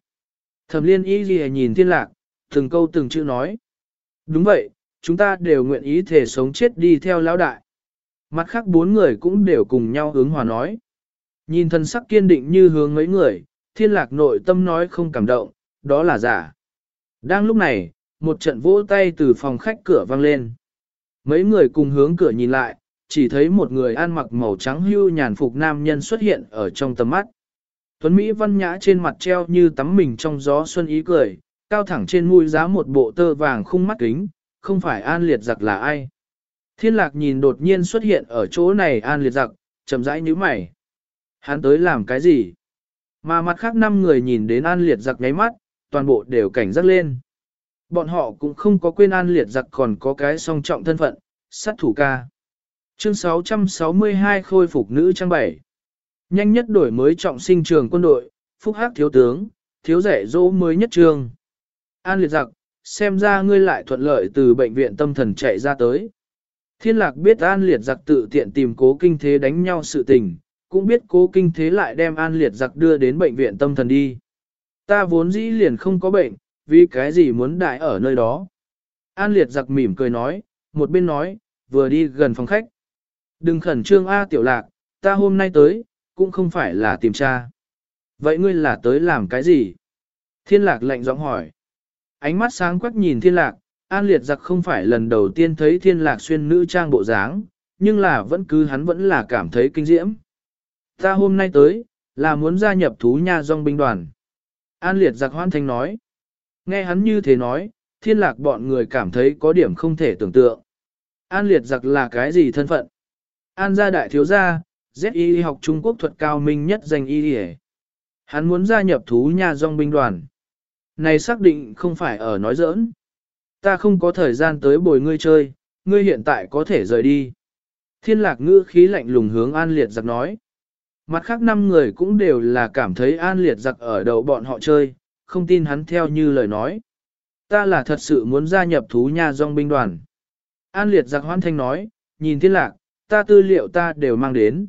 Thẩm liên ý gì nhìn thiên lạc, từng câu từng chữ nói. Đúng vậy, chúng ta đều nguyện ý thể sống chết đi theo lão đại. Mặt khác bốn người cũng đều cùng nhau hướng hòa nói. Nhìn thân sắc kiên định như hướng mấy người, thiên lạc nội tâm nói không cảm động, đó là giả. Đang lúc này, một trận vỗ tay từ phòng khách cửa vang lên. Mấy người cùng hướng cửa nhìn lại, chỉ thấy một người ăn mặc màu trắng hưu nhàn phục nam nhân xuất hiện ở trong tầm mắt. Tuấn Mỹ văn nhã trên mặt treo như tắm mình trong gió xuân ý cười, cao thẳng trên mũi giá một bộ tơ vàng khung mắt kính, không phải an liệt giặc là ai. Thiên lạc nhìn đột nhiên xuất hiện ở chỗ này an liệt giặc, chậm rãi như mày. Hắn tới làm cái gì? Mà mặt khác năm người nhìn đến an liệt giặc nháy mắt, toàn bộ đều cảnh giác lên. Bọn họ cũng không có quên an liệt giặc còn có cái song trọng thân phận, sát thủ ca. Chương 662 khôi phục nữ trang bảy. Nhanh nhất đổi mới trọng sinh trường quân đội, phúc hắc thiếu tướng, thiếu rẻ dỗ mới nhất trường. An liệt giặc, xem ra ngươi lại thuận lợi từ bệnh viện tâm thần chạy ra tới. Thiên lạc biết an liệt giặc tự tiện tìm cố kinh thế đánh nhau sự tình, cũng biết cố kinh thế lại đem an liệt giặc đưa đến bệnh viện tâm thần đi. Ta vốn dĩ liền không có bệnh, vì cái gì muốn đại ở nơi đó. An liệt giặc mỉm cười nói, một bên nói, vừa đi gần phòng khách. Đừng khẩn trương A tiểu lạc, ta hôm nay tới, cũng không phải là tìm cha. Vậy ngươi là tới làm cái gì? Thiên lạc lạnh giọng hỏi. Ánh mắt sáng quắc nhìn thiên lạc, an liệt giặc không phải lần đầu tiên thấy thiên lạc xuyên nữ trang bộ dáng, nhưng là vẫn cứ hắn vẫn là cảm thấy kinh diễm. Ta hôm nay tới, là muốn gia nhập thú nha dòng binh đoàn. An liệt giặc hoan thanh nói. Nghe hắn như thế nói, thiên lạc bọn người cảm thấy có điểm không thể tưởng tượng. An liệt giặc là cái gì thân phận? An gia đại thiếu gia, ZI học Trung Quốc thuật cao minh nhất danh y hề. Hắn muốn gia nhập thú nhà dòng binh đoàn. Này xác định không phải ở nói giỡn. Ta không có thời gian tới bồi ngươi chơi, ngươi hiện tại có thể rời đi. Thiên lạc ngữ khí lạnh lùng hướng an liệt giặc nói. Mặt khác năm người cũng đều là cảm thấy an liệt giặc ở đầu bọn họ chơi, không tin hắn theo như lời nói. Ta là thật sự muốn gia nhập thú nha dòng binh đoàn. An liệt giặc hoan thanh nói, nhìn thiên lạc, ta tư liệu ta đều mang đến.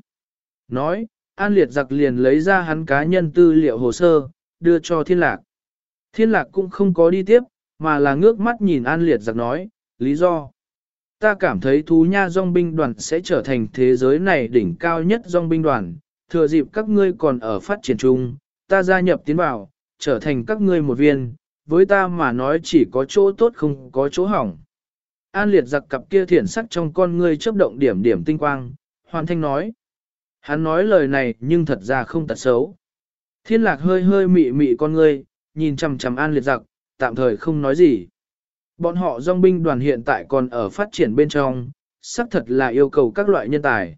Nói, an liệt giặc liền lấy ra hắn cá nhân tư liệu hồ sơ, đưa cho thiên lạc. Thiên lạc cũng không có đi tiếp, mà là ngước mắt nhìn an liệt giặc nói, lý do. Ta cảm thấy thú nha dòng binh đoàn sẽ trở thành thế giới này đỉnh cao nhất dòng binh đoàn, thừa dịp các ngươi còn ở phát triển chung, ta gia nhập tiến vào, trở thành các ngươi một viên, với ta mà nói chỉ có chỗ tốt không có chỗ hỏng. An liệt giặc cặp kia thiển sắc trong con ngươi chớp động điểm điểm tinh quang, hoàn thanh nói. Hắn nói lời này nhưng thật ra không tật xấu. Thiên lạc hơi hơi mị mị con ngươi, nhìn chầm chầm an liệt giặc, tạm thời không nói gì. Bọn họ dòng binh đoàn hiện tại còn ở phát triển bên trong, xác thật là yêu cầu các loại nhân tài.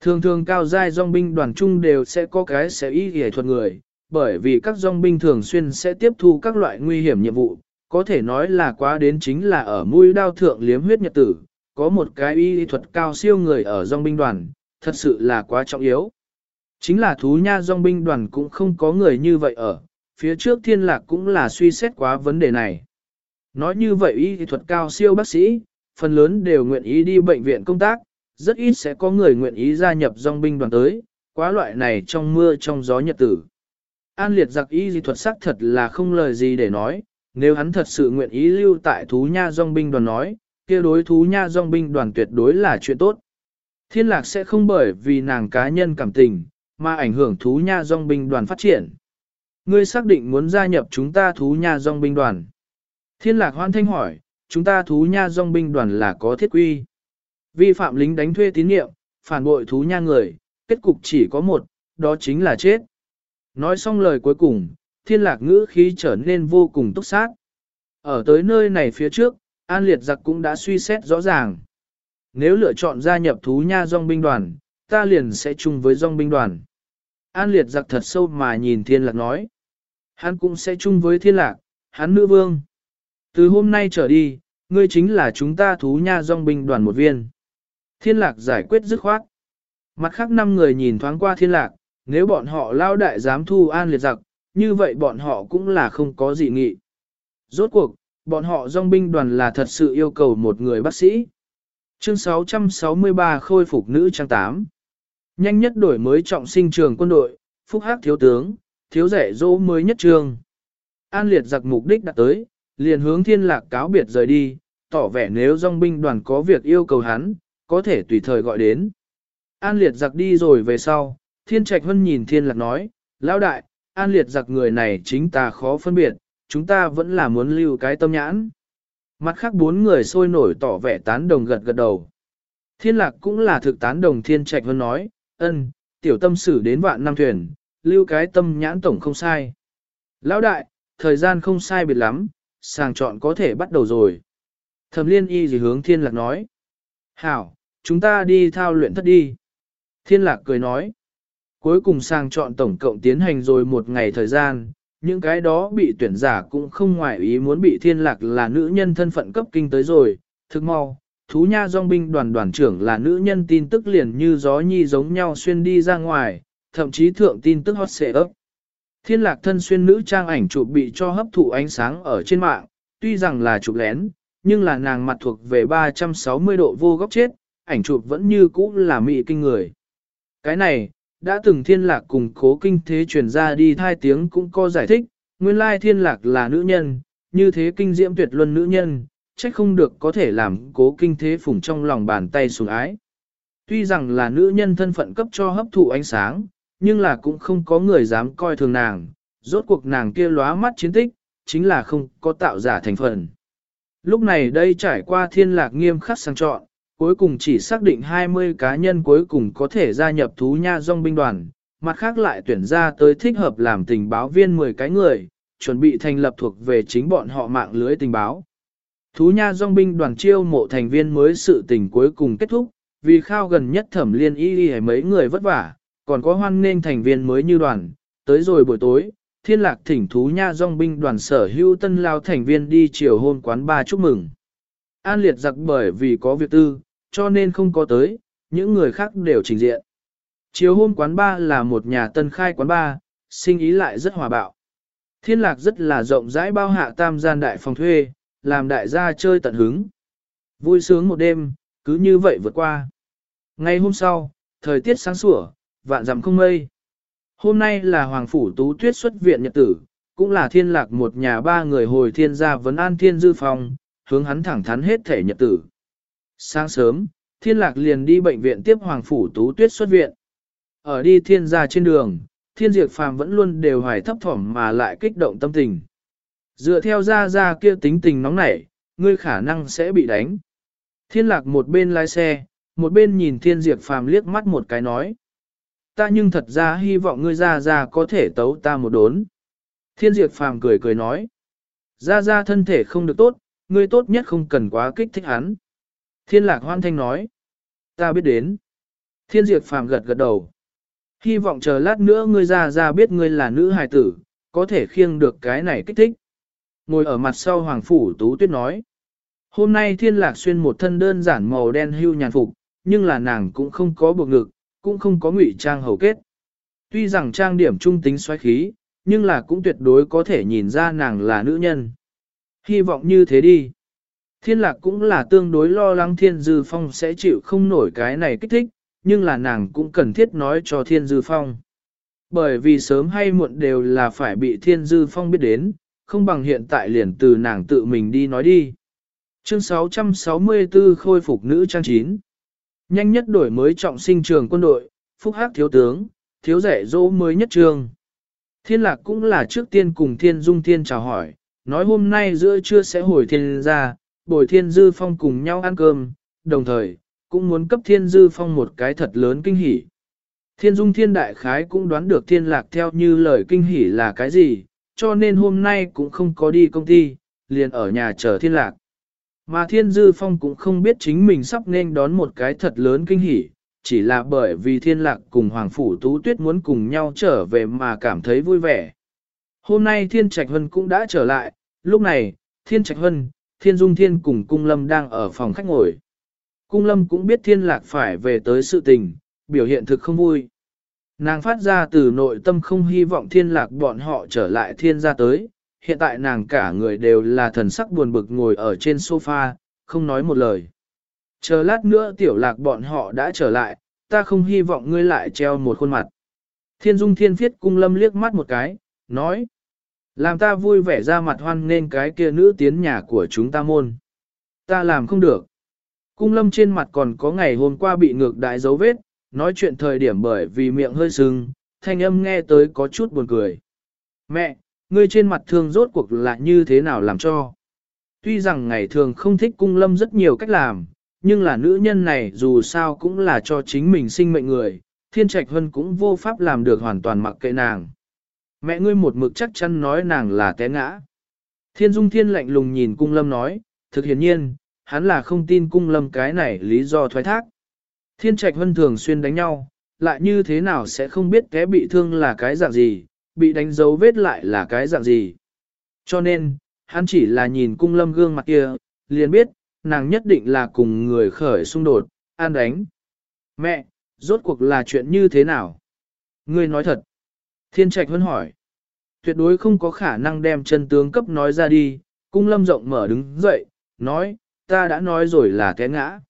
Thường thường cao giai dòng binh đoàn chung đều sẽ có cái sẽ ý hề thuật người, bởi vì các dòng binh thường xuyên sẽ tiếp thu các loại nguy hiểm nhiệm vụ, có thể nói là quá đến chính là ở mũi đao thượng liếm huyết nhật tử, có một cái y thuật cao siêu người ở dòng binh đoàn, thật sự là quá trọng yếu. Chính là thú nha dòng binh đoàn cũng không có người như vậy ở, phía trước thiên lạc cũng là suy xét quá vấn đề này. Nói như vậy y thuật cao siêu bác sĩ, phần lớn đều nguyện ý đi bệnh viện công tác, rất ít sẽ có người nguyện ý gia nhập dòng binh đoàn tới, quá loại này trong mưa trong gió nhật tử. An liệt giặc y dị thuật sắc thật là không lời gì để nói, nếu hắn thật sự nguyện ý lưu tại thú nha dòng binh đoàn nói, kia đối thú nha dòng binh đoàn tuyệt đối là chuyện tốt. Thiên lạc sẽ không bởi vì nàng cá nhân cảm tình, mà ảnh hưởng thú nha dòng binh đoàn phát triển. Ngươi xác định muốn gia nhập chúng ta thú nha dòng binh đoàn. Thiên lạc hoan thanh hỏi, chúng ta thú nha dòng binh đoàn là có thiết quy. Vi phạm lính đánh thuê tín nhiệm, phản bội thú nha người, kết cục chỉ có một, đó chính là chết. Nói xong lời cuối cùng, thiên lạc ngữ khí trở nên vô cùng túc sát. Ở tới nơi này phía trước, An Liệt Giặc cũng đã suy xét rõ ràng. Nếu lựa chọn gia nhập thú nha dòng binh đoàn, ta liền sẽ chung với dòng binh đoàn. An Liệt Giặc thật sâu mà nhìn thiên lạc nói. Hắn cũng sẽ chung với thiên lạc, hắn nữ vương. Từ hôm nay trở đi, ngươi chính là chúng ta thú nha dòng binh đoàn một viên. Thiên lạc giải quyết dứt khoát. Mặt khác năm người nhìn thoáng qua thiên lạc, nếu bọn họ lao đại dám thu an liệt giặc, như vậy bọn họ cũng là không có gì nghị. Rốt cuộc, bọn họ dòng binh đoàn là thật sự yêu cầu một người bác sĩ. Chương 663 khôi phục nữ trang 8. Nhanh nhất đổi mới trọng sinh trường quân đội, phúc hắc thiếu tướng, thiếu rẻ dỗ mới nhất trường. An liệt giặc mục đích đã tới, liền hướng thiên lạc cáo biệt rời đi, tỏ vẻ nếu dòng binh đoàn có việc yêu cầu hắn, có thể tùy thời gọi đến. An liệt giặc đi rồi về sau, thiên trạch hân nhìn thiên lạc nói, lão đại, an liệt giặc người này chính ta khó phân biệt, chúng ta vẫn là muốn lưu cái tâm nhãn. Mặt khác bốn người sôi nổi tỏ vẻ tán đồng gật gật đầu. Thiên lạc cũng là thực tán đồng thiên trạch hân nói, ân, tiểu tâm sử đến vạn năm thuyền, lưu cái tâm nhãn tổng không sai. Lão đại, thời gian không sai biệt lắm, sàng chọn có thể bắt đầu rồi. Thẩm liên y gì hướng thiên lạc nói. Hảo, chúng ta đi thao luyện thất đi. Thiên lạc cười nói. Cuối cùng sang chọn tổng cộng tiến hành rồi một ngày thời gian, những cái đó bị tuyển giả cũng không ngoại ý muốn bị thiên lạc là nữ nhân thân phận cấp kinh tới rồi. Thức mau, thú nha dòng binh đoàn đoàn trưởng là nữ nhân tin tức liền như gió nhi giống nhau xuyên đi ra ngoài, thậm chí thượng tin tức hot xệ ấp. Thiên lạc thân xuyên nữ trang ảnh chụp bị cho hấp thụ ánh sáng ở trên mạng, tuy rằng là chụp lén, nhưng là nàng mặt thuộc về 360 độ vô góc chết, ảnh chụp vẫn như cũ là mị kinh người. Cái này, đã từng thiên lạc cùng cố kinh thế truyền ra đi thai tiếng cũng có giải thích, nguyên lai thiên lạc là nữ nhân, như thế kinh diễm tuyệt luân nữ nhân, trách không được có thể làm cố kinh thế phủng trong lòng bàn tay sủng ái. Tuy rằng là nữ nhân thân phận cấp cho hấp thụ ánh sáng, nhưng là cũng không có người dám coi thường nàng, rốt cuộc nàng kia lóa mắt chiến tích, chính là không có tạo giả thành phần. Lúc này đây trải qua thiên lạc nghiêm khắc sang chọn, cuối cùng chỉ xác định 20 cá nhân cuối cùng có thể gia nhập thú nha dòng binh đoàn, mặt khác lại tuyển ra tới thích hợp làm tình báo viên 10 cái người, chuẩn bị thành lập thuộc về chính bọn họ mạng lưới tình báo. Thú nha dòng binh đoàn chiêu mộ thành viên mới sự tình cuối cùng kết thúc, vì khao gần nhất thẩm liên y y mấy người vất vả, còn có hoan nên thành viên mới như đoàn, tới rồi buổi tối, thiên lạc thỉnh thú nha dòng binh đoàn sở hữu tân lao thành viên đi chiều hôn quán ba chúc mừng. An liệt giặc bởi vì có việc tư, cho nên không có tới, những người khác đều trình diện. Chiều hôm quán ba là một nhà tân khai quán ba, sinh ý lại rất hòa bạo. Thiên lạc rất là rộng rãi bao hạ tam gian đại phòng thuê, làm đại gia chơi tận hứng. Vui sướng một đêm, cứ như vậy vượt qua. Ngày hôm sau, thời tiết sáng sủa, vạn dặm không mây. Hôm nay là Hoàng Phủ Tú Tuyết xuất viện nhật tử, cũng là thiên lạc một nhà ba người hồi thiên gia vấn an thiên dư phòng, hướng hắn thẳng thắn hết thể nhật tử. Sáng sớm, thiên lạc liền đi bệnh viện tiếp Hoàng Phủ Tú Tuyết xuất viện. Ở đi thiên gia trên đường, thiên diệt phàm vẫn luôn đều hoài thấp thỏm mà lại kích động tâm tình. Dựa theo ra ra kia tính tình nóng nảy, ngươi khả năng sẽ bị đánh. Thiên lạc một bên lái xe, một bên nhìn thiên diệt phàm liếc mắt một cái nói. Ta nhưng thật ra hy vọng ngươi ra ra có thể tấu ta một đốn. Thiên diệt phàm cười cười nói. Ra ra thân thể không được tốt, ngươi tốt nhất không cần quá kích thích hắn. Thiên lạc hoan thanh nói. Ta biết đến. Thiên diệt phàm gật gật đầu. Hy vọng chờ lát nữa ngươi ra ra biết ngươi là nữ hài tử, có thể khiêng được cái này kích thích. Ngồi ở mặt sau Hoàng Phủ Tú Tuyết nói. Hôm nay thiên lạc xuyên một thân đơn giản màu đen hưu nhàn phục, nhưng là nàng cũng không có buộc ngực, cũng không có ngụy trang hầu kết. Tuy rằng trang điểm trung tính xoáy khí, nhưng là cũng tuyệt đối có thể nhìn ra nàng là nữ nhân. Hy vọng như thế đi. Thiên lạc cũng là tương đối lo lắng thiên dư phong sẽ chịu không nổi cái này kích thích, nhưng là nàng cũng cần thiết nói cho thiên dư phong. Bởi vì sớm hay muộn đều là phải bị thiên dư phong biết đến, không bằng hiện tại liền từ nàng tự mình đi nói đi. Chương 664 khôi phục nữ trang 9 Nhanh nhất đổi mới trọng sinh trường quân đội, phúc hắc thiếu tướng, thiếu rẻ dỗ mới nhất trường. Thiên lạc cũng là trước tiên cùng thiên dung thiên chào hỏi, nói hôm nay giữa trưa sẽ hồi thiên ra, bồi thiên dư phong cùng nhau ăn cơm, đồng thời, cũng muốn cấp thiên dư phong một cái thật lớn kinh hỉ. Thiên dung thiên đại khái cũng đoán được thiên lạc theo như lời kinh hỉ là cái gì, cho nên hôm nay cũng không có đi công ty, liền ở nhà chờ thiên lạc. Mà thiên dư phong cũng không biết chính mình sắp nên đón một cái thật lớn kinh hỉ, chỉ là bởi vì thiên lạc cùng Hoàng Phủ Tú Tuyết muốn cùng nhau trở về mà cảm thấy vui vẻ. Hôm nay Thiên Trạch Hân cũng đã trở lại, lúc này, Thiên Trạch Hân, Thiên Dung Thiên cùng Cung Lâm đang ở phòng khách ngồi. Cung Lâm cũng biết Thiên Lạc phải về tới sự tình, biểu hiện thực không vui. Nàng phát ra từ nội tâm không hy vọng Thiên Lạc bọn họ trở lại Thiên gia tới, hiện tại nàng cả người đều là thần sắc buồn bực ngồi ở trên sofa, không nói một lời. Chờ lát nữa tiểu lạc bọn họ đã trở lại, ta không hy vọng ngươi lại treo một khuôn mặt. Thiên dung thiên phiết cung lâm liếc mắt một cái, nói. Làm ta vui vẻ ra mặt hoan nên cái kia nữ tiến nhà của chúng ta môn. Ta làm không được. Cung lâm trên mặt còn có ngày hôm qua bị ngược đại dấu vết, nói chuyện thời điểm bởi vì miệng hơi sưng, thanh âm nghe tới có chút buồn cười. Mẹ, ngươi trên mặt thương rốt cuộc là như thế nào làm cho? Tuy rằng ngày thường không thích cung lâm rất nhiều cách làm, nhưng là nữ nhân này dù sao cũng là cho chính mình sinh mệnh người, thiên trạch hân cũng vô pháp làm được hoàn toàn mặc kệ nàng. Mẹ ngươi một mực chắc chắn nói nàng là té ngã. Thiên dung thiên lạnh lùng nhìn cung lâm nói, thực hiển nhiên, hắn là không tin cung lâm cái này lý do thoái thác. Thiên trạch vân thường xuyên đánh nhau, lại như thế nào sẽ không biết té bị thương là cái dạng gì, bị đánh dấu vết lại là cái dạng gì. Cho nên, hắn chỉ là nhìn cung lâm gương mặt kia, liền biết, nàng nhất định là cùng người khởi xung đột, an đánh. Mẹ, rốt cuộc là chuyện như thế nào? Ngươi nói thật. Thiên trạch vẫn hỏi. Tuyệt đối không có khả năng đem chân tướng cấp nói ra đi, cung lâm rộng mở đứng dậy, nói, ta đã nói rồi là té ngã.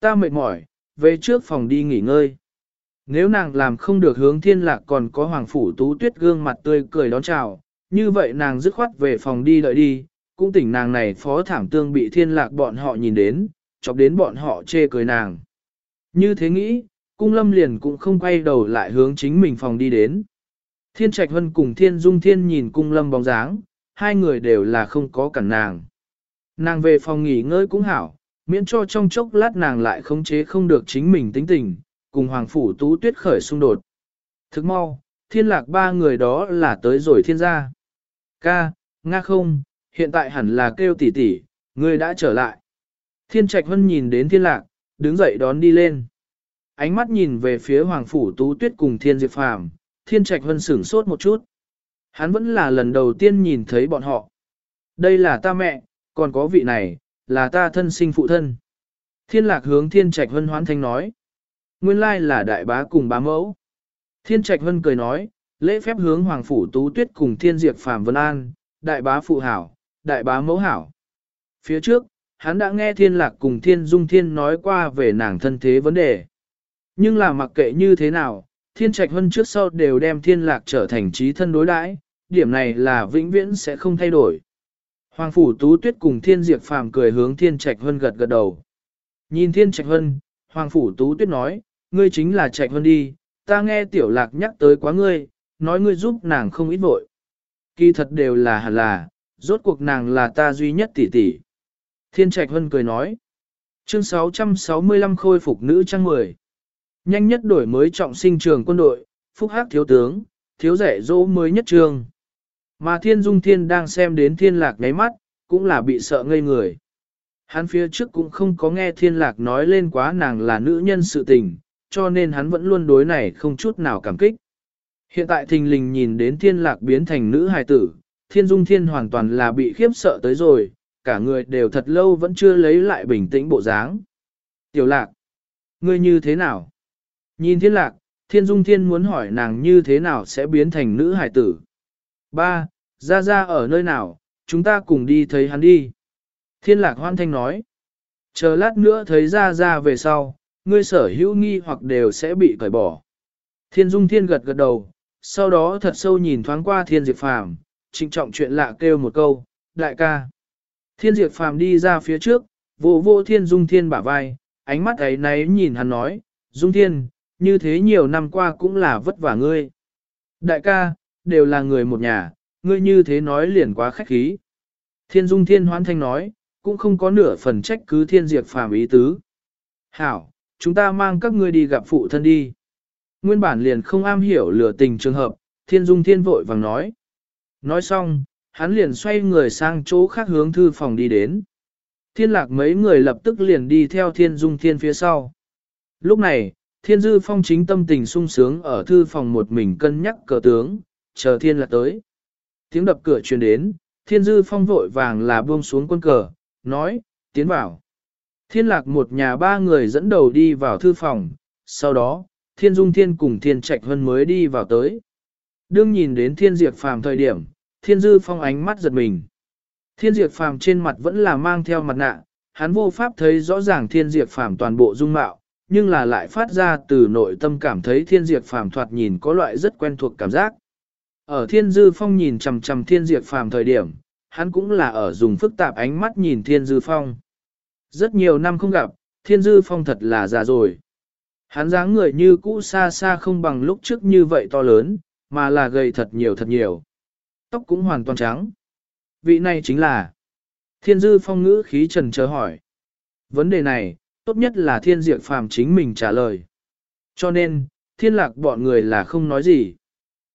Ta mệt mỏi, về trước phòng đi nghỉ ngơi. Nếu nàng làm không được hướng thiên lạc còn có hoàng phủ tú tuyết gương mặt tươi cười đón chào, như vậy nàng dứt khoát về phòng đi đợi đi, cũng tỉnh nàng này phó thảm tương bị thiên lạc bọn họ nhìn đến, chọc đến bọn họ chê cười nàng. Như thế nghĩ, cung lâm liền cũng không quay đầu lại hướng chính mình phòng đi đến. Thiên Trạch Hân cùng Thiên Dung Thiên nhìn cung lâm bóng dáng, hai người đều là không có cản nàng. Nàng về phòng nghỉ ngơi cũng hảo, miễn cho trong chốc lát nàng lại khống chế không được chính mình tính tình, cùng Hoàng Phủ Tú Tuyết khởi xung đột. Thức mau, thiên lạc ba người đó là tới rồi thiên gia. Ca, Nga không, hiện tại hẳn là kêu tỷ tỷ, Ngươi đã trở lại. Thiên Trạch Hân nhìn đến thiên lạc, đứng dậy đón đi lên. Ánh mắt nhìn về phía Hoàng Phủ Tú Tuyết cùng Thiên Diệp Phàm Thiên Trạch Hân sửng sốt một chút. Hắn vẫn là lần đầu tiên nhìn thấy bọn họ. Đây là ta mẹ, còn có vị này, là ta thân sinh phụ thân. Thiên lạc hướng Thiên Trạch Hân hoán thanh nói. Nguyên lai là đại bá cùng bá mẫu. Thiên Trạch Hân cười nói, lễ phép hướng Hoàng Phủ Tú Tuyết cùng Thiên Diệp Phàm Vân An, đại bá phụ hảo, đại bá mẫu hảo. Phía trước, hắn đã nghe Thiên Lạc cùng Thiên Dung Thiên nói qua về nàng thân thế vấn đề. Nhưng là mặc kệ như thế nào, Thiên Trạch Hân trước sau đều đem Thiên Lạc trở thành trí thân đối đãi, điểm này là vĩnh viễn sẽ không thay đổi. Hoàng Phủ Tú Tuyết cùng Thiên Diệp Phàm cười hướng Thiên Trạch Hân gật gật đầu. Nhìn Thiên Trạch Hân, Hoàng Phủ Tú Tuyết nói, ngươi chính là Trạch Hân đi, ta nghe Tiểu Lạc nhắc tới quá ngươi, nói ngươi giúp nàng không ít vội. Kỳ thật đều là hẳn là, rốt cuộc nàng là ta duy nhất tỷ tỷ. Thiên Trạch Hân cười nói. Chương 665 khôi phục nữ trang 10. Nhanh nhất đổi mới trọng sinh trường quân đội, phúc hắc thiếu tướng, thiếu rẻ dỗ mới nhất trường. Mà Thiên Dung Thiên đang xem đến Thiên Lạc ngáy mắt, cũng là bị sợ ngây người. Hắn phía trước cũng không có nghe Thiên Lạc nói lên quá nàng là nữ nhân sự tình, cho nên hắn vẫn luôn đối này không chút nào cảm kích. Hiện tại thình lình nhìn đến Thiên Lạc biến thành nữ hài tử, Thiên Dung Thiên hoàn toàn là bị khiếp sợ tới rồi, cả người đều thật lâu vẫn chưa lấy lại bình tĩnh bộ dáng. Tiểu Lạc, ngươi như thế nào? Nhìn Thiên Lạc, Thiên Dung Thiên muốn hỏi nàng như thế nào sẽ biến thành nữ hải tử. Ba, ra ra ở nơi nào, chúng ta cùng đi thấy hắn đi. Thiên lạc hoan thanh nói. Chờ lát nữa thấy ra ra về sau, ngươi sở hữu nghi hoặc đều sẽ bị cởi bỏ. Thiên dung thiên gật gật đầu, sau đó thật sâu nhìn thoáng qua thiên diệp phàm, trịnh trọng chuyện lạ kêu một câu, đại ca. Thiên diệp phàm đi ra phía trước, vô vô thiên dung thiên bả vai, ánh mắt ấy náy nhìn hắn nói, dung thiên, như thế nhiều năm qua cũng là vất vả ngươi. Đại ca, đều là người một nhà, ngươi như thế nói liền quá khách khí. Thiên dung thiên hoán thanh nói, cũng không có nửa phần trách cứ thiên diệt phàm ý tứ. Hảo, chúng ta mang các ngươi đi gặp phụ thân đi. Nguyên bản liền không am hiểu lửa tình trường hợp, thiên dung thiên vội vàng nói. Nói xong, hắn liền xoay người sang chỗ khác hướng thư phòng đi đến. Thiên lạc mấy người lập tức liền đi theo thiên dung thiên phía sau. Lúc này, thiên dư phong chính tâm tình sung sướng ở thư phòng một mình cân nhắc cờ tướng, chờ thiên lạc tới. Tiếng đập cửa truyền đến, thiên dư phong vội vàng là buông xuống quân cờ, nói, tiến vào. Thiên lạc một nhà ba người dẫn đầu đi vào thư phòng, sau đó, thiên dung thiên cùng thiên trạch hân mới đi vào tới. Đương nhìn đến thiên diệt phàm thời điểm, thiên dư phong ánh mắt giật mình. Thiên diệt phàm trên mặt vẫn là mang theo mặt nạ, hắn vô pháp thấy rõ ràng thiên diệt phàm toàn bộ dung mạo, nhưng là lại phát ra từ nội tâm cảm thấy thiên diệt phàm thoạt nhìn có loại rất quen thuộc cảm giác. Ở thiên dư phong nhìn chầm chầm thiên diệt phàm thời điểm, hắn cũng là ở dùng phức tạp ánh mắt nhìn thiên dư phong. Rất nhiều năm không gặp, thiên dư phong thật là già rồi. Hắn dáng người như cũ xa xa không bằng lúc trước như vậy to lớn, mà là gầy thật nhiều thật nhiều. Tóc cũng hoàn toàn trắng. Vị này chính là thiên dư phong ngữ khí trần chờ hỏi. Vấn đề này, tốt nhất là thiên diệt phàm chính mình trả lời. Cho nên, thiên lạc bọn người là không nói gì.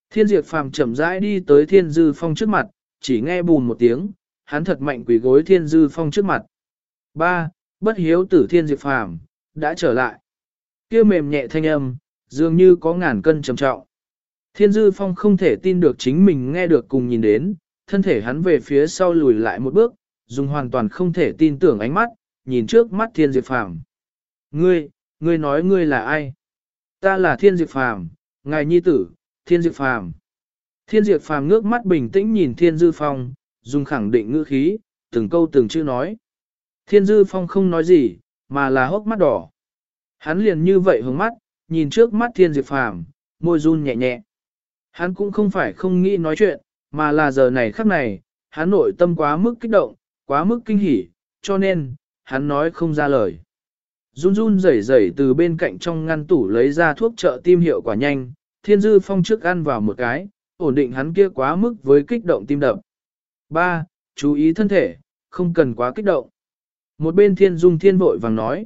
Thiên diệt phàm chậm rãi đi tới thiên dư phong trước mặt, chỉ nghe bùn một tiếng, hắn thật mạnh quỷ gối thiên dư phong trước mặt. Ba, bất hiếu tử thiên diệt phàm, đã trở lại. kia mềm nhẹ thanh âm, dường như có ngàn cân trầm trọng. Thiên dư phong không thể tin được chính mình nghe được cùng nhìn đến, thân thể hắn về phía sau lùi lại một bước, dùng hoàn toàn không thể tin tưởng ánh mắt, nhìn trước mắt thiên diệt phàm. Ngươi, ngươi nói ngươi là ai? Ta là thiên diệt phàm, ngài nhi tử, thiên diệt phàm. Thiên diệt phàm ngước mắt bình tĩnh nhìn thiên dư phong, dùng khẳng định ngữ khí, từng câu từng chữ nói. Thiên dư phong không nói gì, mà là hốc mắt đỏ. Hắn liền như vậy hướng mắt, nhìn trước mắt thiên diệt phàm, môi run nhẹ nhẹ. Hắn cũng không phải không nghĩ nói chuyện, mà là giờ này khắc này, hắn nội tâm quá mức kích động, quá mức kinh hỉ, cho nên, hắn nói không ra lời. Run run rẩy rẩy từ bên cạnh trong ngăn tủ lấy ra thuốc trợ tim hiệu quả nhanh, thiên dư phong trước ăn vào một cái, ổn định hắn kia quá mức với kích động tim đập. 3. Chú ý thân thể, không cần quá kích động. Một bên thiên dung thiên vội vàng nói.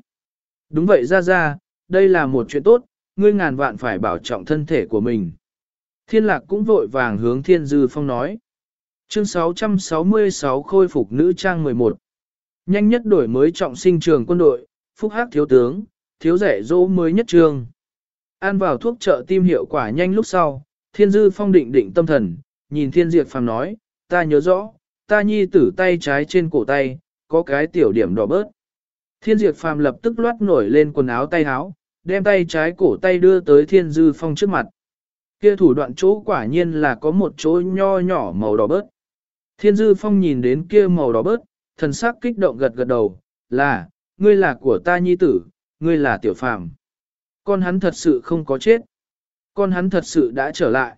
Đúng vậy ra ra, đây là một chuyện tốt, ngươi ngàn vạn phải bảo trọng thân thể của mình. Thiên lạc cũng vội vàng hướng thiên dư phong nói. Chương 666 khôi phục nữ trang 11. Nhanh nhất đổi mới trọng sinh trường quân đội, phúc hắc thiếu tướng, thiếu rẻ dỗ mới nhất trường. Ăn vào thuốc trợ tim hiệu quả nhanh lúc sau, thiên dư phong định định tâm thần, nhìn thiên diệt phàm nói, ta nhớ rõ, ta nhi tử tay trái trên cổ tay, có cái tiểu điểm đỏ bớt. Thiên diệt phàm lập tức loát nổi lên quần áo tay áo, đem tay trái cổ tay đưa tới thiên dư phong trước mặt. Kia thủ đoạn chỗ quả nhiên là có một chỗ nho nhỏ màu đỏ bớt. Thiên dư phong nhìn đến kia màu đỏ bớt, thần sắc kích động gật gật đầu, là, ngươi là của ta nhi tử, ngươi là tiểu phàm. Con hắn thật sự không có chết. Con hắn thật sự đã trở lại.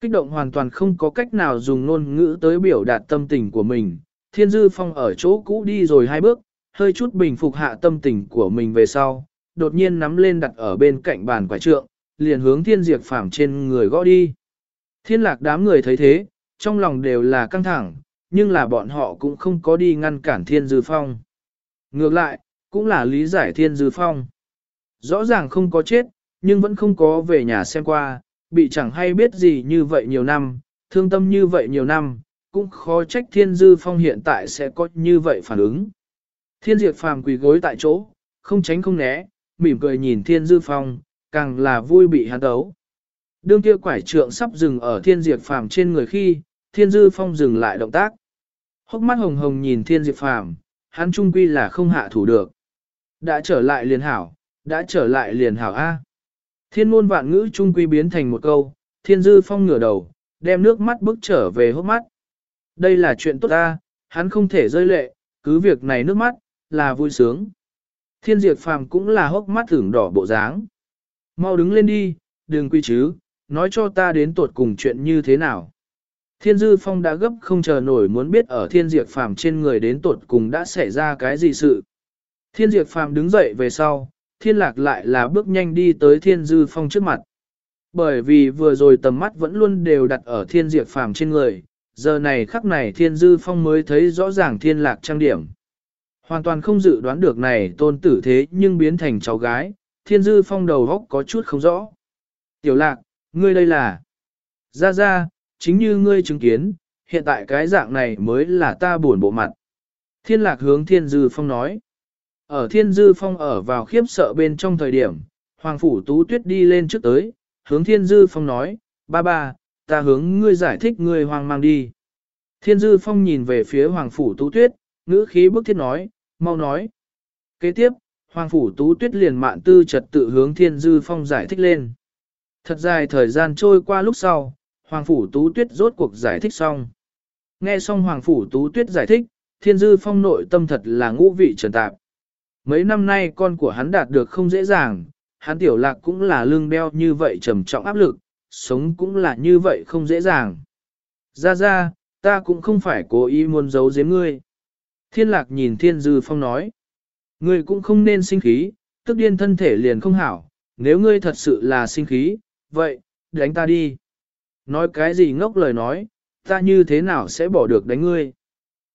Kích động hoàn toàn không có cách nào dùng ngôn ngữ tới biểu đạt tâm tình của mình. Thiên dư phong ở chỗ cũ đi rồi hai bước, hơi chút bình phục hạ tâm tình của mình về sau, đột nhiên nắm lên đặt ở bên cạnh bàn quả trượng, liền hướng thiên diệt phàm trên người gõ đi. Thiên lạc đám người thấy thế, trong lòng đều là căng thẳng, nhưng là bọn họ cũng không có đi ngăn cản thiên dư phong. Ngược lại, cũng là lý giải thiên dư phong. Rõ ràng không có chết, nhưng vẫn không có về nhà xem qua, bị chẳng hay biết gì như vậy nhiều năm, thương tâm như vậy nhiều năm, cũng khó trách thiên dư phong hiện tại sẽ có như vậy phản ứng. Thiên diệt phàm quỳ gối tại chỗ, không tránh không né, mỉm cười nhìn thiên dư phong, càng là vui bị hắn đấu. Đương kia quải trượng sắp dừng ở thiên diệt phàm trên người khi, thiên dư phong dừng lại động tác. Hốc mắt hồng hồng nhìn thiên Diệp phàm, hắn trung quy là không hạ thủ được. Đã trở lại liền hảo, đã trở lại liền hảo A. Thiên môn vạn ngữ trung quy biến thành một câu, thiên dư phong ngửa đầu, đem nước mắt bước trở về hốc mắt. Đây là chuyện tốt ta, hắn không thể rơi lệ, cứ việc này nước mắt, là vui sướng. Thiên Diệp phàm cũng là hốc mắt thưởng đỏ bộ dáng. Mau đứng lên đi, đừng quy chứ, nói cho ta đến tuột cùng chuyện như thế nào. Thiên dư phong đã gấp không chờ nổi muốn biết ở thiên diệt phàm trên người đến tột cùng đã xảy ra cái gì sự. Thiên diệt phàm đứng dậy về sau, thiên lạc lại là bước nhanh đi tới thiên dư phong trước mặt. Bởi vì vừa rồi tầm mắt vẫn luôn đều đặt ở thiên diệt phàm trên người, giờ này khắc này thiên dư phong mới thấy rõ ràng thiên lạc trang điểm. Hoàn toàn không dự đoán được này tôn tử thế nhưng biến thành cháu gái, thiên dư phong đầu góc có chút không rõ. Tiểu lạc, ngươi đây là... Ra ra, chính như ngươi chứng kiến, hiện tại cái dạng này mới là ta buồn bộ mặt. Thiên lạc hướng thiên dư phong nói. Ở thiên dư phong ở vào khiếp sợ bên trong thời điểm, Hoàng Phủ Tú Tuyết đi lên trước tới, hướng thiên dư phong nói, ba ba, ta hướng ngươi giải thích ngươi hoang mang đi. Thiên dư phong nhìn về phía Hoàng Phủ Tú Tuyết, ngữ khí bức thiết nói, mau nói. Kế tiếp, Hoàng Phủ Tú Tuyết liền mạn tư trật tự hướng thiên dư phong giải thích lên. Thật dài thời gian trôi qua lúc sau, Hoàng Phủ Tú Tuyết rốt cuộc giải thích xong. Nghe xong Hoàng Phủ Tú Tuyết giải thích, thiên dư phong nội tâm thật là ngũ vị trần tạp. Mấy năm nay con của hắn đạt được không dễ dàng, hắn tiểu lạc cũng là lương đeo như vậy trầm trọng áp lực, sống cũng là như vậy không dễ dàng. Ra ra, ta cũng không phải cố ý muốn giấu giếm ngươi. Thiên lạc nhìn thiên dư phong nói. Ngươi cũng không nên sinh khí, tức điên thân thể liền không hảo, nếu ngươi thật sự là sinh khí, vậy, đánh ta đi. Nói cái gì ngốc lời nói, ta như thế nào sẽ bỏ được đánh ngươi.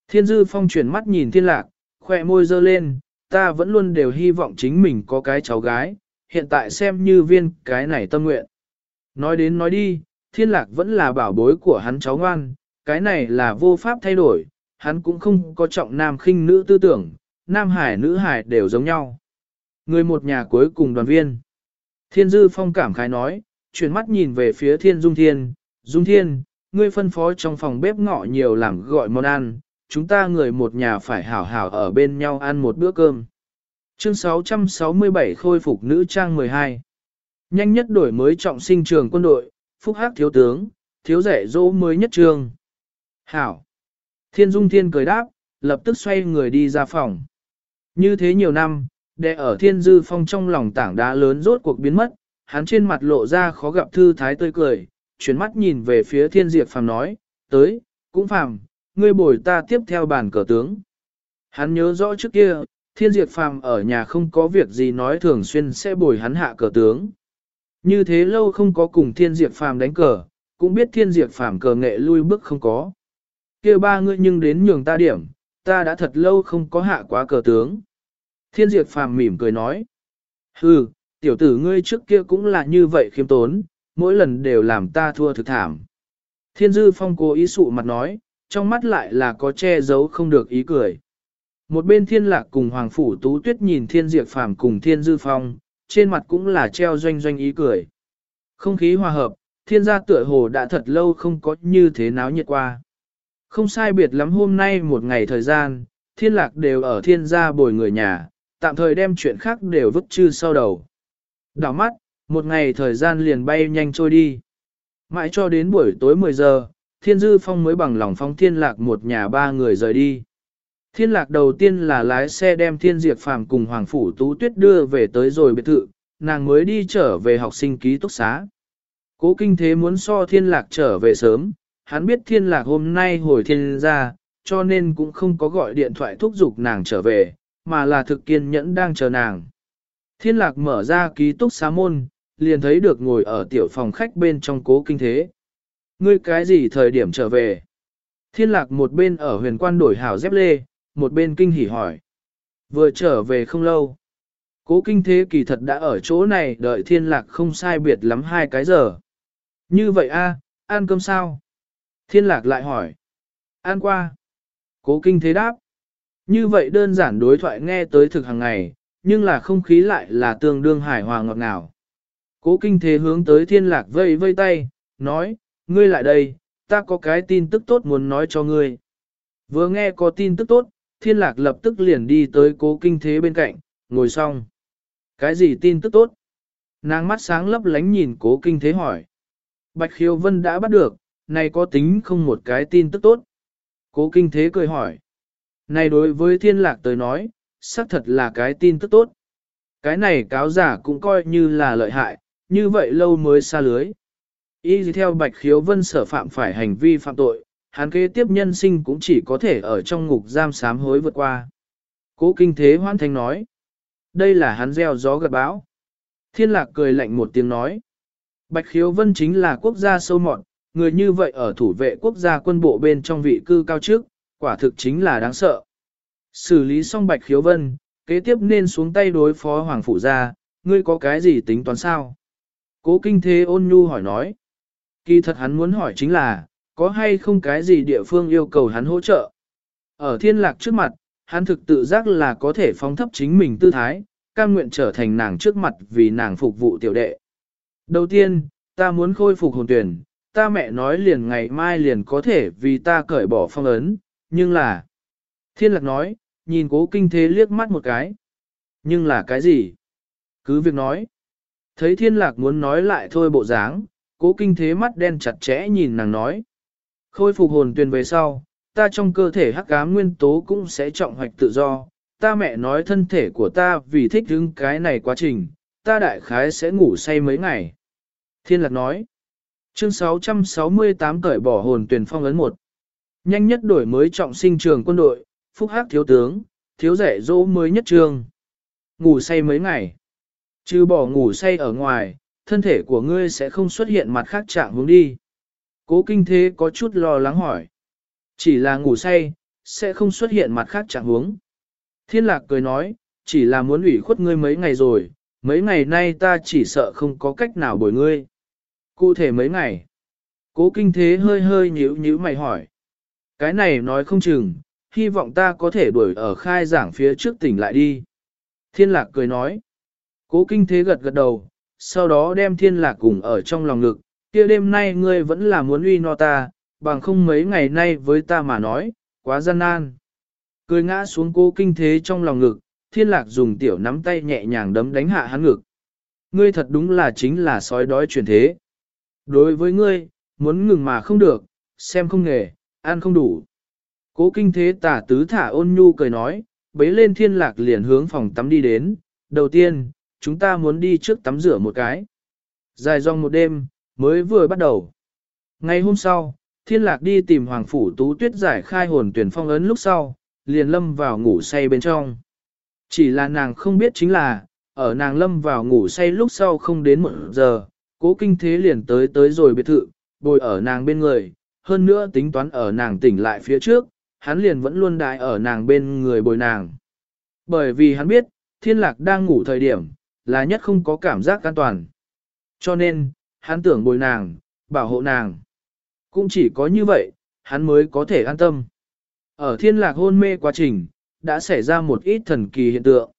Thiên dư phong chuyển mắt nhìn thiên lạc, khỏe môi dơ lên, ta vẫn luôn đều hy vọng chính mình có cái cháu gái, hiện tại xem như viên cái này tâm nguyện. Nói đến nói đi, thiên lạc vẫn là bảo bối của hắn cháu ngoan, cái này là vô pháp thay đổi, hắn cũng không có trọng nam khinh nữ tư tưởng, nam hải nữ hải đều giống nhau. Người một nhà cuối cùng đoàn viên. Thiên dư phong cảm khái nói, chuyển mắt nhìn về phía thiên dung thiên, dung thiên, ngươi phân phó trong phòng bếp ngọ nhiều làm gọi món ăn, chúng ta người một nhà phải hảo hảo ở bên nhau ăn một bữa cơm. Chương 667 khôi phục nữ trang 12 Nhanh nhất đổi mới trọng sinh trường quân đội, phúc hắc thiếu tướng, thiếu rẻ dỗ mới nhất trường. Hảo! Thiên Dung Thiên cười đáp, lập tức xoay người đi ra phòng. Như thế nhiều năm, đệ ở thiên dư phong trong lòng tảng đá lớn rốt cuộc biến mất, hắn trên mặt lộ ra khó gặp thư thái tươi cười, chuyển mắt nhìn về phía thiên diệt phàm nói, tới, cũng phàm, ngươi bồi ta tiếp theo bàn cờ tướng. Hắn nhớ rõ trước kia, thiên diệt phàm ở nhà không có việc gì nói thường xuyên sẽ bồi hắn hạ cờ tướng. Như thế lâu không có cùng thiên diệt phàm đánh cờ, cũng biết thiên diệt phàm cờ nghệ lui bước không có. kia ba ngươi nhưng đến nhường ta điểm, ta đã thật lâu không có hạ quá cờ tướng. Thiên diệt phàm mỉm cười nói. Hừ, tiểu tử ngươi trước kia cũng là như vậy khiêm tốn, mỗi lần đều làm ta thua thực thảm. Thiên dư phong cố ý sụ mặt nói, trong mắt lại là có che giấu không được ý cười. Một bên thiên lạc cùng Hoàng Phủ Tú Tuyết nhìn thiên diệt phàm cùng thiên dư phong, trên mặt cũng là treo doanh doanh ý cười. Không khí hòa hợp, thiên gia tựa hồ đã thật lâu không có như thế náo nhiệt qua. Không sai biệt lắm hôm nay một ngày thời gian, thiên lạc đều ở thiên gia bồi người nhà, tạm thời đem chuyện khác đều vứt chư sau đầu. Đảo mắt, một ngày thời gian liền bay nhanh trôi đi. Mãi cho đến buổi tối 10 giờ, thiên dư phong mới bằng lòng phóng thiên lạc một nhà ba người rời đi. Thiên lạc đầu tiên là lái xe đem thiên diệt phàm cùng Hoàng Phủ Tú Tuyết đưa về tới rồi biệt thự, nàng mới đi trở về học sinh ký túc xá. Cố kinh thế muốn so thiên lạc trở về sớm, hắn biết thiên lạc hôm nay hồi thiên ra, cho nên cũng không có gọi điện thoại thúc giục nàng trở về, mà là thực kiên nhẫn đang chờ nàng. Thiên lạc mở ra ký túc xá môn, liền thấy được ngồi ở tiểu phòng khách bên trong cố kinh thế. Ngươi cái gì thời điểm trở về? Thiên lạc một bên ở huyền quan đổi hảo dép lê, một bên kinh hỉ hỏi. Vừa trở về không lâu. Cố kinh thế kỳ thật đã ở chỗ này đợi thiên lạc không sai biệt lắm hai cái giờ. Như vậy a ăn cơm sao? Thiên lạc lại hỏi. Ăn qua. Cố kinh thế đáp. Như vậy đơn giản đối thoại nghe tới thực hàng ngày, nhưng là không khí lại là tương đương hài hòa ngọt ngào. Cố kinh thế hướng tới thiên lạc vây vây tay, nói, ngươi lại đây, ta có cái tin tức tốt muốn nói cho ngươi. Vừa nghe có tin tức tốt, thiên lạc lập tức liền đi tới cố kinh thế bên cạnh, ngồi xong. Cái gì tin tức tốt? Nàng mắt sáng lấp lánh nhìn cố kinh thế hỏi. Bạch khiêu vân đã bắt được, này có tính không một cái tin tức tốt. Cố kinh thế cười hỏi. Này đối với thiên lạc tới nói, xác thật là cái tin tức tốt. Cái này cáo giả cũng coi như là lợi hại, như vậy lâu mới xa lưới. Y theo bạch khiếu vân sở phạm phải hành vi phạm tội, hắn kế tiếp nhân sinh cũng chỉ có thể ở trong ngục giam sám hối vượt qua. Cố kinh thế hoan thanh nói. Đây là hắn gieo gió gật bão. Thiên lạc cười lạnh một tiếng nói. Bạch khiếu vân chính là quốc gia sâu mọn, người như vậy ở thủ vệ quốc gia quân bộ bên trong vị cư cao trước, quả thực chính là đáng sợ. Xử lý xong bạch khiếu vân, kế tiếp nên xuống tay đối phó hoàng phủ gia, ngươi có cái gì tính toán sao? Cố kinh thế ôn nhu hỏi nói. Kỳ thật hắn muốn hỏi chính là, có hay không cái gì địa phương yêu cầu hắn hỗ trợ? Ở thiên lạc trước mặt, hắn thực tự giác là có thể phóng thấp chính mình tư thái, cam nguyện trở thành nàng trước mặt vì nàng phục vụ tiểu đệ. Đầu tiên, ta muốn khôi phục hồn tuyển, ta mẹ nói liền ngày mai liền có thể vì ta cởi bỏ phong ấn, nhưng là... Thiên lạc nói, nhìn cố kinh thế liếc mắt một cái. Nhưng là cái gì? Cứ việc nói. Thấy thiên lạc muốn nói lại thôi bộ dáng, cố kinh thế mắt đen chặt chẽ nhìn nàng nói. Khôi phục hồn tuyền về sau, ta trong cơ thể hắc ám nguyên tố cũng sẽ trọng hoạch tự do. Ta mẹ nói thân thể của ta vì thích hứng cái này quá trình, ta đại khái sẽ ngủ say mấy ngày. Thiên lạc nói. Chương 668 cởi bỏ hồn tuyển phong ấn 1. Nhanh nhất đổi mới trọng sinh trường quân đội, phúc hắc thiếu tướng, thiếu rẻ dỗ mới nhất trường. Ngủ say mấy ngày. Chứ bỏ ngủ say ở ngoài, thân thể của ngươi sẽ không xuất hiện mặt khác trạng hướng đi. Cố kinh thế có chút lo lắng hỏi. Chỉ là ngủ say, sẽ không xuất hiện mặt khác trạng hướng. Thiên lạc cười nói, chỉ là muốn ủy khuất ngươi mấy ngày rồi, mấy ngày nay ta chỉ sợ không có cách nào bồi ngươi. Cụ thể mấy ngày? Cố kinh thế hơi hơi nhíu nhíu mày hỏi. Cái này nói không chừng, hy vọng ta có thể đuổi ở khai giảng phía trước tỉnh lại đi. Thiên lạc cười nói. Cố kinh thế gật gật đầu, sau đó đem thiên lạc cùng ở trong lòng ngực, kia đêm nay ngươi vẫn là muốn uy no ta, bằng không mấy ngày nay với ta mà nói, quá gian nan. Cười ngã xuống cố kinh thế trong lòng ngực, thiên lạc dùng tiểu nắm tay nhẹ nhàng đấm đánh hạ hắn ngực. Ngươi thật đúng là chính là sói đói chuyển thế. Đối với ngươi, muốn ngừng mà không được, xem không nghề, ăn không đủ. Cố kinh thế tả tứ thả ôn nhu cười nói, bấy lên thiên lạc liền hướng phòng tắm đi đến. Đầu tiên, chúng ta muốn đi trước tắm rửa một cái. Dài dòng một đêm, mới vừa bắt đầu. Ngày hôm sau, thiên lạc đi tìm Hoàng Phủ Tú Tuyết giải khai hồn tuyển phong ấn lúc sau, liền lâm vào ngủ say bên trong. Chỉ là nàng không biết chính là, ở nàng lâm vào ngủ say lúc sau không đến một giờ, cố kinh thế liền tới tới rồi biệt thự, bồi ở nàng bên người, hơn nữa tính toán ở nàng tỉnh lại phía trước, hắn liền vẫn luôn đại ở nàng bên người bồi nàng. Bởi vì hắn biết, thiên lạc đang ngủ thời điểm, là nhất không có cảm giác an toàn. Cho nên, hắn tưởng bồi nàng, bảo hộ nàng. Cũng chỉ có như vậy, hắn mới có thể an tâm. Ở thiên lạc hôn mê quá trình, đã xảy ra một ít thần kỳ hiện tượng.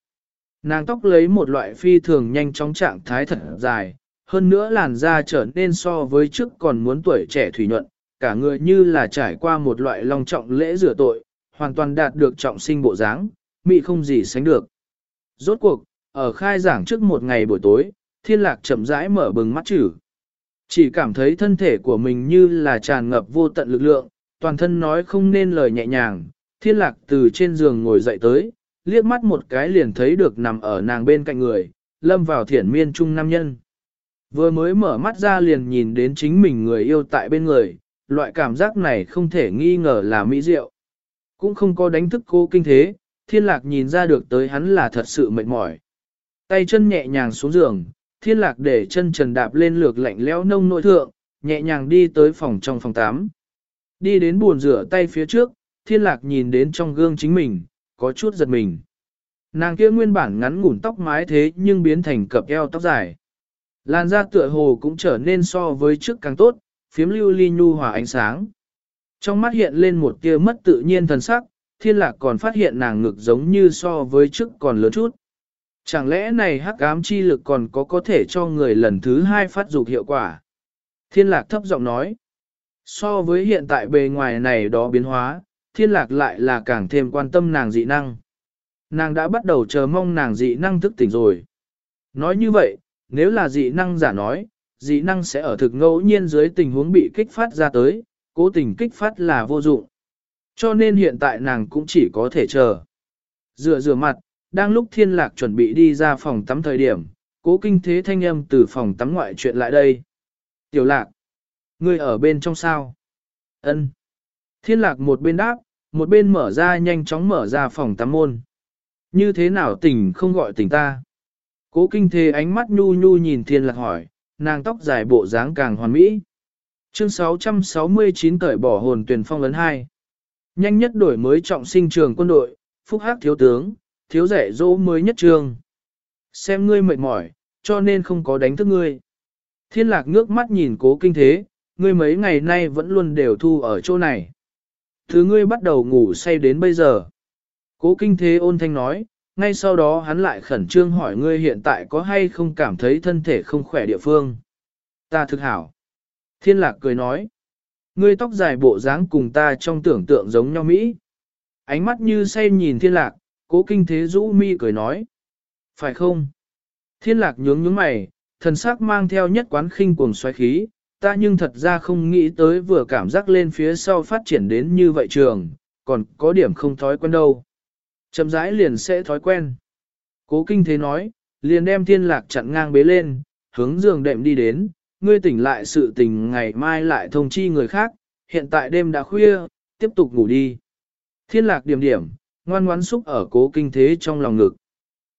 Nàng tóc lấy một loại phi thường nhanh chóng trạng thái thật dài, hơn nữa làn da trở nên so với trước còn muốn tuổi trẻ thủy nhuận, cả người như là trải qua một loại long trọng lễ rửa tội, hoàn toàn đạt được trọng sinh bộ dáng, mị không gì sánh được. Rốt cuộc, ở khai giảng trước một ngày buổi tối, thiên lạc chậm rãi mở bừng mắt chữ. Chỉ cảm thấy thân thể của mình như là tràn ngập vô tận lực lượng, toàn thân nói không nên lời nhẹ nhàng, thiên lạc từ trên giường ngồi dậy tới, liếc mắt một cái liền thấy được nằm ở nàng bên cạnh người, lâm vào thiển miên trung nam nhân. Vừa mới mở mắt ra liền nhìn đến chính mình người yêu tại bên người, loại cảm giác này không thể nghi ngờ là mỹ diệu. Cũng không có đánh thức cô kinh thế, thiên lạc nhìn ra được tới hắn là thật sự mệt mỏi. Tay chân nhẹ nhàng xuống giường, thiên lạc để chân trần đạp lên lược lạnh lẽo nông nội thượng, nhẹ nhàng đi tới phòng trong phòng 8. Đi đến buồn rửa tay phía trước, thiên lạc nhìn đến trong gương chính mình, có chút giật mình. Nàng kia nguyên bản ngắn ngủn tóc mái thế nhưng biến thành cập eo tóc dài. Làn da tựa hồ cũng trở nên so với trước càng tốt, phiếm lưu ly nhu hòa ánh sáng. Trong mắt hiện lên một tia mất tự nhiên thần sắc, thiên lạc còn phát hiện nàng ngực giống như so với trước còn lớn chút. Chẳng lẽ này hắc ám chi lực còn có có thể cho người lần thứ hai phát dục hiệu quả? Thiên lạc thấp giọng nói. So với hiện tại bề ngoài này đó biến hóa, thiên lạc lại là càng thêm quan tâm nàng dị năng. Nàng đã bắt đầu chờ mong nàng dị năng thức tỉnh rồi. Nói như vậy, nếu là dị năng giả nói, dị năng sẽ ở thực ngẫu nhiên dưới tình huống bị kích phát ra tới, cố tình kích phát là vô dụng. Cho nên hiện tại nàng cũng chỉ có thể chờ. Rửa rửa mặt, đang lúc thiên lạc chuẩn bị đi ra phòng tắm thời điểm, cố kinh thế thanh âm từ phòng tắm ngoại chuyện lại đây. Tiểu lạc, ngươi ở bên trong sao? ân Thiên lạc một bên đáp, một bên mở ra nhanh chóng mở ra phòng tắm môn. Như thế nào tỉnh không gọi tỉnh ta? Cố kinh thế ánh mắt nhu nhu nhìn thiên lạc hỏi, nàng tóc dài bộ dáng càng hoàn mỹ. Chương 669 cởi bỏ hồn tuyển phong lớn 2. Nhanh nhất đổi mới trọng sinh trường quân đội, phúc hắc thiếu tướng, thiếu rẻ dỗ mới nhất trường. Xem ngươi mệt mỏi, cho nên không có đánh thức ngươi. Thiên lạc ngước mắt nhìn cố kinh thế, ngươi mấy ngày nay vẫn luôn đều thu ở chỗ này. Thứ ngươi bắt đầu ngủ say đến bây giờ. Cố kinh thế ôn thanh nói, ngay sau đó hắn lại khẩn trương hỏi ngươi hiện tại có hay không cảm thấy thân thể không khỏe địa phương. Ta thực hảo. Thiên lạc cười nói, ngươi tóc dài bộ dáng cùng ta trong tưởng tượng giống nhau Mỹ. Ánh mắt như say nhìn thiên lạc, cố kinh thế rũ mi cười nói. Phải không? Thiên lạc nhướng nhướng mày, thần sắc mang theo nhất quán khinh cuồng xoáy khí, ta nhưng thật ra không nghĩ tới vừa cảm giác lên phía sau phát triển đến như vậy trường, còn có điểm không thói quen đâu. Chậm rãi liền sẽ thói quen. Cố kinh thế nói, liền đem thiên lạc chặn ngang bế lên, hướng giường đệm đi đến, ngươi tỉnh lại sự tình ngày mai lại thông chi người khác, hiện tại đêm đã khuya, tiếp tục ngủ đi. Thiên lạc điểm điểm, ngoan ngoãn xúc ở cố kinh thế trong lòng ngực.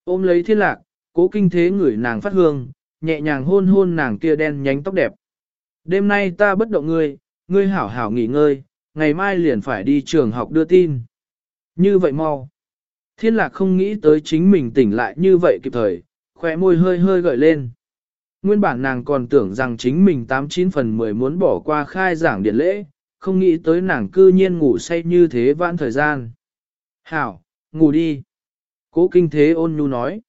Ôm lấy thiên lạc, cố kinh thế ngửi nàng phát hương, nhẹ nhàng hôn hôn nàng kia đen nhánh tóc đẹp. Đêm nay ta bất động ngươi, ngươi hảo hảo nghỉ ngơi, ngày mai liền phải đi trường học đưa tin. Như vậy mau. Thiên lạc không nghĩ tới chính mình tỉnh lại như vậy kịp thời, khỏe môi hơi hơi gợi lên. Nguyên bản nàng còn tưởng rằng chính mình 89 phần 10 muốn bỏ qua khai giảng điện lễ, không nghĩ tới nàng cư nhiên ngủ say như thế vãn thời gian. Hảo, ngủ đi. Cố kinh thế ôn nhu nói.